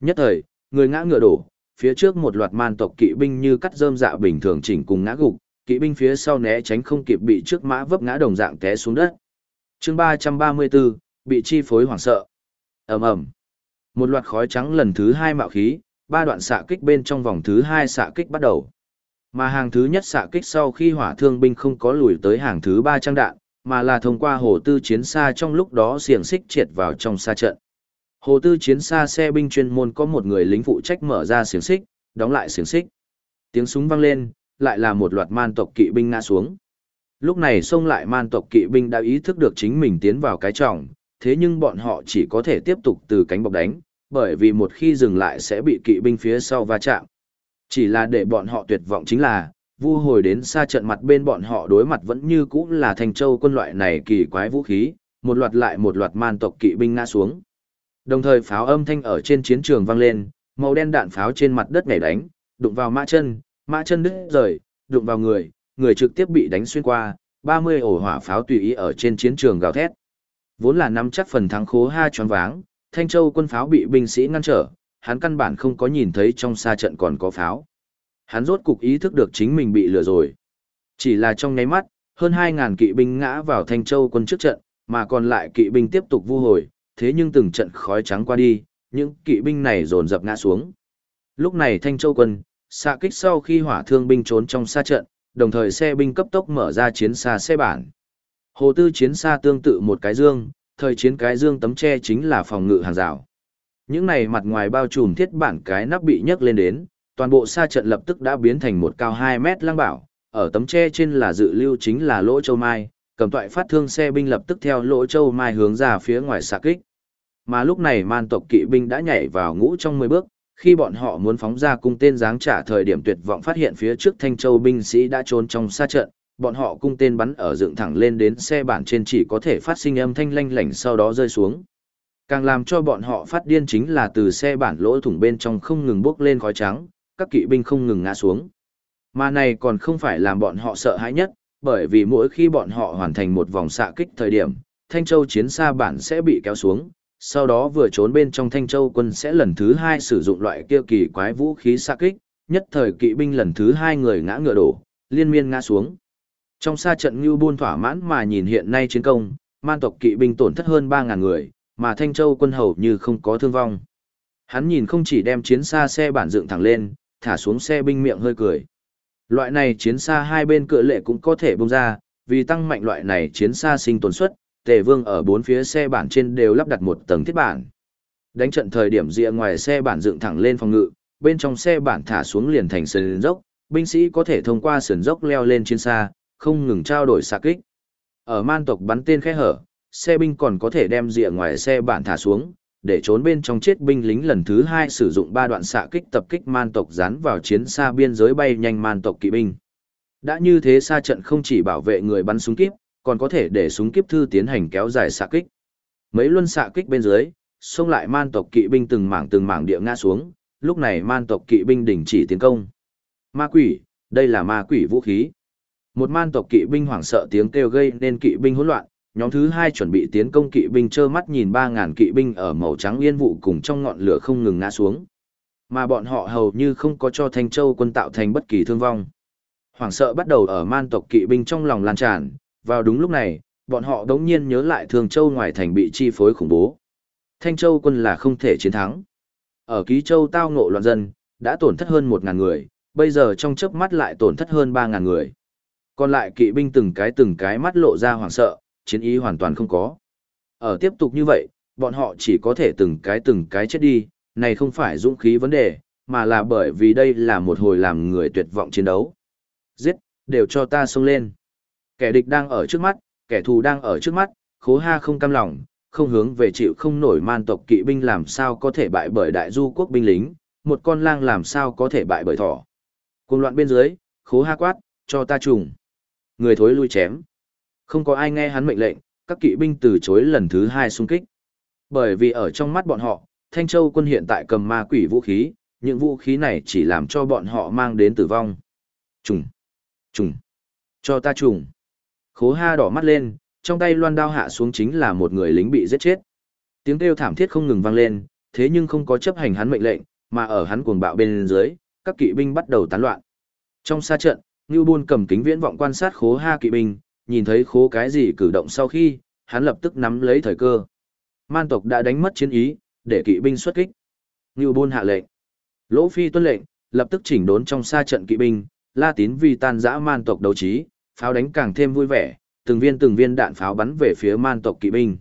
Nhất thời, người ngã ngựa đổ, phía trước một loạt man tộc kỵ binh như cắt rơm dạ bình thường chỉnh cùng ngã gục, kỵ binh phía sau né tránh không kịp bị trước mã vấp ngã đồng dạng té xuống đất. Chương 334, bị chi phối hoảng sợ. Ầm ầm. Một loạt khói trắng lần thứ hai mạo khí, ba đoạn xạ kích bên trong vòng thứ hai xạ kích bắt đầu. Mà hàng thứ nhất xạ kích sau khi hỏa thương binh không có lùi tới hàng thứ ba trang đạn, mà là thông qua hồ tư chiến xa trong lúc đó xiềng xích triệt vào trong xa trận. Hồ tư chiến xa xe binh chuyên môn có một người lính phụ trách mở ra xiềng xích, đóng lại xiềng xích. Tiếng súng vang lên, lại là một loạt man tộc kỵ binh ngã xuống. Lúc này xông lại man tộc kỵ binh đã ý thức được chính mình tiến vào cái trọng, thế nhưng bọn họ chỉ có thể tiếp tục từ cánh bọc đánh, bởi vì một khi dừng lại sẽ bị kỵ binh phía sau va chạm. Chỉ là để bọn họ tuyệt vọng chính là, vu hồi đến xa trận mặt bên bọn họ đối mặt vẫn như cũ là thành châu quân loại này kỳ quái vũ khí, một loạt lại một loạt man tộc kỵ binh ngã xuống. Đồng thời pháo âm thanh ở trên chiến trường vang lên, màu đen đạn pháo trên mặt đất nhảy đánh, đụng vào mã chân, mã chân đứt rời, đụng vào người, người trực tiếp bị đánh xuyên qua, 30 ổ hỏa pháo tùy ý ở trên chiến trường gào thét. Vốn là nắm chắc phần thắng khố ha choáng váng, Thanh Châu quân pháo bị binh sĩ ngăn trở, hắn căn bản không có nhìn thấy trong xa trận còn có pháo. Hắn rốt cục ý thức được chính mình bị lừa rồi. Chỉ là trong nháy mắt, hơn 2.000 kỵ binh ngã vào Thanh Châu quân trước trận, mà còn lại kỵ binh tiếp tục vu hồi, thế nhưng từng trận khói trắng qua đi, những kỵ binh này dồn dập ngã xuống. Lúc này Thanh Châu quân, xạ kích sau khi hỏa thương binh trốn trong xa trận, đồng thời xe binh cấp tốc mở ra chiến xa xe bản. Hồ tư chiến xa tương tự một cái dương, thời chiến cái dương tấm tre chính là phòng ngự hàng rào. Những này mặt ngoài bao trùm thiết bản cái nắp bị nhấc lên đến, toàn bộ xa trận lập tức đã biến thành một cao 2 mét lăng bảo, ở tấm tre trên là dự lưu chính là lỗ châu mai, cầm toại phát thương xe binh lập tức theo lỗ châu mai hướng ra phía ngoài xạ kích. Mà lúc này man tộc kỵ binh đã nhảy vào ngũ trong 10 bước, khi bọn họ muốn phóng ra cung tên giáng trả thời điểm tuyệt vọng phát hiện phía trước thanh châu binh sĩ đã trốn trong xa trận, bọn họ cung tên bắn ở dựng thẳng lên đến xe bản trên chỉ có thể phát sinh âm thanh lanh lảnh sau đó rơi xuống. Càng làm cho bọn họ phát điên chính là từ xe bản lỗ thủng bên trong không ngừng bốc lên khói trắng, các kỵ binh không ngừng ngã xuống. Mà này còn không phải làm bọn họ sợ hãi nhất, bởi vì mỗi khi bọn họ hoàn thành một vòng xạ kích thời điểm, Thanh Châu chiến xa bản sẽ bị kéo xuống, sau đó vừa trốn bên trong Thanh Châu quân sẽ lần thứ hai sử dụng loại kia kỳ quái vũ khí xạ kích, nhất thời kỵ binh lần thứ hai người ngã ngựa đổ, liên miên ngã xuống. Trong xa trận Ngưu Buôn thỏa mãn mà nhìn hiện nay chiến công, man tộc kỵ binh tổn thất hơn 3.000 người, mà Thanh Châu quân hầu như không có thương vong. Hắn nhìn không chỉ đem chiến xa xe bản dựng thẳng lên, thả xuống xe binh miệng hơi cười. Loại này chiến xa hai bên cựa lệ cũng có thể bung ra, vì tăng mạnh loại này chiến xa sinh tồn suất, tề vương ở bốn phía xe bản trên đều lắp đặt một tầng thiết bản. Đánh trận thời điểm rìa ngoài xe bản dựng thẳng lên phòng ngự, bên trong xe bản thả xuống liền thành sườn dốc, binh sĩ có thể thông qua sườn dốc leo lên chiến xa, không ngừng trao đổi xạ kích. Ở man tộc bắn tên khe hở, xe binh còn có thể đem rìa ngoài xe bản thả xuống, để trốn bên trong chết binh lính lần thứ hai sử dụng ba đoạn xạ kích tập kích man tộc dán vào chiến xa biên giới bay nhanh man tộc kỵ binh. Đã như thế xa trận không chỉ bảo vệ người bắn súng kíp, còn có thể để súng kíp thư tiến hành kéo dài xạ kích. Mấy luân xạ kích bên dưới, xông lại man tộc kỵ binh từng mảng từng mảng địa ngã xuống, lúc này man tộc kỵ binh đình chỉ tiến công. Ma quỷ, đây là ma quỷ vũ khí. Một man tộc kỵ binh hoảng sợ tiếng kêu gây nên kỵ binh hỗn loạn, nhóm thứ hai chuẩn bị tiến công kỵ binh trơ mắt nhìn ba ngàn kỵ binh ở màu trắng yên vụ cùng trong ngọn lửa không ngừng ngã xuống. Mà bọn họ hầu như không có cho Thanh Châu quân tạo thành bất kỳ thương vong. Hoảng sợ bắt đầu ở man tộc kỵ binh trong lòng lan tràn, vào đúng lúc này, bọn họ đống nhiên nhớ lại Thường Châu ngoài thành bị chi phối khủng bố. Thanh Châu quân là không thể chiến thắng. Ở Ký Châu tao ngộ loạn dân, đã tổn thất hơn một ngàn người, bây giờ trong chớp mắt lại tổn thất hơn ba ngàn người. Còn lại kỵ binh từng cái từng cái mắt lộ ra hoảng sợ, chiến ý hoàn toàn không có. Ở tiếp tục như vậy, bọn họ chỉ có thể từng cái từng cái chết đi, này không phải dũng khí vấn đề, mà là bởi vì đây là một hồi làm người tuyệt vọng chiến đấu. Giết, đều cho ta xông lên. Kẻ địch đang ở trước mắt, kẻ thù đang ở trước mắt, khố ha không cam lòng, không hướng về chịu không nổi man tộc kỵ binh làm sao có thể bại bởi đại du quốc binh lính, một con lang làm sao có thể bại bởi thỏ. Cùng loạn bên dưới, khố ha quát, cho ta trùng. Người thối lui chém. Không có ai nghe hắn mệnh lệnh, các kỵ binh từ chối lần thứ hai xung kích. Bởi vì ở trong mắt bọn họ, Thanh Châu quân hiện tại cầm ma quỷ vũ khí, những vũ khí này chỉ làm cho bọn họ mang đến tử vong. Trùng! Trùng! Cho ta trùng! Khố ha đỏ mắt lên, trong tay loan đao hạ xuống chính là một người lính bị giết chết. Tiếng kêu thảm thiết không ngừng vang lên, thế nhưng không có chấp hành hắn mệnh lệnh, mà ở hắn cuồng bạo bên dưới, các kỵ binh bắt đầu tán loạn. Trong xa trận, Ngưu Bôn cầm kính viễn vọng quan sát khố ha kỵ binh, nhìn thấy khố cái gì cử động sau khi, hắn lập tức nắm lấy thời cơ. Man tộc đã đánh mất chiến ý, để kỵ binh xuất kích. Ngưu Bôn hạ lệnh. Lỗ Phi tuân lệnh, lập tức chỉnh đốn trong xa trận kỵ binh, La Tín vì tan dã man tộc đấu trí, pháo đánh càng thêm vui vẻ, từng viên từng viên đạn pháo bắn về phía man tộc kỵ binh.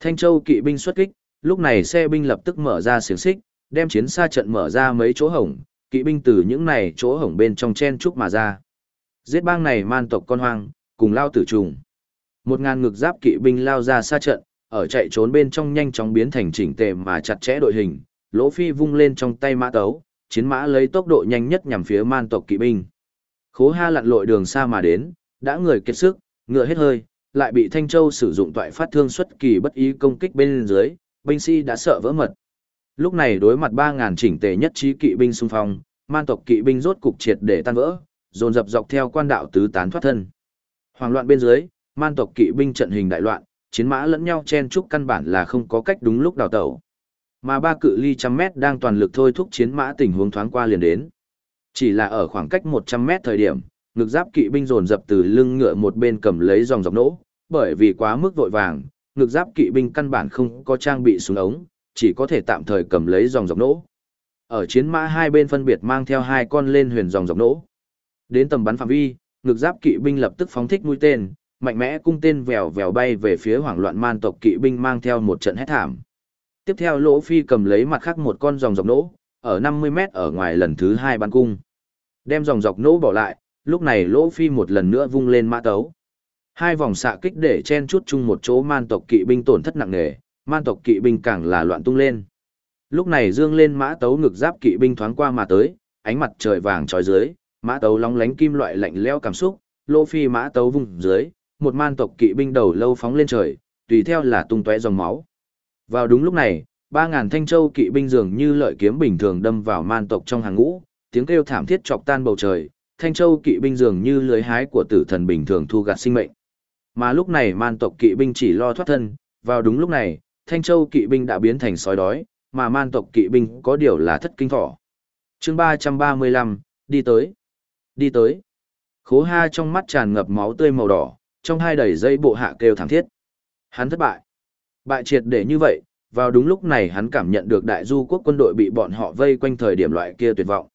Thanh Châu kỵ binh xuất kích, lúc này xe binh lập tức mở ra xiềng xích, đem chiến xa trận mở ra mấy chỗ hổng, kỵ binh từ những này chỗ hổng bên trong chen trúc mà ra. Giết bang này man tộc con hoang, cùng lao tử trùng. Một ngàn ngực giáp kỵ binh lao ra xa trận, ở chạy trốn bên trong nhanh chóng biến thành chỉnh tề mà chặt chẽ đội hình, lỗ phi vung lên trong tay mã tấu, chiến mã lấy tốc độ nhanh nhất nhằm phía man tộc kỵ binh. Khố ha lặn lội đường xa mà đến, đã người kiệt sức, ngựa hết hơi, lại bị Thanh Châu sử dụng toại phát thương xuất kỳ bất ý công kích bên dưới, binh sĩ đã sợ vỡ mật. Lúc này đối mặt 3000 chỉnh tề nhất trí kỵ binh xung phong, man tộc kỵ binh rốt cục triệt để tan vỡ, dồn dập dọc theo quan đạo tứ tán thoát thân. Hoàng loạn bên dưới, man tộc kỵ binh trận hình đại loạn, chiến mã lẫn nhau chen chúc căn bản là không có cách đúng lúc đào tẩu. Mà ba cự ly trăm mét đang toàn lực thôi thúc chiến mã tình huống thoáng qua liền đến. Chỉ là ở khoảng cách 100 mét thời điểm, ngực giáp kỵ binh dồn dập từ lưng ngựa một bên cầm lấy dòng dọc nỗ, bởi vì quá mức vội vàng, ngực giáp kỵ binh căn bản không có trang bị súng ống, chỉ có thể tạm thời cầm lấy dòng dọc nỗ. Ở chiến mã hai bên phân biệt mang theo hai con lên huyền dòng dọc nỗ. Đến tầm bắn phạm vi, ngực giáp kỵ binh lập tức phóng thích mũi tên, mạnh mẽ cung tên vèo vèo bay về phía hoảng loạn man tộc kỵ binh mang theo một trận hét thảm. Tiếp theo Lỗ Phi cầm lấy mặt khác một con dòng dọc nỗ, ở 50 mét ở ngoài lần thứ hai bắn cung. Đem dòng dọc nỗ bỏ lại, lúc này Lỗ Phi một lần nữa vung lên mã tấu. Hai vòng xạ kích để chen chút chung một chỗ man tộc kỵ binh tổn thất nặng nề, man tộc kỵ binh càng là loạn tung lên. Lúc này dương lên mã tấu ngực giáp kỵ binh thoáng qua mà tới, ánh mặt trời vàng trói dưới, mã tấu lóng lánh kim loại lạnh lẽo cảm xúc, Lỗ Phi mã tấu vùng dưới, một man tộc kỵ binh đầu lâu phóng lên trời, tùy theo là tung tóe dòng máu. Vào đúng lúc này, ba ngàn thanh châu kỵ binh dường như lợi kiếm bình thường đâm vào man tộc trong hàng ngũ, tiếng kêu thảm thiết chọc tan bầu trời, thanh châu kỵ binh dường như lưới hái của tử thần bình thường thu gặt sinh mệnh. Mà lúc này man tộc kỵ binh chỉ lo thoát thân, vào đúng lúc này, thanh châu kỵ binh đã biến thành sói đói, mà man tộc kỵ binh có điều là thất kinh thỏ. chương ba ba mươi lăm đi tới, đi tới. Khố ha trong mắt tràn ngập máu tươi màu đỏ, trong hai đầy dây bộ hạ kêu thảm thiết. Hắn thất bại. Bại triệt để như vậy, vào đúng lúc này hắn cảm nhận được đại du quốc quân đội bị bọn họ vây quanh thời điểm loại kia tuyệt vọng.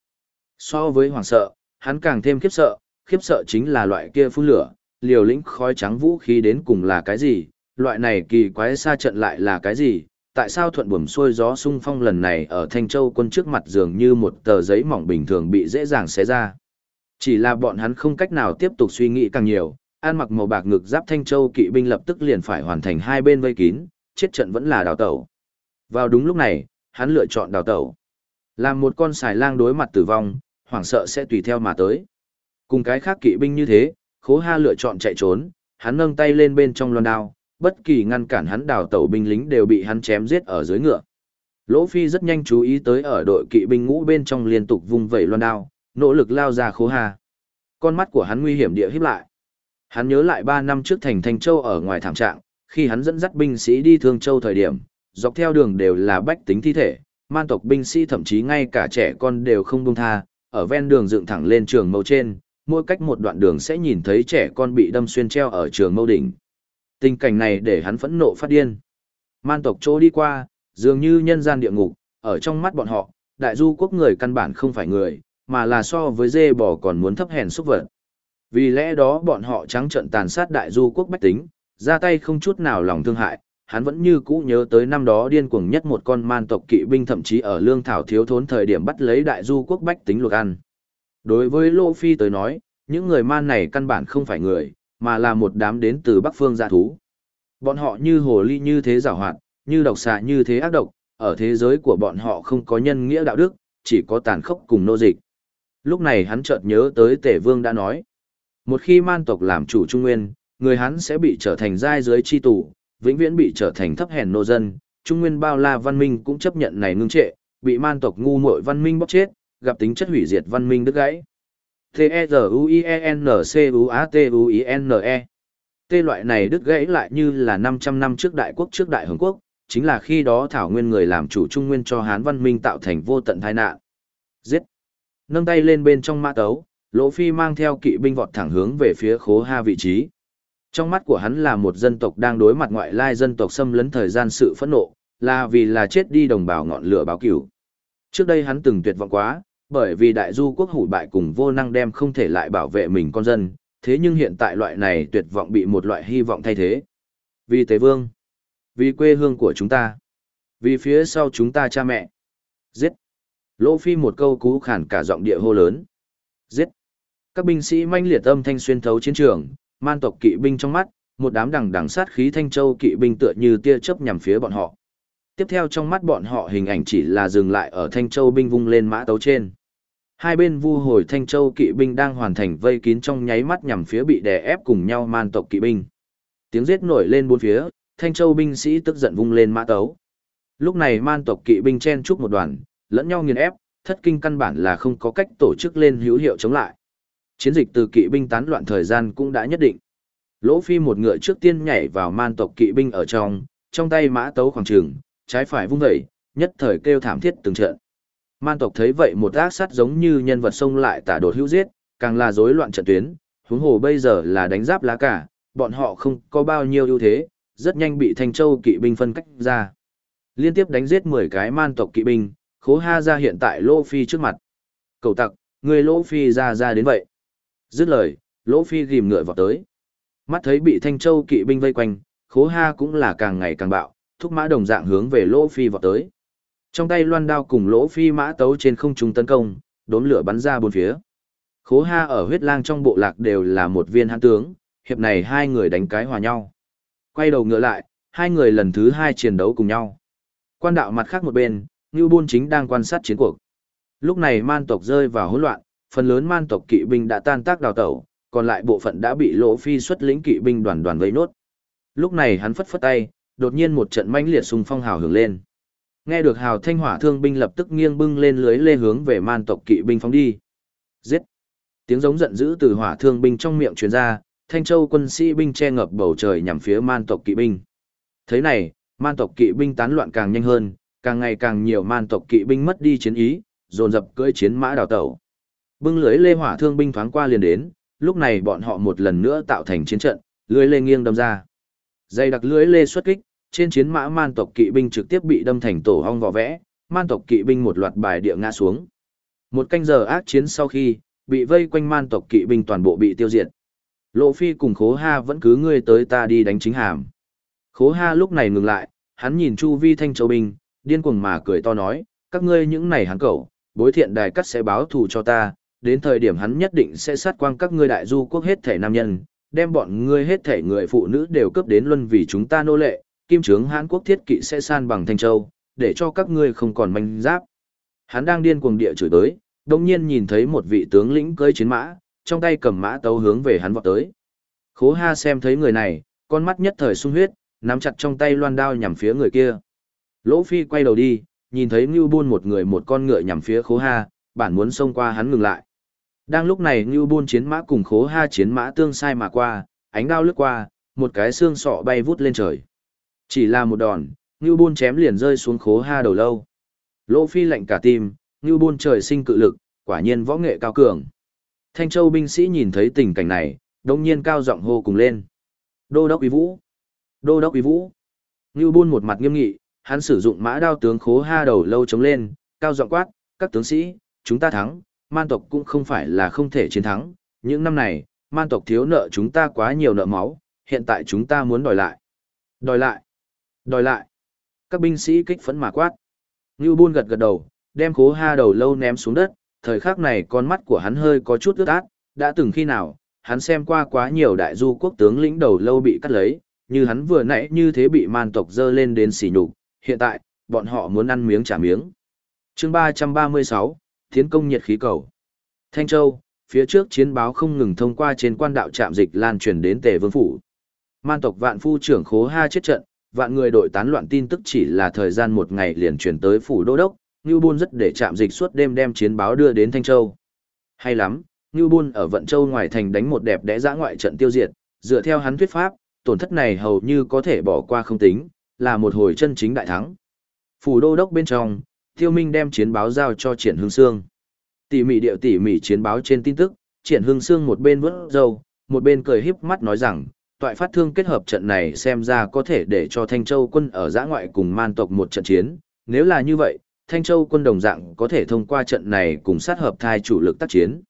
So với hoàng sợ, hắn càng thêm khiếp sợ, khiếp sợ chính là loại kia phun lửa, liều lĩnh khói trắng vũ khí đến cùng là cái gì, loại này kỳ quái xa trận lại là cái gì, tại sao thuận buồm xuôi gió sung phong lần này ở Thanh Châu quân trước mặt dường như một tờ giấy mỏng bình thường bị dễ dàng xé ra. Chỉ là bọn hắn không cách nào tiếp tục suy nghĩ càng nhiều, an mặc màu bạc ngực giáp Thanh Châu kỵ binh lập tức liền phải hoàn thành hai bên vây kín, chết trận vẫn là đào tẩu. Vào đúng lúc này, hắn lựa chọn đào tẩu. Làm một con xài lang đối mặt tử vong, hoảng sợ sẽ tùy theo mà tới. Cùng cái khác kỵ binh như thế, khố ha lựa chọn chạy trốn, hắn nâng tay lên bên trong loan đao, bất kỳ ngăn cản hắn đào tẩu binh lính đều bị hắn chém giết ở dưới ngựa. Lỗ Phi rất nhanh chú ý tới ở đội kỵ binh ngũ bên trong liên tục vung vẩy loan đao, nỗ lực lao ra khố hà, Con mắt của hắn nguy hiểm địa híp lại. Hắn nhớ lại 3 năm trước thành Thanh Châu ở ngoài thảm trạng, khi hắn dẫn dắt binh sĩ đi Thương Châu thời điểm, dọc theo đường đều là bách tính thi thể, man tộc binh sĩ thậm chí ngay cả trẻ con đều không buông tha, ở ven đường dựng thẳng lên trường mâu trên, mỗi cách một đoạn đường sẽ nhìn thấy trẻ con bị đâm xuyên treo ở trường mâu đỉnh. Tình cảnh này để hắn phẫn nộ phát điên. Man tộc chỗ đi qua, dường như nhân gian địa ngục, ở trong mắt bọn họ, đại du quốc người căn bản không phải người, mà là so với dê bò còn muốn thấp hèn xúc vật. Vì lẽ đó bọn họ trắng trợn tàn sát đại du quốc bách tính, ra tay không chút nào lòng thương hại, hắn vẫn như cũ nhớ tới năm đó điên cuồng nhất một con man tộc kỵ binh thậm chí ở lương thảo thiếu thốn thời điểm bắt lấy đại du quốc bách tính luộc ăn. Đối với Lô Phi tới nói, những người man này căn bản không phải người, mà là một đám đến từ bắc phương gia thú. Bọn họ như hồ ly như thế giảo hoạt, như độc xạ như thế ác độc, ở thế giới của bọn họ không có nhân nghĩa đạo đức, chỉ có tàn khốc cùng nô dịch. Lúc này hắn chợt nhớ tới Tể Vương đã nói, một khi man tộc làm chủ Trung Nguyên, người hắn sẽ bị trở thành giai dưới chi tù, vĩnh viễn bị trở thành thấp hèn nô dân, Trung Nguyên bao la văn minh cũng chấp nhận này ngưng trệ, bị man tộc ngu muội văn minh bóc chết, gặp tính chất hủy diệt văn minh đứt gãy. T-E-Z-U-I-E-N-C-U-A-T-U-I-N-E e. T loại này đứt gãy lại như là 500 năm trước đại quốc trước đại hồng quốc, chính là khi đó thảo nguyên người làm chủ trung nguyên cho hán văn minh tạo thành vô tận tai nạn. Giết! Nâng tay lên bên trong mã tấu, Lỗ Phi mang theo kỵ binh vọt thẳng hướng về phía khố ha vị trí. Trong mắt của hắn là một dân tộc đang đối mặt ngoại lai dân tộc xâm lấn thời gian sự phẫn nộ, là vì là chết đi đồng bào ngọn lửa báo cửu. Trước đây hắn từng tuyệt vọng quá, bởi vì đại du quốc hủ bại cùng vô năng đem không thể lại bảo vệ mình con dân, thế nhưng hiện tại loại này tuyệt vọng bị một loại hy vọng thay thế. Vì Tế Vương, vì quê hương của chúng ta, vì phía sau chúng ta cha mẹ. Giết! Lỗ Phi một câu cú khản cả giọng địa hô lớn. Giết! Các binh sĩ manh liệt âm thanh xuyên thấu chiến trường, man tộc kỵ binh trong mắt, một đám đằng đằng sát khí thanh châu kỵ binh tựa như tia chớp nhằm phía bọn họ. Tiếp theo trong mắt bọn họ hình ảnh chỉ là dừng lại ở thanh châu binh vung lên mã tấu trên. Hai bên vu hồi thanh châu kỵ binh đang hoàn thành vây kín trong nháy mắt nhằm phía bị đè ép cùng nhau man tộc kỵ binh. Tiếng giết nổi lên bốn phía, thanh châu binh sĩ tức giận vung lên mã tấu. Lúc này man tộc kỵ binh chen chúc một đoàn, lẫn nhau nghiền ép, thất kinh căn bản là không có cách tổ chức lên hữu hiệu chống lại. Chiến dịch từ kỵ binh tán loạn thời gian cũng đã nhất định. Lỗ Phi một ngựa trước tiên nhảy vào man tộc kỵ binh ở trong, trong tay mã tấu khoảng trường, trái phải vung vẩy, nhất thời kêu thảm thiết từng trận. Man tộc thấy vậy một ác sát giống như nhân vật xông lại tả đột hữu giết, càng là rối loạn trận tuyến, huống hồ bây giờ là đánh giáp lá cả, bọn họ không có bao nhiêu ưu thế, rất nhanh bị Thanh Châu kỵ binh phân cách ra. Liên tiếp đánh giết 10 cái man tộc kỵ binh, khố ha ra hiện tại Lỗ Phi trước mặt. Cầu tặc, người Lỗ Phi ra ra đến vậy. Dứt lời, Lỗ Phi ghìm ngựa vào tới. Mắt thấy bị Thanh Châu kỵ binh vây quanh, khố ha cũng là càng ngày càng bạo, thúc mã đồng dạng hướng về Lỗ Phi vào tới. Trong tay loan đao cùng Lỗ Phi mã tấu trên không trung tấn công, đốn lửa bắn ra bốn phía. Khố ha ở huyết lang trong bộ lạc đều là một viên hãn tướng, hiệp này hai người đánh cái hòa nhau. Quay đầu ngựa lại, hai người lần thứ hai chiến đấu cùng nhau. Quan đạo mặt khác một bên, Ngưu Bôn chính đang quan sát chiến cuộc. Lúc này man tộc rơi vào hỗn loạn, phần lớn man tộc kỵ binh đã tan tác đào tẩu, còn lại bộ phận đã bị lỗ phi xuất lĩnh kỵ binh đoàn đoàn vây nốt. Lúc này hắn phất phất tay, đột nhiên một trận mãnh liệt xung phong hào hưởng lên. Nghe được hào thanh hỏa thương binh lập tức nghiêng bưng lên lưới lê hướng về man tộc kỵ binh phóng đi. Giết! Tiếng giống giận dữ từ hỏa thương binh trong miệng truyền ra, Thanh Châu quân sĩ binh che ngập bầu trời nhằm phía man tộc kỵ binh. Thế này, man tộc kỵ binh tán loạn càng nhanh hơn, càng ngày càng nhiều man tộc kỵ binh mất đi chiến ý, dồn dập cưỡi chiến mã đào tẩu. Bưng lưới lê hỏa thương binh thoáng qua liền đến, lúc này bọn họ một lần nữa tạo thành chiến trận, lưới lê nghiêng đâm ra. Dây đặc lưới lê xuất kích, trên chiến mã man tộc kỵ binh trực tiếp bị đâm thành tổ hong vỏ vẽ, man tộc kỵ binh một loạt bài địa ngã xuống. Một canh giờ ác chiến sau khi, bị vây quanh man tộc kỵ binh toàn bộ bị tiêu diệt. Lộ Phi cùng Khố Ha vẫn cứ ngươi tới ta đi đánh chính hàm. Khố Ha lúc này ngừng lại, hắn nhìn Chu Vi Thanh Châu binh, điên cuồng mà cười to nói, các ngươi những này hắn cẩu, bối thiện đài cắt sẽ báo thù cho ta, đến thời điểm hắn nhất định sẽ sát quang các ngươi đại du quốc hết thể nam nhân, đem bọn ngươi hết thể người phụ nữ đều cướp đến luân vì chúng ta nô lệ, kim trướng Hán quốc thiết kỵ sẽ san bằng Thanh Châu, để cho các ngươi không còn manh giáp. Hắn đang điên cuồng địa chửi tới, đồng nhiên nhìn thấy một vị tướng lĩnh cưỡi chiến mã, trong tay cầm mã tấu hướng về hắn vọt tới. Khố ha xem thấy người này, con mắt nhất thời sung huyết, nắm chặt trong tay loan đao nhằm phía người kia. Lỗ Phi quay đầu đi, nhìn thấy Ngưu Buôn một người một con ngựa nhằm phía khố ha, bản muốn xông qua hắn ngừng lại. Đang lúc này Ngưu Buôn chiến mã cùng khố ha chiến mã tương sai mà qua, ánh đao lướt qua, một cái xương sọ bay vút lên trời. Chỉ là một đòn, Ngưu Buôn chém liền rơi xuống khố ha đầu lâu. Lỗ Phi lạnh cả tim, Ngưu Buôn trời sinh cự lực, quả nhiên võ nghệ cao cường. Thanh Châu binh sĩ nhìn thấy tình cảnh này, đồng nhiên cao giọng hô cùng lên. Đô đốc uy vũ! Đô đốc uy vũ! Ngưu Buôn một mặt nghiêm nghị, hắn sử dụng mã đao tướng khố ha đầu lâu chống lên, cao giọng quát, các tướng sĩ, chúng ta thắng, man tộc cũng không phải là không thể chiến thắng, những năm này, man tộc thiếu nợ chúng ta quá nhiều nợ máu, hiện tại chúng ta muốn đòi lại. Đòi lại! Đòi lại! Các binh sĩ kích phấn mà quát. Ngưu Buôn gật gật đầu, đem khố ha đầu lâu ném xuống đất, thời khắc này con mắt của hắn hơi có chút ướt át, đã từng khi nào, hắn xem qua quá nhiều đại du quốc tướng lĩnh đầu lâu bị cắt lấy, như hắn vừa nãy như thế bị man tộc dơ lên đến xỉ nhục, hiện tại, bọn họ muốn ăn miếng trả miếng. chương 336, tiến công nhiệt khí cầu. Thanh Châu, phía trước chiến báo không ngừng thông qua trên quan đạo trạm dịch lan truyền đến Tề Vương Phủ. Man tộc vạn phu trưởng khố ha chết trận, vạn người đội tán loạn tin tức chỉ là thời gian một ngày liền truyền tới Phủ Đô Đốc, Ngưu Bôn rất để trạm dịch suốt đêm đem chiến báo đưa đến Thanh Châu. Hay lắm, Ngưu Bôn ở Vận Châu ngoài thành đánh một đẹp đẽ giã ngoại trận tiêu diệt, dựa theo hắn thuyết pháp, tổn thất này hầu như có thể bỏ qua không tính, là một hồi chân chính đại thắng. Phủ đô đốc bên trong, Tiêu Minh đem chiến báo giao cho Triển Hưng Sương. Tỉ mỉ điệu tỉ mỉ chiến báo trên tin tức, Triển Hưng Sương một bên vớt dâu, một bên cười híp mắt nói rằng, toại phát thương kết hợp trận này xem ra có thể để cho Thanh Châu quân ở giã ngoại cùng man tộc một trận chiến, nếu là như vậy, Thanh Châu quân đồng dạng có thể thông qua trận này cùng sát hợp thai chủ lực tác chiến.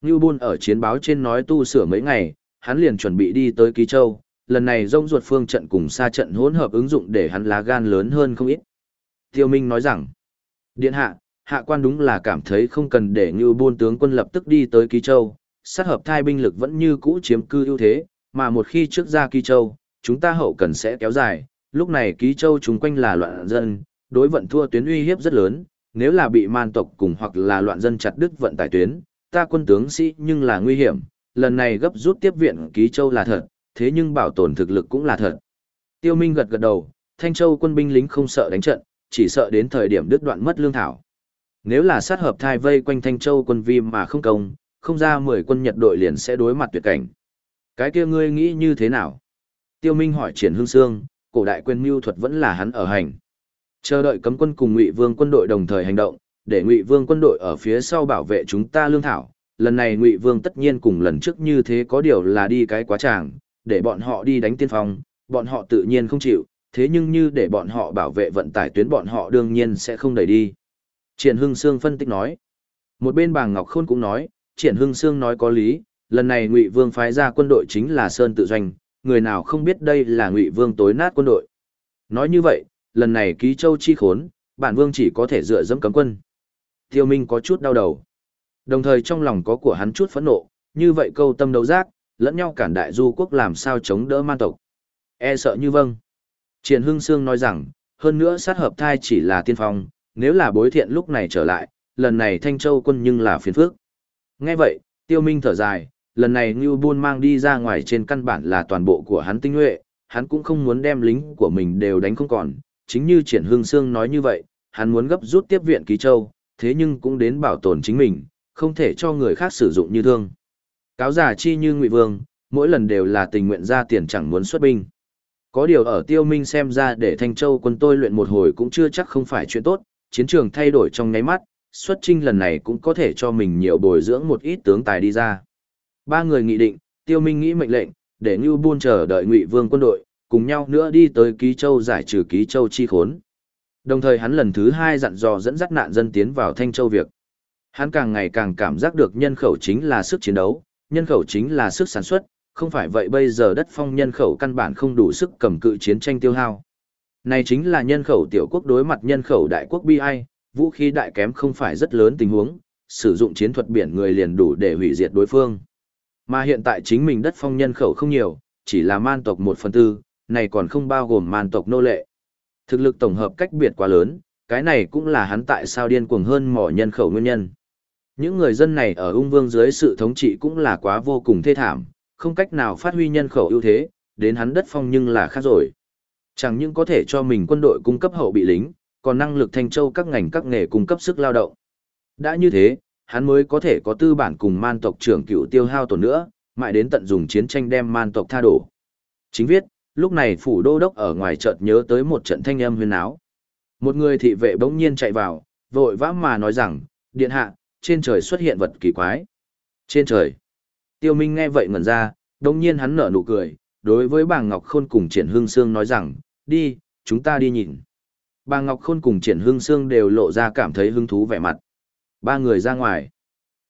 Như Bôn ở chiến báo trên nói tu sửa mấy ngày, hắn liền chuẩn bị đi tới Ký Châu, lần này rông ruột phương trận cùng xa trận hỗn hợp ứng dụng để hắn lá gan lớn hơn không ít. Tiêu Minh nói rằng, Điện hạ, hạ quan đúng là cảm thấy không cần để Ngưu Bôn tướng quân lập tức đi tới Ký Châu, sát hợp thai binh lực vẫn như cũ chiếm cư ưu thế, mà một khi trước ra Ký Châu, chúng ta hậu cần sẽ kéo dài, lúc này Ký Châu chúng quanh là loạn dân, đối vận thua tuyến uy hiếp rất lớn, nếu là bị man tộc cùng hoặc là loạn dân chặt đứt vận tải tuyến, ta quân tướng sĩ nhưng là nguy hiểm, lần này gấp rút tiếp viện ký châu là thật, thế nhưng bảo tồn thực lực cũng là thật. Tiêu Minh gật gật đầu, Thanh Châu quân binh lính không sợ đánh trận, chỉ sợ đến thời điểm đứt đoạn mất lương thảo. Nếu là sát hợp thai vây quanh Thanh Châu quân vi mà không công, không ra 10 quân Nhật đội liền sẽ đối mặt tuyệt cảnh. Cái kia ngươi nghĩ như thế nào? Tiêu Minh hỏi Triển Hưng Sương, cổ đại quyền mưu thuật vẫn là hắn ở hành. Chờ đợi cấm quân cùng Ngụy Vương quân đội đồng thời hành động, để Ngụy Vương quân đội ở phía sau bảo vệ chúng ta lương thảo. Lần này Ngụy Vương tất nhiên cùng lần trước như thế có điều là đi cái quá tràng, để bọn họ đi đánh tiên phong, bọn họ tự nhiên không chịu, thế nhưng như để bọn họ bảo vệ vận tải tuyến bọn họ đương nhiên sẽ không đẩy đi. Triển Hưng Sương phân tích nói. Một bên bàng Ngọc Khôn cũng nói, Triển Hưng Sương nói có lý, lần này Ngụy Vương phái ra quân đội chính là Sơn tự doanh, người nào không biết đây là Ngụy Vương tối nát quân đội. Nói như vậy, lần này ký châu chi khốn, bản vương chỉ có thể dựa dẫm cấm quân. Tiêu Minh có chút đau đầu. Đồng thời trong lòng có của hắn chút phẫn nộ, như vậy câu tâm đấu giác, lẫn nhau cản đại du quốc làm sao chống đỡ man tộc. E sợ như vâng. Triển Hưng Sương nói rằng, hơn nữa sát hợp thai chỉ là tiên phong, nếu là bối thiện lúc này trở lại, lần này Thanh Châu quân nhưng là phiền phước. Nghe vậy, Tiêu Minh thở dài, lần này Ngưu Buôn mang đi ra ngoài trên căn bản là toàn bộ của hắn tinh nhuệ, hắn cũng không muốn đem lính của mình đều đánh không còn, chính như Triển hưng Sương nói như vậy, hắn muốn gấp rút tiếp viện Ký Châu, thế nhưng cũng đến bảo tồn chính mình, không thể cho người khác sử dụng như thương. Cáo giả chi như Ngụy Vương, mỗi lần đều là tình nguyện ra tiền chẳng muốn xuất binh. Có điều ở Tiêu Minh xem ra để Thanh Châu quân tôi luyện một hồi cũng chưa chắc không phải chuyện tốt, chiến trường thay đổi trong nháy mắt, xuất trinh lần này cũng có thể cho mình nhiều bồi dưỡng một ít tướng tài đi ra. Ba người nghị định, Tiêu Minh nghĩ mệnh lệnh, để Ngưu Buôn chờ đợi Ngụy Vương quân đội, cùng nhau nữa đi tới Ký Châu giải trừ Ký Châu chi khốn. Đồng thời hắn lần thứ hai dặn dò dẫn dắt nạn dân tiến vào Thanh Châu việc. Hắn càng ngày càng cảm giác được nhân khẩu chính là sức chiến đấu, nhân khẩu chính là sức sản xuất, không phải vậy bây giờ đất phong nhân khẩu căn bản không đủ sức cầm cự chiến tranh tiêu hao. Này chính là nhân khẩu tiểu quốc đối mặt nhân khẩu đại quốc bi ai, vũ khí đại kém không phải rất lớn tình huống, sử dụng chiến thuật biển người liền đủ để hủy diệt đối phương. Mà hiện tại chính mình đất phong nhân khẩu không nhiều, chỉ là man tộc một phần tư, này còn không bao gồm man tộc nô lệ. Thực lực tổng hợp cách biệt quá lớn, cái này cũng là hắn tại sao điên cuồng hơn mỏ nhân khẩu nguyên nhân. Những người dân này ở ung vương dưới sự thống trị cũng là quá vô cùng thê thảm, không cách nào phát huy nhân khẩu ưu thế, đến hắn đất phong nhưng là khác rồi. Chẳng những có thể cho mình quân đội cung cấp hậu bị lính, còn năng lực thanh châu các ngành các nghề cung cấp sức lao động. Đã như thế, hắn mới có thể có tư bản cùng man tộc trưởng cựu tiêu hao tổn nữa, mãi đến tận dùng chiến tranh đem man tộc tha đổ. Chính viết, lúc này phủ đô đốc ở ngoài chợt nhớ tới một trận thanh âm huyên áo. Một người thị vệ bỗng nhiên chạy vào, vội vã mà nói rằng, điện hạ, trên trời xuất hiện vật kỳ quái. Trên trời. Tiêu Minh nghe vậy ngẩn ra, đồng nhiên hắn nở nụ cười, đối với bà Ngọc Khôn cùng Triển Hương Sương nói rằng, đi, chúng ta đi nhìn. Bà Ngọc Khôn cùng Triển Hương Sương đều lộ ra cảm thấy hứng thú vẻ mặt. Ba người ra ngoài.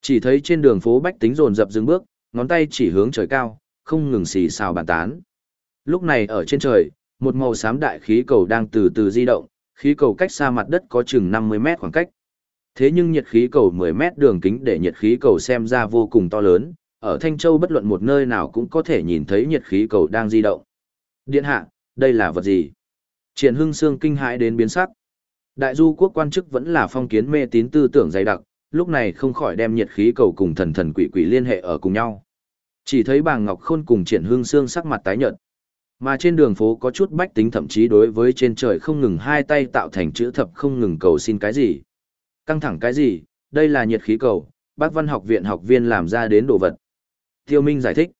Chỉ thấy trên đường phố bách tính rồn rập dừng bước, ngón tay chỉ hướng trời cao, không ngừng xì xào bàn tán. Lúc này ở trên trời, một màu xám đại khí cầu đang từ từ di động, khí cầu cách xa mặt đất có chừng 50 mét khoảng cách. Thế nhưng nhiệt khí cầu 10 mét đường kính để nhiệt khí cầu xem ra vô cùng to lớn, ở Thanh Châu bất luận một nơi nào cũng có thể nhìn thấy nhiệt khí cầu đang di động. Điện hạ, đây là vật gì? Triển Hưng Sương kinh hãi đến biến sắc. Đại du quốc quan chức vẫn là phong kiến mê tín tư tưởng dày đặc, lúc này không khỏi đem nhiệt khí cầu cùng thần thần quỷ quỷ liên hệ ở cùng nhau. Chỉ thấy bàng Ngọc Khôn cùng Triển Hưng Sương sắc mặt tái nhợt. Mà trên đường phố có chút bách tính thậm chí đối với trên trời không ngừng hai tay tạo thành chữ thập không ngừng cầu xin cái gì. Căng thẳng cái gì, đây là nhiệt khí cầu, bác văn học viện học viên làm ra đến đồ vật. Tiêu Minh giải thích.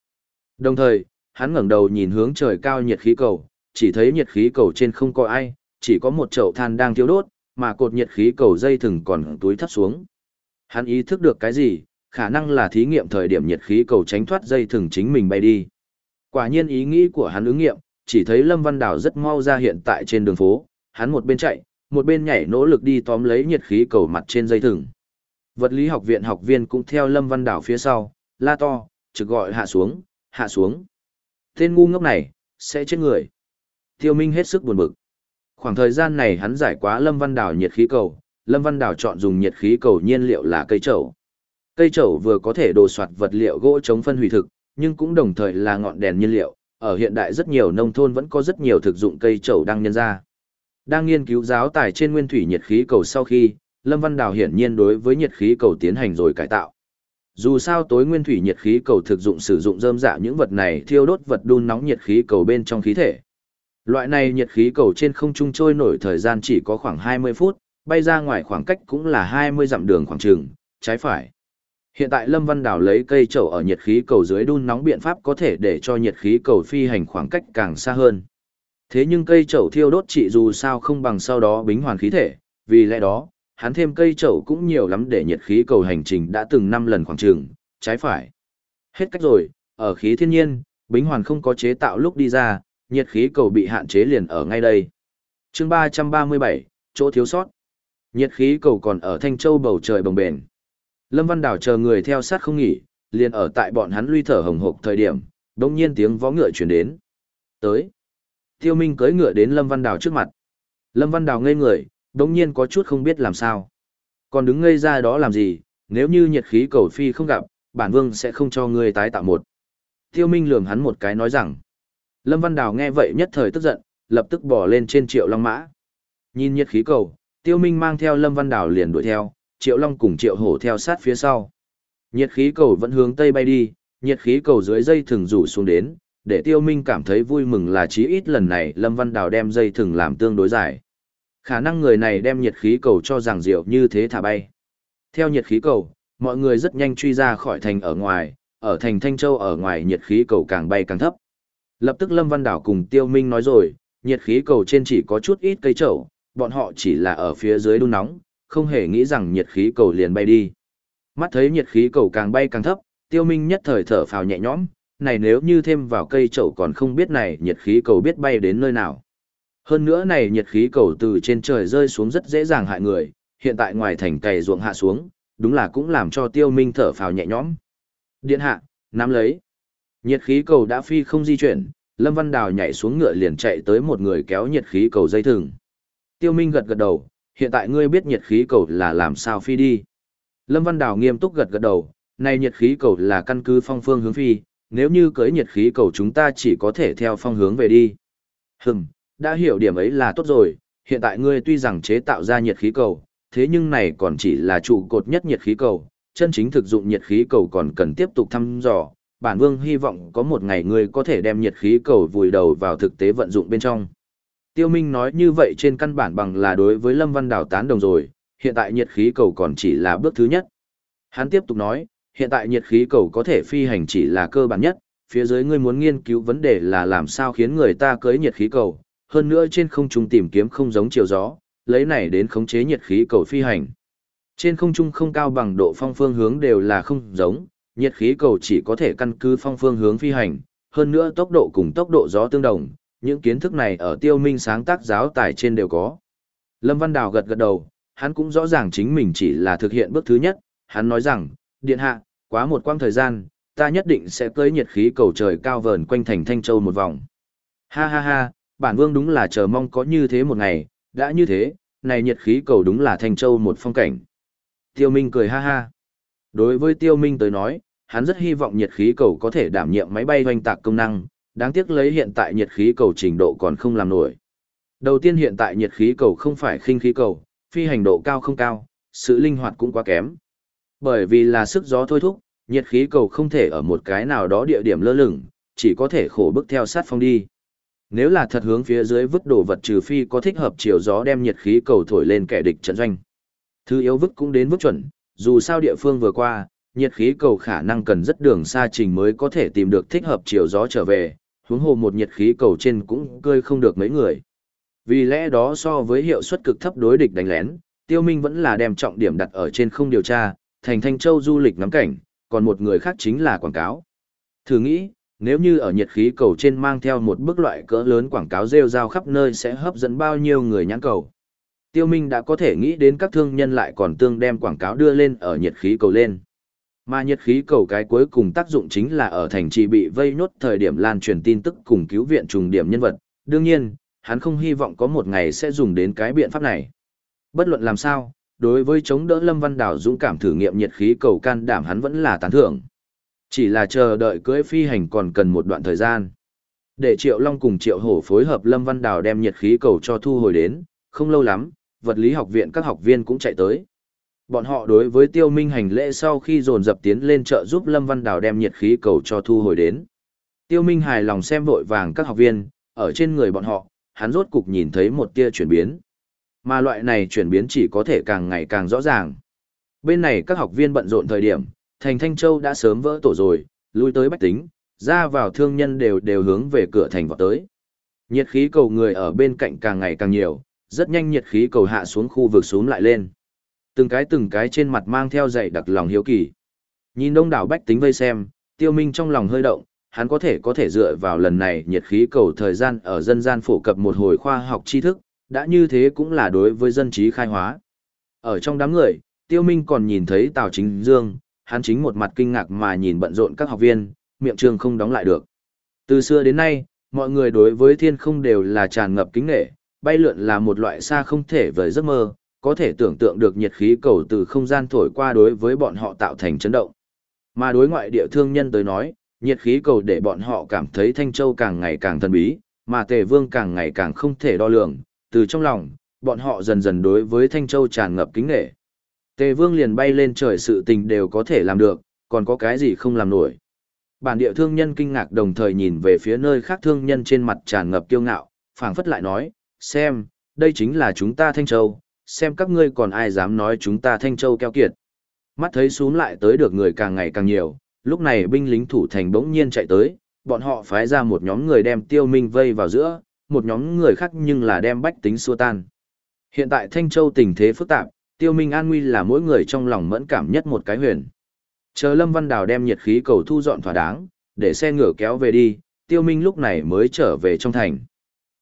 Đồng thời, hắn ngẩng đầu nhìn hướng trời cao nhiệt khí cầu, chỉ thấy nhiệt khí cầu trên không có ai, chỉ có một chậu than đang thiêu đốt, mà cột nhiệt khí cầu dây thừng còn túi thấp xuống. Hắn ý thức được cái gì, khả năng là thí nghiệm thời điểm nhiệt khí cầu tránh thoát dây thừng chính mình bay đi. Quả nhiên ý nghĩ của hắn ứng nghiệm, chỉ thấy Lâm Văn Đào rất mau ra hiện tại trên đường phố, hắn một bên chạy, một bên nhảy nỗ lực đi tóm lấy nhiệt khí cầu mặt trên dây thừng. Vật lý học viện học viên cũng theo Lâm Văn Đảo phía sau, la to, trực gọi hạ xuống, hạ xuống. Tên ngu ngốc này, sẽ chết người. Tiêu Minh hết sức buồn bực. Khoảng thời gian này hắn giải quá Lâm Văn Đảo nhiệt khí cầu, Lâm Văn Đảo chọn dùng nhiệt khí cầu nhiên liệu là cây trầu. Cây trầu vừa có thể đồ soạt vật liệu gỗ chống phân hủy thực, nhưng cũng đồng thời là ngọn đèn nhiên liệu. Ở hiện đại rất nhiều nông thôn vẫn có rất nhiều thực dụng cây trầu đang nhân ra. Đang nghiên cứu giáo tài trên nguyên thủy nhiệt khí cầu sau khi, Lâm Văn Đào hiển nhiên đối với nhiệt khí cầu tiến hành rồi cải tạo. Dù sao tối nguyên thủy nhiệt khí cầu thực dụng sử dụng rơm dạ những vật này thiêu đốt vật đun nóng nhiệt khí cầu bên trong khí thể. Loại này nhiệt khí cầu trên không trung trôi nổi thời gian chỉ có khoảng 20 phút, bay ra ngoài khoảng cách cũng là 20 dặm đường khoảng trường, trái phải. Hiện tại Lâm Văn Đào lấy cây trầu ở nhiệt khí cầu dưới đun nóng biện pháp có thể để cho nhiệt khí cầu phi hành khoảng cách càng xa hơn. Thế nhưng cây chậu thiêu đốt chị dù sao không bằng sau đó bính hoàn khí thể, vì lẽ đó, hắn thêm cây chậu cũng nhiều lắm để nhiệt khí cầu hành trình đã từng 5 lần khoảng trường, trái phải. Hết cách rồi, ở khí thiên nhiên, bính hoàn không có chế tạo lúc đi ra, nhiệt khí cầu bị hạn chế liền ở ngay đây. chương 337, chỗ thiếu sót. Nhiệt khí cầu còn ở Thanh Châu bầu trời bồng bền. Lâm Văn Đảo chờ người theo sát không nghỉ, liền ở tại bọn hắn luy thở hồng hộc thời điểm, đông nhiên tiếng vó ngựa chuyển đến. Tới. Tiêu Minh cưỡi ngựa đến Lâm Văn Đào trước mặt. Lâm Văn Đào ngây người, đống nhiên có chút không biết làm sao. Còn đứng ngây ra đó làm gì, nếu như nhiệt khí cầu phi không gặp, bản vương sẽ không cho ngươi tái tạo một. Tiêu Minh lườm hắn một cái nói rằng. Lâm Văn Đào nghe vậy nhất thời tức giận, lập tức bỏ lên trên triệu long mã. Nhìn nhiệt khí cầu, Tiêu Minh mang theo Lâm Văn Đào liền đuổi theo, triệu long cùng triệu hổ theo sát phía sau. Nhiệt khí cầu vẫn hướng tây bay đi, nhiệt khí cầu dưới dây thường rủ xuống đến, để Tiêu Minh cảm thấy vui mừng là chí ít lần này Lâm Văn Đào đem dây thừng làm tương đối dài. Khả năng người này đem nhiệt khí cầu cho rằng diệu như thế thả bay. Theo nhiệt khí cầu, mọi người rất nhanh truy ra khỏi thành ở ngoài, ở thành Thanh Châu ở ngoài nhiệt khí cầu càng bay càng thấp. Lập tức Lâm Văn Đảo cùng Tiêu Minh nói rồi, nhiệt khí cầu trên chỉ có chút ít cây trầu, bọn họ chỉ là ở phía dưới đun nóng, không hề nghĩ rằng nhiệt khí cầu liền bay đi. Mắt thấy nhiệt khí cầu càng bay càng thấp, Tiêu Minh nhất thời thở phào nhẹ nhõm, này nếu như thêm vào cây chậu còn không biết này nhiệt khí cầu biết bay đến nơi nào. Hơn nữa này nhiệt khí cầu từ trên trời rơi xuống rất dễ dàng hại người, hiện tại ngoài thành cày ruộng hạ xuống, đúng là cũng làm cho Tiêu Minh thở phào nhẹ nhõm. Điện hạ, nắm lấy. Nhiệt khí cầu đã phi không di chuyển, Lâm Văn Đào nhảy xuống ngựa liền chạy tới một người kéo nhiệt khí cầu dây thừng. Tiêu Minh gật gật đầu, hiện tại ngươi biết nhiệt khí cầu là làm sao phi đi. Lâm Văn Đào nghiêm túc gật gật đầu, này nhiệt khí cầu là căn cứ phong phương hướng phi, nếu như cưới nhiệt khí cầu chúng ta chỉ có thể theo phong hướng về đi. Hừm, đã hiểu điểm ấy là tốt rồi, hiện tại ngươi tuy rằng chế tạo ra nhiệt khí cầu, thế nhưng này còn chỉ là trụ cột nhất nhiệt khí cầu, chân chính thực dụng nhiệt khí cầu còn cần tiếp tục thăm dò. Bản vương hy vọng có một ngày ngươi có thể đem nhiệt khí cầu vùi đầu vào thực tế vận dụng bên trong. Tiêu Minh nói như vậy trên căn bản bằng là đối với Lâm Văn Đào tán đồng rồi, hiện tại nhiệt khí cầu còn chỉ là bước thứ nhất. Hắn tiếp tục nói, hiện tại nhiệt khí cầu có thể phi hành chỉ là cơ bản nhất, phía dưới ngươi muốn nghiên cứu vấn đề là làm sao khiến người ta cưới nhiệt khí cầu, hơn nữa trên không trung tìm kiếm không giống chiều gió, lấy này đến khống chế nhiệt khí cầu phi hành. Trên không trung không cao bằng độ phong phương hướng đều là không giống, nhiệt khí cầu chỉ có thể căn cứ phong phương hướng phi hành, hơn nữa tốc độ cùng tốc độ gió tương đồng, những kiến thức này ở tiêu minh sáng tác giáo tài trên đều có. Lâm Văn Đào gật gật đầu, hắn cũng rõ ràng chính mình chỉ là thực hiện bước thứ nhất, hắn nói rằng, điện hạ, quá một quãng thời gian, ta nhất định sẽ cưới nhiệt khí cầu trời cao vờn quanh thành Thanh Châu một vòng. Ha ha ha, bản vương đúng là chờ mong có như thế một ngày, đã như thế, này nhiệt khí cầu đúng là Thanh Châu một phong cảnh. Tiêu Minh cười ha ha. Đối với Tiêu Minh tới nói, hắn rất hy vọng nhiệt khí cầu có thể đảm nhiệm máy bay hoành tạc công năng, đáng tiếc lấy hiện tại nhiệt khí cầu trình độ còn không làm nổi. Đầu tiên hiện tại nhiệt khí cầu không phải khinh khí cầu, phi hành độ cao không cao, sự linh hoạt cũng quá kém. Bởi vì là sức gió thôi thúc, nhiệt khí cầu không thể ở một cái nào đó địa điểm lơ lửng, chỉ có thể khổ bức theo sát phong đi. Nếu là thật hướng phía dưới vứt đồ vật trừ phi có thích hợp chiều gió đem nhiệt khí cầu thổi lên kẻ địch trận doanh. Thứ yếu vứt cũng đến vứt chuẩn, dù sao địa phương vừa qua, nhiệt khí cầu khả năng cần rất đường xa trình mới có thể tìm được thích hợp chiều gió trở về, huống hồ một nhiệt khí cầu trên cũng cơi không được mấy người. Vì lẽ đó so với hiệu suất cực thấp đối địch đánh lén, Tiêu Minh vẫn là đem trọng điểm đặt ở trên không điều tra, thành Thanh Châu du lịch ngắm cảnh, còn một người khác chính là quảng cáo. Thử nghĩ, nếu như ở nhiệt khí cầu trên mang theo một bức loại cỡ lớn quảng cáo rêu rao khắp nơi sẽ hấp dẫn bao nhiêu người nhãn cầu. Tiêu Minh đã có thể nghĩ đến các thương nhân lại còn tương đem quảng cáo đưa lên ở nhiệt khí cầu lên. Mà nhiệt khí cầu cái cuối cùng tác dụng chính là ở thành trì bị vây nốt thời điểm lan truyền tin tức cùng cứu viện trùng điểm nhân vật. Đương nhiên, hắn không hy vọng có một ngày sẽ dùng đến cái biện pháp này. Bất luận làm sao, đối với chống đỡ Lâm Văn Đảo dũng cảm thử nghiệm nhiệt khí cầu can đảm hắn vẫn là tán thưởng. Chỉ là chờ đợi cưỡi phi hành còn cần một đoạn thời gian. Để Triệu Long cùng Triệu Hổ phối hợp Lâm Văn Đào đem nhiệt khí cầu cho thu hồi đến, không lâu lắm, vật lý học viện các học viên cũng chạy tới. Bọn họ đối với tiêu minh hành lễ sau khi dồn dập tiến lên trợ giúp Lâm Văn Đào đem nhiệt khí cầu cho thu hồi đến. Tiêu minh hài lòng xem vội vàng các học viên, ở trên người bọn họ, hắn rốt cục nhìn thấy một tia chuyển biến. Mà loại này chuyển biến chỉ có thể càng ngày càng rõ ràng. Bên này các học viên bận rộn thời điểm, thành Thanh Châu đã sớm vỡ tổ rồi, lui tới bách tính, ra vào thương nhân đều đều hướng về cửa thành vào tới. Nhiệt khí cầu người ở bên cạnh càng ngày càng nhiều, rất nhanh nhiệt khí cầu hạ xuống khu vực xuống lại lên. Từng cái từng cái trên mặt mang theo dậy đặc lòng hiếu kỳ. Nhìn đông đảo bách tính vây xem, tiêu minh trong lòng hơi động, hắn có thể có thể dựa vào lần này nhiệt khí cầu thời gian ở dân gian phổ cập một hồi khoa học tri thức, đã như thế cũng là đối với dân trí khai hóa. Ở trong đám người, tiêu minh còn nhìn thấy Tào Chính Dương, hắn chính một mặt kinh ngạc mà nhìn bận rộn các học viên, miệng trường không đóng lại được. Từ xưa đến nay, mọi người đối với thiên không đều là tràn ngập kính nghệ, bay lượn là một loại xa không thể vời giấc mơ, có thể tưởng tượng được nhiệt khí cầu từ không gian thổi qua đối với bọn họ tạo thành chấn động. Mà đối ngoại địa thương nhân tới nói, nhiệt khí cầu để bọn họ cảm thấy Thanh Châu càng ngày càng thần bí, mà Tề Vương càng ngày càng không thể đo lường, từ trong lòng, bọn họ dần dần đối với Thanh Châu tràn ngập kính nghệ. Tề Vương liền bay lên trời sự tình đều có thể làm được, còn có cái gì không làm nổi. Bản địa thương nhân kinh ngạc đồng thời nhìn về phía nơi khác thương nhân trên mặt tràn ngập kiêu ngạo, phảng phất lại nói, xem, đây chính là chúng ta Thanh Châu, xem các ngươi còn ai dám nói chúng ta Thanh Châu keo kiệt. Mắt thấy xuống lại tới được người càng ngày càng nhiều, lúc này binh lính thủ thành bỗng nhiên chạy tới, bọn họ phái ra một nhóm người đem tiêu minh vây vào giữa, một nhóm người khác nhưng là đem bách tính xua tan. Hiện tại Thanh Châu tình thế phức tạp, tiêu minh an nguy là mỗi người trong lòng mẫn cảm nhất một cái huyền. Chờ Lâm Văn Đào đem nhiệt khí cầu thu dọn thỏa đáng, để xe ngựa kéo về đi, tiêu minh lúc này mới trở về trong thành.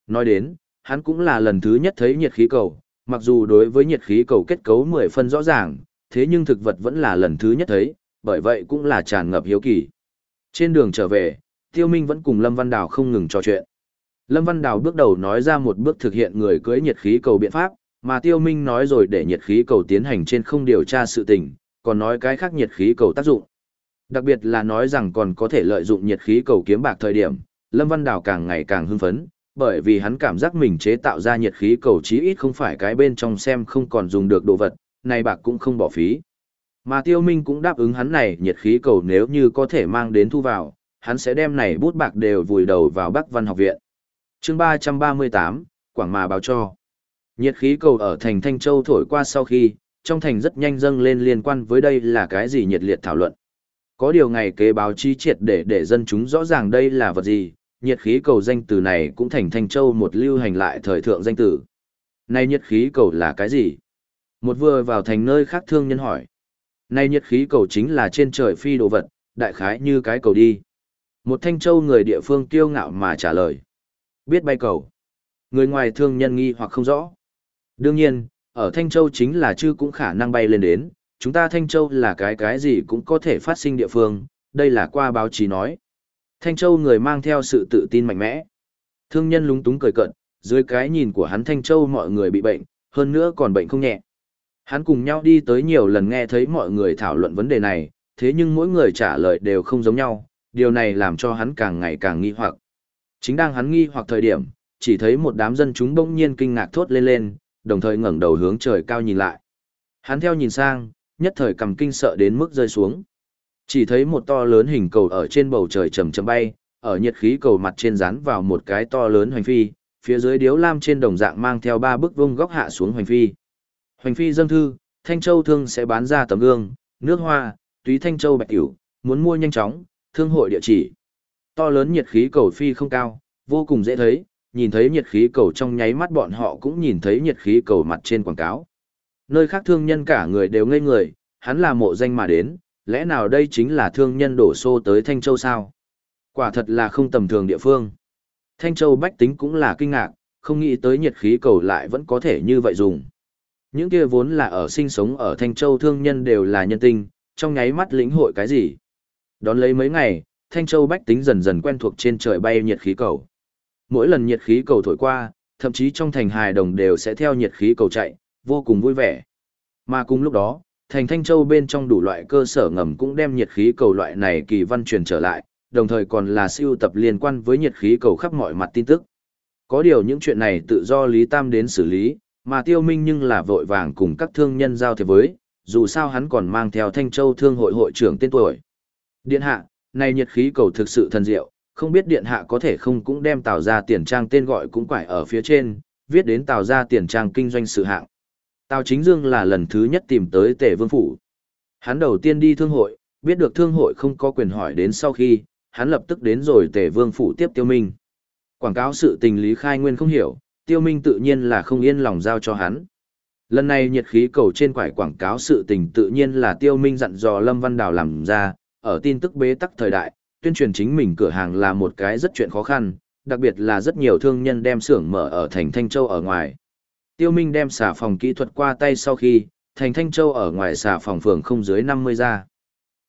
Nói đến, hắn cũng là lần thứ nhất thấy nhiệt khí cầu, mặc dù đối với nhiệt khí cầu kết cấu mười phân rõ ràng, thế nhưng thực vật vẫn là lần thứ nhất thấy, bởi vậy cũng là tràn ngập hiếu kỳ. Trên đường trở về, Tiêu Minh vẫn cùng Lâm Văn Đào không ngừng trò chuyện. Lâm Văn Đào bước đầu nói ra một bước thực hiện người cưới nhiệt khí cầu biện pháp, mà Tiêu Minh nói rồi để nhiệt khí cầu tiến hành trên không điều tra sự tình, còn nói cái khác nhiệt khí cầu tác dụng. Đặc biệt là nói rằng còn có thể lợi dụng nhiệt khí cầu kiếm bạc thời điểm, Lâm Văn Đào càng ngày càng hưng phấn, bởi vì hắn cảm giác mình chế tạo ra nhiệt khí cầu chí ít không phải cái bên trong xem không còn dùng được đồ vật, này bạc cũng không bỏ phí. Mà Tiêu Minh cũng đáp ứng hắn này nhiệt khí cầu nếu như có thể mang đến thu vào, hắn sẽ đem này bút bạc đều vùi đầu vào Bắc Văn học viện. Chương 338, Quảng Mà báo cho. Nhiệt khí cầu ở thành Thanh Châu thổi qua sau khi, trong thành rất nhanh dâng lên liên quan với đây là cái gì nhiệt liệt thảo luận. Có điều ngày kế báo chí triệt để để dân chúng rõ ràng đây là vật gì, nhiệt khí cầu danh từ này cũng thành Thanh Châu một lưu hành lại thời thượng danh từ. Này nhiệt khí cầu là cái gì? Một vừa vào thành nơi khác thương nhân hỏi. Này nhiệt khí cầu chính là trên trời phi đồ vật, đại khái như cái cầu đi. Một Thanh Châu người địa phương kiêu ngạo mà trả lời. Biết bay cầu. Người ngoài thương nhân nghi hoặc không rõ. Đương nhiên, ở Thanh Châu chính là chư cũng khả năng bay lên đến, chúng ta Thanh Châu là cái cái gì cũng có thể phát sinh địa phương, đây là qua báo chí nói. Thanh Châu người mang theo sự tự tin mạnh mẽ. Thương nhân lúng túng cười cận, dưới cái nhìn của hắn Thanh Châu mọi người bị bệnh, hơn nữa còn bệnh không nhẹ. Hắn cùng nhau đi tới nhiều lần nghe thấy mọi người thảo luận vấn đề này, thế nhưng mỗi người trả lời đều không giống nhau, điều này làm cho hắn càng ngày càng nghi hoặc. Chính đang hắn nghi hoặc thời điểm, chỉ thấy một đám dân chúng bỗng nhiên kinh ngạc thốt lên lên, đồng thời ngẩng đầu hướng trời cao nhìn lại. Hắn theo nhìn sang, nhất thời cầm kinh sợ đến mức rơi xuống. Chỉ thấy một to lớn hình cầu ở trên bầu trời chầm chầm bay, ở nhiệt khí cầu mặt trên dán vào một cái to lớn hoành phi, phía dưới điếu lam trên đồng dạng mang theo ba bức vung góc hạ xuống hoành phi. Hoành phi dâng thư, Thanh Châu thương sẽ bán ra tấm gương, nước hoa, túy Thanh Châu bạch tiểu, muốn mua nhanh chóng, thương hội địa chỉ. To lớn nhiệt khí cầu phi không cao, vô cùng dễ thấy, nhìn thấy nhiệt khí cầu trong nháy mắt bọn họ cũng nhìn thấy nhiệt khí cầu mặt trên quảng cáo. Nơi khác thương nhân cả người đều ngây người, hắn là mộ danh mà đến, lẽ nào đây chính là thương nhân đổ xô tới Thanh Châu sao? Quả thật là không tầm thường địa phương. Thanh Châu bách tính cũng là kinh ngạc, không nghĩ tới nhiệt khí cầu lại vẫn có thể như vậy dùng. Những kia vốn là ở sinh sống ở Thanh Châu thương nhân đều là nhân tinh, trong nháy mắt lĩnh hội cái gì. Đón lấy mấy ngày, Thanh Châu bách tính dần dần quen thuộc trên trời bay nhiệt khí cầu. Mỗi lần nhiệt khí cầu thổi qua, thậm chí trong thành hài đồng đều sẽ theo nhiệt khí cầu chạy, vô cùng vui vẻ. Mà cùng lúc đó, thành Thanh Châu bên trong đủ loại cơ sở ngầm cũng đem nhiệt khí cầu loại này kỳ văn truyền trở lại, đồng thời còn là siêu tập liên quan với nhiệt khí cầu khắp mọi mặt tin tức. Có điều những chuyện này tự do Lý Tam đến xử lý, mà Tiêu Minh nhưng là vội vàng cùng các thương nhân giao thiệp với, dù sao hắn còn mang theo Thanh Châu Thương hội hội trưởng tên tuổi. Điện hạ, này nhiệt khí cầu thực sự thần diệu, Không biết điện hạ có thể không cũng đem tạo ra tiền trang tên gọi cũng quải ở phía trên, viết đến tạo ra tiền trang kinh doanh sự hạng. Tào Chính Dương là lần thứ nhất tìm tới Tề Vương Phủ. Hắn đầu tiên đi thương hội, biết được thương hội không có quyền hỏi đến sau khi, hắn lập tức đến rồi Tề Vương Phủ tiếp Tiêu Minh. Quảng cáo sự tình Lý Khai Nguyên không hiểu, Tiêu Minh tự nhiên là không yên lòng giao cho hắn. Lần này nhiệt khí cầu trên quải quảng cáo sự tình tự nhiên là Tiêu Minh dặn dò Lâm Văn Đào làm ra, ở tin tức bế tắc thời đại, tuyên truyền chính mình cửa hàng là một cái rất chuyện khó khăn, đặc biệt là rất nhiều thương nhân đem xưởng mở ở thành Thanh Châu ở ngoài. Tiêu Minh đem xà phòng kỹ thuật qua tay sau khi, thành Thanh Châu ở ngoài xà phòng phường không dưới 50 gia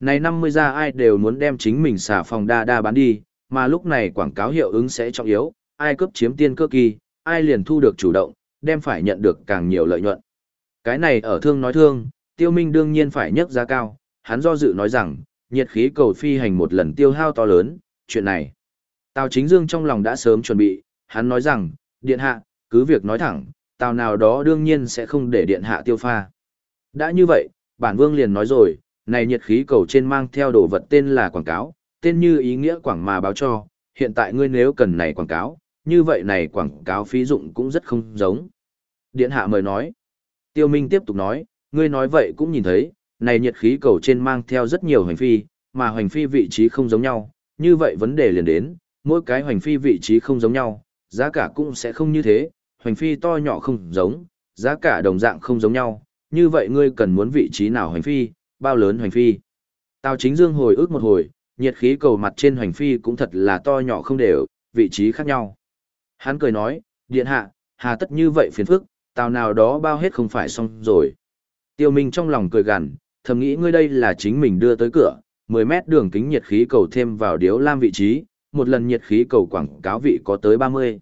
Này 50 gia ai đều muốn đem chính mình xà phòng đa đa bán đi, mà lúc này quảng cáo hiệu ứng sẽ trọng yếu, ai cướp chiếm tiên cơ kỳ, ai liền thu được chủ động, đem phải nhận được càng nhiều lợi nhuận. Cái này ở thương nói thương, Tiêu Minh đương nhiên phải nhấc giá cao, hắn do dự nói rằng, nhiệt khí cầu phi hành một lần tiêu hao to lớn, chuyện này. Tào Chính Dương trong lòng đã sớm chuẩn bị, hắn nói rằng, điện hạ, cứ việc nói thẳng, tào nào đó đương nhiên sẽ không để điện hạ tiêu pha. Đã như vậy, bản vương liền nói rồi, này nhiệt khí cầu trên mang theo đồ vật tên là quảng cáo, tên như ý nghĩa quảng mà báo cho, hiện tại ngươi nếu cần này quảng cáo, như vậy này quảng cáo phí dụng cũng rất không giống. Điện hạ mời nói. Tiêu Minh tiếp tục nói, ngươi nói vậy cũng nhìn thấy, này nhiệt khí cầu trên mang theo rất nhiều hoành phi, mà hoành phi vị trí không giống nhau, như vậy vấn đề liền đến, mỗi cái hoành phi vị trí không giống nhau, giá cả cũng sẽ không như thế, hoành phi to nhỏ không giống, giá cả đồng dạng không giống nhau, như vậy ngươi cần muốn vị trí nào hoành phi, bao lớn hoành phi. Tào chính dương hồi ức một hồi, nhiệt khí cầu mặt trên hoành phi cũng thật là to nhỏ không đều, vị trí khác nhau. Hắn cười nói, điện hạ, hà tất như vậy phiền phức, tào nào đó bao hết không phải xong rồi. Tiêu Minh trong lòng cười gằn, thầm nghĩ ngươi đây là chính mình đưa tới cửa, 10 mét đường kính nhiệt khí cầu thêm vào điếu lam vị trí, một lần nhiệt khí cầu quảng cáo vị có tới 30.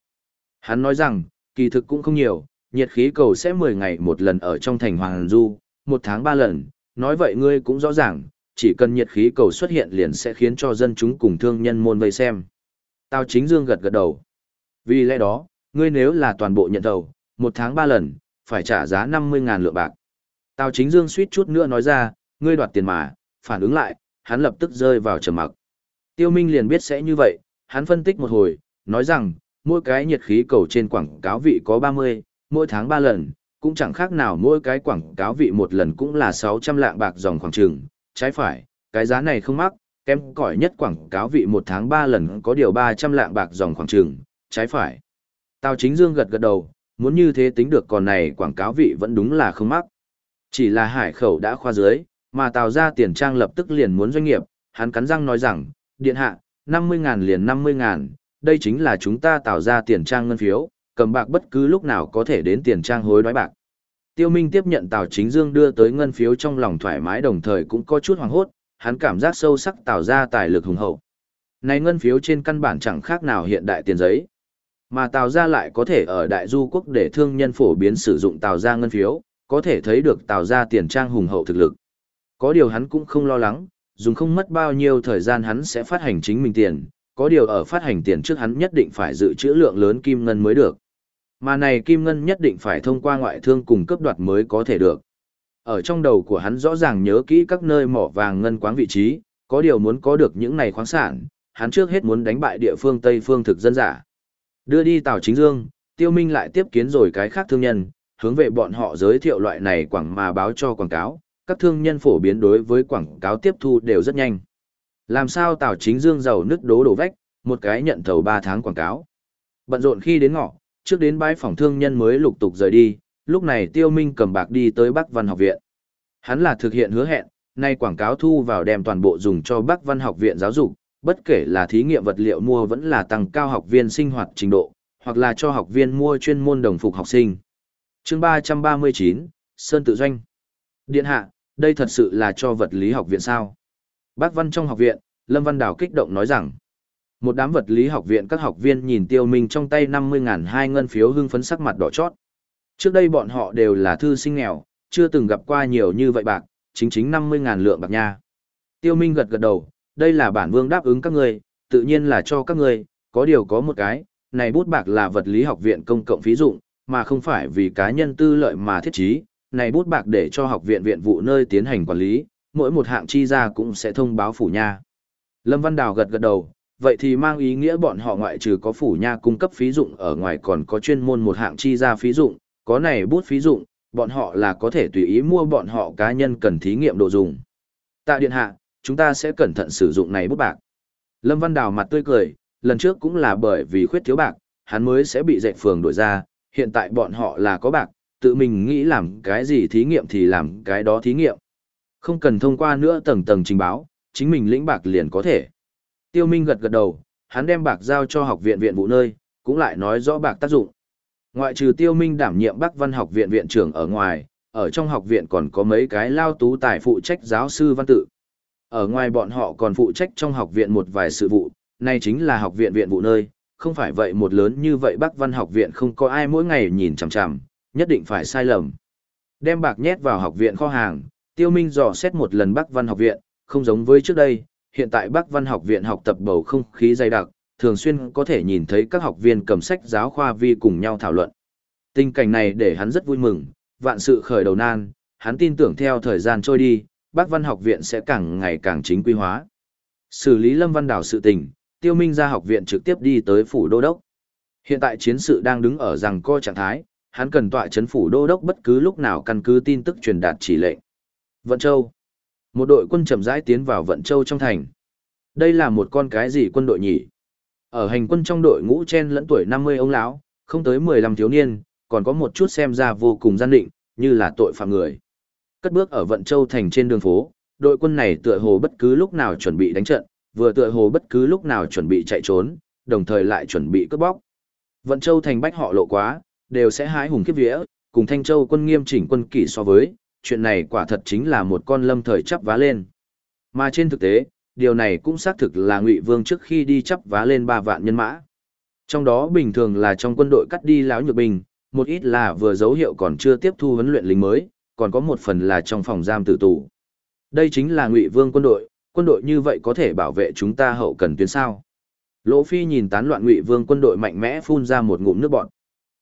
Hắn nói rằng, kỳ thực cũng không nhiều, nhiệt khí cầu sẽ 10 ngày một lần ở trong thành Hoàng Du, một tháng 3 lần, nói vậy ngươi cũng rõ ràng, chỉ cần nhiệt khí cầu xuất hiện liền sẽ khiến cho dân chúng cùng thương nhân môn vây xem. Tao chính dương gật gật đầu. Vì lẽ đó, ngươi nếu là toàn bộ nhận đầu, một tháng 3 lần, phải trả giá 50.000 lượng bạc. Tào chính dương suýt chút nữa nói ra, ngươi đoạt tiền mà, phản ứng lại, hắn lập tức rơi vào trầm mặc. Tiêu Minh liền biết sẽ như vậy, hắn phân tích một hồi, nói rằng, mỗi cái nhiệt khí cầu trên quảng cáo vị có 30, mỗi tháng 3 lần, cũng chẳng khác nào mỗi cái quảng cáo vị một lần cũng là 600 lạng bạc dòng khoảng trường, trái phải, cái giá này không mắc, kém cỏi nhất quảng cáo vị một tháng 3 lần có điều 300 lạng bạc dòng khoảng trường, trái phải. Tào chính dương gật gật đầu, muốn như thế tính được còn này quảng cáo vị vẫn đúng là không mắc. Chỉ là hải khẩu đã khoa dưới, mà tào ra tiền trang lập tức liền muốn doanh nghiệp, hắn cắn răng nói rằng, điện hạ, 50 ngàn liền 50 ngàn, đây chính là chúng ta tạo ra tiền trang ngân phiếu, cầm bạc bất cứ lúc nào có thể đến tiền trang hối đoái bạc. Tiêu Minh tiếp nhận Tào Chính Dương đưa tới ngân phiếu trong lòng thoải mái đồng thời cũng có chút hoàng hốt, hắn cảm giác sâu sắc tạo ra tài lực hùng hậu. Này ngân phiếu trên căn bản chẳng khác nào hiện đại tiền giấy. Mà Tào ra lại có thể ở đại du quốc để thương nhân phổ biến sử dụng Tào ra ngân phiếu, có thể thấy được tạo ra tiền trang hùng hậu thực lực. Có điều hắn cũng không lo lắng, dùng không mất bao nhiêu thời gian hắn sẽ phát hành chính mình tiền, có điều ở phát hành tiền trước hắn nhất định phải dự trữ lượng lớn kim ngân mới được. Mà này kim ngân nhất định phải thông qua ngoại thương cùng cấp đoạt mới có thể được. Ở trong đầu của hắn rõ ràng nhớ kỹ các nơi mỏ vàng ngân quáng vị trí, có điều muốn có được những này khoáng sản, hắn trước hết muốn đánh bại địa phương Tây phương thực dân giả. Đưa đi Tào Chính Dương, Tiêu Minh lại tiếp kiến rồi cái khác thương nhân, hướng về bọn họ giới thiệu loại này quảng mà báo cho quảng cáo, các thương nhân phổ biến đối với quảng cáo tiếp thu đều rất nhanh. Làm sao Tào Chính Dương giàu nứt đố đổ vách, một cái nhận thầu 3 tháng quảng cáo. Bận rộn khi đến ngọ, trước đến bãi phòng thương nhân mới lục tục rời đi, lúc này Tiêu Minh cầm bạc đi tới Bắc Văn học viện. Hắn là thực hiện hứa hẹn, nay quảng cáo thu vào đem toàn bộ dùng cho Bắc Văn học viện giáo dục, bất kể là thí nghiệm vật liệu mua vẫn là tăng cao học viên sinh hoạt trình độ, hoặc là cho học viên mua chuyên môn đồng phục học sinh. Chương 339, Sơn tự doanh. Điện hạ, đây thật sự là cho vật lý học viện sao? Bác Văn trong học viện, Lâm Văn Đào kích động nói rằng, một đám vật lý học viện các học viên nhìn tiêu minh trong tay 50.000 hai ngân phiếu hưng phấn sắc mặt đỏ chót. Trước đây bọn họ đều là thư sinh nghèo, chưa từng gặp qua nhiều như vậy bạc, chính chính 50.000 lượng bạc nha. Tiêu minh gật gật đầu, đây là bản vương đáp ứng các người, tự nhiên là cho các người, có điều có một cái, này bút bạc là vật lý học viện công cộng phí dụng, mà không phải vì cá nhân tư lợi mà thiết trí, này bút bạc để cho học viện viện vụ nơi tiến hành quản lý, mỗi một hạng chi ra cũng sẽ thông báo phủ nha. Lâm Văn Đào gật gật đầu, vậy thì mang ý nghĩa bọn họ ngoại trừ có phủ nha cung cấp phí dụng ở ngoài còn có chuyên môn một hạng chi ra phí dụng, có này bút phí dụng, bọn họ là có thể tùy ý mua bọn họ cá nhân cần thí nghiệm đồ dùng. Tạ điện hạ, chúng ta sẽ cẩn thận sử dụng này bút bạc. Lâm Văn Đào mặt tươi cười, lần trước cũng là bởi vì khuyết thiếu bạc, hắn mới sẽ bị dạy phường đổi ra, hiện tại bọn họ là có bạc, tự mình nghĩ làm cái gì thí nghiệm thì làm cái đó thí nghiệm. Không cần thông qua nữa tầng tầng trình báo, chính mình lĩnh bạc liền có thể. Tiêu Minh gật gật đầu, hắn đem bạc giao cho học viện viện vụ nơi, cũng lại nói rõ bạc tác dụng. Ngoại trừ Tiêu Minh đảm nhiệm Bắc Văn học viện viện trưởng ở ngoài, ở trong học viện còn có mấy cái lao tú tài phụ trách giáo sư văn tự. Ở ngoài bọn họ còn phụ trách trong học viện một vài sự vụ, này chính là học viện viện vụ nơi, không phải vậy một lớn như vậy Bắc Văn học viện không có ai mỗi ngày nhìn chằm chằm, nhất định phải sai lầm. Đem bạc nhét vào học viện kho hàng, Tiêu Minh dò xét một lần Bắc Văn học viện, không giống với trước đây, hiện tại Bắc Văn học viện học tập bầu không khí dày đặc, thường xuyên có thể nhìn thấy các học viên cầm sách giáo khoa vi cùng nhau thảo luận. Tình cảnh này để hắn rất vui mừng, vạn sự khởi đầu nan, hắn tin tưởng theo thời gian trôi đi, Bắc Văn học viện sẽ càng ngày càng chính quy hóa. Xử lý Lâm Văn Đảo sự tình, Tiêu Minh ra học viện trực tiếp đi tới phủ đô đốc. Hiện tại chiến sự đang đứng ở rằng co trạng thái, hắn cần tọa chấn phủ đô đốc bất cứ lúc nào căn cứ tin tức truyền đạt chỉ lệnh. Vận Châu. Một đội quân chậm rãi tiến vào Vận Châu trong thành. Đây là một con cái gì quân đội nhỉ? Ở hành quân trong đội ngũ chen lẫn tuổi 50 ông lão, không tới 15 thiếu niên, còn có một chút xem ra vô cùng gian định, như là tội phạm người. Cất bước ở Vận Châu thành trên đường phố, đội quân này tựa hồ bất cứ lúc nào chuẩn bị đánh trận, vừa tựa hồ bất cứ lúc nào chuẩn bị chạy trốn, đồng thời lại chuẩn bị cướp bóc. Vận Châu thành bách họ lộ quá, đều sẽ hái hùng kiếp vía, cùng Thanh Châu quân nghiêm chỉnh quân kỷ so với, chuyện này quả thật chính là một con lâm thời chắp vá lên. Mà trên thực tế, điều này cũng xác thực là Ngụy Vương trước khi đi chắp vá lên ba vạn nhân mã. Trong đó bình thường là trong quân đội cắt đi lão nhược bình, một ít là vừa dấu hiệu còn chưa tiếp thu huấn luyện lính mới, còn có một phần là trong phòng giam tử tù. Đây chính là Ngụy Vương quân đội, quân đội như vậy có thể bảo vệ chúng ta hậu cần tuyến sao? Lỗ Phi nhìn tán loạn Ngụy Vương quân đội mạnh mẽ phun ra một ngụm nước bọt.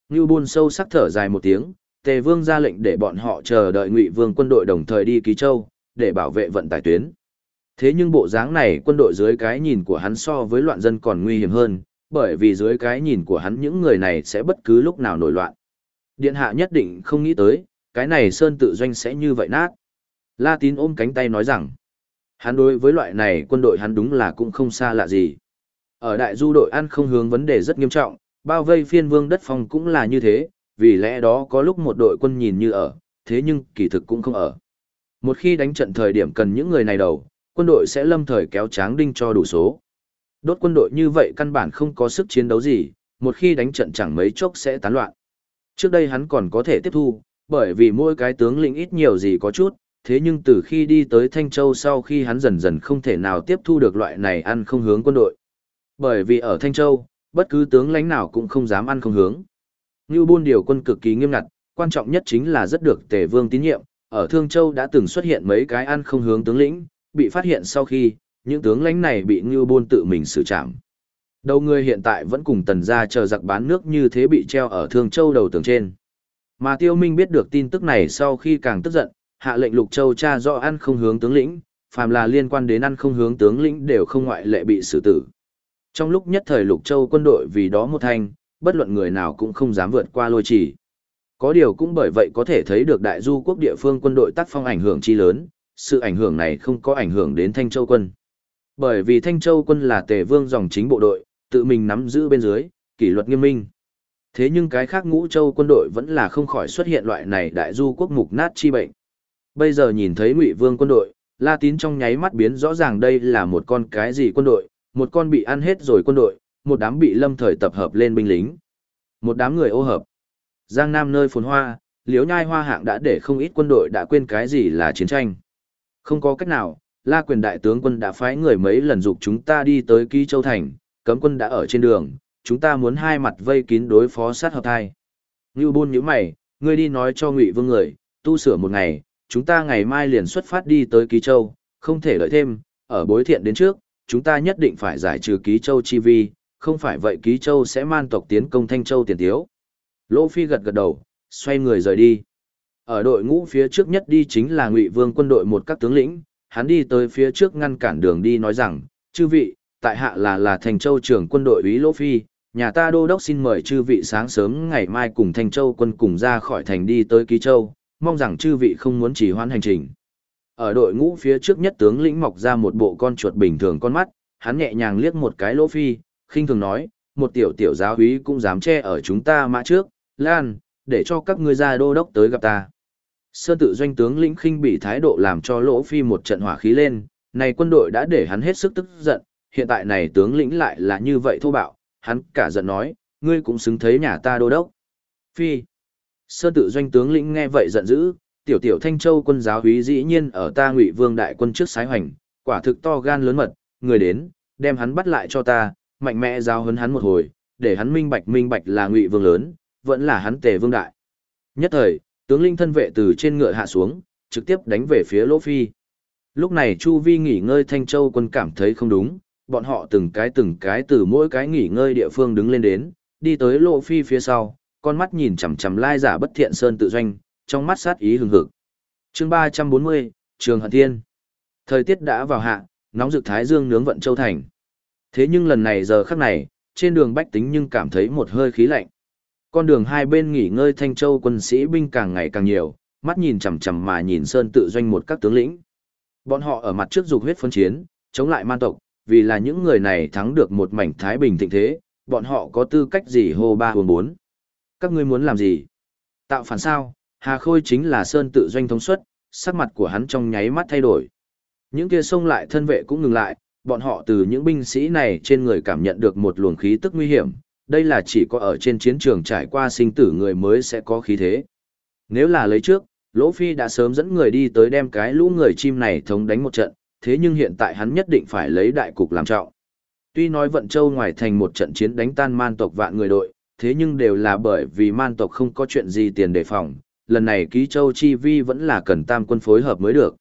Ngưu Bôn sâu sắc thở dài một tiếng, Tề Vương ra lệnh để bọn họ chờ đợi Ngụy Vương quân đội đồng thời đi Ký Châu, để bảo vệ vận tải tuyến. Thế nhưng bộ dáng này quân đội dưới cái nhìn của hắn so với loạn dân còn nguy hiểm hơn, bởi vì dưới cái nhìn của hắn những người này sẽ bất cứ lúc nào nổi loạn. Điện hạ nhất định không nghĩ tới, cái này Sơn tự doanh sẽ như vậy nát. La Tín ôm cánh tay nói rằng, hắn đối với loại này quân đội hắn đúng là cũng không xa lạ gì. Ở đại du đội ăn không hướng vấn đề rất nghiêm trọng, bao vây phiên vương đất phong cũng là như thế, vì lẽ đó có lúc một đội quân nhìn như ở, thế nhưng kỳ thực cũng không ở. Một khi đánh trận thời điểm cần những người này đầu, quân đội sẽ lâm thời kéo tráng đinh cho đủ số. Đốt quân đội như vậy căn bản không có sức chiến đấu gì, một khi đánh trận chẳng mấy chốc sẽ tán loạn. Trước đây hắn còn có thể tiếp thu, bởi vì mỗi cái tướng lĩnh ít nhiều gì có chút, thế nhưng từ khi đi tới Thanh Châu sau khi hắn dần dần không thể nào tiếp thu được loại này ăn không hướng quân đội. Bởi vì ở Thanh Châu, bất cứ tướng lãnh nào cũng không dám ăn không hướng. Như buôn điều quân cực kỳ nghiêm ngặt, quan trọng nhất chính là rất được tề vương tín nhiệm, ở Thương Châu đã từng xuất hiện mấy cái ăn không hướng tướng lĩnh, bị phát hiện sau khi, những tướng lãnh này bị Như Bôn tự mình xử trảm. Đầu người hiện tại vẫn cùng tần gia chờ giặc bán nước như thế bị treo ở Thương Châu đầu tường trên. Mà Tiêu Minh biết được tin tức này sau khi càng tức giận, hạ lệnh Lục Châu tra rõ ăn không hướng tướng lĩnh, phàm là liên quan đến ăn không hướng tướng lĩnh đều không ngoại lệ bị xử tử. Trong lúc nhất thời Lục Châu quân đội vì đó một thanh, bất luận người nào cũng không dám vượt qua lôi chỉ. Có điều cũng bởi vậy có thể thấy được đại du quốc địa phương quân đội tác phong ảnh hưởng chi lớn, sự ảnh hưởng này không có ảnh hưởng đến Thanh Châu quân. Bởi vì Thanh Châu quân là tề vương dòng chính bộ đội, tự mình nắm giữ bên dưới, kỷ luật nghiêm minh. Thế nhưng cái khác ngũ châu quân đội vẫn là không khỏi xuất hiện loại này đại du quốc mục nát chi bệnh. Bây giờ nhìn thấy ngụy vương quân đội, La Tín trong nháy mắt biến rõ ràng đây là một con cái gì quân đội, một con bị ăn hết rồi quân đội, một đám bị lâm thời tập hợp lên binh lính. Một đám người ô hợp. Giang Nam nơi phồn hoa, liếu nhai hoa hạng đã để không ít quân đội đã quên cái gì là chiến tranh. Không có cách nào, La quyền đại tướng quân đã phái người mấy lần dục chúng ta đi tới Ký Châu Thành, cấm quân đã ở trên đường, chúng ta muốn hai mặt vây kín đối phó sát hợp thai. Ngưu bôn như mày, ngươi đi nói cho Ngụy Vương người, tu sửa một ngày, chúng ta ngày mai liền xuất phát đi tới Ký Châu, không thể đợi thêm, ở bối thiện đến trước, chúng ta nhất định phải giải trừ Ký Châu chi vi, không phải vậy Ký Châu sẽ man tộc tiến công Thanh Châu tiền tiếu. Lỗ Phi gật gật đầu, xoay người rời đi. Ở đội ngũ phía trước nhất đi chính là Ngụy Vương quân đội một các tướng lĩnh, hắn đi tới phía trước ngăn cản đường đi nói rằng, chư vị, tại hạ là là Thành Châu trưởng quân đội úy Lỗ Phi, nhà ta đô đốc xin mời chư vị sáng sớm ngày mai cùng Thanh Châu quân cùng ra khỏi thành đi tới Ký Châu, mong rằng chư vị không muốn chỉ hoãn hành trình. Ở đội ngũ phía trước nhất tướng lĩnh mọc ra một bộ con chuột bình thường con mắt, hắn nhẹ nhàng liếc một cái Lỗ Phi, khinh thường nói, một tiểu tiểu giáo úy cũng dám che ở chúng ta mã trước, Lan, để cho các ngươi ra đô đốc tới gặp ta. Sơn tự doanh tướng lĩnh khinh bị thái độ làm cho Lỗ Phi một trận hỏa khí lên, này quân đội đã để hắn hết sức tức giận, hiện tại này tướng lĩnh lại là như vậy thô bạo, hắn cả giận nói, ngươi cũng xứng thấy nhà ta đô đốc. Phi. Sơn tự doanh tướng lĩnh nghe vậy giận dữ, tiểu tiểu thanh châu quân giáo húy dĩ nhiên ở ta ngụy vương đại quân trước sái hoành, quả thực to gan lớn mật, người đến, đem hắn bắt lại cho ta, mạnh mẽ giao hấn hắn một hồi, để hắn minh bạch minh bạch là ngụy vương lớn, vẫn là hắn tề vương đại. Nhất thời, tướng linh thân vệ từ trên ngựa hạ xuống, trực tiếp đánh về phía Lỗ Phi. Lúc này Chu Vi nghỉ ngơi Thanh Châu quân cảm thấy không đúng, bọn họ từng cái từng cái từ mỗi cái nghỉ ngơi địa phương đứng lên đến, đi tới Lỗ Phi phía sau, con mắt nhìn chằm chằm lai giả bất thiện sơn tự doanh, trong mắt sát ý hừng hực. Chương 340, Trường Hận Thiên. Thời tiết đã vào hạ, nóng rực thái dương nướng vận châu thành. Thế nhưng lần này giờ khắc này, trên đường bách tính nhưng cảm thấy một hơi khí lạnh. Con đường hai bên nghỉ ngơi Thanh Châu quân sĩ binh càng ngày càng nhiều, mắt nhìn chằm chằm mà nhìn sơn tự doanh một các tướng lĩnh. Bọn họ ở mặt trước dục huyết phân chiến, chống lại man tộc, vì là những người này thắng được một mảnh thái bình thịnh thế, bọn họ có tư cách gì hô ba hồn bốn. Các ngươi muốn làm gì? Tạo phản sao? Hà Khôi chính là sơn tự doanh thống suất, sắc mặt của hắn trong nháy mắt thay đổi. Những kia xông lại thân vệ cũng ngừng lại, bọn họ từ những binh sĩ này trên người cảm nhận được một luồng khí tức nguy hiểm, đây là chỉ có ở trên chiến trường trải qua sinh tử người mới sẽ có khí thế. Nếu là lấy trước, Lỗ Phi đã sớm dẫn người đi tới đem cái lũ người chim này thống đánh một trận, thế nhưng hiện tại hắn nhất định phải lấy đại cục làm trọng. Tuy nói Vận Châu ngoài thành một trận chiến đánh tan man tộc vạn người đội, thế nhưng đều là bởi vì man tộc không có chuyện gì tiền đề phòng, lần này ký châu chi vi vẫn là cần tam quân phối hợp mới được.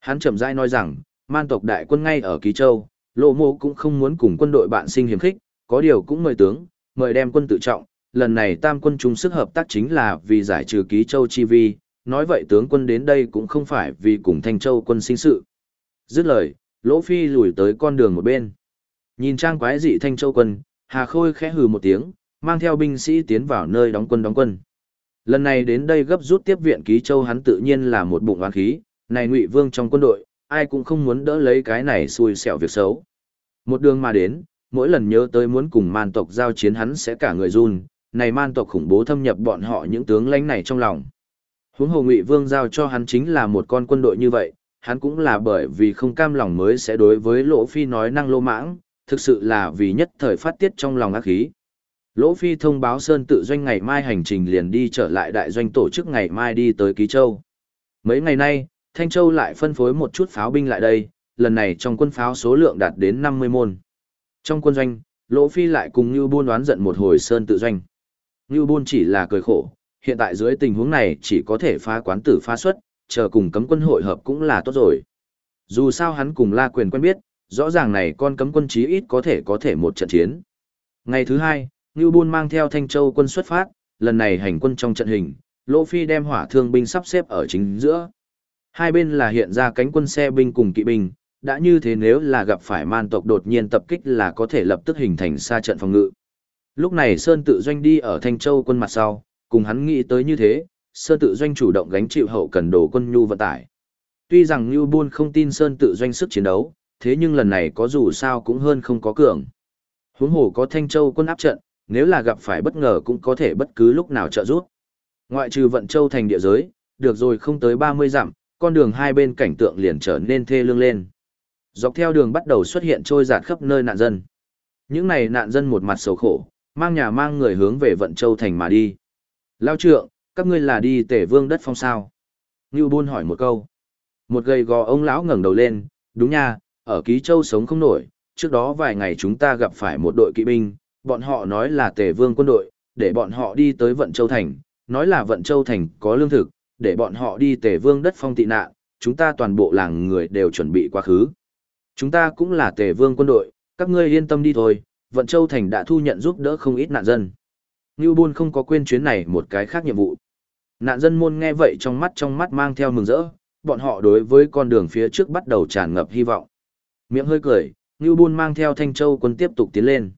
Hắn chậm rãi nói rằng, man tộc đại quân ngay ở ký châu, lộ mô cũng không muốn cùng quân đội bạn sinh hiểm khích, có điều cũng mời tướng, mời đem quân tự trọng, lần này tam quân chung sức hợp tác chính là vì giải trừ ký châu chi vi, nói vậy tướng quân đến đây cũng không phải vì cùng thanh châu quân sinh sự. Dứt lời, lỗ phi lùi tới con đường một bên. Nhìn trang quái dị thanh châu quân, Hà Khôi khẽ hừ một tiếng, mang theo binh sĩ tiến vào nơi đóng quân đóng quân. Lần này đến đây gấp rút tiếp viện ký châu hắn tự nhiên là một bụng oán khí, này ngụy vương trong quân đội, ai cũng không muốn đỡ lấy cái này xui xẻo việc xấu. Một đường mà đến, mỗi lần nhớ tới muốn cùng man tộc giao chiến hắn sẽ cả người run, này man tộc khủng bố thâm nhập bọn họ những tướng lãnh này trong lòng. Huống hồ Ngụy Vương giao cho hắn chính là một con quân đội như vậy, hắn cũng là bởi vì không cam lòng mới sẽ đối với Lỗ Phi nói năng lô mãng, thực sự là vì nhất thời phát tiết trong lòng ác khí. Lỗ Phi thông báo Sơn tự doanh ngày mai hành trình liền đi trở lại đại doanh tổ chức ngày mai đi tới Ký Châu. Mấy ngày nay, Thanh Châu lại phân phối một chút pháo binh lại đây, lần này trong quân pháo số lượng đạt đến 50 môn. Trong quân doanh, Lỗ Phi lại cùng Như Buôn đoán giận một hồi Sơn tự doanh. Như Buôn chỉ là cười khổ, hiện tại dưới tình huống này chỉ có thể phá quán tử phá xuất, chờ cùng cấm quân hội hợp cũng là tốt rồi. Dù sao hắn cùng La Quyền quen biết, rõ ràng này con cấm quân chí ít có thể có thể một trận chiến. Ngày thứ hai, Ngưu Bôn mang theo Thanh Châu quân xuất phát, lần này hành quân trong trận hình, Lỗ Phi đem hỏa thương binh sắp xếp ở chính giữa. Hai bên là hiện ra cánh quân xe binh cùng kỵ binh, đã như thế nếu là gặp phải man tộc đột nhiên tập kích là có thể lập tức hình thành xa trận phòng ngự. Lúc này Sơn tự doanh đi ở Thanh Châu quân mặt sau, cùng hắn nghĩ tới như thế, Sơn tự doanh chủ động gánh chịu hậu cần đồ quân nhu vận tải. Tuy rằng Ngưu Bôn không tin Sơn tự doanh sức chiến đấu, thế nhưng lần này có dù sao cũng hơn không có cường. Huống hồ có Thanh Châu quân áp trận, nếu là gặp phải bất ngờ cũng có thể bất cứ lúc nào trợ giúp. Ngoại trừ vận châu thành địa giới, được rồi không tới 30 dặm, con đường hai bên cảnh tượng liền trở nên thê lương lên. Dọc theo đường bắt đầu xuất hiện trôi giạt khắp nơi nạn dân. Những này nạn dân một mặt sầu khổ, mang nhà mang người hướng về vận châu thành mà đi. Lao trượng, các ngươi là đi tể vương đất phong sao? Ngưu Bôn hỏi một câu. Một gầy gò ông lão ngẩng đầu lên, đúng nha, ở ký châu sống không nổi, trước đó vài ngày chúng ta gặp phải một đội kỵ binh, bọn họ nói là tề vương quân đội, để bọn họ đi tới Vận Châu Thành, nói là Vận Châu Thành có lương thực, để bọn họ đi tề vương đất phong tị nạn, chúng ta toàn bộ làng người đều chuẩn bị quá khứ. Chúng ta cũng là tề vương quân đội, các ngươi yên tâm đi thôi, Vận Châu Thành đã thu nhận giúp đỡ không ít nạn dân. Ngưu Bôn không có quên chuyến này một cái khác nhiệm vụ. Nạn dân môn nghe vậy trong mắt trong mắt mang theo mừng rỡ, bọn họ đối với con đường phía trước bắt đầu tràn ngập hy vọng. Miệng hơi cười, Ngưu Bôn mang theo Thanh Châu quân tiếp tục tiến lên.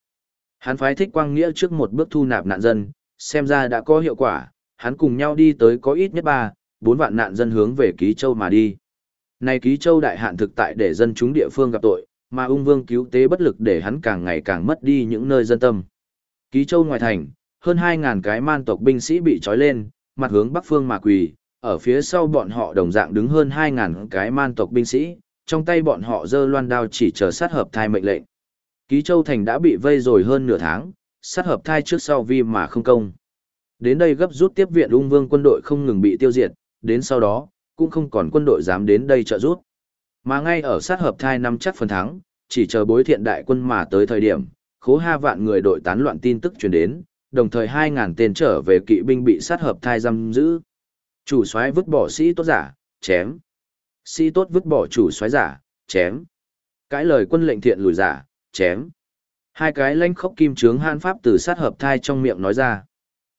Hắn phái thích quang nghĩa trước một bước thu nạp nạn dân, xem ra đã có hiệu quả, hắn cùng nhau đi tới có ít nhất ba, bốn vạn nạn dân hướng về Ký Châu mà đi. Này Ký Châu đại hạn thực tại để dân chúng địa phương gặp tội, mà ung vương cứu tế bất lực để hắn càng ngày càng mất đi những nơi dân tâm. Ký Châu ngoài thành, hơn 2.000 cái man tộc binh sĩ bị trói lên, mặt hướng bắc phương mà quỳ, ở phía sau bọn họ đồng dạng đứng hơn 2.000 cái man tộc binh sĩ, trong tay bọn họ giơ loan đao chỉ chờ sát hợp thai mệnh lệnh. Ký Châu Thành đã bị vây rồi hơn nửa tháng, sát hợp thai trước sau vi mà không công. Đến đây gấp rút tiếp viện ung vương quân đội không ngừng bị tiêu diệt, đến sau đó, cũng không còn quân đội dám đến đây trợ rút. Mà ngay ở sát hợp thai năm chắc phần thắng, chỉ chờ bối thiện đại quân mà tới thời điểm, khố ha vạn người đội tán loạn tin tức truyền đến, đồng thời 2.000 tên trở về kỵ binh bị sát hợp thai giam giữ. Chủ soái vứt bỏ sĩ tốt giả, chém. Sĩ tốt vứt bỏ chủ soái giả, chém. Cái lời quân lệnh thiện lùi giả, chém. Hai cái lanh khốc kim trướng hãn pháp từ sát hợp thai trong miệng nói ra.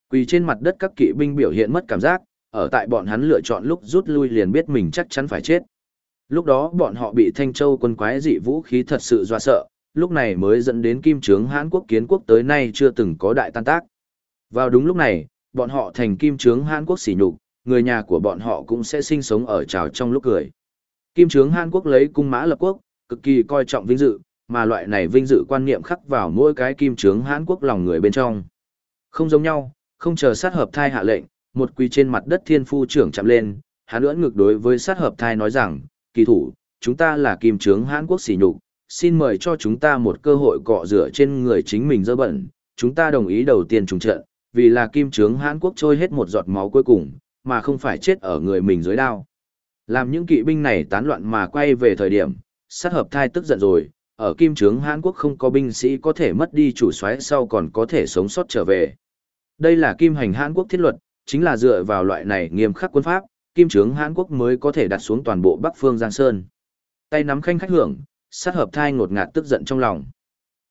Quỳ trên mặt đất các kỵ binh biểu hiện mất cảm giác, ở tại bọn hắn lựa chọn lúc rút lui liền biết mình chắc chắn phải chết. Lúc đó bọn họ bị Thanh Châu quân quái dị vũ khí thật sự doa sợ, lúc này mới dẫn đến kim trướng Hán quốc kiến quốc tới nay chưa từng có đại tan tác. Vào đúng lúc này, bọn họ thành kim trướng Hán quốc sỉ nhục, người nhà của bọn họ cũng sẽ sinh sống ở trào trong lúc cười. Kim trướng Hán quốc lấy cung mã lập quốc, cực kỳ coi trọng vinh dự, mà loại này vinh dự quan niệm khắc vào mỗi cái kim trướng Hán quốc lòng người bên trong. Không giống nhau, không chờ sát hợp thai hạ lệnh, một quỳ trên mặt đất thiên phu trưởng chạm lên, hắn ưỡn ngược đối với sát hợp thai nói rằng, kỳ thủ, chúng ta là kim trướng Hán quốc xỉ nhục, xin mời cho chúng ta một cơ hội cọ rửa trên người chính mình dơ bẩn, chúng ta đồng ý đầu tiên trùng trận, vì là kim trướng Hán quốc trôi hết một giọt máu cuối cùng, mà không phải chết ở người mình dưới đao. Làm những kỵ binh này tán loạn mà quay về thời điểm, sát hợp thai tức giận rồi, ở kim trướng Hán quốc không có binh sĩ có thể mất đi chủ soái sau còn có thể sống sót trở về. Đây là kim hành Hán quốc thiết luật, chính là dựa vào loại này nghiêm khắc quân pháp, kim trướng Hán quốc mới có thể đặt xuống toàn bộ Bắc phương Giang Sơn. Tay nắm khanh khách hưởng, sát hợp thai ngột ngạt tức giận trong lòng.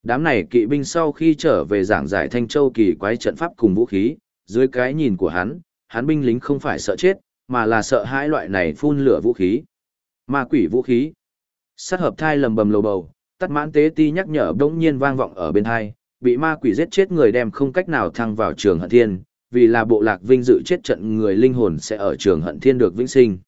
Đám này kỵ binh sau khi trở về giảng giải Thanh Châu kỳ quái trận pháp cùng vũ khí, dưới cái nhìn của hắn, hắn binh lính không phải sợ chết, mà là sợ hãi loại này phun lửa vũ khí. Ma quỷ vũ khí. Sát hợp thai lầm bầm lầu bầu, tắt mãn tế ti nhắc nhở đống nhiên vang vọng ở bên hai, bị ma quỷ giết chết người đem không cách nào thăng vào trường hận thiên, vì là bộ lạc vinh dự chết trận người linh hồn sẽ ở trường hận thiên được vĩnh sinh.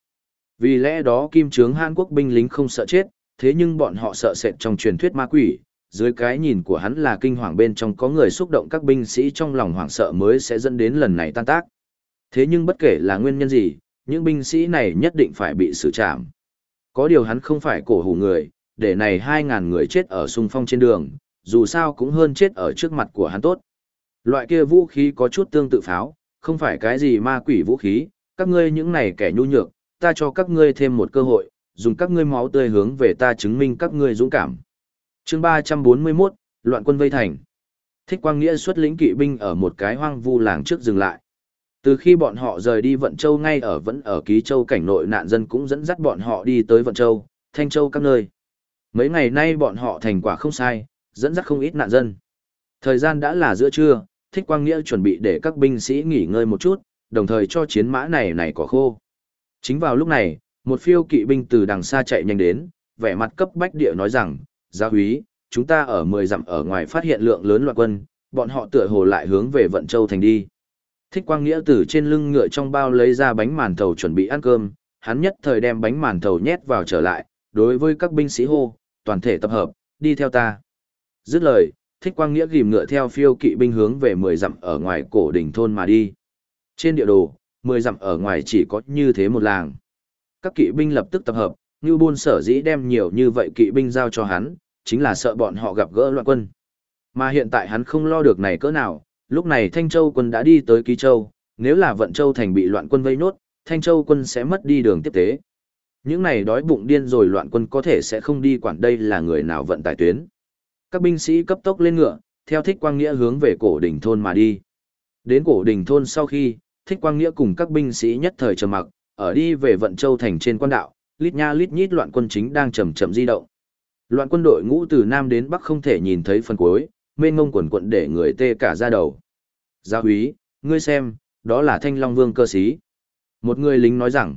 Vì lẽ đó kim trướng Hàn Quốc binh lính không sợ chết, thế nhưng bọn họ sợ sệt trong truyền thuyết ma quỷ, dưới cái nhìn của hắn là kinh hoàng bên trong có người xúc động các binh sĩ trong lòng hoảng sợ mới sẽ dẫn đến lần này tan tác. Thế nhưng bất kể là nguyên nhân gì, những binh sĩ này nhất định phải bị xử trảm. Có điều hắn không phải cổ hủ người, để này 2.000 người chết ở xung phong trên đường, dù sao cũng hơn chết ở trước mặt của hắn tốt. Loại kia vũ khí có chút tương tự pháo, không phải cái gì ma quỷ vũ khí, các ngươi những này kẻ nhu nhược, ta cho các ngươi thêm một cơ hội, dùng các ngươi máu tươi hướng về ta chứng minh các ngươi dũng cảm. Chương 341, loạn quân vây thành. Thích Quang Nghĩa xuất lĩnh kỵ binh ở một cái hoang vu làng trước dừng lại. Từ khi bọn họ rời đi Vận Châu ngay ở vẫn ở Ký Châu cảnh nội nạn dân cũng dẫn dắt bọn họ đi tới Vận Châu, Thanh Châu các nơi. Mấy ngày nay bọn họ thành quả không sai, dẫn dắt không ít nạn dân. Thời gian đã là giữa trưa, Thích Quang Nghĩa chuẩn bị để các binh sĩ nghỉ ngơi một chút, đồng thời cho chiến mã này này có khô. Chính vào lúc này, một phiêu kỵ binh từ đằng xa chạy nhanh đến, vẻ mặt cấp bách địa nói rằng, gia húy, chúng ta ở 10 dặm ở ngoài phát hiện lượng lớn loạn quân, bọn họ tựa hồ lại hướng về Vận Châu thành đi. Thích Quang Nghĩa từ trên lưng ngựa trong bao lấy ra bánh màn thầu chuẩn bị ăn cơm, hắn nhất thời đem bánh màn thầu nhét vào trở lại, đối với các binh sĩ hô, toàn thể tập hợp, đi theo ta. Dứt lời, Thích Quang Nghĩa ghim ngựa theo phiêu kỵ binh hướng về 10 dặm ở ngoài cổ đỉnh thôn mà đi. Trên địa đồ, 10 dặm ở ngoài chỉ có như thế một làng các kỵ binh lập tức tập hợp, Ngưu Bôn sở dĩ đem nhiều như vậy kỵ binh giao cho hắn, chính là sợ bọn họ gặp gỡ loạn quân. Mà hiện tại hắn không lo được này cỡ nào, lúc này Thanh Châu quân đã đi tới Ký Châu, nếu là Vận Châu thành bị loạn quân vây nốt, Thanh Châu quân sẽ mất đi đường tiếp tế. Những này đói bụng điên rồi loạn quân có thể sẽ không đi quản đây là người nào vận tải tuyến. Các binh sĩ cấp tốc lên ngựa, theo thích quang nghĩa hướng về cổ đỉnh thôn mà đi. Đến cổ đỉnh thôn sau khi, thích quang nghĩa cùng các binh sĩ nhất thời trầm mặc, ở đi về vận châu thành trên quan đạo, lít nha lít nhít loạn quân chính đang chậm chậm di động. Loạn quân đội ngũ từ nam đến bắc không thể nhìn thấy phần cuối, mênh ngông quần quận để người tê cả ra đầu. Gia húy, ngươi xem, đó là thanh long vương cơ sĩ. Một người lính nói rằng,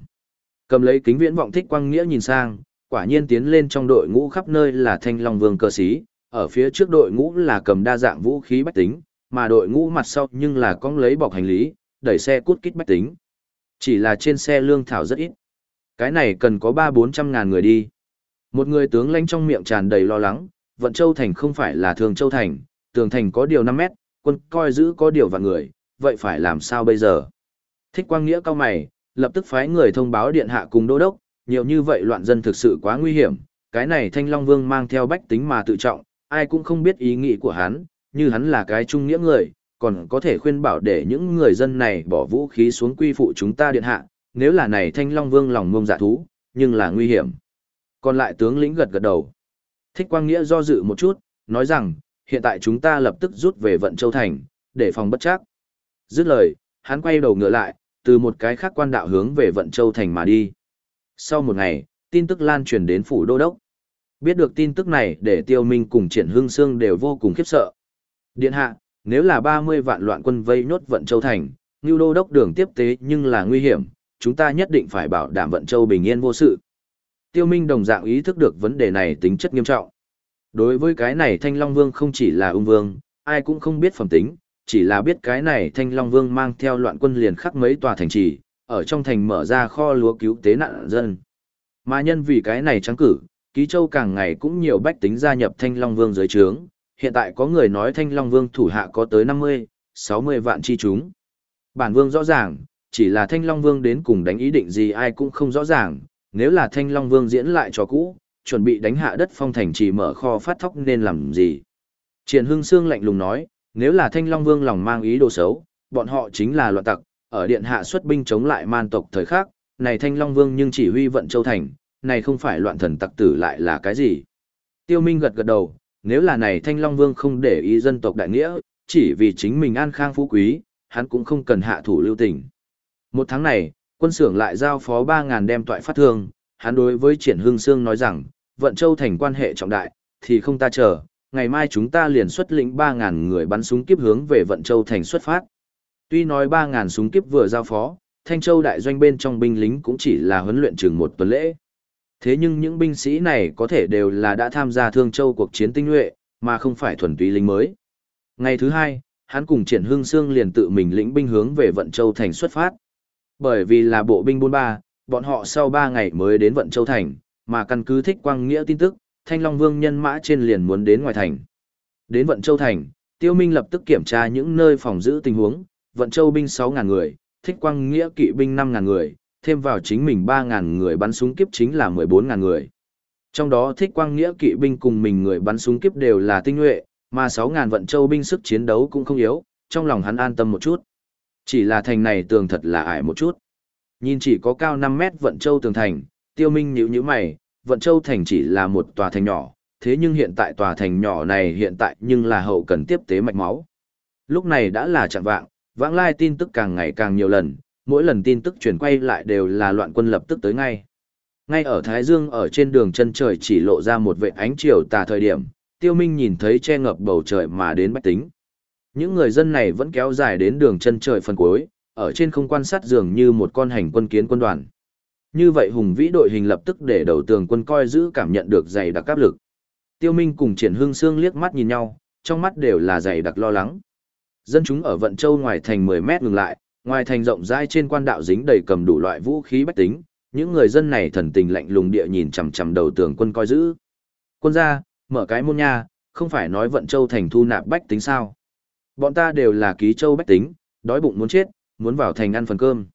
cầm lấy kính viễn vọng thích quang nghĩa nhìn sang, quả nhiên tiến lên trong đội ngũ khắp nơi là thanh long vương cơ sĩ, ở phía trước đội ngũ là cầm đa dạng vũ khí bách tính, mà đội ngũ mặt sau nhưng là cóng lấy bọc hành lý, đẩy xe cút kít bách tính. Chỉ là trên xe lương thảo rất ít. Cái này cần có ba bốn trăm ngàn người đi. Một người tướng lãnh trong miệng tràn đầy lo lắng, Vận Châu Thành không phải là Thường Châu Thành, tường thành có điều năm mét, quân coi giữ có điều vạn người, vậy phải làm sao bây giờ? Thích Quang Nghĩa cao mày, lập tức phái người thông báo điện hạ cùng đô đốc, nhiều như vậy loạn dân thực sự quá nguy hiểm, cái này Thanh Long Vương mang theo bách tính mà tự trọng, ai cũng không biết ý nghĩ của hắn, như hắn là cái trung nghĩa người, còn có thể khuyên bảo để những người dân này bỏ vũ khí xuống quy phụ chúng ta điện hạ, nếu là này Thanh Long Vương lòng ngông dạ thú, nhưng là nguy hiểm. Còn lại tướng lĩnh gật gật đầu. Thích Quang Nghĩa do dự một chút, nói rằng, hiện tại chúng ta lập tức rút về Vận Châu Thành, để phòng bất chắc. Dứt lời, hắn quay đầu ngựa lại, từ một cái khác quan đạo hướng về Vận Châu Thành mà đi. Sau một ngày, tin tức lan truyền đến phủ đô đốc. Biết được tin tức này để tiêu minh cùng triển hương xương đều vô cùng khiếp sợ. Điện hạ, nếu là 30 vạn loạn quân vây nhốt Vận Châu Thành, như đô đốc đường tiếp tế nhưng là nguy hiểm, chúng ta nhất định phải bảo đảm Vận Châu bình yên vô sự. Tiêu Minh đồng dạng ý thức được vấn đề này tính chất nghiêm trọng. Đối với cái này Thanh Long Vương không chỉ là ung vương, ai cũng không biết phẩm tính, chỉ là biết cái này Thanh Long Vương mang theo loạn quân liền khắc mấy tòa thành trì, ở trong thành mở ra kho lúa cứu tế nạn dân. Mà nhân vì cái này trắng cử, Ký Châu càng ngày cũng nhiều bách tính gia nhập Thanh Long Vương dưới trướng, hiện tại có người nói Thanh Long Vương thủ hạ có tới 50, 60 vạn chi chúng. Bản Vương rõ ràng, chỉ là Thanh Long Vương đến cùng đánh ý định gì ai cũng không rõ ràng, nếu là Thanh Long Vương diễn lại cho cũ, chuẩn bị đánh hạ đất phong thành chỉ mở kho phát thóc nên làm gì. Triển Hưng Sương lạnh lùng nói, nếu là Thanh Long Vương lòng mang ý đồ xấu, bọn họ chính là loạn tặc, ở điện hạ xuất binh chống lại man tộc thời khắc, này Thanh Long Vương nhưng chỉ huy vận châu thành, này không phải loạn thần tặc tử lại là cái gì. Tiêu Minh gật gật đầu, nếu là này Thanh Long Vương không để ý dân tộc đại nghĩa, chỉ vì chính mình an khang phú quý, hắn cũng không cần hạ thủ lưu tình. Một tháng này, quân sưởng lại giao phó 3.000 đem toại phát thương, hắn đối với Triển Hưng Sương nói rằng, vận châu thành quan hệ trọng đại, thì không ta chờ, ngày mai chúng ta liền xuất lĩnh 3.000 người bắn súng kiếp hướng về vận châu thành xuất phát. Tuy nói 3.000 súng kiếp vừa giao phó, Thanh Châu đại doanh bên trong binh lính cũng chỉ là huấn luyện chừng một tuần lễ. Thế nhưng những binh sĩ này có thể đều là đã tham gia Thương Châu cuộc chiến tinh nhuệ, mà không phải thuần túy lính mới. Ngày thứ hai, hắn cùng Triển Hưng Sương liền tự mình lĩnh binh hướng về Vận Châu thành xuất phát. Bởi vì là bộ binh 43, bọn họ sau 3 ngày mới đến Vận Châu thành, mà căn cứ thích quang nghĩa tin tức, Thanh Long Vương nhân mã trên liền muốn đến ngoài thành. Đến Vận Châu thành, Tiêu Minh lập tức kiểm tra những nơi phòng giữ tình huống, Vận Châu binh 6000 người, thích quang nghĩa kỵ binh 5000 người, thêm vào chính mình 3000 người bắn súng kiếp chính là 14.000 người. Trong đó thích quang nghĩa kỵ binh cùng mình người bắn súng kiếp đều là tinh nhuệ, mà 6000 vận châu binh sức chiến đấu cũng không yếu, trong lòng hắn an tâm một chút. Chỉ là thành này tường thật là ải một chút. Nhìn chỉ có cao 5 mét vận châu tường thành, tiêu minh nhíu nhíu mày, vận châu thành chỉ là một tòa thành nhỏ, thế nhưng hiện tại tòa thành nhỏ này hiện tại nhưng là hậu cần tiếp tế mạch máu. Lúc này đã là chặn vạng, vãng lai tin tức càng ngày càng nhiều lần, mỗi lần tin tức truyền quay lại đều là loạn quân lập tức tới ngay. Ngay ở Thái Dương ở trên đường chân trời chỉ lộ ra một vệ ánh chiều tà thời điểm, tiêu minh nhìn thấy che ngập bầu trời mà đến bách tính. Những người dân này vẫn kéo dài đến đường chân trời phần cuối, ở trên không quan sát dường như một con hành quân kiến quân đoàn. Như vậy hùng vĩ đội hình lập tức để đầu tường quân coi giữ cảm nhận được dày đặc áp lực. Tiêu Minh cùng Triển Hương Sương liếc mắt nhìn nhau, trong mắt đều là dày đặc lo lắng. Dân chúng ở Vận Châu ngoài thành 10 mét ngừng lại, ngoài thành rộng rãi trên quan đạo dính đầy cầm đủ loại vũ khí bách tính, những người dân này thần tình lạnh lùng địa nhìn chằm chằm đầu tường quân coi giữ. Quân gia, mở cái môn nha, không phải nói Vận Châu thành thu nạp bách tính sao? Bọn ta đều là ký châu bách tính, đói bụng muốn chết, muốn vào thành ăn phần cơm.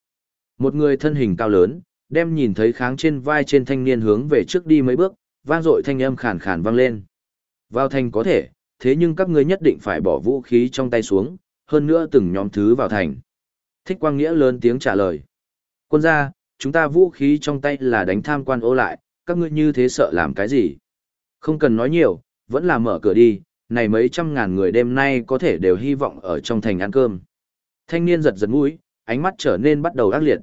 Một người thân hình cao lớn, đem nhìn thấy kháng trên vai trên thanh niên hướng về trước đi mấy bước, vang dội thanh âm khàn khàn vang lên. Vào thành có thể, thế nhưng các ngươi nhất định phải bỏ vũ khí trong tay xuống, hơn nữa từng nhóm thứ vào thành. Thích Quang Nghĩa lớn tiếng trả lời. Quân gia, chúng ta vũ khí trong tay là đánh tham quan ô lại, các ngươi như thế sợ làm cái gì? Không cần nói nhiều, vẫn là mở cửa đi, này mấy trăm ngàn người đêm nay có thể đều hy vọng ở trong thành ăn cơm. Thanh niên giật giật mũi, ánh mắt trở nên bắt đầu ác liệt.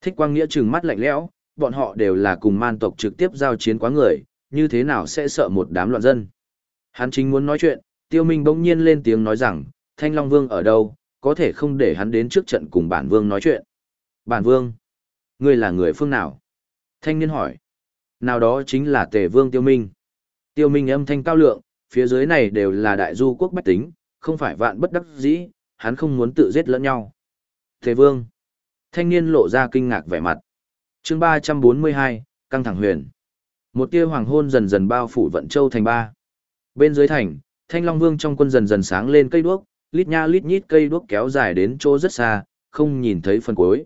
Thích Quang Nghĩa trừng mắt lạnh lẽo, bọn họ đều là cùng man tộc trực tiếp giao chiến quá người, như thế nào sẽ sợ một đám loạn dân. Hắn chính muốn nói chuyện, Tiêu Minh bỗng nhiên lên tiếng nói rằng, Thanh Long Vương ở đâu, có thể không để hắn đến trước trận cùng bản vương nói chuyện. Bản vương, ngươi là người phương nào? Thanh niên hỏi. Nào đó chính là tề vương tiêu minh. Tiêu minh âm thanh cao lượng, phía dưới này đều là đại du quốc bách tính, không phải vạn bất đắc dĩ, hắn không muốn tự giết lẫn nhau. Tề vương. Thanh niên lộ ra kinh ngạc vẻ mặt. chương 342, căng thẳng huyền. Một tia hoàng hôn dần dần bao phủ vận châu thành ba. Bên dưới thành, thanh long vương trong quân dần dần sáng lên cây đuốc, lít nha lít nhít cây đuốc kéo dài đến chỗ rất xa, không nhìn thấy phần cuối.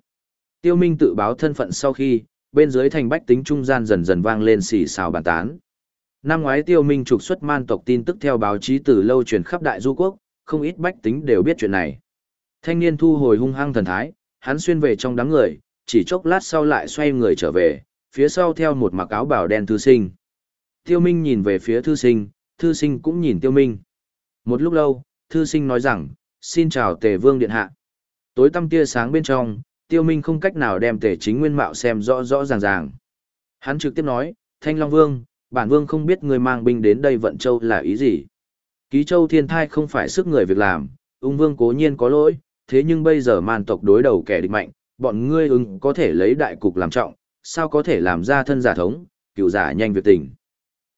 Tiêu Minh tự báo thân phận sau khi, bên dưới thành bách tính trung gian dần dần vang lên xì xào bàn tán. Năm ngoái Tiêu Minh trục xuất man tộc tin tức theo báo chí từ lâu truyền khắp đại du quốc, không ít bách tính đều biết chuyện này. Thanh niên thu hồi hung hăng thần thái, hắn xuyên về trong đám người, chỉ chốc lát sau lại xoay người trở về, phía sau theo một mặc áo bào đen thư sinh. Tiêu Minh nhìn về phía thư sinh, thư sinh cũng nhìn Tiêu Minh. Một lúc lâu, thư sinh nói rằng, xin chào tề vương điện hạ. Tối tăm tia sáng bên trong, tiêu minh không cách nào đem tề chính nguyên mạo xem rõ rõ ràng ràng. Hắn trực tiếp nói, Thanh Long Vương, bản vương không biết người mang binh đến đây vận châu là ý gì. Ký châu thiên thai không phải sức người việc làm, ung vương cố nhiên có lỗi, thế nhưng bây giờ man tộc đối đầu kẻ địch mạnh, bọn ngươi ưng có thể lấy đại cục làm trọng, sao có thể làm ra thân giả thống, cựu giả nhanh việc tình.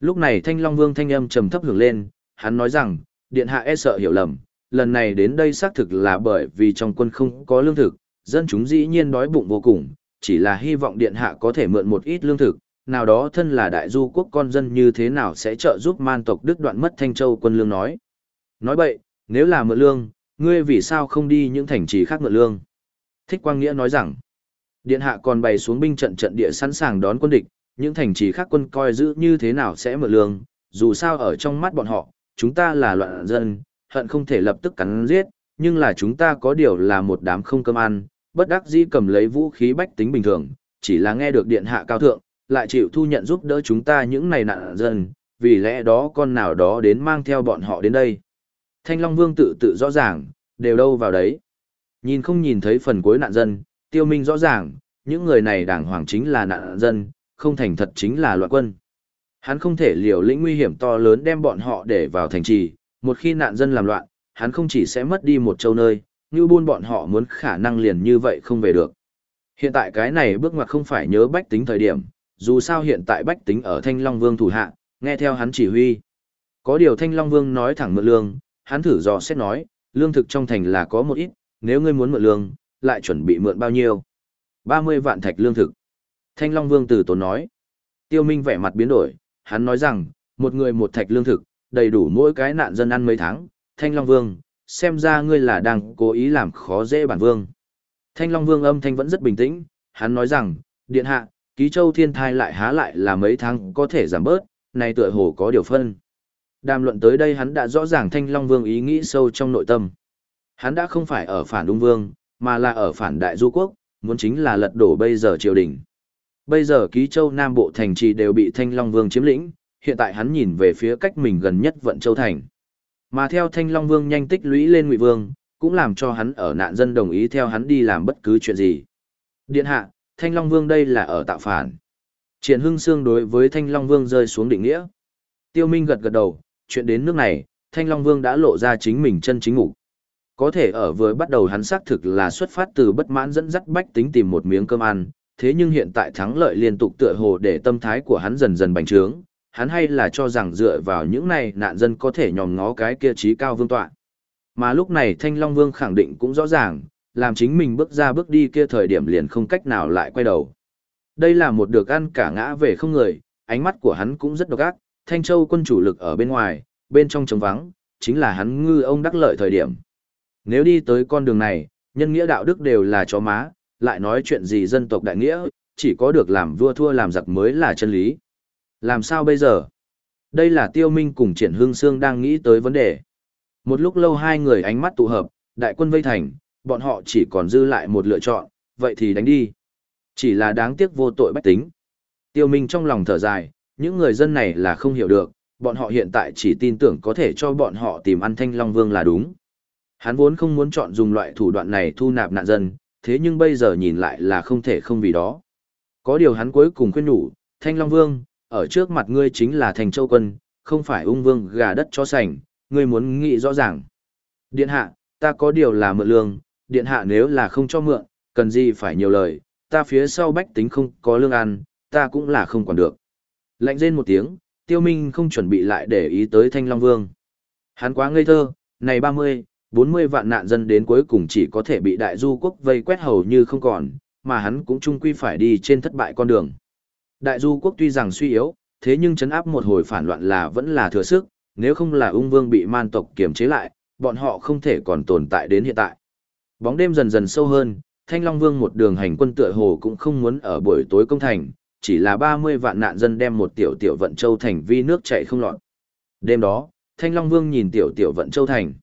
Lúc này Thanh Long Vương thanh âm trầm thấp hưởng lên, hắn nói rằng, điện hạ e sợ hiểu lầm, lần này đến đây xác thực là bởi vì trong quân không có lương thực, dân chúng dĩ nhiên đói bụng vô cùng, chỉ là hy vọng điện hạ có thể mượn một ít lương thực, nào đó thân là đại du quốc con dân như thế nào sẽ trợ giúp man tộc đức đoạn mất Thanh Châu quân lương nói. Nói vậy, nếu là mượn lương, ngươi vì sao không đi những thành trì khác ngựa lương? Thích Quang Nghĩa nói rằng, điện hạ còn bày xuống binh trận trận địa sẵn sàng đón quân địch, những thành trì khác quân coi giữ như thế nào sẽ mở lương, dù sao ở trong mắt bọn họ, chúng ta là loạn dân, hận không thể lập tức cắn giết, nhưng là chúng ta có điều là một đám không cơm ăn, bất đắc dĩ cầm lấy vũ khí bách tính bình thường, chỉ là nghe được điện hạ cao thượng, lại chịu thu nhận giúp đỡ chúng ta những này nạn dân, vì lẽ đó con nào đó đến mang theo bọn họ đến đây. Thanh Long Vương tự tự rõ ràng, đều đâu vào đấy. Nhìn không nhìn thấy phần cuối nạn dân, tiêu minh rõ ràng, những người này đảng hoàng chính là nạn dân, không thành thật chính là loạn quân. Hắn không thể liều lĩnh nguy hiểm to lớn đem bọn họ để vào thành trì, một khi nạn dân làm loạn, hắn không chỉ sẽ mất đi một châu nơi, như buôn bọn họ muốn khả năng liền như vậy không về được. Hiện tại cái này bước ngoặt không phải nhớ bách tính thời điểm, dù sao hiện tại bách tính ở Thanh Long Vương thủ hạ, nghe theo hắn chỉ huy. Có điều Thanh Long Vương nói thẳng mượn lương, hắn thử dò xét nói, lương thực trong thành là có một ít, nếu ngươi muốn mượn lương, lại chuẩn bị mượn bao nhiêu? 30 vạn thạch lương thực. Thanh Long Vương từ tốn nói. Tiêu Minh vẻ mặt biến đổi, hắn nói rằng, một người một thạch lương thực, đầy đủ mỗi cái nạn dân ăn mấy tháng, Thanh Long Vương, xem ra ngươi là đang cố ý làm khó dễ bản vương. Thanh Long Vương âm thanh vẫn rất bình tĩnh, hắn nói rằng, điện hạ, ký châu thiên thai lại há lại là mấy tháng có thể giảm bớt, này tựa hồ có điều phân. Đàm luận tới đây hắn đã rõ ràng Thanh Long Vương ý nghĩ sâu trong nội tâm. Hắn đã không phải ở phản Ung Vương, mà là ở phản Đại Du Quốc, muốn chính là lật đổ bây giờ triều đình. Bây giờ ký châu Nam Bộ thành trì đều bị Thanh Long Vương chiếm lĩnh, hiện tại hắn nhìn về phía cách mình gần nhất Vận Châu Thành. Mà theo Thanh Long Vương nhanh tích lũy lên Ngụy Vương, cũng làm cho hắn ở nạn dân đồng ý theo hắn đi làm bất cứ chuyện gì. Điện hạ, Thanh Long Vương đây là ở tạo phản. Triển Hưng Sương đối với Thanh Long Vương rơi xuống định nghĩa. Tiêu Minh gật gật đầu, chuyện đến nước này, Thanh Long Vương đã lộ ra chính mình chân chính ngủ. Có thể ở vừa bắt đầu hắn xác thực là xuất phát từ bất mãn dẫn dắt bách tính tìm một miếng cơm ăn, thế nhưng hiện tại thắng lợi liên tục tựa hồ để tâm thái của hắn dần dần bành trướng, hắn hay là cho rằng dựa vào những này nạn dân có thể nhòm ngó cái kia trí cao vương tọa. Mà lúc này Thanh Long Vương khẳng định cũng rõ ràng, làm chính mình bước ra bước đi kia thời điểm liền không cách nào lại quay đầu. Đây là một được ăn cả ngã về không người, ánh mắt của hắn cũng rất độc ác, Thanh Châu quân chủ lực ở bên ngoài, bên trong trống vắng, chính là hắn ngư ông đắc lợi thời điểm. Nếu đi tới con đường này, nhân nghĩa đạo đức đều là chó má, lại nói chuyện gì dân tộc đại nghĩa, chỉ có được làm vua thua làm giặc mới là chân lý. Làm sao bây giờ? Đây là Tiêu Minh cùng Triển Hương Sương đang nghĩ tới vấn đề. Một lúc lâu hai người ánh mắt tụ hợp, đại quân vây thành, bọn họ chỉ còn dư lại một lựa chọn, vậy thì đánh đi. Chỉ là đáng tiếc vô tội bách tính. Tiêu Minh trong lòng thở dài, những người dân này là không hiểu được, bọn họ hiện tại chỉ tin tưởng có thể cho bọn họ tìm ăn thanh long vương là đúng. Hắn vốn không muốn chọn dùng loại thủ đoạn này thu nạp nạn dân, thế nhưng bây giờ nhìn lại là không thể không vì đó. Có điều hắn cuối cùng khuyên nhủ, Thanh Long Vương, ở trước mặt ngươi chính là thành châu quân, không phải ung vương gà đất cho sành, ngươi muốn nghĩ rõ ràng. Điện hạ, ta có điều là mượn lương, điện hạ nếu là không cho mượn, cần gì phải nhiều lời, ta phía sau bách tính không có lương ăn, ta cũng là không quản được. Lạnh rên một tiếng, Tiêu Minh không chuẩn bị lại để ý tới Thanh Long Vương. Hắn quá ngây thơ, này 30, 40 vạn nạn dân đến cuối cùng chỉ có thể bị đại du quốc vây quét hầu như không còn, mà hắn cũng chung quy phải đi trên thất bại con đường. Đại du quốc tuy rằng suy yếu, thế nhưng chấn áp một hồi phản loạn là vẫn là thừa sức, nếu không là ung vương bị man tộc kiềm chế lại, bọn họ không thể còn tồn tại đến hiện tại. Bóng đêm dần dần sâu hơn, Thanh Long Vương một đường hành quân tựa hồ cũng không muốn ở buổi tối công thành, chỉ là 30 vạn nạn dân đem một tiểu tiểu vận châu thành vi nước chảy không lọt. Đêm đó, Thanh Long Vương nhìn tiểu tiểu vận châu thành.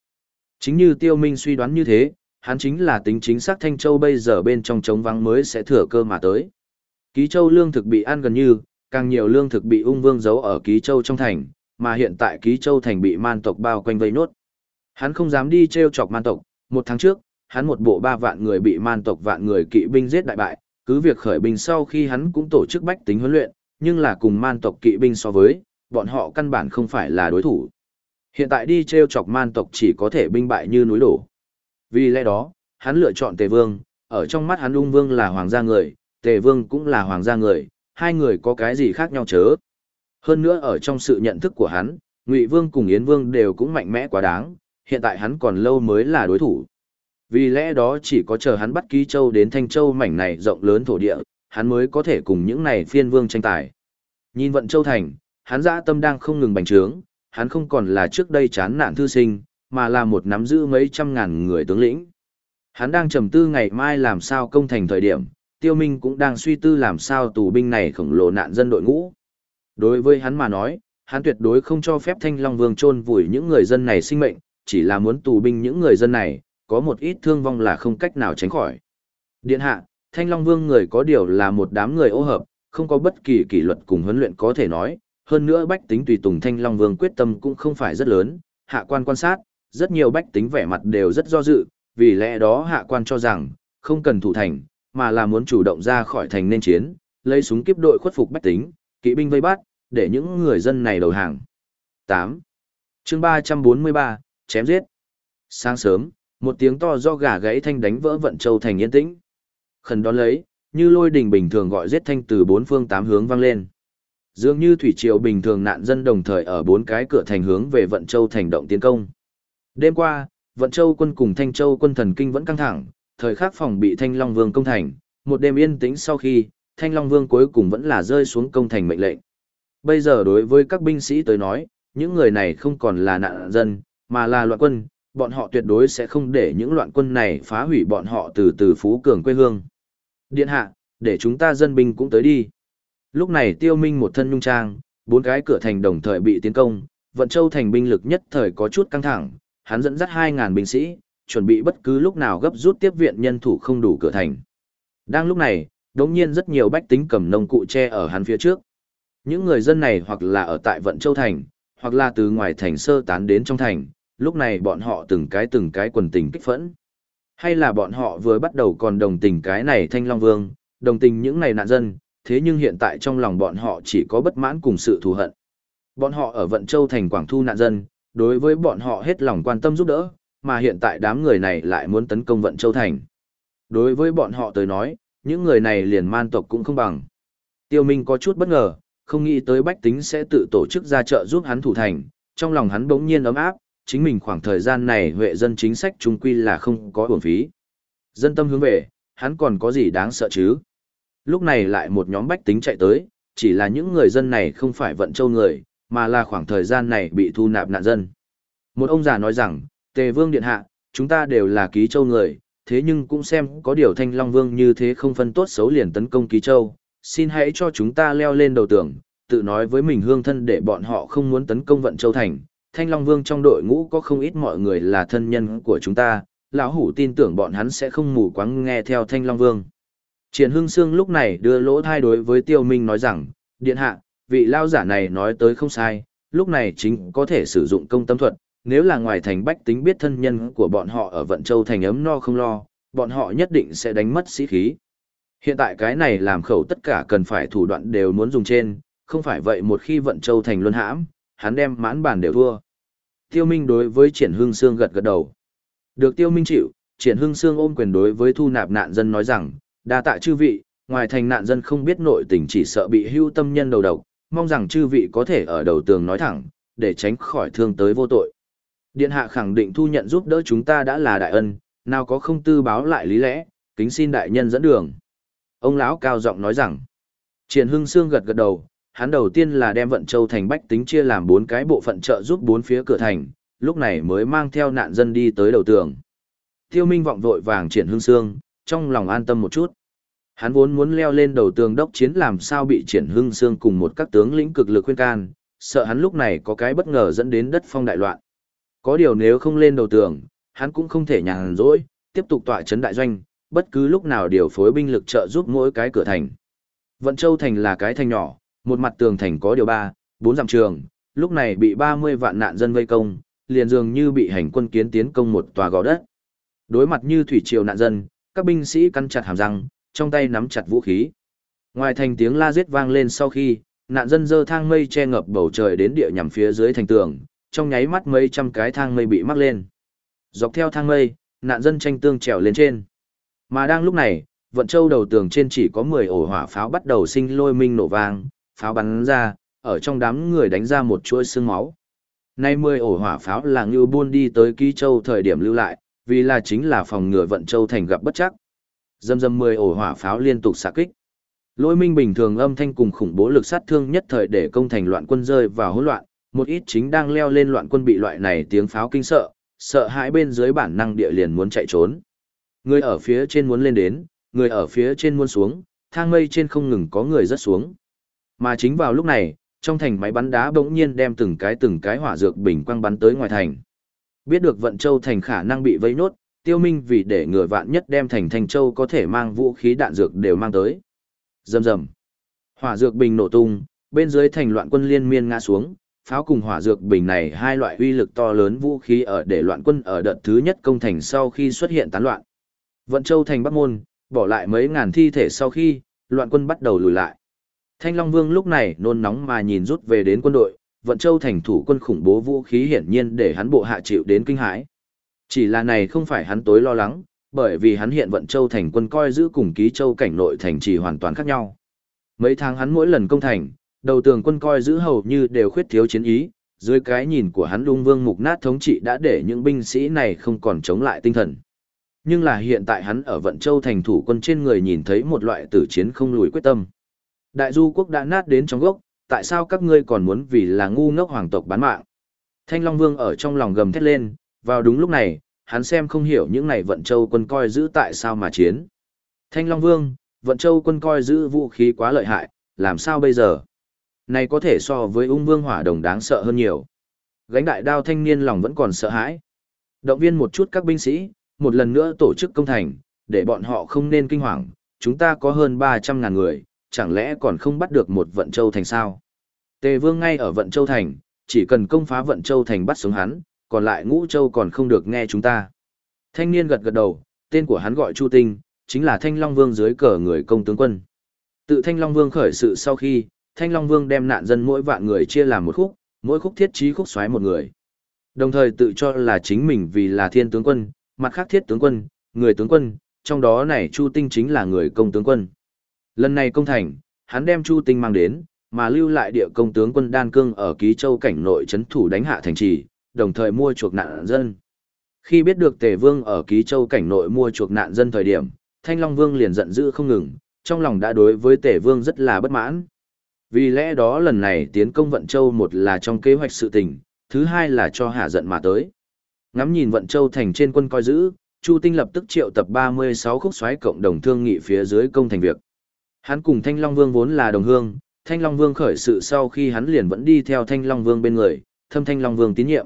Chính như Tiêu Minh suy đoán như thế, hắn chính là tính chính xác Thanh Châu bây giờ bên trong trống vắng mới sẽ thừa cơ mà tới. Ký Châu lương thực bị ăn gần như, càng nhiều lương thực bị ung vương giấu ở Ký Châu trong thành, mà hiện tại Ký Châu thành bị man tộc bao quanh vây nốt. Hắn không dám đi treo chọc man tộc, một tháng trước, hắn một bộ ba vạn người bị man tộc vạn người kỵ binh giết đại bại, cứ việc khởi binh sau khi hắn cũng tổ chức bách tính huấn luyện, nhưng là cùng man tộc kỵ binh so với, bọn họ căn bản không phải là đối thủ. Hiện tại đi treo chọc man tộc chỉ có thể binh bại như núi đổ. Vì lẽ đó, hắn lựa chọn Tề Vương, ở trong mắt hắn ung vương là hoàng gia người, Tề Vương cũng là hoàng gia người, hai người có cái gì khác nhau chớ. Hơn nữa ở trong sự nhận thức của hắn, Ngụy Vương cùng Yến Vương đều cũng mạnh mẽ quá đáng, hiện tại hắn còn lâu mới là đối thủ. Vì lẽ đó chỉ có chờ hắn bắt Ký Châu đến Thanh Châu mảnh này rộng lớn thổ địa, hắn mới có thể cùng những này phiên vương tranh tài. Nhìn vận Châu Thành, hắn dã tâm đang không ngừng bành trướng, hắn không còn là trước đây chán nản thư sinh, mà là một nắm giữ mấy trăm ngàn người tướng lĩnh. Hắn đang trầm tư ngày mai làm sao công thành thời điểm, Tiêu Minh cũng đang suy tư làm sao tù binh này khổng lồ nạn dân đội ngũ. Đối với hắn mà nói, hắn tuyệt đối không cho phép Thanh Long Vương chôn vùi những người dân này sinh mệnh, chỉ là muốn tù binh những người dân này, có một ít thương vong là không cách nào tránh khỏi. Điện hạ, Thanh Long Vương người có điều là một đám người ô hợp, không có bất kỳ kỷ luật cùng huấn luyện có thể nói, hơn nữa bách tính tùy tùng Thanh Long Vương quyết tâm cũng không phải rất lớn, hạ quan quan sát, rất nhiều bách tính vẻ mặt đều rất do dự, vì lẽ đó hạ quan cho rằng, không cần thủ thành, mà là muốn chủ động ra khỏi thành nên chiến, lấy súng kiếp đội khuất phục bách tính, kỵ binh vây bắt, để những người dân này đầu hàng. 8. chương 343, chém giết. Sáng sớm, một tiếng to do gà gãy thanh đánh vỡ vận châu thành yên tĩnh. Khẩn đón lấy, như lôi đình bình thường gọi giết thanh từ bốn phương tám hướng vang lên. Dường như thủy triều bình thường nạn dân đồng thời ở bốn cái cửa thành hướng về vận châu thành động tiến công. Đêm qua, vận châu quân cùng thanh châu quân thần kinh vẫn căng thẳng, thời khắc phòng bị thanh long vương công thành, một đêm yên tĩnh sau khi, thanh long vương cuối cùng vẫn là rơi xuống công thành mệnh lệnh. Bây giờ đối với các binh sĩ tới nói, những người này không còn là nạn dân, mà là loạn quân, bọn họ tuyệt đối sẽ không để những loạn quân này phá hủy bọn họ từ từ phú cường quê hương. Điện hạ, để chúng ta dân binh cũng tới đi. Lúc này tiêu minh một thân nhung trang, bốn cái cửa thành đồng thời bị tiến công, vận châu thành binh lực nhất thời có chút căng thẳng, hắn dẫn dắt 2.000 binh sĩ, chuẩn bị bất cứ lúc nào gấp rút tiếp viện nhân thủ không đủ cửa thành. Đang lúc này, đống nhiên rất nhiều bách tính cầm nông cụ che ở hắn phía trước. Những người dân này hoặc là ở tại vận châu thành, hoặc là từ ngoài thành sơ tán đến trong thành, lúc này bọn họ từng cái từng cái quần tình kích phẫn. Hay là bọn họ vừa bắt đầu còn đồng tình cái này thanh long vương, đồng tình những này nạn dân, thế nhưng hiện tại trong lòng bọn họ chỉ có bất mãn cùng sự thù hận. Bọn họ ở Vận Châu thành Quảng Thu nạn dân, đối với bọn họ hết lòng quan tâm giúp đỡ, mà hiện tại đám người này lại muốn tấn công Vận Châu thành. Đối với bọn họ tới nói, những người này liền man tộc cũng không bằng. Tiêu Minh có chút bất ngờ, không nghĩ tới bách tính sẽ tự tổ chức ra trợ giúp hắn thủ thành, trong lòng hắn bỗng nhiên ấm áp, chính mình khoảng thời gian này huệ dân chính sách trung quy là không có uổng phí. Dân tâm hướng về, hắn còn có gì đáng sợ chứ? Lúc này lại một nhóm bách tính chạy tới, chỉ là những người dân này không phải vận châu người, mà là khoảng thời gian này bị thu nạp nạn dân. Một ông già nói rằng, Tề Vương Điện Hạ, chúng ta đều là ký châu người, thế nhưng cũng xem có điều Thanh Long Vương như thế không phân tốt xấu liền tấn công ký châu, xin hãy cho chúng ta leo lên đầu tường, tự nói với mình hương thân để bọn họ không muốn tấn công vận châu thành, Thanh Long Vương trong đội ngũ có không ít mọi người là thân nhân của chúng ta, lão hủ tin tưởng bọn hắn sẽ không mù quáng nghe theo Thanh Long Vương. Triển Hưng Sương lúc này đưa lỗ thai đối với Tiêu Minh nói rằng, điện hạ, vị lao giả này nói tới không sai, lúc này chính có thể sử dụng công tâm thuật, nếu là ngoài thành bách tính biết thân nhân của bọn họ ở Vận Châu thành ấm no không lo, bọn họ nhất định sẽ đánh mất sĩ khí. Hiện tại cái này làm khẩu tất cả cần phải thủ đoạn đều muốn dùng trên, không phải vậy một khi Vận Châu thành luân hãm, hắn đem mãn bản đều thua. Tiêu Minh đối với Triển Hưng Sương gật gật đầu. Được Tiêu Minh chịu, Triển Hưng Sương ôm quyền đối với thu nạp nạn dân nói rằng, đa tạ chư vị, ngoài thành nạn dân không biết nội tình chỉ sợ bị hưu tâm nhân đầu độc, mong rằng chư vị có thể ở đầu tường nói thẳng, để tránh khỏi thương tới vô tội. Điện hạ khẳng định thu nhận giúp đỡ chúng ta đã là đại ân, nào có không tư báo lại lý lẽ, kính xin đại nhân dẫn đường. Ông lão cao giọng nói rằng, Triển Hưng Sương gật gật đầu, hắn đầu tiên là đem vận châu thành bách tính chia làm bốn cái bộ phận trợ giúp bốn phía cửa thành, lúc này mới mang theo nạn dân đi tới đầu tường. Tiêu Minh vọng vội vàng Triển hương xương, trong lòng an tâm một chút. Hắn vốn muốn leo lên đầu tường đốc chiến làm sao bị Triển Hưng xương cùng một các tướng lĩnh cực lực khuyên can, sợ hắn lúc này có cái bất ngờ dẫn đến đất phong đại loạn. Có điều nếu không lên đầu tường, hắn cũng không thể nhàn rỗi, tiếp tục tọa chấn đại doanh, bất cứ lúc nào điều phối binh lực trợ giúp mỗi cái cửa thành. Vận Châu thành là cái thành nhỏ, một mặt tường thành có điều ba, bốn dặm trường, lúc này bị 30 vạn nạn dân vây công, liền dường như bị hành quân kiến tiến công một tòa gò đất. Đối mặt như thủy triều nạn dân, các binh sĩ cắn chặt hàm răng, trong tay nắm chặt vũ khí. Ngoài thành tiếng la giết vang lên sau khi, nạn dân dơ thang mây che ngập bầu trời đến địa nhằm phía dưới thành tường, trong nháy mắt mấy trăm cái thang mây bị mắc lên. Dọc theo thang mây, nạn dân tranh tương trèo lên trên. Mà đang lúc này, vận châu đầu tường trên chỉ có 10 ổ hỏa pháo bắt đầu sinh lôi minh nổ vang, pháo bắn ra, ở trong đám người đánh ra một chuỗi xương máu. Nay 10 ổ hỏa pháo là Ngưu Buôn đi tới Ký Châu thời điểm lưu lại, vì là chính là phòng ngừa vận châu thành gặp bất chắc. Dâm dâm 10 ổ hỏa pháo liên tục xạ kích. Lôi minh bình thường âm thanh cùng khủng bố lực sát thương nhất thời để công thành loạn quân rơi vào hỗn loạn, một ít chính đang leo lên loạn quân bị loại này tiếng pháo kinh sợ, sợ hãi bên dưới bản năng địa liền muốn chạy trốn. Người ở phía trên muốn lên đến, người ở phía trên muốn xuống, thang mây trên không ngừng có người rất xuống. Mà chính vào lúc này, trong thành máy bắn đá bỗng nhiên đem từng cái từng cái hỏa dược bình quang bắn tới ngoài thành. Biết được Vận Châu thành khả năng bị vây nốt, Tiêu Minh vì để ngừa vạn nhất đem thành Thành Châu có thể mang vũ khí đạn dược đều mang tới. Rầm rầm. Hỏa dược bình nổ tung, bên dưới thành loạn quân liên miên ngã xuống, pháo cùng hỏa dược bình này hai loại uy lực to lớn vũ khí ở để loạn quân ở đợt thứ nhất công thành sau khi xuất hiện tán loạn. Vận Châu thành Bắc Môn, bỏ lại mấy ngàn thi thể sau khi, loạn quân bắt đầu lùi lại. Thanh Long Vương lúc này nôn nóng mà nhìn rút về đến quân đội, Vận Châu thành thủ quân khủng bố vũ khí hiển nhiên để hắn bộ hạ chịu đến kinh hãi. Chỉ là này không phải hắn tối lo lắng, bởi vì hắn hiện Vận Châu thành quân coi giữ cùng Ký Châu cảnh nội thành trì hoàn toàn khác nhau. Mấy tháng hắn mỗi lần công thành, đầu tường quân coi giữ hầu như đều khuyết thiếu chiến ý, dưới cái nhìn của hắn Lung Vương mục nát thống trị đã để những binh sĩ này không còn chống lại tinh thần. Nhưng là hiện tại hắn ở Vận Châu thành thủ quân trên người nhìn thấy một loại tử chiến không lùi quyết tâm. Đại du quốc đã nát đến trong gốc, tại sao các ngươi còn muốn vì là ngu ngốc hoàng tộc bán mạng? Thanh Long Vương ở trong lòng gầm thét lên, vào đúng lúc này, hắn xem không hiểu những này Vận Châu quân coi giữ tại sao mà chiến. Thanh Long Vương, Vận Châu quân coi giữ vũ khí quá lợi hại, làm sao bây giờ? Này có thể so với ung vương hỏa đồng đáng sợ hơn nhiều. Gánh đại đao thanh niên lòng vẫn còn sợ hãi. Động viên một chút các binh sĩ, một lần nữa tổ chức công thành, để bọn họ không nên kinh hoàng, chúng ta có hơn 300 ngàn người, chẳng lẽ còn không bắt được một vận châu thành sao? Tề vương ngay ở vận châu thành, chỉ cần công phá vận châu thành bắt sống hắn, còn lại ngũ châu còn không được nghe chúng ta. Thanh niên gật gật đầu, tên của hắn gọi Chu Tinh, chính là Thanh Long Vương dưới cờ người công tướng quân. Tự Thanh Long Vương khởi sự sau khi, Thanh Long Vương đem nạn dân mỗi vạn người chia làm một khúc, mỗi khúc thiết trí khúc xoáy một người. Đồng thời tự cho là chính mình vì là thiên tướng quân, mặt khác thiết tướng quân, người tướng quân, trong đó này Chu Tinh chính là người công tướng quân. Lần này công thành, hắn đem Chu Tinh mang đến, mà lưu lại địa công tướng quân Đan Cương ở Ký Châu cảnh nội chấn thủ đánh hạ thành trì, đồng thời mua chuộc nạn dân. Khi biết được Tề Vương ở Ký Châu cảnh nội mua chuộc nạn dân thời điểm, Thanh Long Vương liền giận dữ không ngừng, trong lòng đã đối với Tề Vương rất là bất mãn. Vì lẽ đó lần này tiến công Vận Châu một là trong kế hoạch sự tình, thứ hai là cho hạ giận mà tới. Ngắm nhìn Vận Châu thành trên quân coi giữ, Chu Tinh lập tức triệu tập 36 khúc xoáy cộng đồng thương nghị phía dưới công thành việc. Hắn cùng Thanh Long Vương vốn là đồng hương, Thanh Long Vương khởi sự sau khi hắn liền vẫn đi theo Thanh Long Vương bên người, thâm Thanh Long Vương tín nhiệm.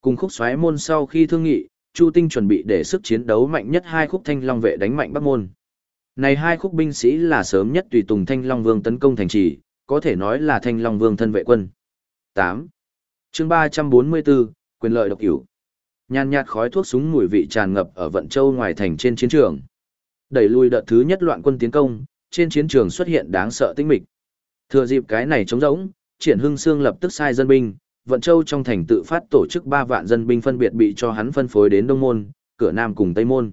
Cùng khúc xoáy môn sau khi thương nghị, Chu Tinh chuẩn bị để sức chiến đấu mạnh nhất hai khúc Thanh Long vệ đánh mạnh Bắc môn. Này hai khúc binh sĩ là sớm nhất tùy tùng Thanh Long Vương tấn công thành trì, có thể nói là Thanh Long Vương thân vệ quân. 8. Chương 344, quyền lợi độc hữu. Nhàn nhạt khói thuốc súng mùi vị tràn ngập ở Vận Châu ngoài thành trên chiến trường. Đẩy lui đợt thứ nhất loạn quân tiến công, trên chiến trường xuất hiện đáng sợ tinh mịch. Thừa dịp cái này trống rỗng, Triển Hưng Sương lập tức sai dân binh, Vận Châu trong thành tự phát tổ chức 3 vạn dân binh phân biệt bị cho hắn phân phối đến Đông Môn, cửa Nam cùng Tây Môn.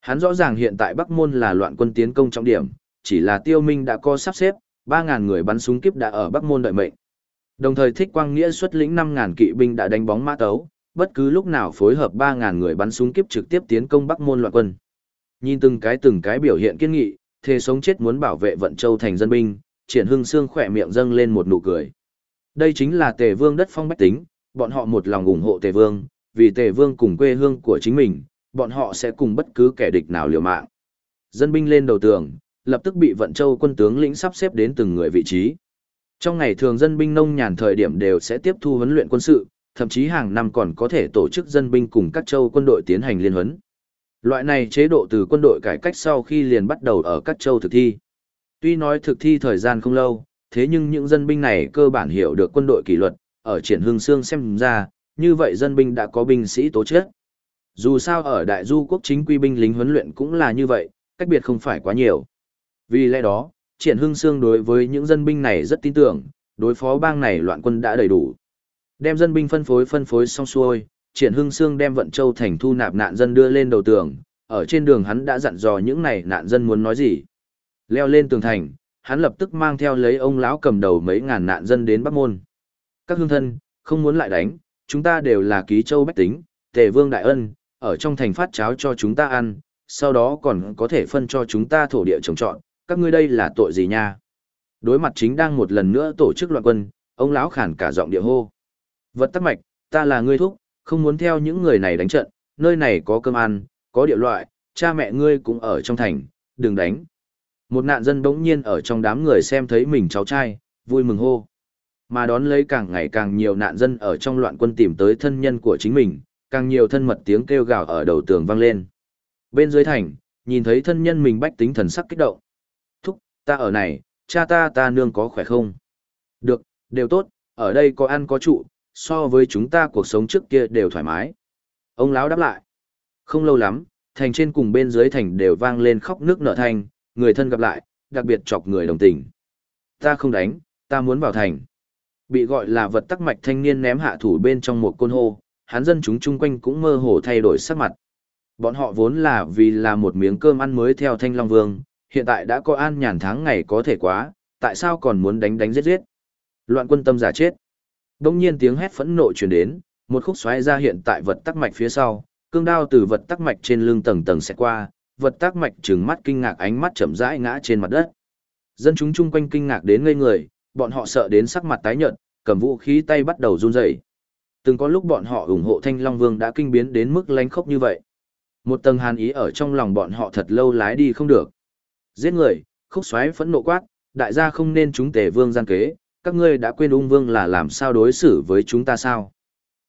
Hắn rõ ràng hiện tại Bắc Môn là loạn quân tiến công trọng điểm, chỉ là Tiêu Minh đã có sắp xếp, 3000 người bắn súng kiếp đã ở Bắc Môn đợi mệnh. Đồng thời thích quang nghĩa xuất lĩnh 5000 kỵ binh đã đánh bóng mã tấu, bất cứ lúc nào phối hợp 3000 người bắn súng kiếp trực tiếp tiến công Bắc Môn loạn quân. Nhìn từng cái từng cái biểu hiện kiên nghị, thề sống chết muốn bảo vệ Vận Châu thành dân binh, Triển Hưng Sương khỏe miệng dâng lên một nụ cười. Đây chính là Tề Vương đất phong bách tính, bọn họ một lòng ủng hộ Tề Vương, vì Tề Vương cùng quê hương của chính mình, bọn họ sẽ cùng bất cứ kẻ địch nào liều mạng. Dân binh lên đầu tường, lập tức bị Vận Châu quân tướng lĩnh sắp xếp đến từng người vị trí. Trong ngày thường dân binh nông nhàn thời điểm đều sẽ tiếp thu huấn luyện quân sự, thậm chí hàng năm còn có thể tổ chức dân binh cùng các châu quân đội tiến hành liên huấn. Loại này chế độ từ quân đội cải cách sau khi liền bắt đầu ở các châu thực thi. Tuy nói thực thi thời gian không lâu, thế nhưng những dân binh này cơ bản hiểu được quân đội kỷ luật, ở triển hương xương xem ra, như vậy dân binh đã có binh sĩ tố chết. Dù sao ở đại du quốc chính quy binh lính huấn luyện cũng là như vậy, cách biệt không phải quá nhiều. Vì lẽ đó, triển hương xương đối với những dân binh này rất tin tưởng, đối phó bang này loạn quân đã đầy đủ. Đem dân binh phân phối phân phối xong xuôi, triển hưng Sương đem vận châu thành thu nạp nạn dân đưa lên đầu tường, ở trên đường hắn đã dặn dò những này nạn dân muốn nói gì. Leo lên tường thành, hắn lập tức mang theo lấy ông lão cầm đầu mấy ngàn nạn dân đến Bắc Môn. Các hương thân, không muốn lại đánh, chúng ta đều là ký châu bách tính, tề vương đại ân, ở trong thành phát cháo cho chúng ta ăn, sau đó còn có thể phân cho chúng ta thổ địa trồng trọt, các ngươi đây là tội gì nha? Đối mặt chính đang một lần nữa tổ chức loạn quân, ông lão khản cả giọng địa hô. Vật tắc mạch, ta là ngươi thúc, không muốn theo những người này đánh trận, nơi này có cơm ăn, có địa loại, cha mẹ ngươi cũng ở trong thành, đừng đánh. Một nạn dân bỗng nhiên ở trong đám người xem thấy mình cháu trai, vui mừng hô. Mà đón lấy càng ngày càng nhiều nạn dân ở trong loạn quân tìm tới thân nhân của chính mình, càng nhiều thân mật tiếng kêu gào ở đầu tường vang lên. Bên dưới thành, nhìn thấy thân nhân mình bách tính thần sắc kích động. Thúc, ta ở này, cha ta ta nương có khỏe không? Được, đều tốt, ở đây có ăn có trụ, so với chúng ta cuộc sống trước kia đều thoải mái. Ông lão đáp lại. Không lâu lắm, thành trên cùng bên dưới thành đều vang lên khóc nước nở thanh, người thân gặp lại, đặc biệt chọc người đồng tình. Ta không đánh, ta muốn vào thành. Bị gọi là vật tắc mạch thanh niên ném hạ thủ bên trong một côn hô, hắn dân chúng chung quanh cũng mơ hồ thay đổi sắc mặt. Bọn họ vốn là vì là một miếng cơm ăn mới theo Thanh Long Vương, hiện tại đã có an nhàn tháng ngày có thể quá, tại sao còn muốn đánh đánh giết giết? Loạn quân tâm giả chết. Đông nhiên tiếng hét phẫn nộ truyền đến, một khúc xoáy ra hiện tại vật tắc mạch phía sau, cương đao từ vật tắc mạch trên lưng tầng tầng sẽ qua, vật tắc mạch trừng mắt kinh ngạc ánh mắt chậm rãi ngã trên mặt đất. Dân chúng chung quanh kinh ngạc đến ngây người, bọn họ sợ đến sắc mặt tái nhợt, cầm vũ khí tay bắt đầu run rẩy. Từng có lúc bọn họ ủng hộ Thanh Long Vương đã kinh biến đến mức lánh khốc như vậy. Một tầng hàn ý ở trong lòng bọn họ thật lâu lái đi không được. Giết người, khúc xoáy phẫn nộ quát, đại gia không nên chúng tề vương gian kế, các ngươi đã quên ung vương là làm sao đối xử với chúng ta sao?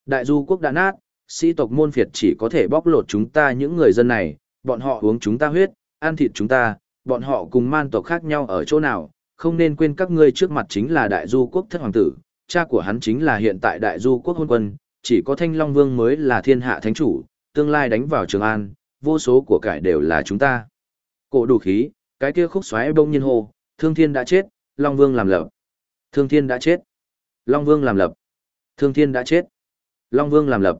Đại du quốc đã nát, sĩ tộc môn phiệt chỉ có thể bóc lột chúng ta những người dân này, bọn họ uống chúng ta huyết, ăn thịt chúng ta, bọn họ cùng man tộc khác nhau ở chỗ nào, không nên quên các ngươi trước mặt chính là đại du quốc thất hoàng tử, cha của hắn chính là hiện tại đại du quốc hôn quân, chỉ có thanh long vương mới là thiên hạ thánh chủ, tương lai đánh vào Trường An, vô số của cải đều là chúng ta. Cổ đủ khí, cái kia khúc xoáy bông nhiên hồ, thương thiên đã chết, long vương làm lợp. Thương Thiên đã chết. Long Vương làm lập. Thương Thiên đã chết. Long Vương làm lập.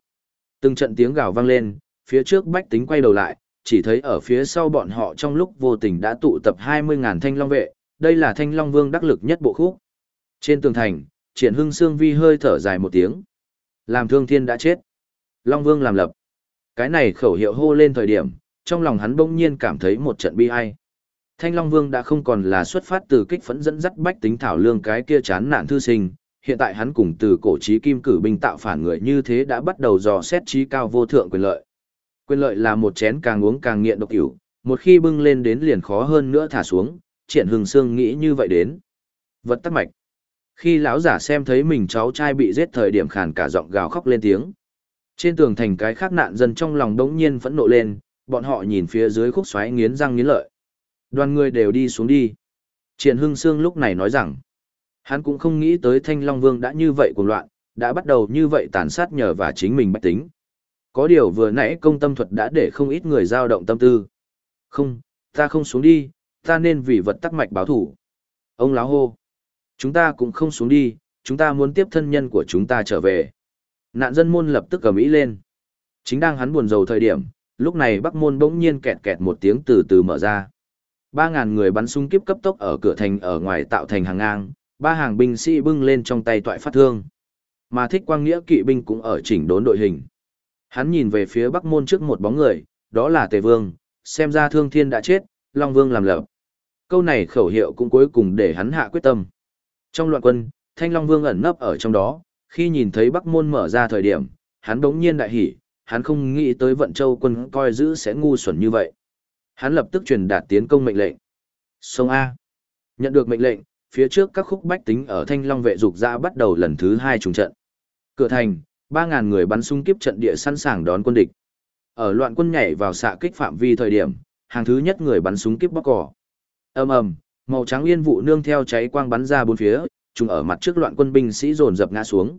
Từng trận tiếng gào vang lên, phía trước bách tính quay đầu lại, chỉ thấy ở phía sau bọn họ trong lúc vô tình đã tụ tập 20.000 thanh long vệ, đây là thanh long vương đắc lực nhất bộ khúc. Trên tường thành, triển hưng xương vi hơi thở dài một tiếng. Làm thương thiên đã chết. Long vương làm lập. Cái này khẩu hiệu hô lên thời điểm, trong lòng hắn bỗng nhiên cảm thấy một trận bi ai. Thanh Long Vương đã không còn là xuất phát từ kích phẫn dẫn dắt bách tính thảo lương cái kia chán nạn thư sinh, hiện tại hắn cùng từ cổ trí kim cử binh tạo phản người như thế đã bắt đầu dò xét trí cao vô thượng quyền lợi. Quyền lợi là một chén càng uống càng nghiện độc hữu, một khi bưng lên đến liền khó hơn nữa thả xuống, triển hừng xương nghĩ như vậy đến. Vật tắc mạch. Khi lão giả xem thấy mình cháu trai bị giết thời điểm khàn cả giọng gào khóc lên tiếng. Trên tường thành cái khác nạn dân trong lòng đống nhiên phẫn nộ lên, bọn họ nhìn phía dưới khúc xoáy nghiến răng nghiến lợi. Đoàn người đều đi xuống đi. Triển Hưng Sương lúc này nói rằng, hắn cũng không nghĩ tới Thanh Long Vương đã như vậy cuồng loạn, đã bắt đầu như vậy tàn sát nhờ và chính mình bách tính. Có điều vừa nãy công tâm thuật đã để không ít người dao động tâm tư. Không, ta không xuống đi, ta nên vì vật tắc mạch báo thủ. Ông láo hô. Chúng ta cũng không xuống đi, chúng ta muốn tiếp thân nhân của chúng ta trở về. Nạn dân môn lập tức cầm ý lên. Chính đang hắn buồn rầu thời điểm, lúc này Bắc môn bỗng nhiên kẹt kẹt một tiếng từ từ mở ra. 3.000 người bắn súng kiếp cấp tốc ở cửa thành ở ngoài tạo thành hàng ngang, ba hàng binh sĩ bưng lên trong tay toại phát thương. Mà thích quang nghĩa kỵ binh cũng ở chỉnh đốn đội hình. Hắn nhìn về phía bắc môn trước một bóng người, đó là Tề Vương, xem ra thương thiên đã chết, Long Vương làm lập. Câu này khẩu hiệu cũng cuối cùng để hắn hạ quyết tâm. Trong loạn quân, Thanh Long Vương ẩn nấp ở trong đó, khi nhìn thấy Bắc Môn mở ra thời điểm, hắn đống nhiên đại hỉ, hắn không nghĩ tới vận châu quân coi giữ sẽ ngu xuẩn như vậy. Hắn lập tức truyền đạt tiến công mệnh lệnh. Sông A. Nhận được mệnh lệnh, phía trước các khúc bách tính ở Thanh Long vệ dục ra bắt đầu lần thứ hai trùng trận. Cửa thành, 3.000 người bắn súng kiếp trận địa sẵn sàng đón quân địch. Ở loạn quân nhảy vào xạ kích phạm vi thời điểm, hàng thứ nhất người bắn súng kiếp bóc cỏ. ầm ầm, màu trắng yên vụ nương theo cháy quang bắn ra bốn phía, chúng ở mặt trước loạn quân binh sĩ dồn dập ngã xuống.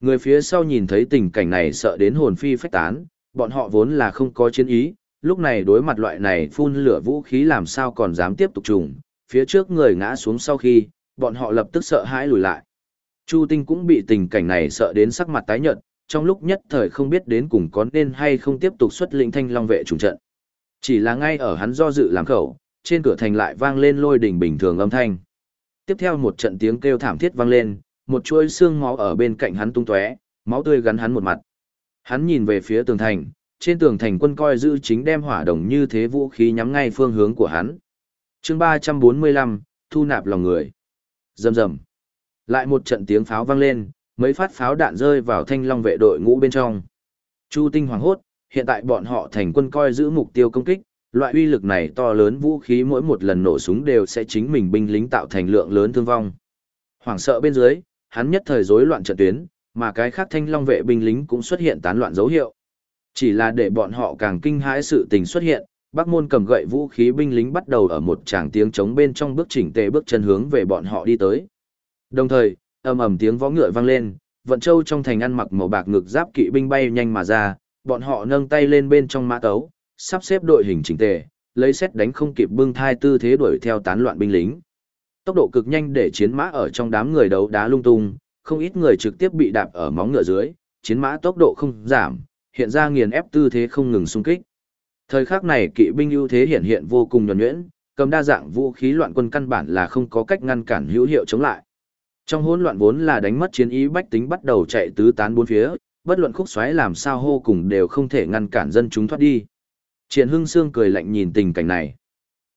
Người phía sau nhìn thấy tình cảnh này sợ đến hồn phi phách tán, bọn họ vốn là không có chiến ý, lúc này đối mặt loại này phun lửa vũ khí làm sao còn dám tiếp tục trùng, phía trước người ngã xuống sau khi, bọn họ lập tức sợ hãi lùi lại. Chu Tinh cũng bị tình cảnh này sợ đến sắc mặt tái nhợt, trong lúc nhất thời không biết đến cùng có nên hay không tiếp tục xuất lĩnh thanh long vệ trùng trận. Chỉ là ngay ở hắn do dự làm khẩu, trên cửa thành lại vang lên lôi đỉnh bình thường âm thanh. Tiếp theo một trận tiếng kêu thảm thiết vang lên, một chuỗi xương máu ở bên cạnh hắn tung tóe, máu tươi gắn hắn một mặt. Hắn nhìn về phía tường thành, trên tường thành quân coi giữ chính đem hỏa đồng như thế vũ khí nhắm ngay phương hướng của hắn. Chương 345, thu nạp lòng người. Rầm rầm. Lại một trận tiếng pháo vang lên, mấy phát pháo đạn rơi vào thanh long vệ đội ngũ bên trong. Chu Tinh hoàng hốt, hiện tại bọn họ thành quân coi giữ mục tiêu công kích, loại uy lực này to lớn vũ khí mỗi một lần nổ súng đều sẽ chính mình binh lính tạo thành lượng lớn thương vong. Hoảng sợ bên dưới, hắn nhất thời rối loạn trận tuyến, mà cái khác thanh long vệ binh lính cũng xuất hiện tán loạn dấu hiệu. Chỉ là để bọn họ càng kinh hãi sự tình xuất hiện, Bắc Môn cầm gậy vũ khí binh lính bắt đầu ở một tràng tiếng trống bên trong bước chỉnh tề bước chân hướng về bọn họ đi tới. Đồng thời, ầm ầm tiếng vó ngựa vang lên, vận châu trong thành ăn mặc màu bạc ngực giáp kỵ binh bay nhanh mà ra, bọn họ nâng tay lên bên trong mã tấu, sắp xếp đội hình chỉnh tề, lấy xét đánh không kịp bưng thai tư thế đuổi theo tán loạn binh lính. Tốc độ cực nhanh để chiến mã ở trong đám người đấu đá lung tung, không ít người trực tiếp bị đạp ở móng ngựa dưới, chiến mã tốc độ không giảm, hiện ra nghiền ép tư thế không ngừng xung kích. Thời khắc này kỵ binh ưu thế hiện hiện vô cùng nhuần nhuyễn, cầm đa dạng vũ khí loạn quân căn bản là không có cách ngăn cản hữu hiệu chống lại. Trong hỗn loạn vốn là đánh mất chiến ý bách tính bắt đầu chạy tứ tán bốn phía, bất luận khúc xoáy làm sao hô cùng đều không thể ngăn cản dân chúng thoát đi. Triển Hưng Sương cười lạnh nhìn tình cảnh này.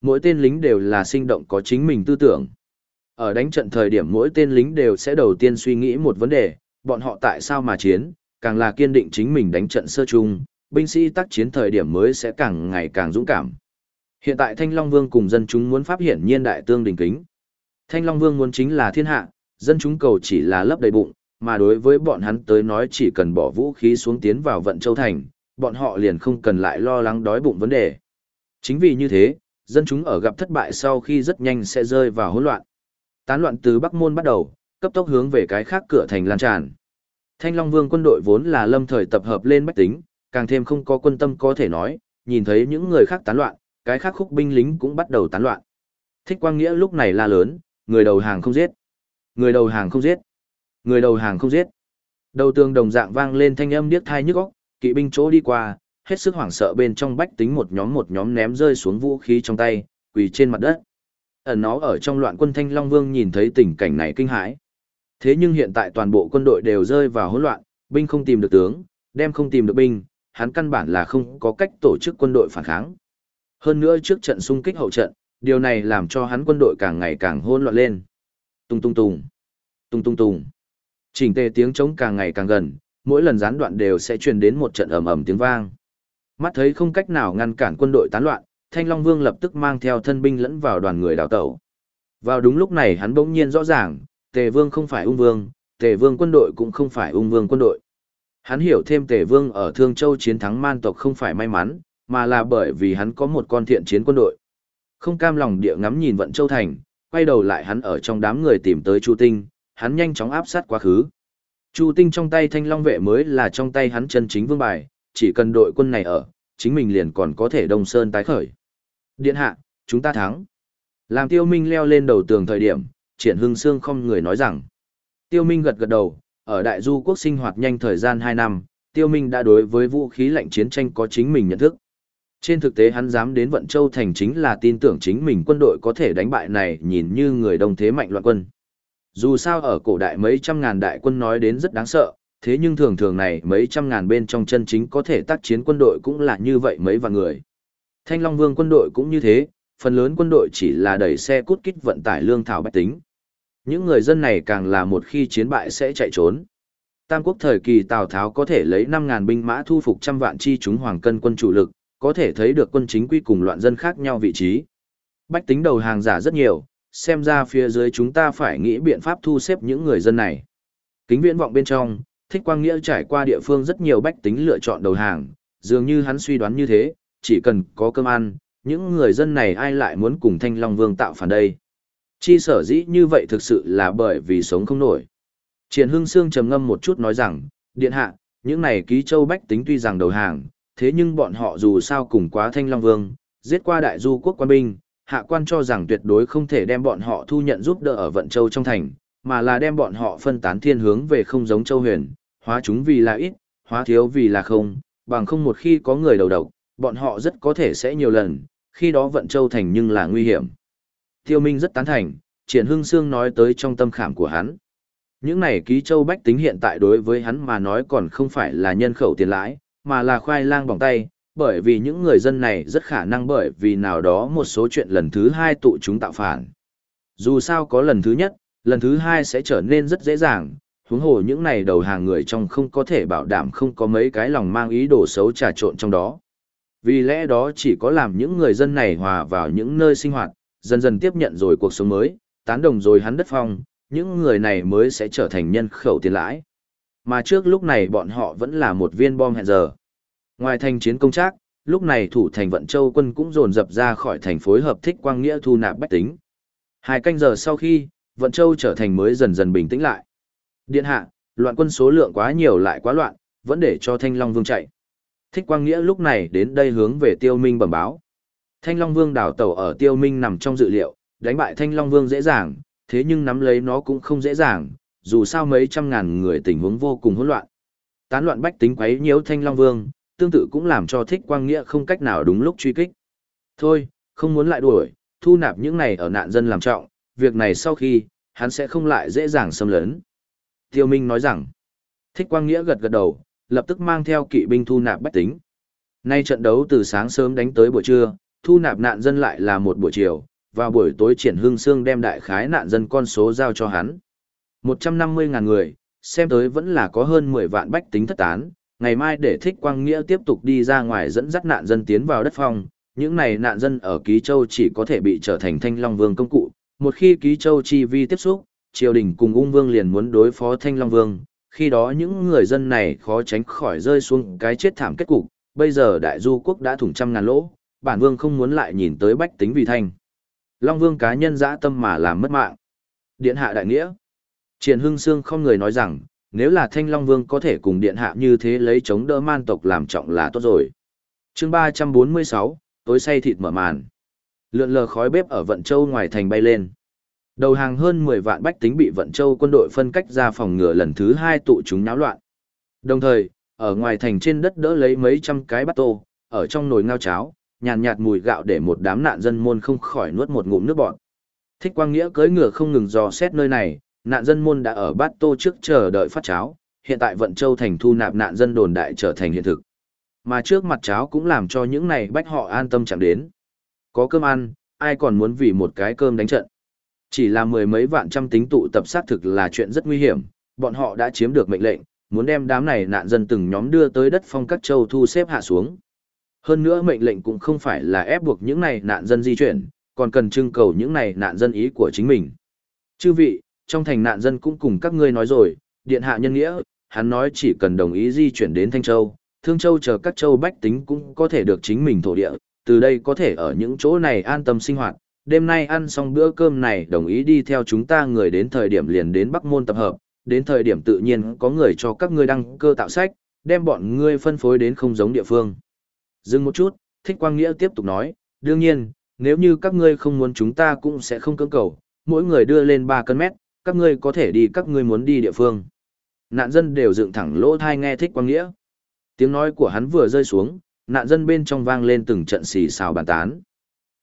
Mỗi tên lính đều là sinh động có chính mình tư tưởng. Ở đánh trận thời điểm mỗi tên lính đều sẽ đầu tiên suy nghĩ một vấn đề, bọn họ tại sao mà chiến, càng là kiên định chính mình đánh trận sơ chung, binh sĩ tác chiến thời điểm mới sẽ càng ngày càng dũng cảm. Hiện tại Thanh Long Vương cùng dân chúng muốn pháp hiển nhiên đại tương đình kính. Thanh Long Vương muốn chính là thiên hạ, dân chúng cầu chỉ là lấp đầy bụng, mà đối với bọn hắn tới nói chỉ cần bỏ vũ khí xuống tiến vào vận châu thành, bọn họ liền không cần lại lo lắng đói bụng vấn đề. Chính vì như thế, dân chúng ở gặp thất bại sau khi rất nhanh sẽ rơi vào hỗn loạn. Tán loạn từ Bắc Môn bắt đầu, cấp tốc hướng về cái khác cửa thành lan tràn. Thanh Long Vương quân đội vốn là lâm thời tập hợp lên bách tính, càng thêm không có quân tâm có thể nói, nhìn thấy những người khác tán loạn, cái khác khúc binh lính cũng bắt đầu tán loạn. Thích Quang Nghĩa lúc này la lớn, người đầu hàng không giết. Người đầu hàng không giết. Người đầu hàng không giết. Đầu tường đồng dạng vang lên thanh âm điếc thai nhức óc, kỵ binh chỗ đi qua, hết sức hoảng sợ bên trong bách tính một nhóm một nhóm ném rơi xuống vũ khí trong tay, quỳ trên mặt đất. Ẩn nó ở trong loạn quân Thanh Long Vương nhìn thấy tình cảnh này kinh hãi. Thế nhưng hiện tại toàn bộ quân đội đều rơi vào hỗn loạn, binh không tìm được tướng, đem không tìm được binh, hắn căn bản là không có cách tổ chức quân đội phản kháng. Hơn nữa trước trận xung kích hậu trận, điều này làm cho hắn quân đội càng ngày càng hỗn loạn lên. Tung tung tung. Tung tung tung. Chỉnh tề tiếng trống càng ngày càng gần, mỗi lần gián đoạn đều sẽ truyền đến một trận ầm ầm tiếng vang. Mắt thấy không cách nào ngăn cản quân đội tán loạn, Thanh Long Vương lập tức mang theo thân binh lẫn vào đoàn người đào tẩu. Vào đúng lúc này hắn bỗng nhiên rõ ràng, Tề Vương không phải ung vương, Tề Vương quân đội cũng không phải ung vương quân đội. Hắn hiểu thêm Tề Vương ở Thương Châu chiến thắng man tộc không phải may mắn, mà là bởi vì hắn có một con thiện chiến quân đội. Không cam lòng địa ngắm nhìn vận Châu Thành, quay đầu lại hắn ở trong đám người tìm tới Chu Tinh, hắn nhanh chóng áp sát quá khứ. Chu Tinh trong tay thanh long vệ mới là trong tay hắn chân chính vương bài, chỉ cần đội quân này ở, chính mình liền còn có thể đông sơn tái khởi. Điện hạ, chúng ta thắng. Làm tiêu minh leo lên đầu tường thời điểm, triển hưng Sương không người nói rằng. Tiêu minh gật gật đầu, ở đại du quốc sinh hoạt nhanh thời gian 2 năm, tiêu minh đã đối với vũ khí lạnh chiến tranh có chính mình nhận thức. Trên thực tế hắn dám đến Vận Châu Thành chính là tin tưởng chính mình quân đội có thể đánh bại này nhìn như người đông thế mạnh loạn quân. Dù sao ở cổ đại mấy trăm ngàn đại quân nói đến rất đáng sợ, thế nhưng thường thường này mấy trăm ngàn bên trong chân chính có thể tác chiến quân đội cũng là như vậy mấy vạn người. Thanh Long Vương quân đội cũng như thế, phần lớn quân đội chỉ là đẩy xe cút kít vận tải lương thảo bách tính. Những người dân này càng là một khi chiến bại sẽ chạy trốn. Tam quốc thời kỳ Tào Tháo có thể lấy 5.000 binh mã thu phục trăm vạn chi chúng hoàng cân quân chủ lực, có thể thấy được quân chính quy cùng loạn dân khác nhau vị trí. Bách tính đầu hàng giả rất nhiều, xem ra phía dưới chúng ta phải nghĩ biện pháp thu xếp những người dân này. Kính viễn vọng bên trong, thích quang nghĩa trải qua địa phương rất nhiều bách tính lựa chọn đầu hàng, dường như hắn suy đoán như thế, chỉ cần có cơm ăn, những người dân này ai lại muốn cùng Thanh Long Vương tạo phản đây. Chi sở dĩ như vậy thực sự là bởi vì sống không nổi. Triển Hưng Sương trầm ngâm một chút nói rằng, điện hạ, những này ký châu bách tính tuy rằng đầu hàng, thế nhưng bọn họ dù sao cùng quá Thanh Long Vương, giết qua đại du quốc quan binh, hạ quan cho rằng tuyệt đối không thể đem bọn họ thu nhận giúp đỡ ở vận châu trong thành, mà là đem bọn họ phân tán thiên hướng về không giống châu huyền, hóa chúng vì là ít, hóa thiếu vì là không, bằng không một khi có người đầu độc, bọn họ rất có thể sẽ nhiều lần, khi đó vận châu thành nhưng là nguy hiểm. Tiêu Minh rất tán thành, Triển Hưng Sương nói tới trong tâm khảm của hắn. Những này ký châu bách tính hiện tại đối với hắn mà nói còn không phải là nhân khẩu tiền lãi, mà là khoai lang bỏng tay, bởi vì những người dân này rất khả năng bởi vì nào đó một số chuyện lần thứ hai tụ chúng tạo phản. Dù sao có lần thứ nhất, lần thứ hai sẽ trở nên rất dễ dàng, huống hồ những này đầu hàng người trong không có thể bảo đảm không có mấy cái lòng mang ý đồ xấu trà trộn trong đó. Vì lẽ đó chỉ có làm những người dân này hòa vào những nơi sinh hoạt, dần dần tiếp nhận rồi cuộc sống mới, tán đồng rồi hắn đất phong, những người này mới sẽ trở thành nhân khẩu tiền lãi. Mà trước lúc này bọn họ vẫn là một viên bom hẹn giờ. Ngoài thành chiến công trác, lúc này thủ thành vận châu quân cũng dồn dập ra khỏi thành phối hợp thích quang nghĩa thu nạp bách tính. Hai canh giờ sau khi, vận châu trở thành mới dần dần bình tĩnh lại. Điện hạ, loạn quân số lượng quá nhiều lại quá loạn, vẫn để cho Thanh Long Vương chạy. Thích Quang Nghĩa lúc này đến đây hướng về Tiêu Minh bẩm báo. Thanh Long Vương đảo tàu ở Tiêu Minh nằm trong dự liệu, đánh bại Thanh Long Vương dễ dàng, thế nhưng nắm lấy nó cũng không dễ dàng, dù sao mấy trăm ngàn người tình huống vô cùng hỗn loạn. Tán loạn bách tính quấy nhiễu Thanh Long Vương, tương tự cũng làm cho Thích Quang Nghĩa không cách nào đúng lúc truy kích. Thôi, không muốn lại đuổi, thu nạp những này ở nạn dân làm trọng, việc này sau khi, hắn sẽ không lại dễ dàng xâm lấn. Tiêu Minh nói rằng, Thích Quang Nghĩa gật gật đầu, lập tức mang theo kỵ binh thu nạp bách tính. Nay trận đấu từ sáng sớm đánh tới buổi trưa, thu nạp nạn dân lại là một buổi chiều, vào buổi tối triển hương xương đem đại khái nạn dân con số giao cho hắn. 150.000 người, xem tới vẫn là có hơn 10 vạn bách tính thất tán, ngày mai để thích quang nghĩa tiếp tục đi ra ngoài dẫn dắt nạn dân tiến vào đất phong, những này nạn dân ở Ký Châu chỉ có thể bị trở thành thanh long vương công cụ, một khi Ký Châu chi vi tiếp xúc, triều đình cùng ung vương liền muốn đối phó thanh long vương, khi đó những người dân này khó tránh khỏi rơi xuống cái chết thảm kết cục, bây giờ đại du quốc đã thủng trăm ngàn lỗ, bản vương không muốn lại nhìn tới bách tính vì thanh. Long vương cá nhân dã tâm mà làm mất mạng. Điện hạ đại nghĩa. Triển Hưng Sương không người nói rằng, nếu là Thanh Long Vương có thể cùng điện hạ như thế lấy chống đỡ man tộc làm trọng là tốt rồi. chương 346, tối say thịt mở màn. Lượn lờ khói bếp ở Vận Châu ngoài thành bay lên. Đầu hàng hơn 10 vạn bách tính bị Vận Châu quân đội phân cách ra phòng ngừa lần thứ hai tụ chúng náo loạn. Đồng thời, ở ngoài thành trên đất đỡ lấy mấy trăm cái bát tô, ở trong nồi ngao cháo, nhàn nhạt, mùi gạo để một đám nạn dân môn không khỏi nuốt một ngụm nước bọt. Thích Quang Nghĩa cưỡi ngựa không ngừng dò xét nơi này, nạn dân môn đã ở bát tô trước chờ đợi phát cháo, hiện tại Vận Châu thành thu nạp nạn dân đồn đại trở thành hiện thực. Mà trước mặt cháo cũng làm cho những này bách họ an tâm chẳng đến. Có cơm ăn, ai còn muốn vì một cái cơm đánh trận. Chỉ là mười mấy vạn trăm tính tụ tập sát thực là chuyện rất nguy hiểm, bọn họ đã chiếm được mệnh lệnh, muốn đem đám này nạn dân từng nhóm đưa tới đất phong các châu thu xếp hạ xuống. Hơn nữa mệnh lệnh cũng không phải là ép buộc những này nạn dân di chuyển, còn cần trưng cầu những này nạn dân ý của chính mình. Chư vị, trong thành nạn dân cũng cùng các ngươi nói rồi, điện hạ nhân nghĩa, hắn nói chỉ cần đồng ý di chuyển đến Thanh Châu, Thương Châu chờ các châu bách tính cũng có thể được chính mình thổ địa, từ đây có thể ở những chỗ này an tâm sinh hoạt, đêm nay ăn xong bữa cơm này đồng ý đi theo chúng ta người đến thời điểm liền đến Bắc Môn tập hợp, đến thời điểm tự nhiên có người cho các ngươi đăng cơ tạo sách, đem bọn ngươi phân phối đến không giống địa phương. Dừng một chút, Thích Quang Nghĩa tiếp tục nói, đương nhiên, nếu như các ngươi không muốn chúng ta cũng sẽ không cưỡng cầu, mỗi người đưa lên 3 cân mét, các ngươi có thể đi các ngươi muốn đi địa phương. Nạn dân đều dựng thẳng lỗ thai nghe Thích Quang Nghĩa. Tiếng nói của hắn vừa rơi xuống, nạn dân bên trong vang lên từng trận xì xào bàn tán.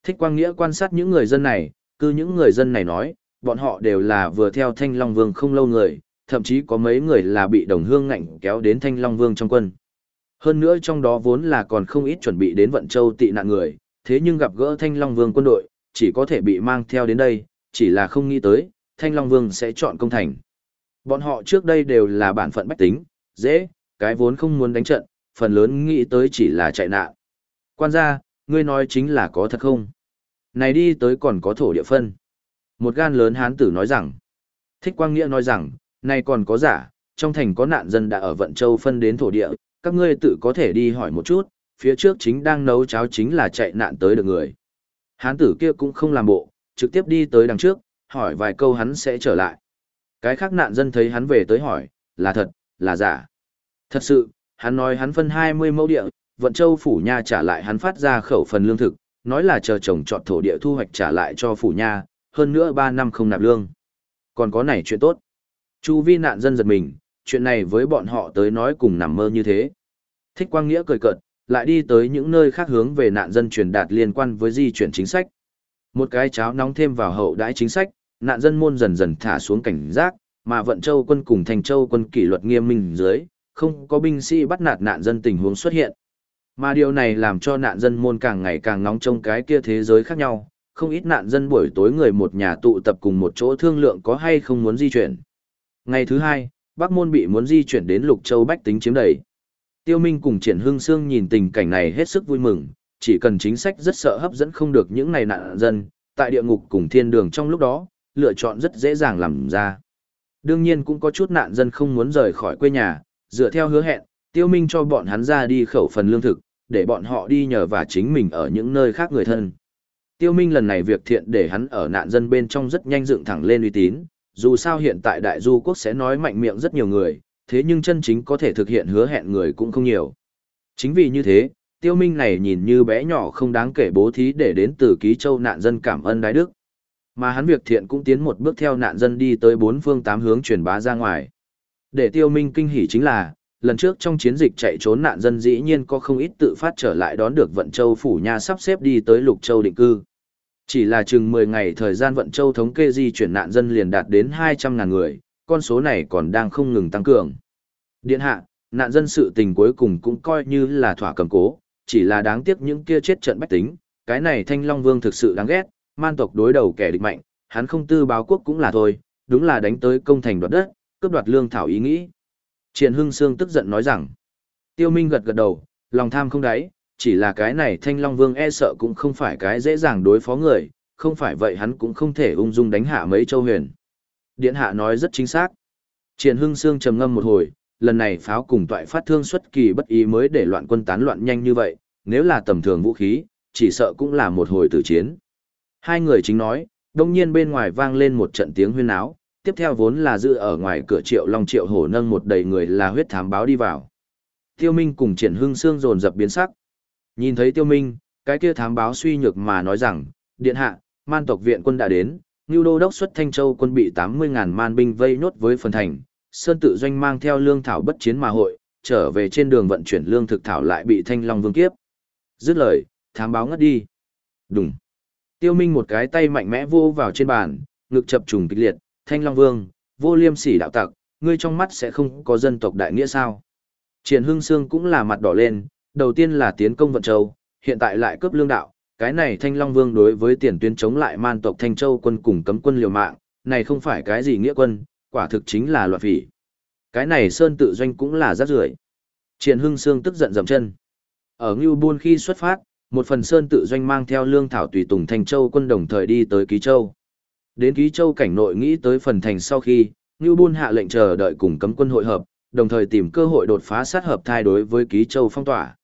Thích Quang Nghĩa quan sát những người dân này, cứ những người dân này nói, bọn họ đều là vừa theo Thanh Long Vương không lâu người, thậm chí có mấy người là bị đồng hương ngạnh kéo đến Thanh Long Vương trong quân. Hơn nữa trong đó vốn là còn không ít chuẩn bị đến Vận Châu tị nạn người, thế nhưng gặp gỡ Thanh Long Vương quân đội, chỉ có thể bị mang theo đến đây, chỉ là không nghĩ tới, Thanh Long Vương sẽ chọn công thành. Bọn họ trước đây đều là bản phận bách tính, dễ, cái vốn không muốn đánh trận, phần lớn nghĩ tới chỉ là chạy nạn. Quan gia, ngươi nói chính là có thật không? Này đi tới còn có thổ địa phân. Một gan lớn hán tử nói rằng, Thích Quang Nghĩa nói rằng, này còn có giả, trong thành có nạn dân đã ở Vận Châu phân đến thổ địa, các ngươi tự có thể đi hỏi một chút, phía trước chính đang nấu cháo chính là chạy nạn tới được người. Hán tử kia cũng không làm bộ, trực tiếp đi tới đằng trước, hỏi vài câu hắn sẽ trở lại. Cái khác nạn dân thấy hắn về tới hỏi, là thật, là giả. Thật sự, hắn nói hắn phân 20 mẫu địa, vận châu phủ nha trả lại hắn phát ra khẩu phần lương thực, nói là chờ chồng chọn thổ địa thu hoạch trả lại cho phủ nha, hơn nữa 3 năm không nạp lương. Còn có này chuyện tốt. Chu vi nạn dân giật mình, chuyện này với bọn họ tới nói cùng nằm mơ như thế. Thích Quang Nghĩa cười cợt, lại đi tới những nơi khác hướng về nạn dân truyền đạt liên quan với di chuyển chính sách. Một cái cháo nóng thêm vào hậu đãi chính sách, nạn dân môn dần dần thả xuống cảnh giác, mà vận châu quân cùng thành châu quân kỷ luật nghiêm minh dưới, không có binh sĩ bắt nạt nạn dân tình huống xuất hiện. Mà điều này làm cho nạn dân môn càng ngày càng nóng trong cái kia thế giới khác nhau, không ít nạn dân buổi tối người một nhà tụ tập cùng một chỗ thương lượng có hay không muốn di chuyển. Ngày thứ hai, Bắc Môn bị muốn di chuyển đến Lục Châu Bách tính chiếm đầy. Tiêu Minh cùng Triển Hưng Sương nhìn tình cảnh này hết sức vui mừng, chỉ cần chính sách rất sợ hấp dẫn không được những này nạn dân, tại địa ngục cùng thiên đường trong lúc đó, lựa chọn rất dễ dàng làm ra. Đương nhiên cũng có chút nạn dân không muốn rời khỏi quê nhà, dựa theo hứa hẹn, Tiêu Minh cho bọn hắn ra đi khẩu phần lương thực, để bọn họ đi nhờ và chính mình ở những nơi khác người thân. Tiêu Minh lần này việc thiện để hắn ở nạn dân bên trong rất nhanh dựng thẳng lên uy tín, dù sao hiện tại đại du quốc sẽ nói mạnh miệng rất nhiều người, thế nhưng chân chính có thể thực hiện hứa hẹn người cũng không nhiều. Chính vì như thế, tiêu minh này nhìn như bé nhỏ không đáng kể bố thí để đến từ ký châu nạn dân cảm ơn đái đức. Mà hắn việc thiện cũng tiến một bước theo nạn dân đi tới bốn phương tám hướng truyền bá ra ngoài. Để tiêu minh kinh hỉ chính là, lần trước trong chiến dịch chạy trốn nạn dân dĩ nhiên có không ít tự phát trở lại đón được vận châu phủ nha sắp xếp đi tới lục châu định cư. Chỉ là chừng 10 ngày thời gian vận châu thống kê di chuyển nạn dân liền đạt đến 200.000 người, con số này còn đang không ngừng tăng cường. Điện hạ, nạn dân sự tình cuối cùng cũng coi như là thỏa cầm cố, chỉ là đáng tiếc những kia chết trận bách tính, cái này Thanh Long Vương thực sự đáng ghét, man tộc đối đầu kẻ địch mạnh, hắn không tư báo quốc cũng là thôi, đúng là đánh tới công thành đoạt đất, cướp đoạt lương thảo ý nghĩ. Triển Hưng Sương tức giận nói rằng, Tiêu Minh gật gật đầu, lòng tham không đáy, chỉ là cái này Thanh Long Vương e sợ cũng không phải cái dễ dàng đối phó người, không phải vậy hắn cũng không thể ung dung đánh hạ mấy châu huyền. Điện hạ nói rất chính xác. Triển Hưng Sương trầm ngâm một hồi, lần này pháo cùng toại phát thương xuất kỳ bất ý mới để loạn quân tán loạn nhanh như vậy, nếu là tầm thường vũ khí, chỉ sợ cũng là một hồi tử chiến. Hai người chính nói, đông nhiên bên ngoài vang lên một trận tiếng huyên áo, tiếp theo vốn là dự ở ngoài cửa triệu long triệu hổ nâng một đầy người là huyết thám báo đi vào. Tiêu Minh cùng triển hưng xương dồn dập biến sắc. Nhìn thấy Tiêu Minh, cái kia thám báo suy nhược mà nói rằng, điện hạ, man tộc viện quân đã đến, Ngưu Đô đốc xuất Thanh Châu quân bị 80.000 man binh vây nốt với phần thành, Sơn tự doanh mang theo lương thảo bất chiến mà hội, trở về trên đường vận chuyển lương thực thảo lại bị Thanh Long Vương kiếp. Dứt lời, thám báo ngất đi. Đùng. Tiêu Minh một cái tay mạnh mẽ vô vào trên bàn, ngực chập trùng kịch liệt, Thanh Long Vương, vô liêm sỉ đạo tặc, ngươi trong mắt sẽ không có dân tộc đại nghĩa sao? Triển Hưng Sương cũng là mặt đỏ lên, đầu tiên là tiến công vận châu, hiện tại lại cướp lương đạo, cái này Thanh Long Vương đối với tiền tuyến chống lại man tộc Thanh Châu quân cùng cấm quân liều mạng, này không phải cái gì nghĩa quân, quả thực chính là loạn phỉ. Cái này Sơn tự doanh cũng là rác rưởi. Triển Hưng Sương tức giận dậm chân. Ở Ngưu Buôn khi xuất phát, một phần Sơn tự doanh mang theo lương thảo tùy tùng Thanh Châu quân đồng thời đi tới Ký Châu. Đến Ký Châu cảnh nội nghĩ tới phần thành sau khi, Ngưu Buôn hạ lệnh chờ đợi cùng cấm quân hội hợp, đồng thời tìm cơ hội đột phá sát hợp thai đối với Ký Châu phong tỏa.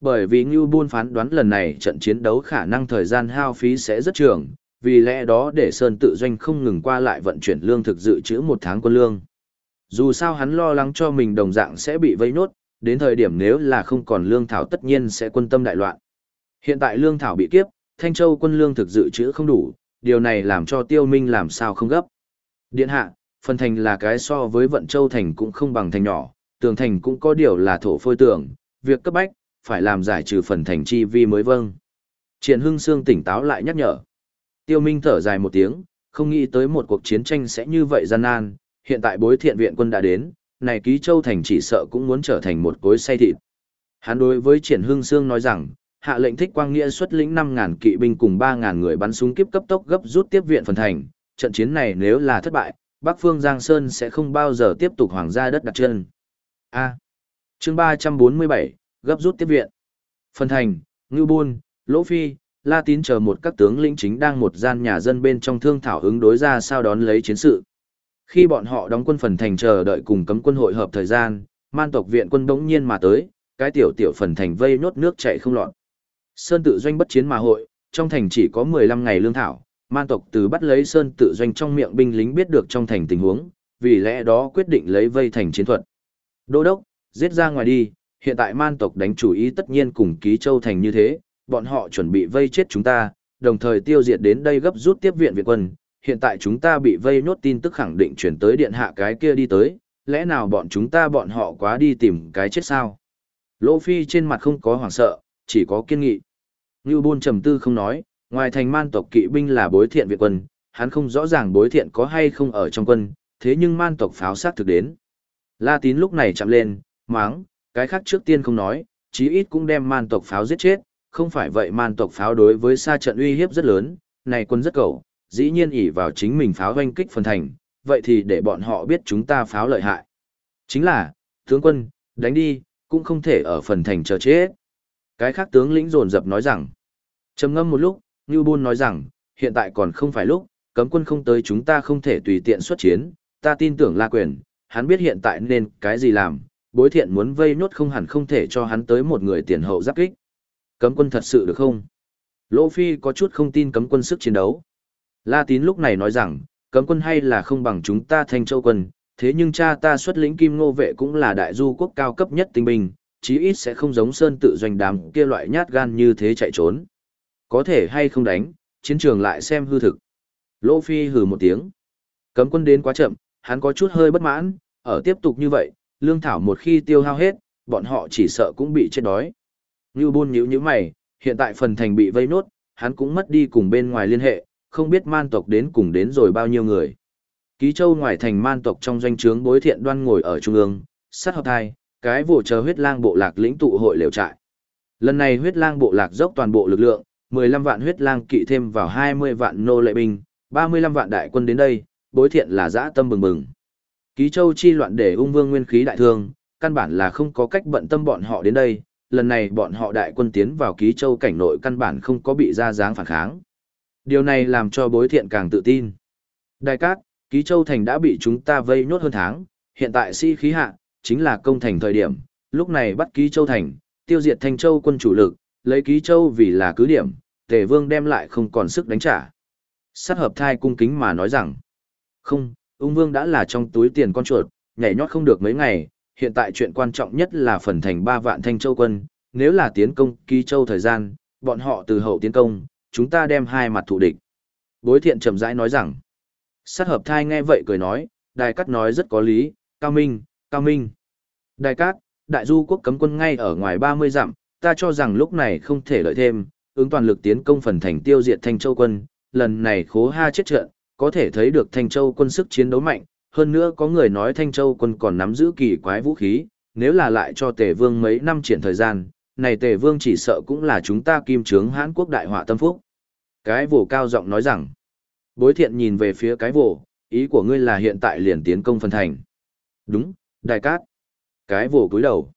Bởi vì Ngưu Buôn phán đoán lần này trận chiến đấu khả năng thời gian hao phí sẽ rất trường, vì lẽ đó để Sơn tự doanh không ngừng qua lại vận chuyển lương thực dự trữ một tháng quân lương. Dù sao hắn lo lắng cho mình đồng dạng sẽ bị vây nốt, đến thời điểm nếu là không còn lương thảo tất nhiên sẽ quân tâm đại loạn. Hiện tại lương thảo bị kiếp, Thanh Châu quân lương thực dự trữ không đủ, điều này làm cho Tiêu Minh làm sao không gấp. Điện hạ, phần thành là cái so với vận Châu thành cũng không bằng thành nhỏ, tường thành cũng có điều là thổ phôi tường, việc cấp bách, phải làm giải trừ phần thành chi vi mới vâng. Triển Hưng Sương tỉnh táo lại nhắc nhở. Tiêu Minh thở dài một tiếng, không nghĩ tới một cuộc chiến tranh sẽ như vậy gian nan, hiện tại bối thiện viện quân đã đến, này ký châu thành chỉ sợ cũng muốn trở thành một cối say thịt. Hắn đối với Triển Hưng Sương nói rằng, hạ lệnh thích quang nghĩa xuất lĩnh 5000 kỵ binh cùng 3000 người bắn súng kiếp cấp tốc gấp rút tiếp viện phần thành, trận chiến này nếu là thất bại, Bắc Phương Giang Sơn sẽ không bao giờ tiếp tục hoàng gia đất đặt chân. A. chương 347, gấp rút tiếp viện. Phần thành, Ngưu Bôn, Lỗ Phi, La Tín chờ một các tướng lĩnh chính đang một gian nhà dân bên trong thương thảo ứng đối ra sao đón lấy chiến sự. Khi bọn họ đóng quân phần thành chờ đợi cùng cấm quân hội hợp thời gian, man tộc viện quân đống nhiên mà tới, cái tiểu tiểu phần thành vây nốt nước chạy không lọt. Sơn tự doanh bất chiến mà hội, trong thành chỉ có 15 ngày lương thảo, man tộc từ bắt lấy Sơn tự doanh trong miệng binh lính biết được trong thành tình huống, vì lẽ đó quyết định lấy vây thành chiến thuật. Đô đốc, giết ra ngoài đi, hiện tại man tộc đánh chủ ý tất nhiên cùng ký châu thành như thế, bọn họ chuẩn bị vây chết chúng ta, đồng thời tiêu diệt đến đây gấp rút tiếp viện viện quân. Hiện tại chúng ta bị vây nốt tin tức khẳng định chuyển tới điện hạ cái kia đi tới, lẽ nào bọn chúng ta bọn họ quá đi tìm cái chết sao? Lỗ Phi trên mặt không có hoảng sợ, chỉ có kiên nghị. Ngưu Bôn trầm tư không nói, ngoài thành man tộc kỵ binh là bối thiện viện quân, hắn không rõ ràng bối thiện có hay không ở trong quân, thế nhưng man tộc pháo sát thực đến. La Tín lúc này chạm lên, máng, cái khác trước tiên không nói, chí ít cũng đem man tộc pháo giết chết, không phải vậy man tộc pháo đối với xa trận uy hiếp rất lớn, này quân rất cầu, dĩ nhiên ỷ vào chính mình pháo hoanh kích phần thành, vậy thì để bọn họ biết chúng ta pháo lợi hại. Chính là, tướng quân, đánh đi, cũng không thể ở phần thành chờ chết. Cái khác tướng lĩnh rồn rập nói rằng, trầm ngâm một lúc, Như Bôn nói rằng, hiện tại còn không phải lúc, cấm quân không tới chúng ta không thể tùy tiện xuất chiến, ta tin tưởng La Quyền, hắn biết hiện tại nên cái gì làm, bối thiện muốn vây nhốt không hẳn không thể cho hắn tới một người tiền hậu giáp kích. Cấm quân thật sự được không? Lỗ Phi có chút không tin cấm quân sức chiến đấu. La Tín lúc này nói rằng, cấm quân hay là không bằng chúng ta thanh châu quân, thế nhưng cha ta xuất lĩnh kim ngô vệ cũng là đại du quốc cao cấp nhất tinh binh, chí ít sẽ không giống sơn tự doanh đám kia loại nhát gan như thế chạy trốn. Có thể hay không đánh, chiến trường lại xem hư thực. Lỗ Phi hừ một tiếng. Cấm quân đến quá chậm, hắn có chút hơi bất mãn, ở tiếp tục như vậy, lương thảo một khi tiêu hao hết, bọn họ chỉ sợ cũng bị chết đói. Như buôn nhíu nhíu mày, hiện tại phần thành bị vây nốt, hắn cũng mất đi cùng bên ngoài liên hệ, không biết man tộc đến cùng đến rồi bao nhiêu người. Ký châu ngoài thành man tộc trong doanh trướng bối thiện đoan ngồi ở trung ương, sát hợp thai, cái vụ chờ huyết lang bộ lạc lĩnh tụ hội liều trại. Lần này huyết lang bộ lạc dốc toàn bộ lực lượng, 15 vạn huyết lang kỵ thêm vào 20 vạn nô lệ binh, 35 vạn đại quân đến đây, bối thiện là dã tâm bừng bừng. Ký châu chi loạn để ung vương nguyên khí đại thương, căn bản là không có cách bận tâm bọn họ đến đây, lần này bọn họ đại quân tiến vào ký châu cảnh nội căn bản không có bị ra dáng phản kháng. Điều này làm cho bối thiện càng tự tin. Đại cát, ký châu thành đã bị chúng ta vây nhốt hơn tháng, hiện tại si khí hạ, chính là công thành thời điểm, lúc này bắt ký châu thành, tiêu diệt thanh châu quân chủ lực, lấy ký châu vì là cứ điểm, tề vương đem lại không còn sức đánh trả. Sát hợp thai cung kính mà nói rằng, không, ung vương đã là trong túi tiền con chuột, nhảy nhót không được mấy ngày, hiện tại chuyện quan trọng nhất là phần thành ba vạn thanh châu quân, nếu là tiến công ký châu thời gian, bọn họ từ hậu tiến công, chúng ta đem hai mặt thủ địch. Bối thiện trầm rãi nói rằng, sát hợp thai nghe vậy cười nói, đài cắt nói rất có lý, cao minh, cao minh. Đại cát, đại du quốc cấm quân ngay ở ngoài 30 dặm, ta cho rằng lúc này không thể lợi thêm, ứng toàn lực tiến công phần thành tiêu diệt Thanh Châu quân, lần này khố ha chết trận, có thể thấy được Thanh Châu quân sức chiến đấu mạnh, hơn nữa có người nói Thanh Châu quân còn nắm giữ kỳ quái vũ khí, nếu là lại cho Tề Vương mấy năm triển thời gian, này Tề Vương chỉ sợ cũng là chúng ta kim trướng Hán quốc đại họa tâm phúc. Cái vồ cao giọng nói rằng, bối thiện nhìn về phía cái vồ, ý của ngươi là hiện tại liền tiến công phần thành. Đúng, đại cát. Cái vồ cúi đầu.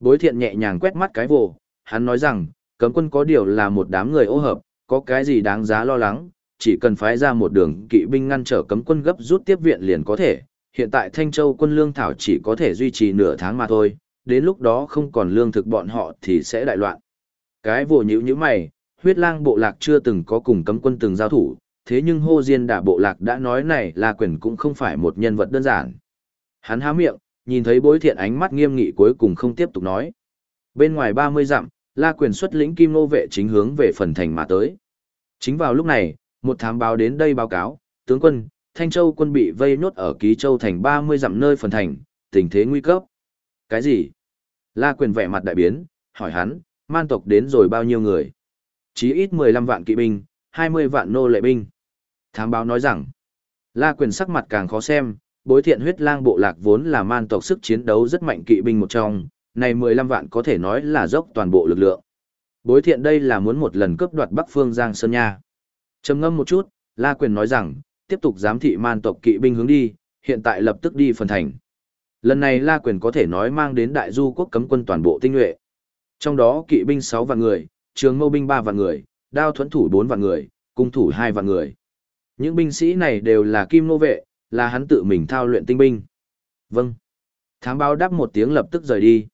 Bối thiện nhẹ nhàng quét mắt cái vồ, hắn nói rằng, cấm quân có điều là một đám người ô hợp, có cái gì đáng giá lo lắng, chỉ cần phái ra một đường kỵ binh ngăn trở cấm quân gấp rút tiếp viện liền có thể. Hiện tại Thanh Châu quân lương thảo chỉ có thể duy trì nửa tháng mà thôi, đến lúc đó không còn lương thực bọn họ thì sẽ đại loạn. Cái vồ nhữ như mày, huyết lang bộ lạc chưa từng có cùng cấm quân từng giao thủ, thế nhưng hô diên đả bộ lạc đã nói này là quyền cũng không phải một nhân vật đơn giản. Hắn há miệng, nhìn thấy bối thiện ánh mắt nghiêm nghị cuối cùng không tiếp tục nói. Bên ngoài 30 dặm, la quyền xuất lĩnh kim nô vệ chính hướng về phần thành mà tới. Chính vào lúc này, một thám báo đến đây báo cáo, tướng quân, Thanh Châu quân bị vây nốt ở Ký Châu thành 30 dặm nơi phần thành, tình thế nguy cấp. Cái gì? La quyền vẻ mặt đại biến, hỏi hắn, man tộc đến rồi bao nhiêu người? Chí ít 15 vạn kỵ binh, 20 vạn nô lệ binh. Thám báo nói rằng, La Quyền sắc mặt càng khó xem, bối thiện huyết lang bộ lạc vốn là man tộc sức chiến đấu rất mạnh kỵ binh một trong, này 15 vạn có thể nói là dốc toàn bộ lực lượng. Bối thiện đây là muốn một lần cướp đoạt Bắc Phương Giang Sơn Nha. trầm ngâm một chút, La Quyền nói rằng, tiếp tục giám thị man tộc kỵ binh hướng đi, hiện tại lập tức đi phần thành. Lần này La Quyền có thể nói mang đến đại du quốc cấm quân toàn bộ tinh nhuệ. Trong đó kỵ binh 6 vạn người, trường mâu binh 3 vạn người, đao thuẫn thủ 4 vạn người, cung thủ 2 vạn người. Những binh sĩ này đều là kim nô vệ, là hắn tự mình thao luyện tinh binh. Vâng. Thám báo đáp một tiếng lập tức rời đi.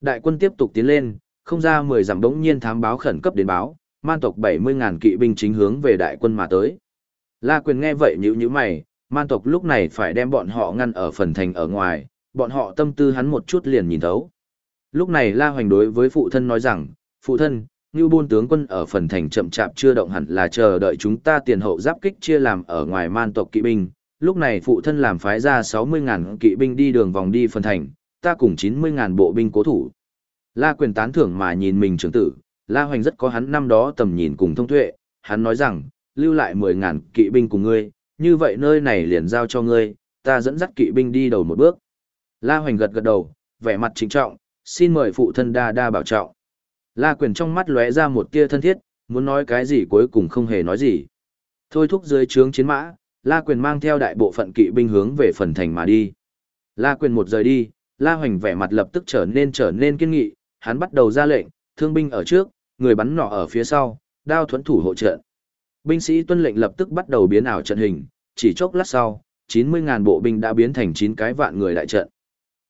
Đại quân tiếp tục tiến lên, không ra 10 dặm đống nhiên thám báo khẩn cấp đến báo, man tộc 70.000 kỵ binh chính hướng về đại quân mà tới. La quyền nghe vậy nhíu nhíu mày, man tộc lúc này phải đem bọn họ ngăn ở phần thành ở ngoài, bọn họ tâm tư hắn một chút liền nhìn thấu. Lúc này La Hoành đối với phụ thân nói rằng, phụ thân, Ngưu Bôn tướng quân ở phần thành chậm chạp chưa động hẳn là chờ đợi chúng ta tiền hậu giáp kích chia làm ở ngoài man tộc kỵ binh. Lúc này phụ thân làm phái ra 60.000 kỵ binh đi đường vòng đi phần thành, ta cùng 90.000 bộ binh cố thủ. La quyền tán thưởng mà nhìn mình trưởng tử, La Hoành rất có hắn năm đó tầm nhìn cùng thông tuệ, hắn nói rằng, lưu lại 10.000 kỵ binh cùng ngươi, như vậy nơi này liền giao cho ngươi, ta dẫn dắt kỵ binh đi đầu một bước. La Hoành gật gật đầu, vẻ mặt trịnh trọng, xin mời phụ thân đa đa bảo trọng. La quyền trong mắt lóe ra một tia thân thiết, muốn nói cái gì cuối cùng không hề nói gì. Thôi thúc dưới trướng chiến mã, La quyền mang theo đại bộ phận kỵ binh hướng về phần thành mà đi. La quyền một rời đi, La hoành vẻ mặt lập tức trở nên trở nên kiên nghị, hắn bắt đầu ra lệnh, thương binh ở trước, người bắn nỏ ở phía sau, đao thuẫn thủ hộ trận. Binh sĩ tuân lệnh lập tức bắt đầu biến ảo trận hình, chỉ chốc lát sau, 90.000 bộ binh đã biến thành 9 cái vạn người đại trận.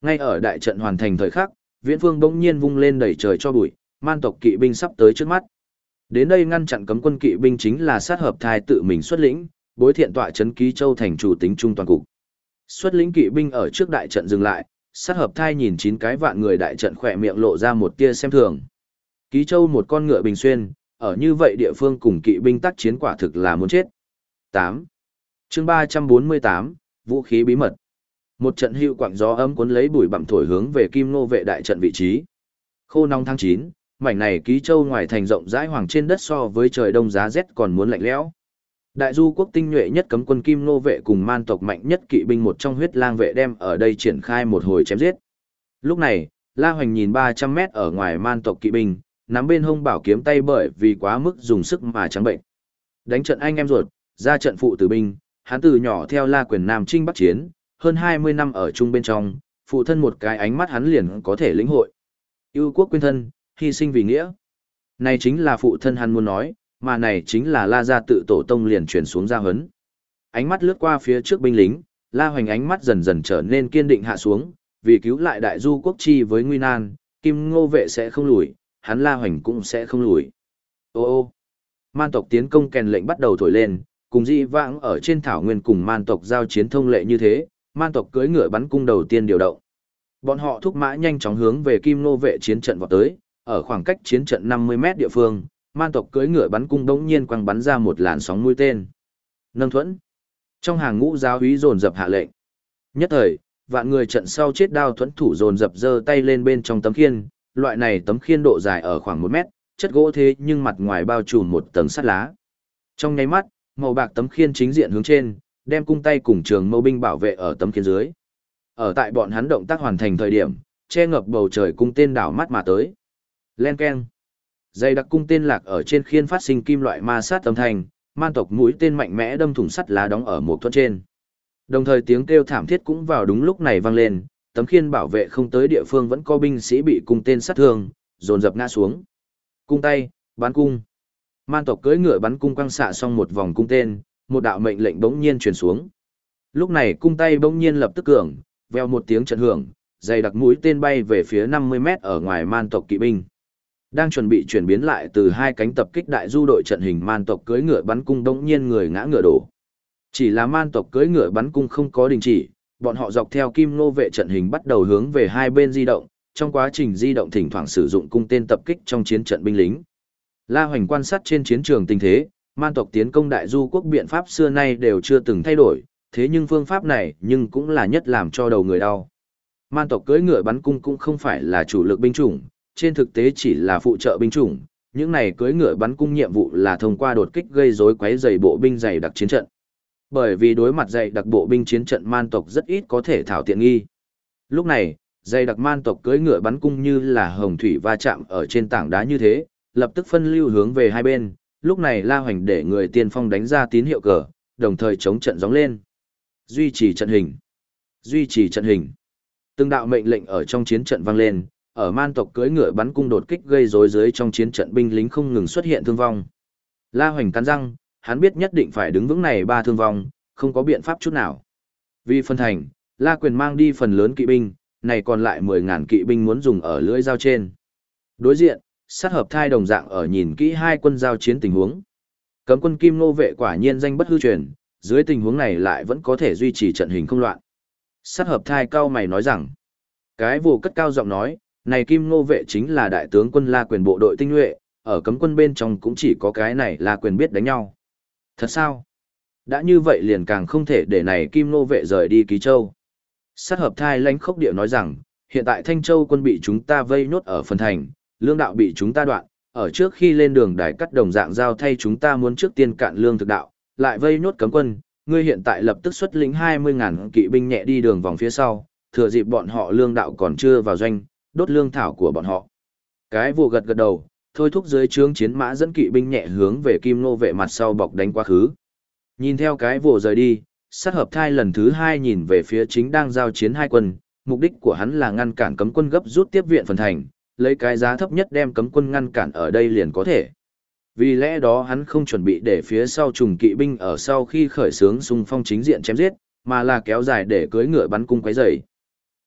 Ngay ở đại trận hoàn thành thời khắc, Viễn Vương bỗng nhiên vung lên đẩy trời cho bụi, man tộc kỵ binh sắp tới trước mắt. Đến đây ngăn chặn cấm quân kỵ binh chính là sát hợp thai tự mình xuất lĩnh, bối thiện tọa trấn ký châu thành chủ tính trung toàn cục. Xuất lĩnh kỵ binh ở trước đại trận dừng lại, sát hợp thai nhìn chín cái vạn người đại trận khỏe miệng lộ ra một tia xem thường. Ký châu một con ngựa bình xuyên, ở như vậy địa phương cùng kỵ binh tác chiến quả thực là muốn chết. 8. chương 348, vũ khí bí mật. Một trận hữu quạng gió ấm cuốn lấy bụi bặm thổi hướng về kim nô vệ đại trận vị trí. Khô nóng tháng 9, mảnh này ký châu ngoài thành rộng rãi hoàng trên đất so với trời đông giá rét còn muốn lạnh lẽo. Đại du quốc tinh nhuệ nhất cấm quân kim nô vệ cùng man tộc mạnh nhất kỵ binh một trong huyết lang vệ đem ở đây triển khai một hồi chém giết. Lúc này, La Hoành nhìn 300 mét ở ngoài man tộc kỵ binh, nắm bên hông bảo kiếm tay bởi vì quá mức dùng sức mà trắng bệnh. Đánh trận anh em ruột, ra trận phụ tử binh, hắn từ nhỏ theo La Quyền Nam Trinh Bắc Chiến, hơn 20 năm ở chung bên trong, phụ thân một cái ánh mắt hắn liền có thể lĩnh hội. Yêu quốc quyên thân, hy sinh vì nghĩa. Này chính là phụ thân hắn muốn nói, mà này chính là La gia tự tổ tông liền truyền xuống gia hấn. Ánh mắt lướt qua phía trước binh lính, La Hoành ánh mắt dần dần trở nên kiên định hạ xuống, vì cứu lại đại du quốc chi với nguy nan, Kim Ngô vệ sẽ không lùi, hắn La Hoành cũng sẽ không lùi. Ô ô. Man tộc tiến công kèn lệnh bắt đầu thổi lên, cùng dị vãng ở trên thảo nguyên cùng man tộc giao chiến thông lệ như thế, man tộc cưỡi ngựa bắn cung đầu tiên điều động. Bọn họ thúc mã nhanh chóng hướng về Kim Ngô vệ chiến trận vọt tới, ở khoảng cách chiến trận 50 mét địa phương, man tộc cưỡi ngựa bắn cung đống nhiên quăng bắn ra một làn sóng mũi tên. Nâng thuẫn. Trong hàng ngũ giáo úy dồn dập hạ lệnh. Nhất thời, vạn người trận sau chết đao thuẫn thủ dồn dập giơ tay lên bên trong tấm khiên, loại này tấm khiên độ dài ở khoảng một mét, chất gỗ thế nhưng mặt ngoài bao trùm một tầng sắt lá. Trong nháy mắt, màu bạc tấm khiên chính diện hướng trên, đem cung tay cùng trường mâu binh bảo vệ ở tấm khiên dưới. Ở tại bọn hắn động tác hoàn thành thời điểm, che ngập bầu trời cung tên đảo mắt mà tới. Len keng. Dây đặc cung tên lạc ở trên khiên phát sinh kim loại ma sát âm thanh, man tộc mũi tên mạnh mẽ đâm thủng sắt lá đóng ở một thuẫn trên. Đồng thời tiếng kêu thảm thiết cũng vào đúng lúc này vang lên, tấm khiên bảo vệ không tới địa phương vẫn có binh sĩ bị cung tên sát thương, dồn dập ngã xuống. Cung tay, bắn cung. Man tộc cưỡi ngựa bắn cung quăng xạ xong một vòng cung tên, một đạo mệnh lệnh bỗng nhiên truyền xuống. Lúc này cung tay bỗng nhiên lập tức cường, veo một tiếng trận hưởng, dày đặc mũi tên bay về phía 50 mét ở ngoài man tộc kỵ binh. Đang chuẩn bị chuyển biến lại từ hai cánh tập kích đại du đội trận hình man tộc cưỡi ngựa bắn cung đống nhiên người ngã ngựa đổ. Chỉ là man tộc cưỡi ngựa bắn cung không có đình chỉ, bọn họ dọc theo kim nô vệ trận hình bắt đầu hướng về hai bên di động, trong quá trình di động thỉnh thoảng sử dụng cung tên tập kích trong chiến trận binh lính. La Hoành quan sát trên chiến trường tình thế, man tộc tiến công đại du quốc biện pháp xưa nay đều chưa từng thay đổi, thế nhưng phương pháp này nhưng cũng là nhất làm cho đầu người đau. Man tộc cưỡi ngựa bắn cung cũng không phải là chủ lực binh chủng, trên thực tế chỉ là phụ trợ binh chủng, những này cưỡi ngựa bắn cung nhiệm vụ là thông qua đột kích gây rối quấy rầy bộ binh dày đặc chiến trận. Bởi vì đối mặt dày đặc bộ binh chiến trận man tộc rất ít có thể thảo tiện nghi. Lúc này, dày đặc man tộc cưỡi ngựa bắn cung như là hồng thủy va chạm ở trên tảng đá như thế, lập tức phân lưu hướng về hai bên, lúc này La Hoành để người tiên phong đánh ra tín hiệu cờ, đồng thời chống trận gióng lên. Duy trì trận hình. Duy trì trận hình. Từng đạo mệnh lệnh ở trong chiến trận vang lên, ở man tộc cưỡi ngựa bắn cung đột kích gây rối dưới trong chiến trận binh lính không ngừng xuất hiện thương vong. La Hoành cắn răng, hắn biết nhất định phải đứng vững này ba thương vong, không có biện pháp chút nào. Vì phân thành, La Quyền mang đi phần lớn kỵ binh, này còn lại 10.000 kỵ binh muốn dùng ở lưỡi dao trên. Đối diện, sát hợp thai đồng dạng ở nhìn kỹ hai quân giao chiến tình huống. Cấm quân Kim Nô vệ quả nhiên danh bất hư truyền, dưới tình huống này lại vẫn có thể duy trì trận hình không loạn. Sát hợp thai cao mày nói rằng, cái vụ cất cao giọng nói, này Kim Ngô vệ chính là đại tướng quân La Quyền bộ đội tinh nhuệ, ở cấm quân bên trong cũng chỉ có cái này La Quyền biết đánh nhau. Thật sao? Đã như vậy liền càng không thể để này Kim Ngô vệ rời đi Ký Châu. Sát hợp thai lãnh khốc điệu nói rằng, hiện tại Thanh Châu quân bị chúng ta vây nốt ở phần thành, lương đạo bị chúng ta đoạn, ở trước khi lên đường đài cắt đồng dạng giao thay chúng ta muốn trước tiên cạn lương thực đạo, lại vây nốt cấm quân, ngươi hiện tại lập tức xuất lĩnh 20.000 kỵ binh nhẹ đi đường vòng phía sau, thừa dịp bọn họ lương đạo còn chưa vào doanh, đốt lương thảo của bọn họ. Cái vụ gật gật đầu, thôi thúc dưới trướng chiến mã dẫn kỵ binh nhẹ hướng về kim nô vệ mặt sau bọc đánh quá khứ. Nhìn theo cái vụ rời đi, sát hợp thai lần thứ hai nhìn về phía chính đang giao chiến hai quân, mục đích của hắn là ngăn cản cấm quân gấp rút tiếp viện phần thành, lấy cái giá thấp nhất đem cấm quân ngăn cản ở đây liền có thể. Vì lẽ đó hắn không chuẩn bị để phía sau trùng kỵ binh ở sau khi khởi xướng xung phong chính diện chém giết, mà là kéo dài để cưới ngựa bắn cung quấy rầy.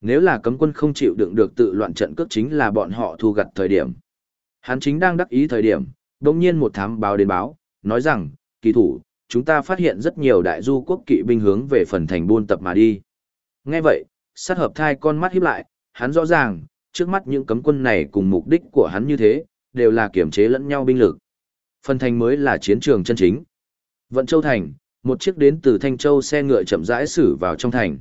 Nếu là cấm quân không chịu đựng được tự loạn trận cước chính là bọn họ thu gặt thời điểm. Hắn chính đang đắc ý thời điểm, đồng nhiên một thám báo đến báo, nói rằng, kỳ thủ, chúng ta phát hiện rất nhiều đại du quốc kỵ binh hướng về phần thành buôn tập mà đi. Nghe vậy, sát hợp thai con mắt híp lại, hắn rõ ràng, trước mắt những cấm quân này cùng mục đích của hắn như thế, đều là kiểm chế lẫn nhau binh lực. Phần thành mới là chiến trường chân chính. Vận Châu Thành, một chiếc đến từ Thanh Châu xe ngựa chậm rãi xử vào trong thành.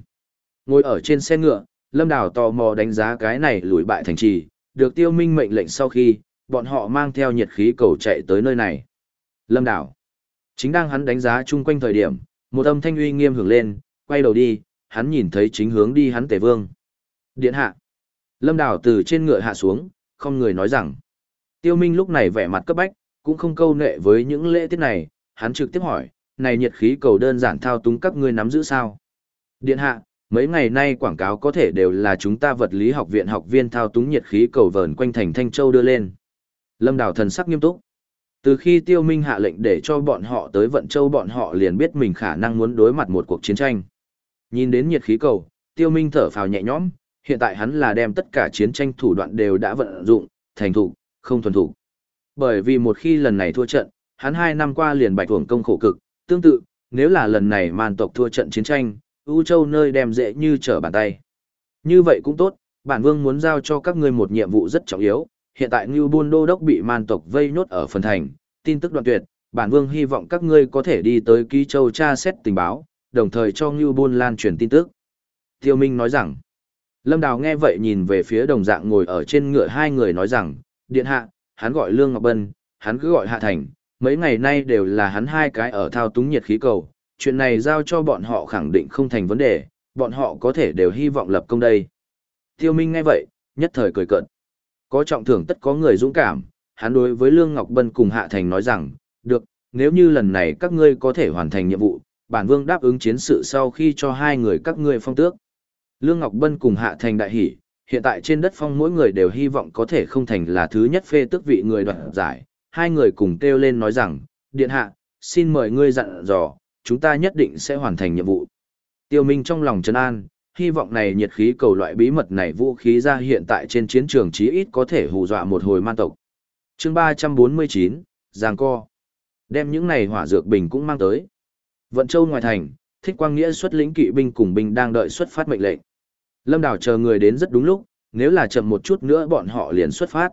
Ngồi ở trên xe ngựa, Lâm Đào tò mò đánh giá cái này lùi bại thành trì, được tiêu minh mệnh lệnh sau khi, bọn họ mang theo nhiệt khí cầu chạy tới nơi này. Lâm Đào. Chính đang hắn đánh giá chung quanh thời điểm, một âm thanh uy nghiêm hưởng lên, quay đầu đi, hắn nhìn thấy chính hướng đi hắn tể vương. Điện hạ. Lâm Đào từ trên ngựa hạ xuống, không người nói rằng. Tiêu Minh lúc này vẻ mặt cấp bách, cũng không câu nệ với những lễ tiết này, hắn trực tiếp hỏi, này nhiệt khí cầu đơn giản thao túng các ngươi nắm giữ sao? Điện hạ, mấy ngày nay quảng cáo có thể đều là chúng ta vật lý học viện học viên thao túng nhiệt khí cầu vờn quanh thành Thanh Châu đưa lên. Lâm Đào thần sắc nghiêm túc. Từ khi Tiêu Minh hạ lệnh để cho bọn họ tới Vận Châu bọn họ liền biết mình khả năng muốn đối mặt một cuộc chiến tranh. Nhìn đến nhiệt khí cầu, Tiêu Minh thở phào nhẹ nhõm, hiện tại hắn là đem tất cả chiến tranh thủ đoạn đều đã vận dụng, thành thủ không thuần thủ Bởi vì một khi lần này thua trận, hắn hai năm qua liền bạch hưởng công khổ cực, tương tự, nếu là lần này man tộc thua trận chiến tranh, U Châu nơi đem dễ như trở bàn tay. Như vậy cũng tốt, bản vương muốn giao cho các ngươi một nhiệm vụ rất trọng yếu, hiện tại Ngưu Buôn Đô Đốc bị man tộc vây nhốt ở phần thành, tin tức đoạn tuyệt, bản vương hy vọng các ngươi có thể đi tới Ký Châu tra xét tình báo, đồng thời cho Ngưu Buôn lan truyền tin tức. Tiêu Minh nói rằng, Lâm Đào nghe vậy nhìn về phía đồng dạng ngồi ở trên ngựa hai người nói rằng, điện hạ, hắn gọi Lương Ngọc Bân, hắn cứ gọi Hạ Thành, mấy ngày nay đều là hắn hai cái ở thao túng nhiệt khí cầu, chuyện này giao cho bọn họ khẳng định không thành vấn đề, bọn họ có thể đều hy vọng lập công đây. Tiêu Minh nghe vậy, nhất thời cười cợt. Có trọng thưởng tất có người dũng cảm, hắn đối với Lương Ngọc Bân cùng Hạ Thành nói rằng, được, nếu như lần này các ngươi có thể hoàn thành nhiệm vụ, bản vương đáp ứng chiến sự sau khi cho hai người các ngươi phong tước. Lương Ngọc Bân cùng Hạ Thành đại hỉ. hiện tại trên đất phong mỗi người đều hy vọng có thể không thành là thứ nhất phê tước vị người đoạt giải. Hai người cùng kêu lên nói rằng, Điện Hạ, xin mời ngươi dặn dò, chúng ta nhất định sẽ hoàn thành nhiệm vụ. Tiêu Minh trong lòng trấn an, hy vọng này nhiệt khí cầu loại bí mật này vũ khí ra hiện tại trên chiến trường chí ít có thể hù dọa một hồi man tộc. Chương 349, Giang Co. Đem những này hỏa dược bình cũng mang tới. Vận Châu ngoài thành, Thích Quang Nghĩa xuất lĩnh kỵ binh cùng binh đang đợi xuất phát mệnh lệnh. Lâm Đào chờ người đến rất đúng lúc, nếu là chậm một chút nữa bọn họ liền xuất phát.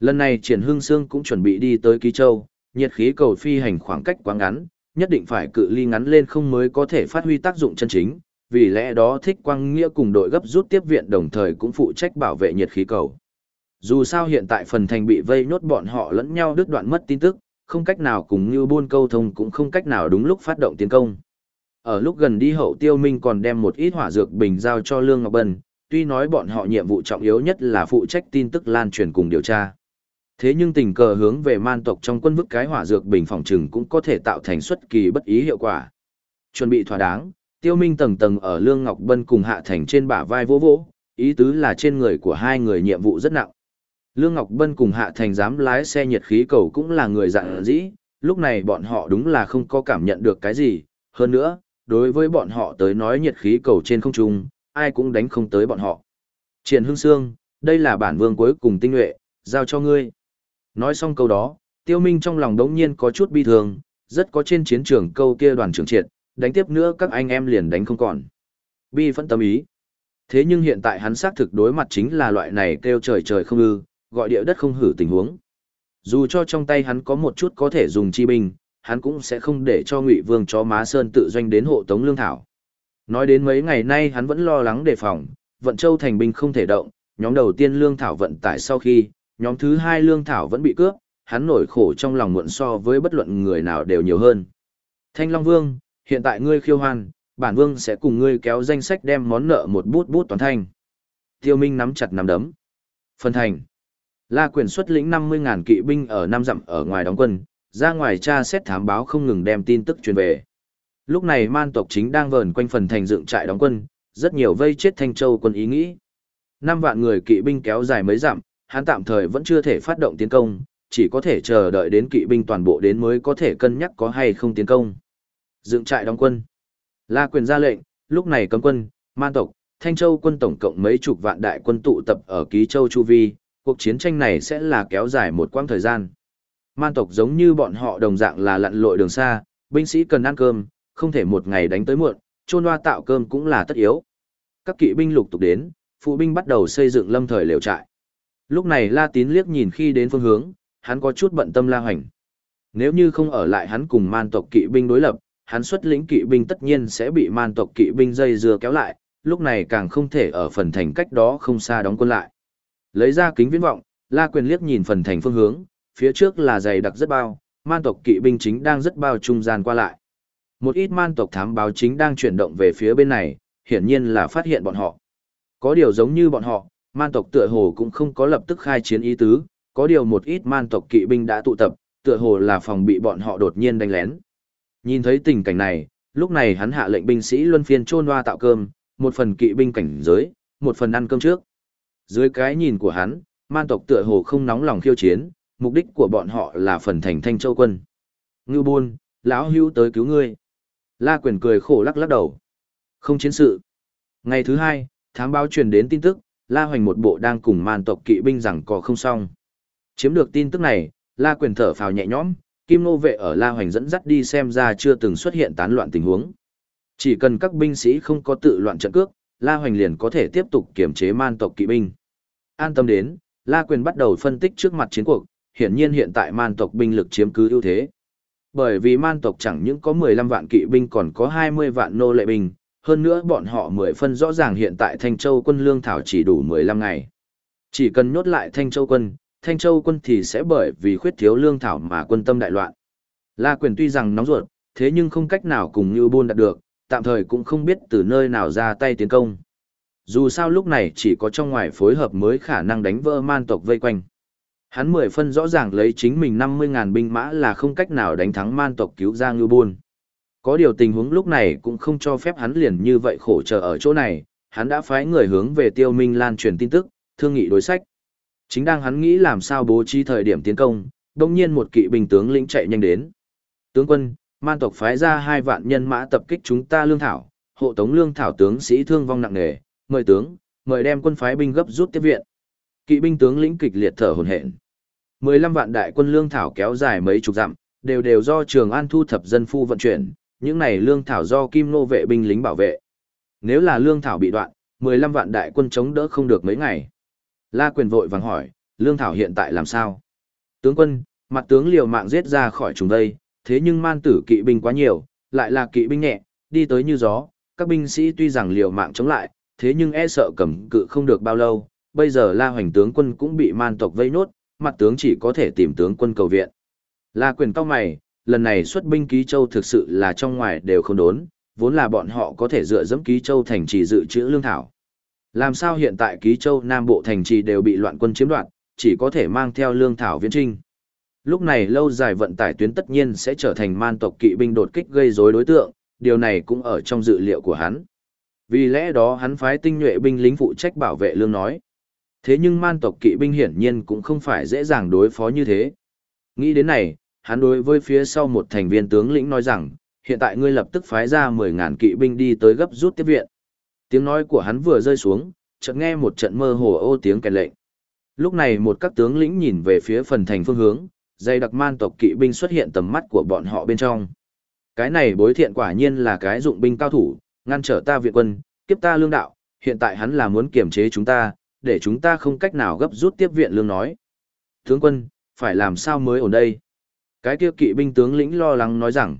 Lần này Triển Hưng Sương cũng chuẩn bị đi tới Ký Châu, nhiệt khí cầu phi hành khoảng cách quá ngắn, nhất định phải cự ly ngắn lên không mới có thể phát huy tác dụng chân chính, vì lẽ đó Thích Quang Nghĩa cùng đội gấp rút tiếp viện đồng thời cũng phụ trách bảo vệ nhiệt khí cầu. Dù sao hiện tại phần thành bị vây nhốt bọn họ lẫn nhau đứt đoạn mất tin tức, không cách nào cùng như buôn câu thông cũng không cách nào đúng lúc phát động tiến công. Ở lúc gần đi hậu tiêu minh còn đem một ít hỏa dược bình giao cho Lương Ngọc Bân, tuy nói bọn họ nhiệm vụ trọng yếu nhất là phụ trách tin tức lan truyền cùng điều tra. Thế nhưng tình cờ hướng về man tộc trong quân vức cái hỏa dược bình phòng trừng cũng có thể tạo thành xuất kỳ bất ý hiệu quả. Chuẩn bị thỏa đáng, tiêu minh tầng tầng ở Lương Ngọc Bân cùng hạ thành trên bả vai vỗ vỗ, ý tứ là trên người của hai người nhiệm vụ rất nặng. Lương Ngọc Bân cùng hạ thành dám lái xe nhiệt khí cầu cũng là người dạng dĩ, lúc này bọn họ đúng là không có cảm nhận được cái gì, hơn nữa, đối với bọn họ tới nói nhiệt khí cầu trên không trung, ai cũng đánh không tới bọn họ. Triển Hưng Sương, đây là bản vương cuối cùng tinh nhuệ, giao cho ngươi. Nói xong câu đó, Tiêu Minh trong lòng đống nhiên có chút bi thương, rất có trên chiến trường câu kia đoàn trưởng triệt, đánh tiếp nữa các anh em liền đánh không còn. Bi phẫn tâm ý. Thế nhưng hiện tại hắn xác thực đối mặt chính là loại này kêu trời trời không ư, gọi địa đất không hử tình huống. Dù cho trong tay hắn có một chút có thể dùng chi binh, hắn cũng sẽ không để cho Ngụy Vương chó má sơn tự doanh đến hộ tống lương thảo. Nói đến mấy ngày nay hắn vẫn lo lắng đề phòng, vận châu thành binh không thể động, nhóm đầu tiên lương thảo vận tải sau khi, nhóm thứ hai lương thảo vẫn bị cướp, hắn nổi khổ trong lòng muộn so với bất luận người nào đều nhiều hơn. Thanh Long Vương, hiện tại ngươi khiêu hoan, bản vương sẽ cùng ngươi kéo danh sách đem món nợ một bút bút toàn thanh. Tiêu Minh nắm chặt nắm đấm. Phân thành. La quyền xuất lĩnh 50.000 kỵ binh ở nam dặm ở ngoài đóng quân, ra ngoài tra xét thám báo không ngừng đem tin tức truyền về. Lúc này man tộc chính đang vờn quanh phần thành dựng trại đóng quân, rất nhiều vây chết Thanh Châu quân ý nghĩ. Năm vạn người kỵ binh kéo dài mấy dặm, hắn tạm thời vẫn chưa thể phát động tiến công, chỉ có thể chờ đợi đến kỵ binh toàn bộ đến mới có thể cân nhắc có hay không tiến công. Dựng trại đóng quân. La quyền ra lệnh, lúc này cấm quân, man tộc, Thanh Châu quân tổng cộng mấy chục vạn đại quân tụ tập ở Ký Châu Chu Vi, cuộc chiến tranh này sẽ là kéo dài một quãng thời gian. Man tộc giống như bọn họ đồng dạng là lặn lội đường xa, binh sĩ cần ăn cơm, không thể một ngày đánh tới muộn, trôn hoa tạo cơm cũng là tất yếu. Các kỵ binh lục tục đến, phụ binh bắt đầu xây dựng lâm thời liều trại. Lúc này La Tín liếc nhìn khi đến phương hướng, hắn có chút bận tâm La Hoành. Nếu như không ở lại hắn cùng man tộc kỵ binh đối lập, hắn xuất lĩnh kỵ binh tất nhiên sẽ bị man tộc kỵ binh dây dưa kéo lại, lúc này càng không thể ở phần thành cách đó không xa đóng quân lại. Lấy ra kính viễn vọng, La Quyền liếc nhìn phần thành phương hướng, phía trước là dày đặc rất bao, man tộc kỵ binh chính đang rất bao trung gian qua lại. Một ít man tộc thám báo chính đang chuyển động về phía bên này, hiển nhiên là phát hiện bọn họ. Có điều giống như bọn họ, man tộc tựa hồ cũng không có lập tức khai chiến ý tứ, có điều một ít man tộc kỵ binh đã tụ tập, tựa hồ là phòng bị bọn họ đột nhiên đánh lén. Nhìn thấy tình cảnh này, lúc này hắn hạ lệnh binh sĩ luân phiên chôn hoa tạo cơm, một phần kỵ binh cảnh giới, một phần ăn cơm trước. Dưới cái nhìn của hắn, man tộc tựa hồ không nóng lòng khiêu chiến, mục đích của bọn họ là phần thành thanh châu quân. Ngưu buôn, lão hưu tới cứu ngươi. La quyền cười khổ lắc lắc đầu. Không chiến sự. Ngày thứ hai, thám báo truyền đến tin tức, La Hoành một bộ đang cùng man tộc kỵ binh rằng có không xong. Chiếm được tin tức này, La quyền thở phào nhẹ nhõm, Kim Nô vệ ở La Hoành dẫn dắt đi xem ra chưa từng xuất hiện tán loạn tình huống. Chỉ cần các binh sĩ không có tự loạn trận cước, La Hoành liền có thể tiếp tục kiểm chế man tộc kỵ binh. An tâm đến, La Quyền bắt đầu phân tích trước mặt chiến cuộc, hiển nhiên hiện tại man tộc binh lực chiếm cứ ưu thế. Bởi vì man tộc chẳng những có 15 vạn kỵ binh còn có 20 vạn nô lệ binh, hơn nữa bọn họ mười phân rõ ràng hiện tại Thanh Châu quân lương thảo chỉ đủ 15 ngày. Chỉ cần nhốt lại Thanh Châu quân, Thanh Châu quân thì sẽ bởi vì khuyết thiếu lương thảo mà quân tâm đại loạn. La Quyền tuy rằng nóng ruột, thế nhưng không cách nào cùng Như Bôn đạt được, tạm thời cũng không biết từ nơi nào ra tay tiến công. Dù sao lúc này chỉ có trong ngoài phối hợp mới khả năng đánh vỡ man tộc vây quanh. Hắn mười phân rõ ràng lấy chính mình 50.000 binh mã là không cách nào đánh thắng man tộc cứu ra ngư buôn. Có điều tình huống lúc này cũng không cho phép hắn liền như vậy khổ chờ ở chỗ này, hắn đã phái người hướng về tiêu minh lan truyền tin tức, thương nghị đối sách. Chính đang hắn nghĩ làm sao bố trí thời điểm tiến công, đồng nhiên một kỵ binh tướng lĩnh chạy nhanh đến. Tướng quân, man tộc phái ra hai vạn nhân mã tập kích chúng ta lương thảo, hộ tống lương thảo tướng sĩ thương vong nặng nề, mời tướng, mời đem quân phái binh gấp rút tiếp viện. Kỵ binh tướng lĩnh kịch liệt thở hổn hển. 15 vạn đại quân lương thảo kéo dài mấy chục dặm, đều đều do Trường An thu thập dân phu vận chuyển, những này lương thảo do Kim Nô vệ binh lính bảo vệ. Nếu là lương thảo bị đoạn, 15 vạn đại quân chống đỡ không được mấy ngày. La Quyền vội vàng hỏi, lương thảo hiện tại làm sao? Tướng quân, mặt tướng liều mạng giết ra khỏi chúng đây, thế nhưng man tử kỵ binh quá nhiều, lại là kỵ binh nhẹ, đi tới như gió, các binh sĩ tuy rằng liều mạng chống lại, thế nhưng e sợ cầm cự không được bao lâu, bây giờ La Hoành tướng quân cũng bị man tộc vây nốt, mặt tướng chỉ có thể tìm tướng quân cầu viện. La quyền cao mày, lần này xuất binh ký châu thực sự là trong ngoài đều không đốn, vốn là bọn họ có thể dựa dẫm ký châu thành trì dự trữ lương thảo. Làm sao hiện tại ký châu Nam Bộ thành trì đều bị loạn quân chiếm đoạt, chỉ có thể mang theo lương thảo viễn trinh. Lúc này lâu dài vận tải tuyến tất nhiên sẽ trở thành man tộc kỵ binh đột kích gây rối đối tượng, điều này cũng ở trong dự liệu của hắn. Vì lẽ đó hắn phái tinh nhuệ binh lính phụ trách bảo vệ lương nói. Thế nhưng man tộc kỵ binh hiển nhiên cũng không phải dễ dàng đối phó như thế. Nghĩ đến này, hắn đối với phía sau một thành viên tướng lĩnh nói rằng, hiện tại ngươi lập tức phái ra 10.000 kỵ binh đi tới gấp rút tiếp viện. Tiếng nói của hắn vừa rơi xuống, chợt nghe một trận mơ hồ ô tiếng kèn lệnh. Lúc này một các tướng lĩnh nhìn về phía phần thành phương hướng, dây đặc man tộc kỵ binh xuất hiện tầm mắt của bọn họ bên trong. Cái này bối thiện quả nhiên là cái dụng binh cao thủ, ngăn trở ta viện quân, kiếp ta lương đạo, hiện tại hắn là muốn kiểm chế chúng ta, để chúng ta không cách nào gấp rút tiếp viện lương nói. Tướng quân, phải làm sao mới ổn đây? Cái kia kỵ binh tướng lĩnh lo lắng nói rằng,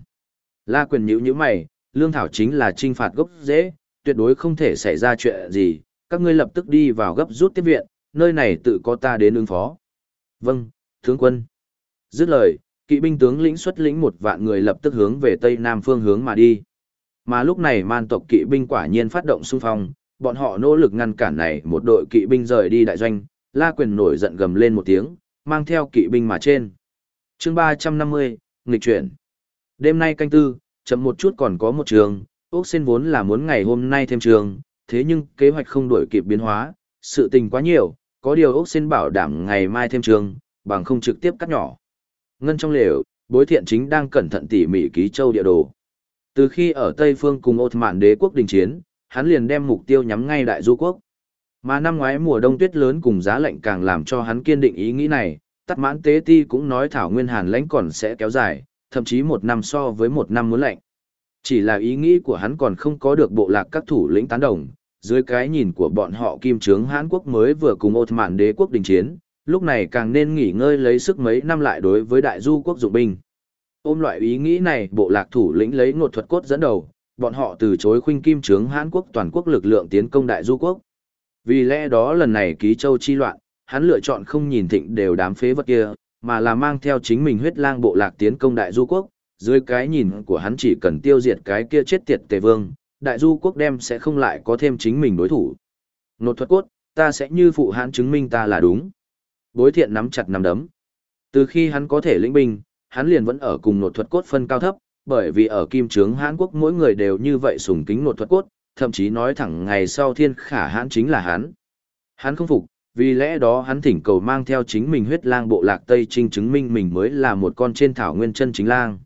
La quyền nhữ như mày, lương thảo chính là trinh phạt gốc dễ, tuyệt đối không thể xảy ra chuyện gì, các ngươi lập tức đi vào gấp rút tiếp viện, nơi này tự có ta đến ứng phó. Vâng, tướng quân. Dứt lời, kỵ binh tướng lĩnh xuất lĩnh một vạn người lập tức hướng về tây nam phương hướng mà đi. Mà lúc này man tộc kỵ binh quả nhiên phát động xung phong, bọn họ nỗ lực ngăn cản này một đội kỵ binh rời đi đại doanh, La Quyền nổi giận gầm lên một tiếng, mang theo kỵ binh mà trên. Chương 350, nghịch chuyển. Đêm nay canh tư, chậm một chút còn có một trường, ốc xin vốn là muốn ngày hôm nay thêm trường, thế nhưng kế hoạch không đổi kịp biến hóa, sự tình quá nhiều, có điều ốc xin bảo đảm ngày mai thêm trường, bằng không trực tiếp cắt nhỏ. Ngân trong lều, bối thiện chính đang cẩn thận tỉ mỉ ký châu địa đồ. Từ khi ở Tây Phương cùng ột Mạn đế quốc đình chiến, hắn liền đem mục tiêu nhắm ngay đại du quốc. Mà năm ngoái mùa đông tuyết lớn cùng giá lạnh càng làm cho hắn kiên định ý nghĩ này, tắt mãn tế ti cũng nói thảo nguyên hàn lãnh còn sẽ kéo dài, thậm chí một năm so với một năm muốn lạnh. Chỉ là ý nghĩ của hắn còn không có được bộ lạc các thủ lĩnh tán đồng, dưới cái nhìn của bọn họ kim trướng Hán Quốc mới vừa cùng ột mạn đế quốc đình chiến, lúc này càng nên nghỉ ngơi lấy sức mấy năm lại đối với đại du quốc dụng binh. Ôm loại ý nghĩ này bộ lạc thủ lĩnh lấy ngột thuật cốt dẫn đầu, bọn họ từ chối khuynh kim trướng Hán Quốc toàn quốc lực lượng tiến công đại du quốc. Vì lẽ đó lần này ký châu chi loạn, hắn lựa chọn không nhìn thịnh đều đám phế vật kia, mà là mang theo chính mình huyết lang bộ lạc tiến công đại du quốc, dưới cái nhìn của hắn chỉ cần tiêu diệt cái kia chết tiệt tề vương, đại du quốc đem sẽ không lại có thêm chính mình đối thủ. Nột thuật cốt, ta sẽ như phụ hãn chứng minh ta là đúng. Bối thiện nắm chặt nắm đấm. Từ khi hắn có thể lĩnh binh, hắn liền vẫn ở cùng nột thuật cốt phân cao thấp, bởi vì ở kim trướng Hán Quốc mỗi người đều như vậy sùng kính nột thuật cốt, thậm chí nói thẳng ngày sau thiên khả hãn chính là hắn. Hắn không phục, vì lẽ đó hắn thỉnh cầu mang theo chính mình huyết lang bộ lạc Tây Trinh chứng minh mình mới là một con trên thảo nguyên chân chính lang.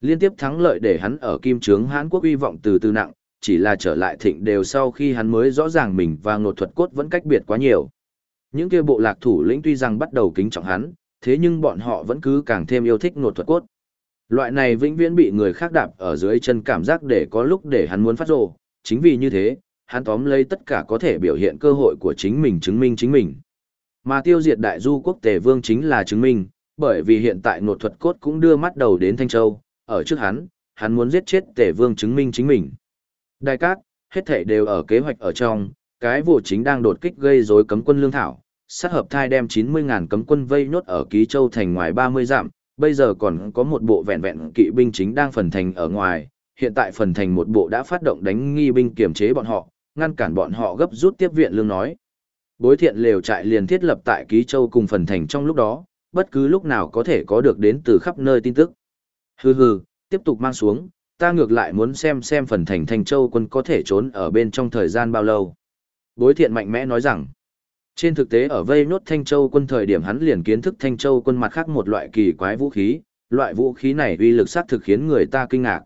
Liên tiếp thắng lợi để hắn ở kim trướng Hán Quốc uy vọng từ từ nặng, chỉ là trở lại thịnh đều sau khi hắn mới rõ ràng mình và ngột thuật cốt vẫn cách biệt quá nhiều. Những kia bộ lạc thủ lĩnh tuy rằng bắt đầu kính trọng hắn, thế nhưng bọn họ vẫn cứ càng thêm yêu thích ngột thuật cốt. Loại này vĩnh viễn bị người khác đạp ở dưới chân cảm giác để có lúc để hắn muốn phát rồ, chính vì như thế, hắn tóm lấy tất cả có thể biểu hiện cơ hội của chính mình chứng minh chính mình. Mà tiêu diệt đại du quốc tề vương chính là chứng minh, bởi vì hiện tại nột thuật cốt cũng đưa mắt đầu đến Thanh Châu, ở trước hắn, hắn muốn giết chết tề vương chứng minh chính mình. Đại cát, hết thể đều ở kế hoạch ở trong, cái vụ chính đang đột kích gây rối cấm quân lương thảo, sát hợp thai đem 90.000 cấm quân vây nốt ở ký châu thành ngoài 30 dặm, bây giờ còn có một bộ vẹn vẹn kỵ binh chính đang phần thành ở ngoài, hiện tại phần thành một bộ đã phát động đánh nghi binh kiểm chế bọn họ, ngăn cản bọn họ gấp rút tiếp viện lương nói. Bối thiện lều trại liền thiết lập tại Ký Châu cùng phần thành trong lúc đó, bất cứ lúc nào có thể có được đến từ khắp nơi tin tức. Hừ hừ, tiếp tục mang xuống, ta ngược lại muốn xem xem phần thành Thanh Châu quân có thể trốn ở bên trong thời gian bao lâu. Bối thiện mạnh mẽ nói rằng, trên thực tế ở vây nốt Thanh Châu quân thời điểm hắn liền kiến thức Thanh Châu quân mặt khác một loại kỳ quái vũ khí, loại vũ khí này uy lực sát thực khiến người ta kinh ngạc.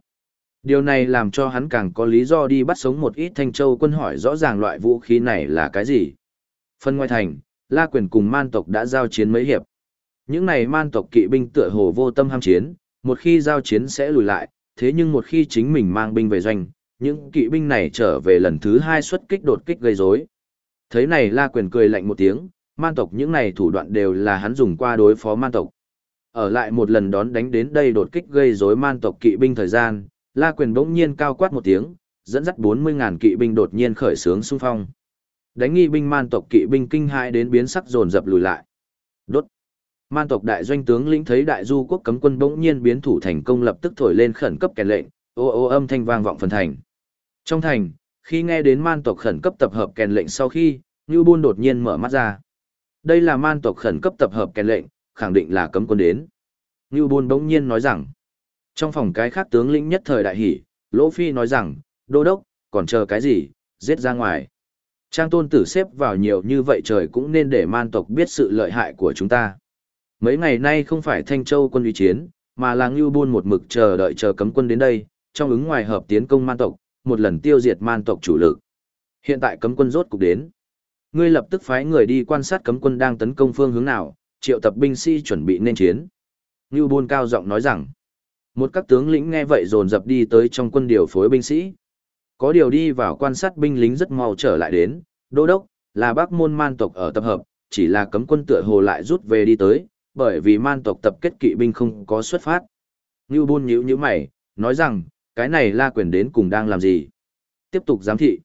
Điều này làm cho hắn càng có lý do đi bắt sống một ít Thanh Châu quân hỏi rõ ràng loại vũ khí này là cái gì. Phân ngoài thành, La Quyền cùng man tộc đã giao chiến mấy hiệp. Những này man tộc kỵ binh tựa hồ vô tâm ham chiến, một khi giao chiến sẽ lùi lại, thế nhưng một khi chính mình mang binh về doanh, những kỵ binh này trở về lần thứ hai xuất kích đột kích gây rối. Thấy này La Quyền cười lạnh một tiếng, man tộc những này thủ đoạn đều là hắn dùng qua đối phó man tộc. Ở lại một lần đón đánh đến đây đột kích gây rối man tộc kỵ binh thời gian, La Quyền bỗng nhiên cao quát một tiếng, dẫn dắt 40.000 kỵ binh đột nhiên khởi sướng xung phong. Đánh nghi binh man tộc kỵ binh kinh hãi đến biến sắc dồn dập lùi lại. Đốt. Man tộc đại doanh tướng lĩnh thấy đại du quốc cấm quân bỗng nhiên biến thủ thành công lập tức thổi lên khẩn cấp kèn lệnh, ô ô âm thanh vang vọng phần thành. Trong thành, khi nghe đến man tộc khẩn cấp tập hợp kèn lệnh sau khi, Nưu Bôn đột nhiên mở mắt ra. Đây là man tộc khẩn cấp tập hợp kèn lệnh, khẳng định là cấm quân đến. Nưu Bôn bỗng nhiên nói rằng, trong phòng cái khác tướng lĩnh nhất thời đại hỉ Lỗ Phi nói rằng, đô đốc, còn chờ cái gì, giết ra ngoài. Trang tôn tử xếp vào nhiều như vậy trời cũng nên để man tộc biết sự lợi hại của chúng ta. Mấy ngày nay không phải Thanh Châu quân uy chiến, mà là Ngưu buôn một mực chờ đợi chờ cấm quân đến đây, trong ứng ngoài hợp tiến công man tộc, một lần tiêu diệt man tộc chủ lực. Hiện tại cấm quân rốt cục đến. Ngươi lập tức phái người đi quan sát cấm quân đang tấn công phương hướng nào, triệu tập binh sĩ chuẩn bị nên chiến. Ngưu buôn cao giọng nói rằng, một các tướng lĩnh nghe vậy dồn dập đi tới trong quân điều phối binh sĩ. Có điều đi vào quan sát binh lính rất mau trở lại đến, đô đốc, là bác môn man tộc ở tập hợp, chỉ là cấm quân tựa hồ lại rút về đi tới, bởi vì man tộc tập kết kỵ binh không có xuất phát. Ngưu Bôn nhíu nhíu mày, nói rằng, cái này la quyền đến cùng đang làm gì? Tiếp tục giám thị.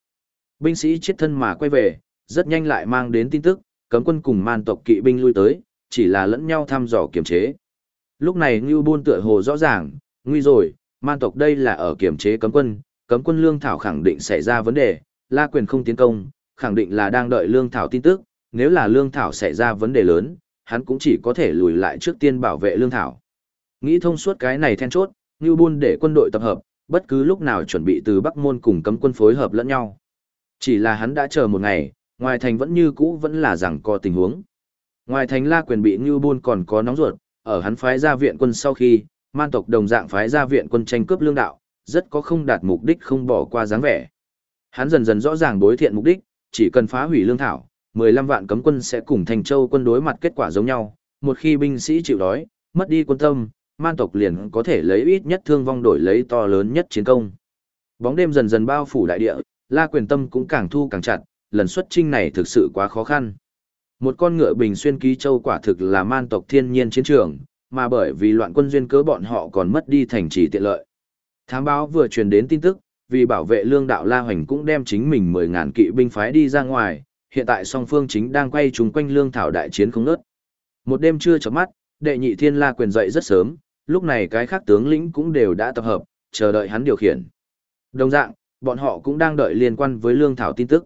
Binh sĩ chết thân mà quay về, rất nhanh lại mang đến tin tức, cấm quân cùng man tộc kỵ binh lui tới, chỉ là lẫn nhau thăm dò kiểm chế. Lúc này Ngưu Bôn tựa hồ rõ ràng, nguy rồi, man tộc đây là ở kiểm chế cấm quân, cấm quân lương thảo khẳng định xảy ra vấn đề, la quyền không tiến công, khẳng định là đang đợi lương thảo tin tức, nếu là lương thảo xảy ra vấn đề lớn, hắn cũng chỉ có thể lùi lại trước tiên bảo vệ lương thảo. Nghĩ thông suốt cái này then chốt, Ngưu Bôn để quân đội tập hợp, bất cứ lúc nào chuẩn bị từ Bắc Môn cùng cấm quân phối hợp lẫn nhau. Chỉ là hắn đã chờ một ngày, ngoài thành vẫn như cũ vẫn là rằng co tình huống. Ngoài thành La Quyền bị Ngưu Bôn còn có nóng ruột, ở hắn phái ra viện quân sau khi, man tộc đồng dạng phái ra viện quân tranh cướp lương đạo, rất có không đạt mục đích không bỏ qua dáng vẻ. Hắn dần dần rõ ràng đối thiện mục đích, chỉ cần phá hủy lương thảo, 15 vạn cấm quân sẽ cùng Thành Châu quân đối mặt kết quả giống nhau, một khi binh sĩ chịu đói, mất đi quân tâm, man tộc liền có thể lấy ít nhất thương vong đổi lấy to lớn nhất chiến công. Bóng đêm dần dần bao phủ đại địa, La Quyền Tâm cũng càng thu càng chặt, lần xuất chinh này thực sự quá khó khăn. Một con ngựa bình xuyên ký châu quả thực là man tộc thiên nhiên chiến trường, mà bởi vì loạn quân duyên cớ bọn họ còn mất đi thành trì tiện lợi. Thám báo vừa truyền đến tin tức, vì bảo vệ lương đạo La Hoành cũng đem chính mình 10.000 kỵ binh phái đi ra ngoài, hiện tại song phương chính đang quay chúng quanh lương thảo đại chiến không nớt. Một đêm trưa chợp mắt, đệ nhị thiên la quyền dậy rất sớm, lúc này cái khác tướng lĩnh cũng đều đã tập hợp, chờ đợi hắn điều khiển. Đồng dạng, bọn họ cũng đang đợi liên quan với lương thảo tin tức.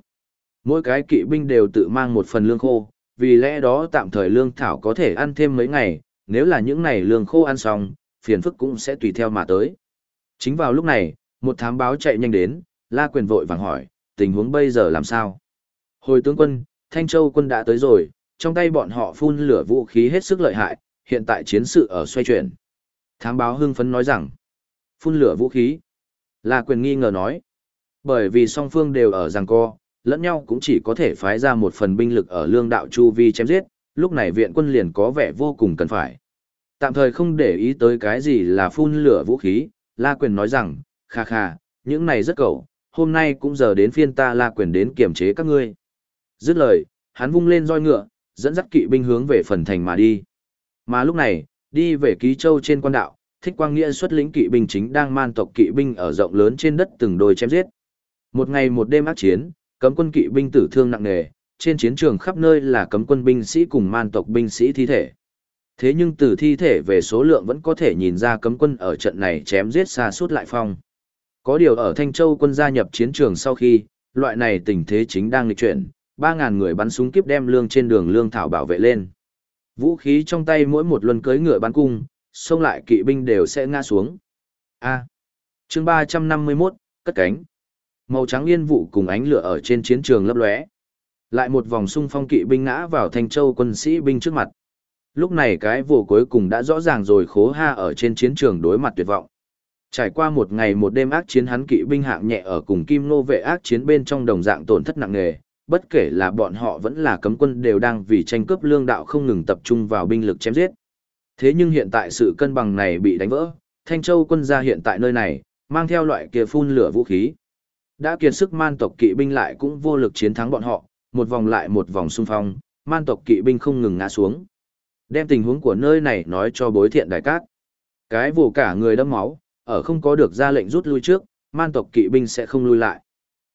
Mỗi cái kỵ binh đều tự mang một phần lương khô, vì lẽ đó tạm thời lương thảo có thể ăn thêm mấy ngày, nếu là những ngày lương khô ăn xong, phiền phức cũng sẽ tùy theo mà tới. Chính vào lúc này, một thám báo chạy nhanh đến, La Quyền vội vàng hỏi, tình huống bây giờ làm sao? Hồi tướng quân, Thanh Châu quân đã tới rồi, trong tay bọn họ phun lửa vũ khí hết sức lợi hại, hiện tại chiến sự ở xoay chuyển. Thám báo hưng phấn nói rằng, phun lửa vũ khí. La Quyền nghi ngờ nói, bởi vì song phương đều ở giằng co, lẫn nhau cũng chỉ có thể phái ra một phần binh lực ở lương đạo chu vi chém giết, lúc này viện quân liền có vẻ vô cùng cần phải. Tạm thời không để ý tới cái gì là phun lửa vũ khí, La Quyền nói rằng, kha kha, những này rất cầu, hôm nay cũng giờ đến phiên ta La Quyền đến kiểm chế các ngươi. Dứt lời, hắn vung lên roi ngựa, dẫn dắt kỵ binh hướng về phần thành mà đi. Mà lúc này, đi về ký châu trên quan đạo, thích quang nghĩa xuất lĩnh kỵ binh chính đang man tộc kỵ binh ở rộng lớn trên đất từng đôi chém giết. Một ngày một đêm ác chiến, cấm quân kỵ binh tử thương nặng nề, trên chiến trường khắp nơi là cấm quân binh sĩ cùng man tộc binh sĩ thi thể. Thế nhưng từ thi thể về số lượng vẫn có thể nhìn ra cấm quân ở trận này chém giết xa suốt lại phong. Có điều ở Thanh Châu quân gia nhập chiến trường sau khi, loại này tình thế chính đang lịch chuyển, 3.000 người bắn súng kiếp đem lương trên đường lương thảo bảo vệ lên. Vũ khí trong tay mỗi một luân cưới ngựa bắn cung, xông lại kỵ binh đều sẽ ngã xuống. A. chương 351, cất cánh. Màu trắng yên vụ cùng ánh lửa ở trên chiến trường lấp lóe. Lại một vòng xung phong kỵ binh ngã vào Thanh Châu quân sĩ binh trước mặt. Lúc này cái vụ cuối cùng đã rõ ràng rồi khố ha ở trên chiến trường đối mặt tuyệt vọng. Trải qua một ngày một đêm ác chiến hắn kỵ binh hạng nhẹ ở cùng kim nô vệ ác chiến bên trong đồng dạng tổn thất nặng nề, bất kể là bọn họ vẫn là cấm quân đều đang vì tranh cướp lương đạo không ngừng tập trung vào binh lực chém giết. Thế nhưng hiện tại sự cân bằng này bị đánh vỡ, Thanh Châu quân gia hiện tại nơi này, mang theo loại kia phun lửa vũ khí. Đã kiệt sức man tộc kỵ binh lại cũng vô lực chiến thắng bọn họ, một vòng lại một vòng xung phong, man tộc kỵ binh không ngừng ngã xuống. Đem tình huống của nơi này nói cho bối thiện đại cát. Cái vụ cả người đâm máu, ở không có được ra lệnh rút lui trước, man tộc kỵ binh sẽ không lui lại.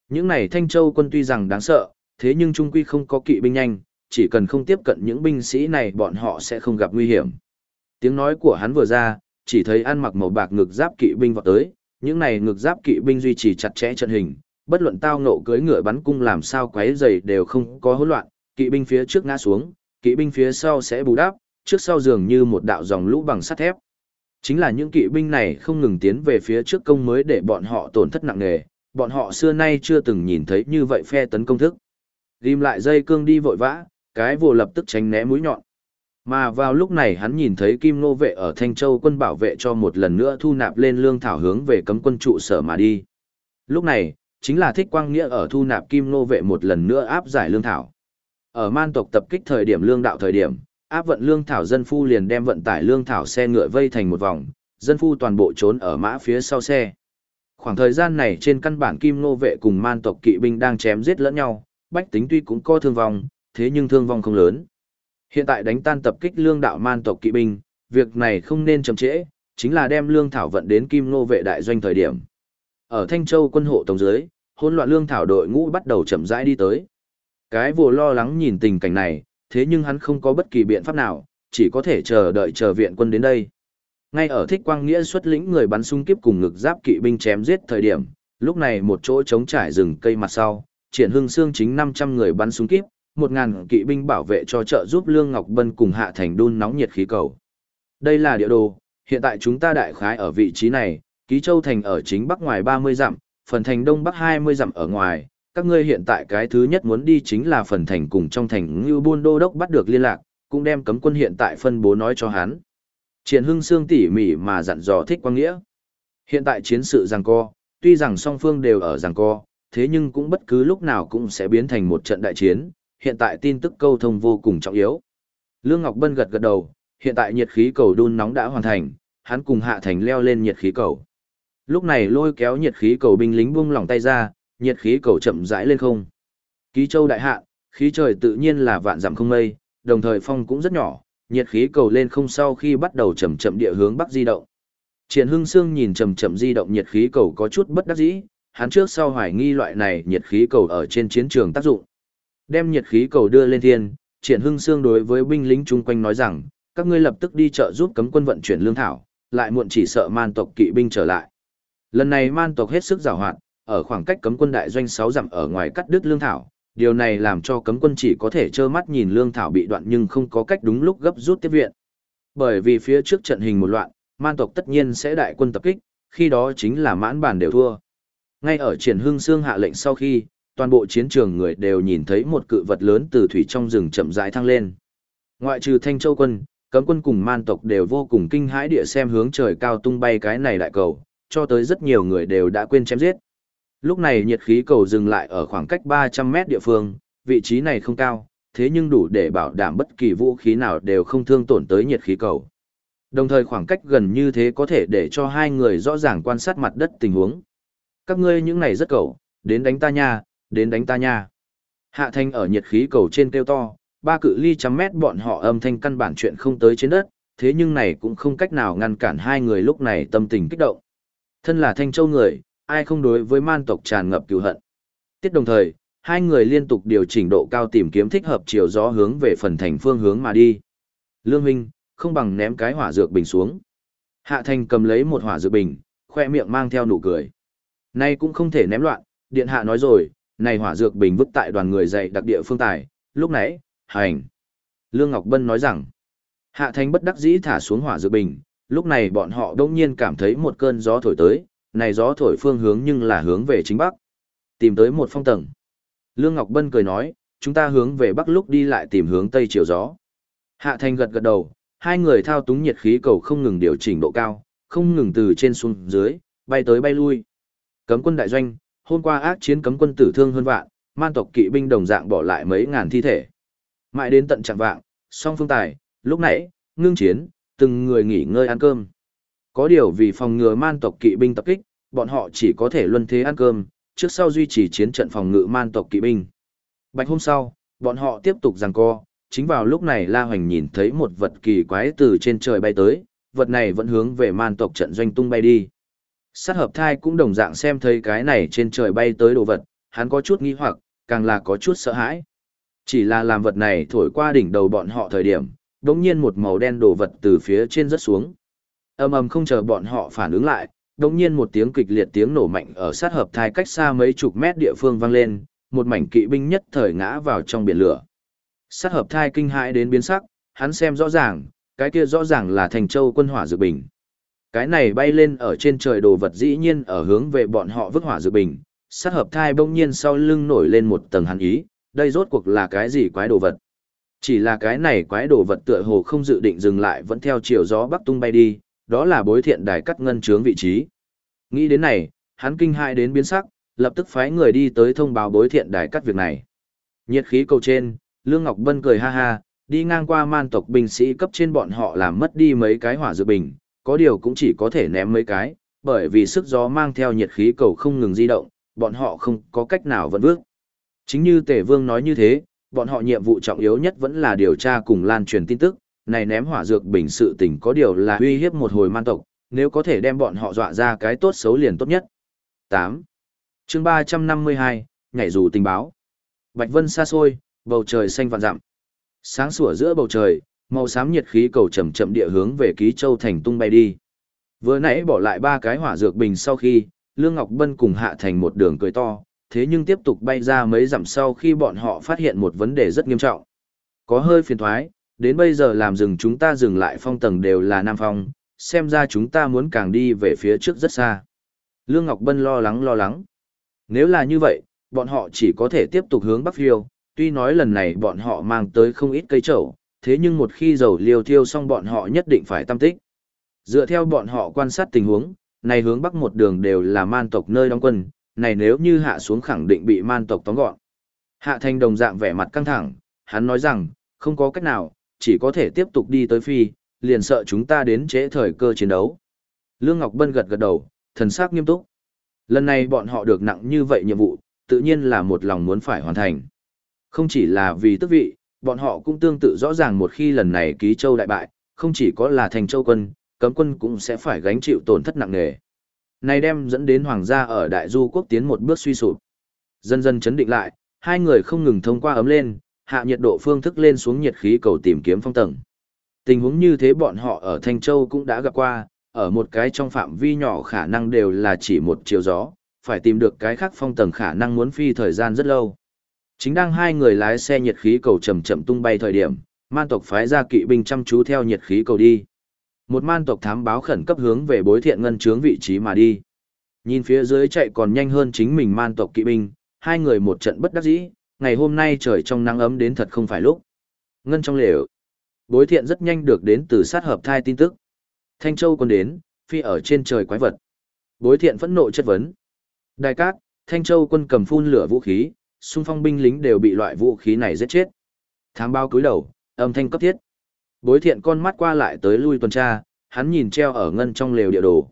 Những này Thanh Châu quân tuy rằng đáng sợ, thế nhưng trung quy không có kỵ binh nhanh, chỉ cần không tiếp cận những binh sĩ này bọn họ sẽ không gặp nguy hiểm. Tiếng nói của hắn vừa ra, chỉ thấy ăn mặc màu bạc ngực giáp kỵ binh vọt tới, những này ngực giáp kỵ binh duy trì chặt chẽ trận hình, bất luận tao ngộ cưỡi ngựa bắn cung làm sao quấy giày đều không có hỗn loạn, kỵ binh phía trước ngã xuống, kỵ binh phía sau sẽ bù đắp, trước sau dường như một đạo dòng lũ bằng sắt thép. Chính là những kỵ binh này không ngừng tiến về phía trước công mới để bọn họ tổn thất nặng nề, bọn họ xưa nay chưa từng nhìn thấy như vậy phe tấn công thức. Rim lại dây cương đi vội vã, cái vồ lập tức tránh né mũi nhọn. Mà vào lúc này hắn nhìn thấy Kim Nô vệ ở Thanh Châu quân bảo vệ cho một lần nữa thu nạp lên lương thảo hướng về cấm quân trụ sở mà đi. Lúc này, chính là thích quang nghĩa ở thu nạp Kim Nô vệ một lần nữa áp giải lương thảo. Ở man tộc tập kích thời điểm lương đạo thời điểm, áp vận lương thảo dân phu liền đem vận tải lương thảo xe ngựa vây thành một vòng, dân phu toàn bộ trốn ở mã phía sau xe. Khoảng thời gian này trên căn bản Kim Nô vệ cùng man tộc kỵ binh đang chém giết lẫn nhau, bách tính tuy cũng có thương vong, thế nhưng thương vong không lớn. Hiện tại đánh tan tập kích lương đạo man tộc kỵ binh, việc này không nên chậm trễ, chính là đem lương thảo vận đến Kim Nô vệ đại doanh thời điểm. Ở Thanh Châu quân hộ tổng dưới, hỗn loạn lương thảo đội ngũ bắt đầu chậm rãi đi tới. Cái vồ lo lắng nhìn tình cảnh này, thế nhưng hắn không có bất kỳ biện pháp nào, chỉ có thể chờ đợi chờ viện quân đến đây. Ngay ở thích quang nghĩa xuất lĩnh người bắn súng kiếp cùng ngực giáp kỵ binh chém giết thời điểm, lúc này một chỗ trống trải rừng cây mặt sau, triển hưng xương chính 500 người bắn súng kiếp, một ngàn kỵ binh bảo vệ cho trợ giúp Lương Ngọc Bân cùng hạ thành đun nóng nhiệt khí cầu. Đây là địa đồ, hiện tại chúng ta đại khái ở vị trí này, ký châu thành ở chính bắc ngoài 30 dặm, phần thành đông bắc 20 dặm ở ngoài, các ngươi hiện tại cái thứ nhất muốn đi chính là phần thành cùng trong thành như buôn đô đốc bắt được liên lạc, cũng đem cấm quân hiện tại phân bố nói cho hắn. Triển hưng xương tỉ mỉ mà dặn dò thích quang nghĩa. Hiện tại chiến sự giằng co, tuy rằng song phương đều ở giằng co, thế nhưng cũng bất cứ lúc nào cũng sẽ biến thành một trận đại chiến, hiện tại tin tức câu thông vô cùng trọng yếu. Lương Ngọc Bân gật gật đầu, hiện tại nhiệt khí cầu đun nóng đã hoàn thành, hắn cùng Hạ Thành leo lên nhiệt khí cầu. Lúc này lôi kéo nhiệt khí cầu binh lính buông lỏng tay ra, nhiệt khí cầu chậm rãi lên không. Ký châu đại hạ, khí trời tự nhiên là vạn dặm không mây, đồng thời phong cũng rất nhỏ, nhiệt khí cầu lên không sau khi bắt đầu chậm chậm địa hướng bắc di động. Triển Hưng Sương nhìn chậm chậm di động nhiệt khí cầu có chút bất đắc dĩ, hắn trước sau hoài nghi loại này nhiệt khí cầu ở trên chiến trường tác dụng. Đem nhiệt khí cầu đưa lên thiên, Triển Hưng Sương đối với binh lính chung quanh nói rằng, các ngươi lập tức đi chợ giúp cấm quân vận chuyển lương thảo, lại muộn chỉ sợ man tộc kỵ binh trở lại. Lần này man tộc hết sức giàu hoạt, ở khoảng cách cấm quân đại doanh 6 dặm ở ngoài cắt đứt lương thảo, điều này làm cho cấm quân chỉ có thể trơ mắt nhìn lương thảo bị đoạn nhưng không có cách đúng lúc gấp rút tiếp viện. Bởi vì phía trước trận hình một loạn, man tộc tất nhiên sẽ đại quân tập kích, khi đó chính là mãn bản đều thua. Ngay ở triển hưng xương hạ lệnh sau khi, toàn bộ chiến trường người đều nhìn thấy một cự vật lớn từ thủy trong rừng chậm rãi thăng lên. Ngoại trừ Thanh Châu quân, cấm quân cùng man tộc đều vô cùng kinh hãi địa xem hướng trời cao tung bay cái này đại cầu, cho tới rất nhiều người đều đã quên chém giết. Lúc này nhiệt khí cầu dừng lại ở khoảng cách 300 mét địa phương, vị trí này không cao, thế nhưng đủ để bảo đảm bất kỳ vũ khí nào đều không thương tổn tới nhiệt khí cầu. Đồng thời khoảng cách gần như thế có thể để cho hai người rõ ràng quan sát mặt đất tình huống. Các ngươi những này rất cầu, đến đánh ta nha, đến đánh ta nha. Hạ thanh ở nhiệt khí cầu trên kêu to, ba cự ly trăm mét bọn họ âm thanh căn bản chuyện không tới trên đất, thế nhưng này cũng không cách nào ngăn cản hai người lúc này tâm tình kích động. Thân là thanh châu người, ai không đối với man tộc tràn ngập cừu hận. Tiết đồng thời, hai người liên tục điều chỉnh độ cao tìm kiếm thích hợp chiều gió hướng về phần thành phương hướng mà đi. Lương Minh, không bằng ném cái hỏa dược bình xuống. Hạ Thành cầm lấy một hỏa dược bình, khoe miệng mang theo nụ cười. Nay cũng không thể ném loạn, điện hạ nói rồi, này hỏa dược bình vứt tại đoàn người dạy đặc địa phương tài, lúc nãy, hành. Lương Ngọc Bân nói rằng, Hạ Thành bất đắc dĩ thả xuống hỏa dược bình, lúc này bọn họ đông nhiên cảm thấy một cơn gió thổi tới, này gió thổi phương hướng nhưng là hướng về chính bắc. Tìm tới một phong tầng. Lương Ngọc Bân cười nói, chúng ta hướng về bắc lúc đi lại tìm hướng tây chiều gió. Hạ Thành gật gật đầu, hai người thao túng nhiệt khí cầu không ngừng điều chỉnh độ cao, không ngừng từ trên xuống dưới, bay tới bay lui. Cấm quân đại doanh, hôm qua ác chiến cấm quân tử thương hơn vạn, man tộc kỵ binh đồng dạng bỏ lại mấy ngàn thi thể. Mãi đến tận trạng vạng, song phương tài, lúc nãy, ngưng chiến, từng người nghỉ ngơi ăn cơm. Có điều vì phòng ngừa man tộc kỵ binh tập kích, bọn họ chỉ có thể luân thế ăn cơm, trước sau duy trì chiến trận phòng ngự man tộc kỵ binh. Bạch hôm sau, bọn họ tiếp tục giằng co, chính vào lúc này La Hoành nhìn thấy một vật kỳ quái từ trên trời bay tới, vật này vẫn hướng về man tộc trận doanh tung bay đi. Sát hợp thai cũng đồng dạng xem thấy cái này trên trời bay tới đồ vật, hắn có chút nghi hoặc, càng là có chút sợ hãi. Chỉ là làm vật này thổi qua đỉnh đầu bọn họ thời điểm, đống nhiên một màu đen đồ vật từ phía trên rớt xuống. Âm ầm không chờ bọn họ phản ứng lại, đống nhiên một tiếng kịch liệt tiếng nổ mạnh ở sát hợp thai cách xa mấy chục mét địa phương vang lên, một mảnh kỵ binh nhất thời ngã vào trong biển lửa. Sát hợp thai kinh hãi đến biến sắc, hắn xem rõ ràng, cái kia rõ ràng là thành châu quân hỏa dự bình. Cái này bay lên ở trên trời đồ vật dĩ nhiên ở hướng về bọn họ vứt hỏa dược bình, sát hợp thai bỗng nhiên sau lưng nổi lên một tầng hắn ý, đây rốt cuộc là cái gì quái đồ vật. Chỉ là cái này quái đồ vật tựa hồ không dự định dừng lại vẫn theo chiều gió bắc tung bay đi, đó là bối thiện đài cắt ngân chướng vị trí. Nghĩ đến này, hắn kinh hại đến biến sắc, lập tức phái người đi tới thông báo bối thiện đài cắt việc này. Nhiệt khí cầu trên, Lương Ngọc Bân cười ha ha, đi ngang qua man tộc binh sĩ cấp trên bọn họ làm mất đi mấy cái hỏa dược bình, có điều cũng chỉ có thể ném mấy cái, bởi vì sức gió mang theo nhiệt khí cầu không ngừng di động, bọn họ không có cách nào vận vước. Chính như Tề Vương nói như thế, bọn họ nhiệm vụ trọng yếu nhất vẫn là điều tra cùng lan truyền tin tức, này ném hỏa dược bình sự tình có điều là uy hiếp một hồi man tộc, nếu có thể đem bọn họ dọa ra cái tốt xấu liền tốt nhất. 8. chương 352, nhảy dù tình báo. Bạch Vân xa xôi, bầu trời xanh vạn dặm. Sáng sủa giữa bầu trời, màu xám nhiệt khí cầu chậm chậm địa hướng về Ký Châu thành tung bay đi. Vừa nãy bỏ lại ba cái hỏa dược bình sau khi, Lương Ngọc Bân cùng hạ thành một đường cười to, thế nhưng tiếp tục bay ra mấy dặm sau khi bọn họ phát hiện một vấn đề rất nghiêm trọng. Có hơi phiền thoái, đến bây giờ làm rừng chúng ta dừng lại phong tầng đều là Nam Phong, xem ra chúng ta muốn càng đi về phía trước rất xa. Lương Ngọc Bân lo lắng lo lắng. Nếu là như vậy, bọn họ chỉ có thể tiếp tục hướng Bắc Phiêu, tuy nói lần này bọn họ mang tới không ít cây trầu, thế nhưng một khi dầu liều thiêu xong bọn họ nhất định phải tâm tích. Dựa theo bọn họ quan sát tình huống, này hướng Bắc một đường đều là man tộc nơi đóng quân, này nếu như hạ xuống khẳng định bị man tộc tóm gọn. Hạ thành đồng dạng vẻ mặt căng thẳng, hắn nói rằng, không có cách nào, chỉ có thể tiếp tục đi tới phi, liền sợ chúng ta đến trễ thời cơ chiến đấu. Lương Ngọc Bân gật gật đầu, thần sắc nghiêm túc. Lần này bọn họ được nặng như vậy nhiệm vụ, tự nhiên là một lòng muốn phải hoàn thành. Không chỉ là vì tước vị, bọn họ cũng tương tự rõ ràng một khi lần này ký châu đại bại, không chỉ có là thành châu quân, cấm quân cũng sẽ phải gánh chịu tổn thất nặng nề. Này đem dẫn đến hoàng gia ở đại du quốc tiến một bước suy sụp. Dần dần chấn định lại, hai người không ngừng thông qua ấm lên, hạ nhiệt độ phương thức lên xuống nhiệt khí cầu tìm kiếm phong tầng. Tình huống như thế bọn họ ở Thanh Châu cũng đã gặp qua, ở một cái trong phạm vi nhỏ khả năng đều là chỉ một chiều gió, phải tìm được cái khác phong tầng khả năng muốn phi thời gian rất lâu. Chính đang hai người lái xe nhiệt khí cầu chậm chậm tung bay thời điểm, man tộc phái ra kỵ binh chăm chú theo nhiệt khí cầu đi. Một man tộc thám báo khẩn cấp hướng về bối thiện ngân trướng vị trí mà đi. Nhìn phía dưới chạy còn nhanh hơn chính mình man tộc kỵ binh, hai người một trận bất đắc dĩ, ngày hôm nay trời trong nắng ấm đến thật không phải lúc. Ngân trong lều. Bối thiện rất nhanh được đến từ sát hợp thai tin tức. Thanh Châu còn đến, phi ở trên trời quái vật. Bối thiện phẫn nộ chất vấn. Đại cát, Thanh Châu quân cầm phun lửa vũ khí, xung phong binh lính đều bị loại vũ khí này giết chết. Thám báo cúi đầu, âm thanh cấp thiết. Bối thiện con mắt qua lại tới lui tuần tra, hắn nhìn treo ở ngân trong lều địa đồ.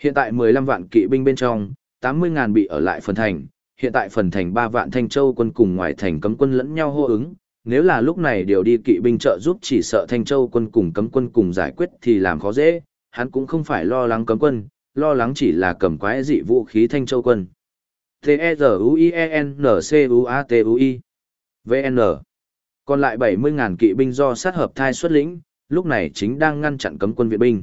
Hiện tại 15 vạn kỵ binh bên trong, 80 ngàn bị ở lại phần thành, hiện tại phần thành 3 vạn thanh châu quân cùng ngoài thành cấm quân lẫn nhau hô ứng. Nếu là lúc này điều đi kỵ binh trợ giúp chỉ sợ thanh châu quân cùng cấm quân cùng giải quyết thì làm khó dễ, hắn cũng không phải lo lắng cấm quân, lo lắng chỉ là cầm quái dị vũ khí thanh châu quân. T-E-Z-U-I-E-N-C-U-A-T-U-I VN Còn lại 70.000 kỵ binh do sát hợp thai xuất lĩnh, lúc này chính đang ngăn chặn cấm quân viện binh.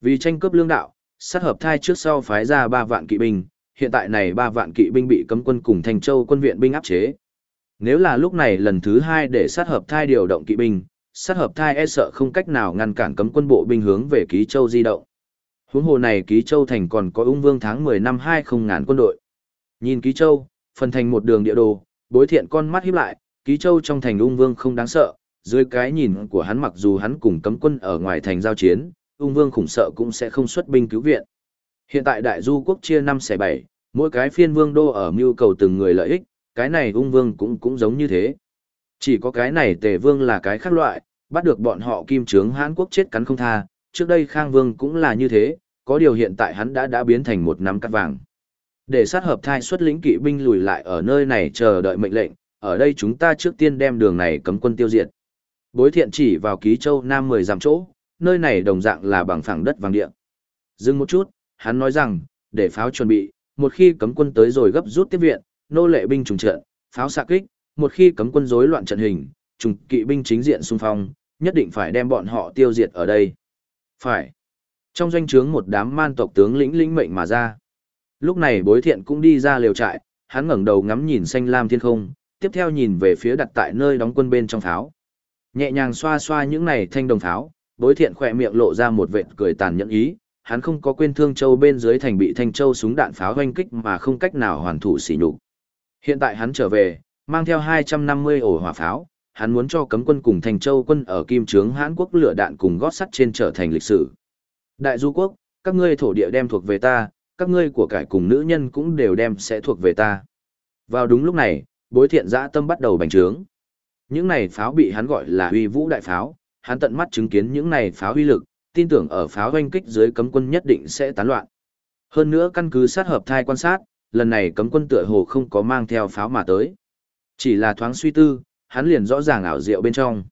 Vì tranh cướp lương đạo, sát hợp thai trước sau phái ra 3 vạn kỵ binh, hiện tại này 3 vạn kỵ binh bị cấm quân cùng Thành Châu quân viện binh áp chế. Nếu là lúc này lần thứ 2 để sát hợp thai điều động kỵ binh, sát hợp thai e sợ không cách nào ngăn cản cấm quân bộ binh hướng về Ký Châu di động. Huống hồ này Ký Châu thành còn có ung vương tháng 10 năm 20 ngàn quân đội. Nhìn Ký Châu, phần thành một đường địa đồ, bối thiện con mắt híp lại, Ký Châu trong thành ung vương không đáng sợ, dưới cái nhìn của hắn mặc dù hắn cùng cấm quân ở ngoài thành giao chiến, ung vương khủng sợ cũng sẽ không xuất binh cứu viện. Hiện tại đại du quốc chia 5 xẻ 7, mỗi cái phiên vương đô ở mưu cầu từng người lợi ích, cái này ung vương cũng cũng giống như thế. Chỉ có cái này tề vương là cái khác loại, bắt được bọn họ kim trướng Hán Quốc chết cắn không tha, trước đây Khang Vương cũng là như thế, có điều hiện tại hắn đã đã biến thành một nắm cắt vàng. Để sát hợp thai xuất lĩnh kỵ binh lùi lại ở nơi này chờ đợi mệnh lệnh, ở đây chúng ta trước tiên đem đường này cấm quân tiêu diệt. Bối thiện chỉ vào ký châu Nam 10 dặm chỗ, nơi này đồng dạng là bằng phẳng đất vàng địa. Dừng một chút, hắn nói rằng, để pháo chuẩn bị, một khi cấm quân tới rồi gấp rút tiếp viện, nô lệ binh trùng trận, pháo xạ kích, một khi cấm quân rối loạn trận hình, trùng kỵ binh chính diện xung phong, nhất định phải đem bọn họ tiêu diệt ở đây. Phải. Trong doanh trướng một đám man tộc tướng lĩnh lĩnh mệnh mà ra. Lúc này bối thiện cũng đi ra liều trại, hắn ngẩng đầu ngắm nhìn xanh lam thiên không, tiếp theo nhìn về phía đặt tại nơi đóng quân bên trong pháo. Nhẹ nhàng xoa xoa những này thanh đồng pháo, bối thiện khỏe miệng lộ ra một vệt cười tàn nhẫn ý, hắn không có quên thương châu bên dưới thành bị thanh châu súng đạn pháo hoanh kích mà không cách nào hoàn thủ xỉ nhục. Hiện tại hắn trở về, mang theo 250 ổ hỏa pháo, hắn muốn cho cấm quân cùng thành châu quân ở kim trướng hãn quốc lửa đạn cùng gót sắt trên trở thành lịch sử. Đại du quốc, các ngươi thổ địa đem thuộc về ta, các ngươi của cải cùng nữ nhân cũng đều đem sẽ thuộc về ta. Vào đúng lúc này, bối thiện dã tâm bắt đầu bành trướng. Những này pháo bị hắn gọi là uy vũ đại pháo, hắn tận mắt chứng kiến những này pháo uy lực, tin tưởng ở pháo hoanh kích dưới cấm quân nhất định sẽ tán loạn. Hơn nữa căn cứ sát hợp thai quan sát, lần này cấm quân tựa hồ không có mang theo pháo mà tới. Chỉ là thoáng suy tư, hắn liền rõ ràng ảo diệu bên trong.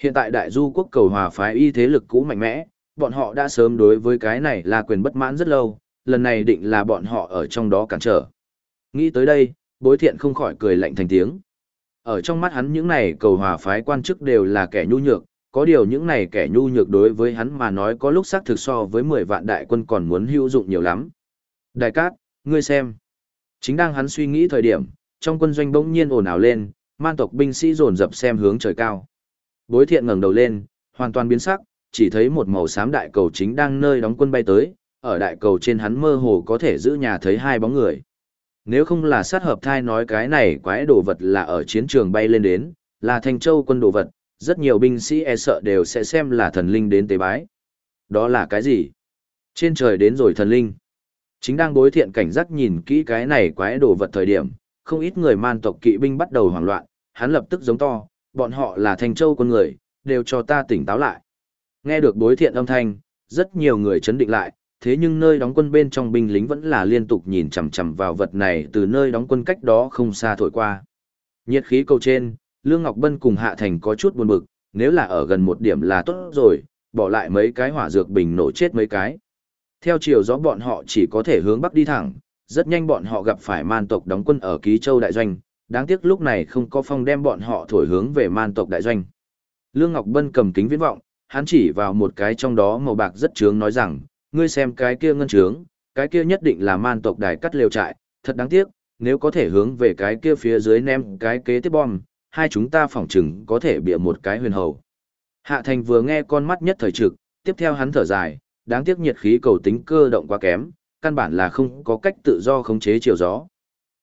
Hiện tại đại du quốc cầu hòa phái y thế lực cũ mạnh mẽ, bọn họ đã sớm đối với cái này là quyền bất mãn rất lâu, lần này định là bọn họ ở trong đó cản trở. Nghĩ tới đây, bối thiện không khỏi cười lạnh thành tiếng. Ở trong mắt hắn những này cầu hòa phái quan chức đều là kẻ nhu nhược, có điều những này kẻ nhu nhược đối với hắn mà nói có lúc xác thực so với 10 vạn đại quân còn muốn hữu dụng nhiều lắm. Đại cát, ngươi xem. Chính đang hắn suy nghĩ thời điểm, trong quân doanh bỗng nhiên ồn ào lên, man tộc binh sĩ dồn dập xem hướng trời cao. Bối thiện ngẩng đầu lên, hoàn toàn biến sắc, chỉ thấy một màu xám đại cầu chính đang nơi đóng quân bay tới, ở đại cầu trên hắn mơ hồ có thể giữ nhà thấy hai bóng người. Nếu không là sát hợp thai nói cái này quái đồ vật là ở chiến trường bay lên đến, là thành châu quân đồ vật, rất nhiều binh sĩ e sợ đều sẽ xem là thần linh đến tế bái. Đó là cái gì? Trên trời đến rồi thần linh. Chính đang bối thiện cảnh giác nhìn kỹ cái này quái đồ vật thời điểm, không ít người man tộc kỵ binh bắt đầu hoảng loạn, hắn lập tức giống to, bọn họ là thành châu quân người, đều cho ta tỉnh táo lại. Nghe được bối thiện âm thanh, rất nhiều người chấn định lại, thế nhưng nơi đóng quân bên trong binh lính vẫn là liên tục nhìn chằm chằm vào vật này từ nơi đóng quân cách đó không xa thổi qua. Nhiệt khí cầu trên, Lương Ngọc Bân cùng Hạ Thành có chút buồn bực, nếu là ở gần một điểm là tốt rồi, bỏ lại mấy cái hỏa dược bình nổ chết mấy cái. Theo chiều gió bọn họ chỉ có thể hướng bắc đi thẳng, rất nhanh bọn họ gặp phải man tộc đóng quân ở Ký Châu Đại Doanh, đáng tiếc lúc này không có phong đem bọn họ thổi hướng về man tộc Đại Doanh. Lương Ngọc Bân cầm kính viễn vọng, hắn chỉ vào một cái trong đó màu bạc rất trướng nói rằng, ngươi xem cái kia ngân trướng, cái kia nhất định là man tộc đài cắt liều trại, thật đáng tiếc, nếu có thể hướng về cái kia phía dưới ném cái kế tiếp bom, hai chúng ta phỏng chừng có thể bịa một cái huyền hầu. Hạ thành vừa nghe con mắt nhất thời trực, tiếp theo hắn thở dài, đáng tiếc nhiệt khí cầu tính cơ động quá kém, căn bản là không có cách tự do khống chế chiều gió.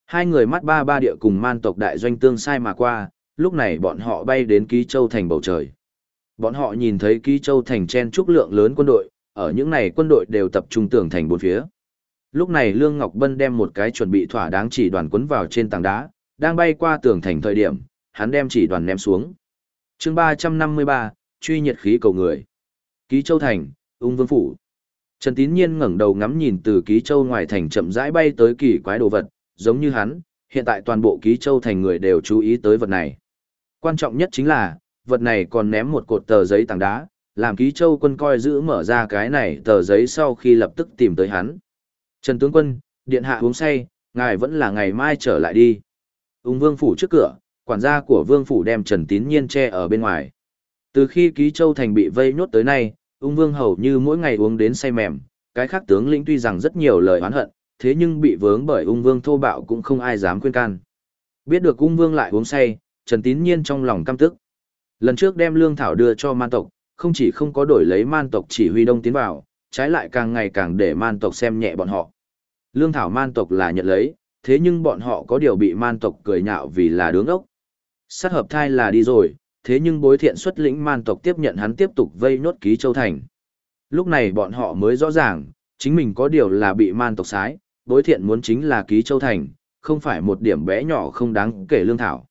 Hai người mắt ba ba địa cùng man tộc đại doanh tương sai mà qua, lúc này bọn họ bay đến ký châu thành bầu trời. Bọn họ nhìn thấy ký châu thành chen trúc lượng lớn quân đội, ở những này quân đội đều tập trung tường thành bốn phía. Lúc này Lương Ngọc Bân đem một cái chuẩn bị thỏa đáng chỉ đoàn quấn vào trên tảng đá, đang bay qua tường thành thời điểm, hắn đem chỉ đoàn ném xuống. chương 353, truy nhiệt khí cầu người. Ký Châu Thành, ung vương phủ. Trần Tín Nhiên ngẩng đầu ngắm nhìn từ Ký Châu ngoài thành chậm rãi bay tới kỳ quái đồ vật, giống như hắn, hiện tại toàn bộ Ký Châu Thành người đều chú ý tới vật này. Quan trọng nhất chính là, vật này còn ném một cột tờ giấy tảng đá, làm Ký Châu quân coi giữ mở ra cái này tờ giấy sau khi lập tức tìm tới hắn. Trần Tướng Quân, điện hạ uống say, ngài vẫn là ngày mai trở lại đi. Ung vương phủ trước cửa, quản gia của vương phủ đem Trần Tín Nhiên che ở bên ngoài. Từ khi Ký Châu Thành bị vây nhốt tới nay, ung vương hầu như mỗi ngày uống đến say mềm, cái khác tướng lĩnh tuy rằng rất nhiều lời oán hận, thế nhưng bị vướng bởi ung vương thô bạo cũng không ai dám khuyên can. Biết được ung vương lại uống say, Trần Tín Nhiên trong lòng căm tức. Lần trước đem lương thảo đưa cho man tộc, không chỉ không có đổi lấy man tộc chỉ huy đông tiến vào, trái lại càng ngày càng để man tộc xem nhẹ bọn họ. Lương thảo man tộc là nhận lấy, thế nhưng bọn họ có điều bị man tộc cười nhạo vì là đứng ốc. Sát hợp thai là đi rồi, thế nhưng bối thiện xuất lĩnh man tộc tiếp nhận hắn tiếp tục vây nốt ký châu thành. Lúc này bọn họ mới rõ ràng, chính mình có điều là bị man tộc sái, bối thiện muốn chính là ký châu thành, không phải một điểm bé nhỏ không đáng kể lương thảo.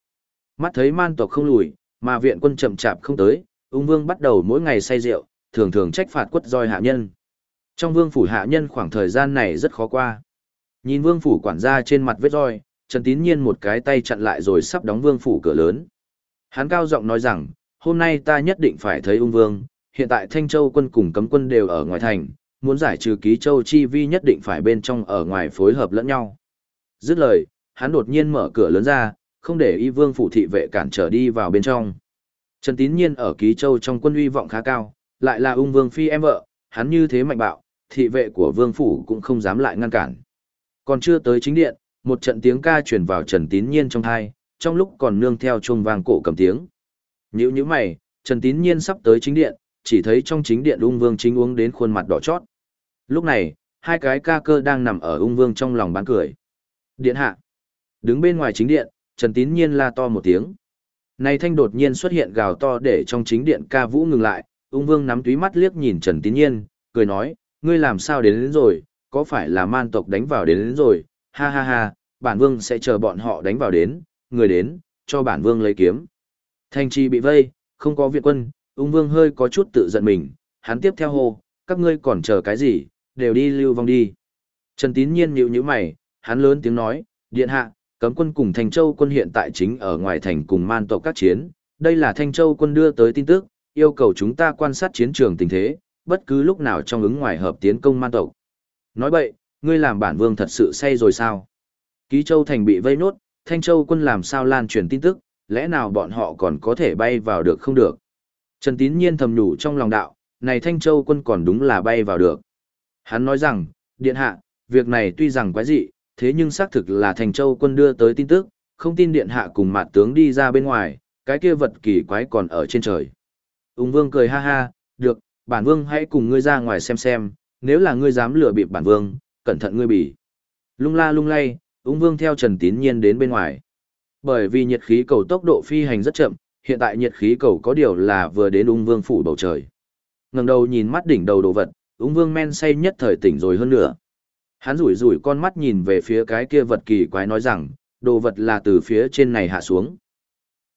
Mắt thấy man tộc không lùi, mà viện quân chậm chạp không tới, ung vương bắt đầu mỗi ngày say rượu, thường thường trách phạt quất roi hạ nhân. Trong vương phủ hạ nhân khoảng thời gian này rất khó qua. Nhìn vương phủ quản gia trên mặt vết roi, Trần Tín Nhiên một cái tay chặn lại rồi sắp đóng vương phủ cửa lớn. Hắn cao giọng nói rằng, hôm nay ta nhất định phải thấy ung vương, hiện tại Thanh Châu quân cùng cấm quân đều ở ngoài thành, muốn giải trừ ký châu chi vi nhất định phải bên trong ở ngoài phối hợp lẫn nhau. Dứt lời, hắn đột nhiên mở cửa lớn ra, không để y vương phủ thị vệ cản trở đi vào bên trong. Trần Tín Nhiên ở Ký Châu trong quân uy vọng khá cao, lại là ung vương phi em vợ, hắn như thế mạnh bạo, thị vệ của vương phủ cũng không dám lại ngăn cản. Còn chưa tới chính điện, một trận tiếng ca truyền vào Trần Tín Nhiên trong thai, trong lúc còn nương theo chuông vang cổ cầm tiếng. Nhữ như mày, Trần Tín Nhiên sắp tới chính điện, chỉ thấy trong chính điện ung vương chính uống đến khuôn mặt đỏ chót. Lúc này, hai cái ca cơ đang nằm ở ung vương trong lòng bán cười. Điện hạ. Đứng bên ngoài chính điện, Trần Tín Nhiên la to một tiếng. Này thanh đột nhiên xuất hiện gào to để trong chính điện ca vũ ngừng lại, ung vương nắm túy mắt liếc nhìn Trần Tín Nhiên, cười nói, ngươi làm sao đến, đến rồi, có phải là man tộc đánh vào đến, đến rồi, ha ha ha, bản vương sẽ chờ bọn họ đánh vào đến, người đến, cho bản vương lấy kiếm. Thanh chi bị vây, không có viện quân, ung vương hơi có chút tự giận mình, hắn tiếp theo hô, các ngươi còn chờ cái gì, đều đi lưu vong đi. Trần Tín Nhiên nhíu nhíu mày, hắn lớn tiếng nói, điện hạ, cấm quân cùng Thanh Châu quân hiện tại chính ở ngoài thành cùng man tộc các chiến, đây là Thanh Châu quân đưa tới tin tức, yêu cầu chúng ta quan sát chiến trường tình thế, bất cứ lúc nào trong ứng ngoài hợp tiến công man tộc. Nói vậy, ngươi làm bản vương thật sự say rồi sao? Ký Châu thành bị vây nốt, Thanh Châu quân làm sao lan truyền tin tức, lẽ nào bọn họ còn có thể bay vào được không được? Trần Tín Nhiên thầm nhủ trong lòng đạo, này Thanh Châu quân còn đúng là bay vào được. Hắn nói rằng, điện hạ, việc này tuy rằng quái dị, thế nhưng xác thực là thành Châu quân đưa tới tin tức, không tin điện hạ cùng mặt tướng đi ra bên ngoài, cái kia vật kỳ quái còn ở trên trời. Úng vương cười ha ha, được, bản vương hãy cùng ngươi ra ngoài xem xem, nếu là ngươi dám lừa bịp bản vương, cẩn thận ngươi bị. Lung la lung lay, ung vương theo Trần Tín Nhiên đến bên ngoài. Bởi vì nhiệt khí cầu tốc độ phi hành rất chậm, hiện tại nhiệt khí cầu có điều là vừa đến ung vương phủ bầu trời. ngẩng đầu nhìn mắt đỉnh đầu đồ vật, ung vương men say nhất thời tỉnh rồi hơn nữa. Hắn rủi rủi con mắt nhìn về phía cái kia vật kỳ quái nói rằng, đồ vật là từ phía trên này hạ xuống.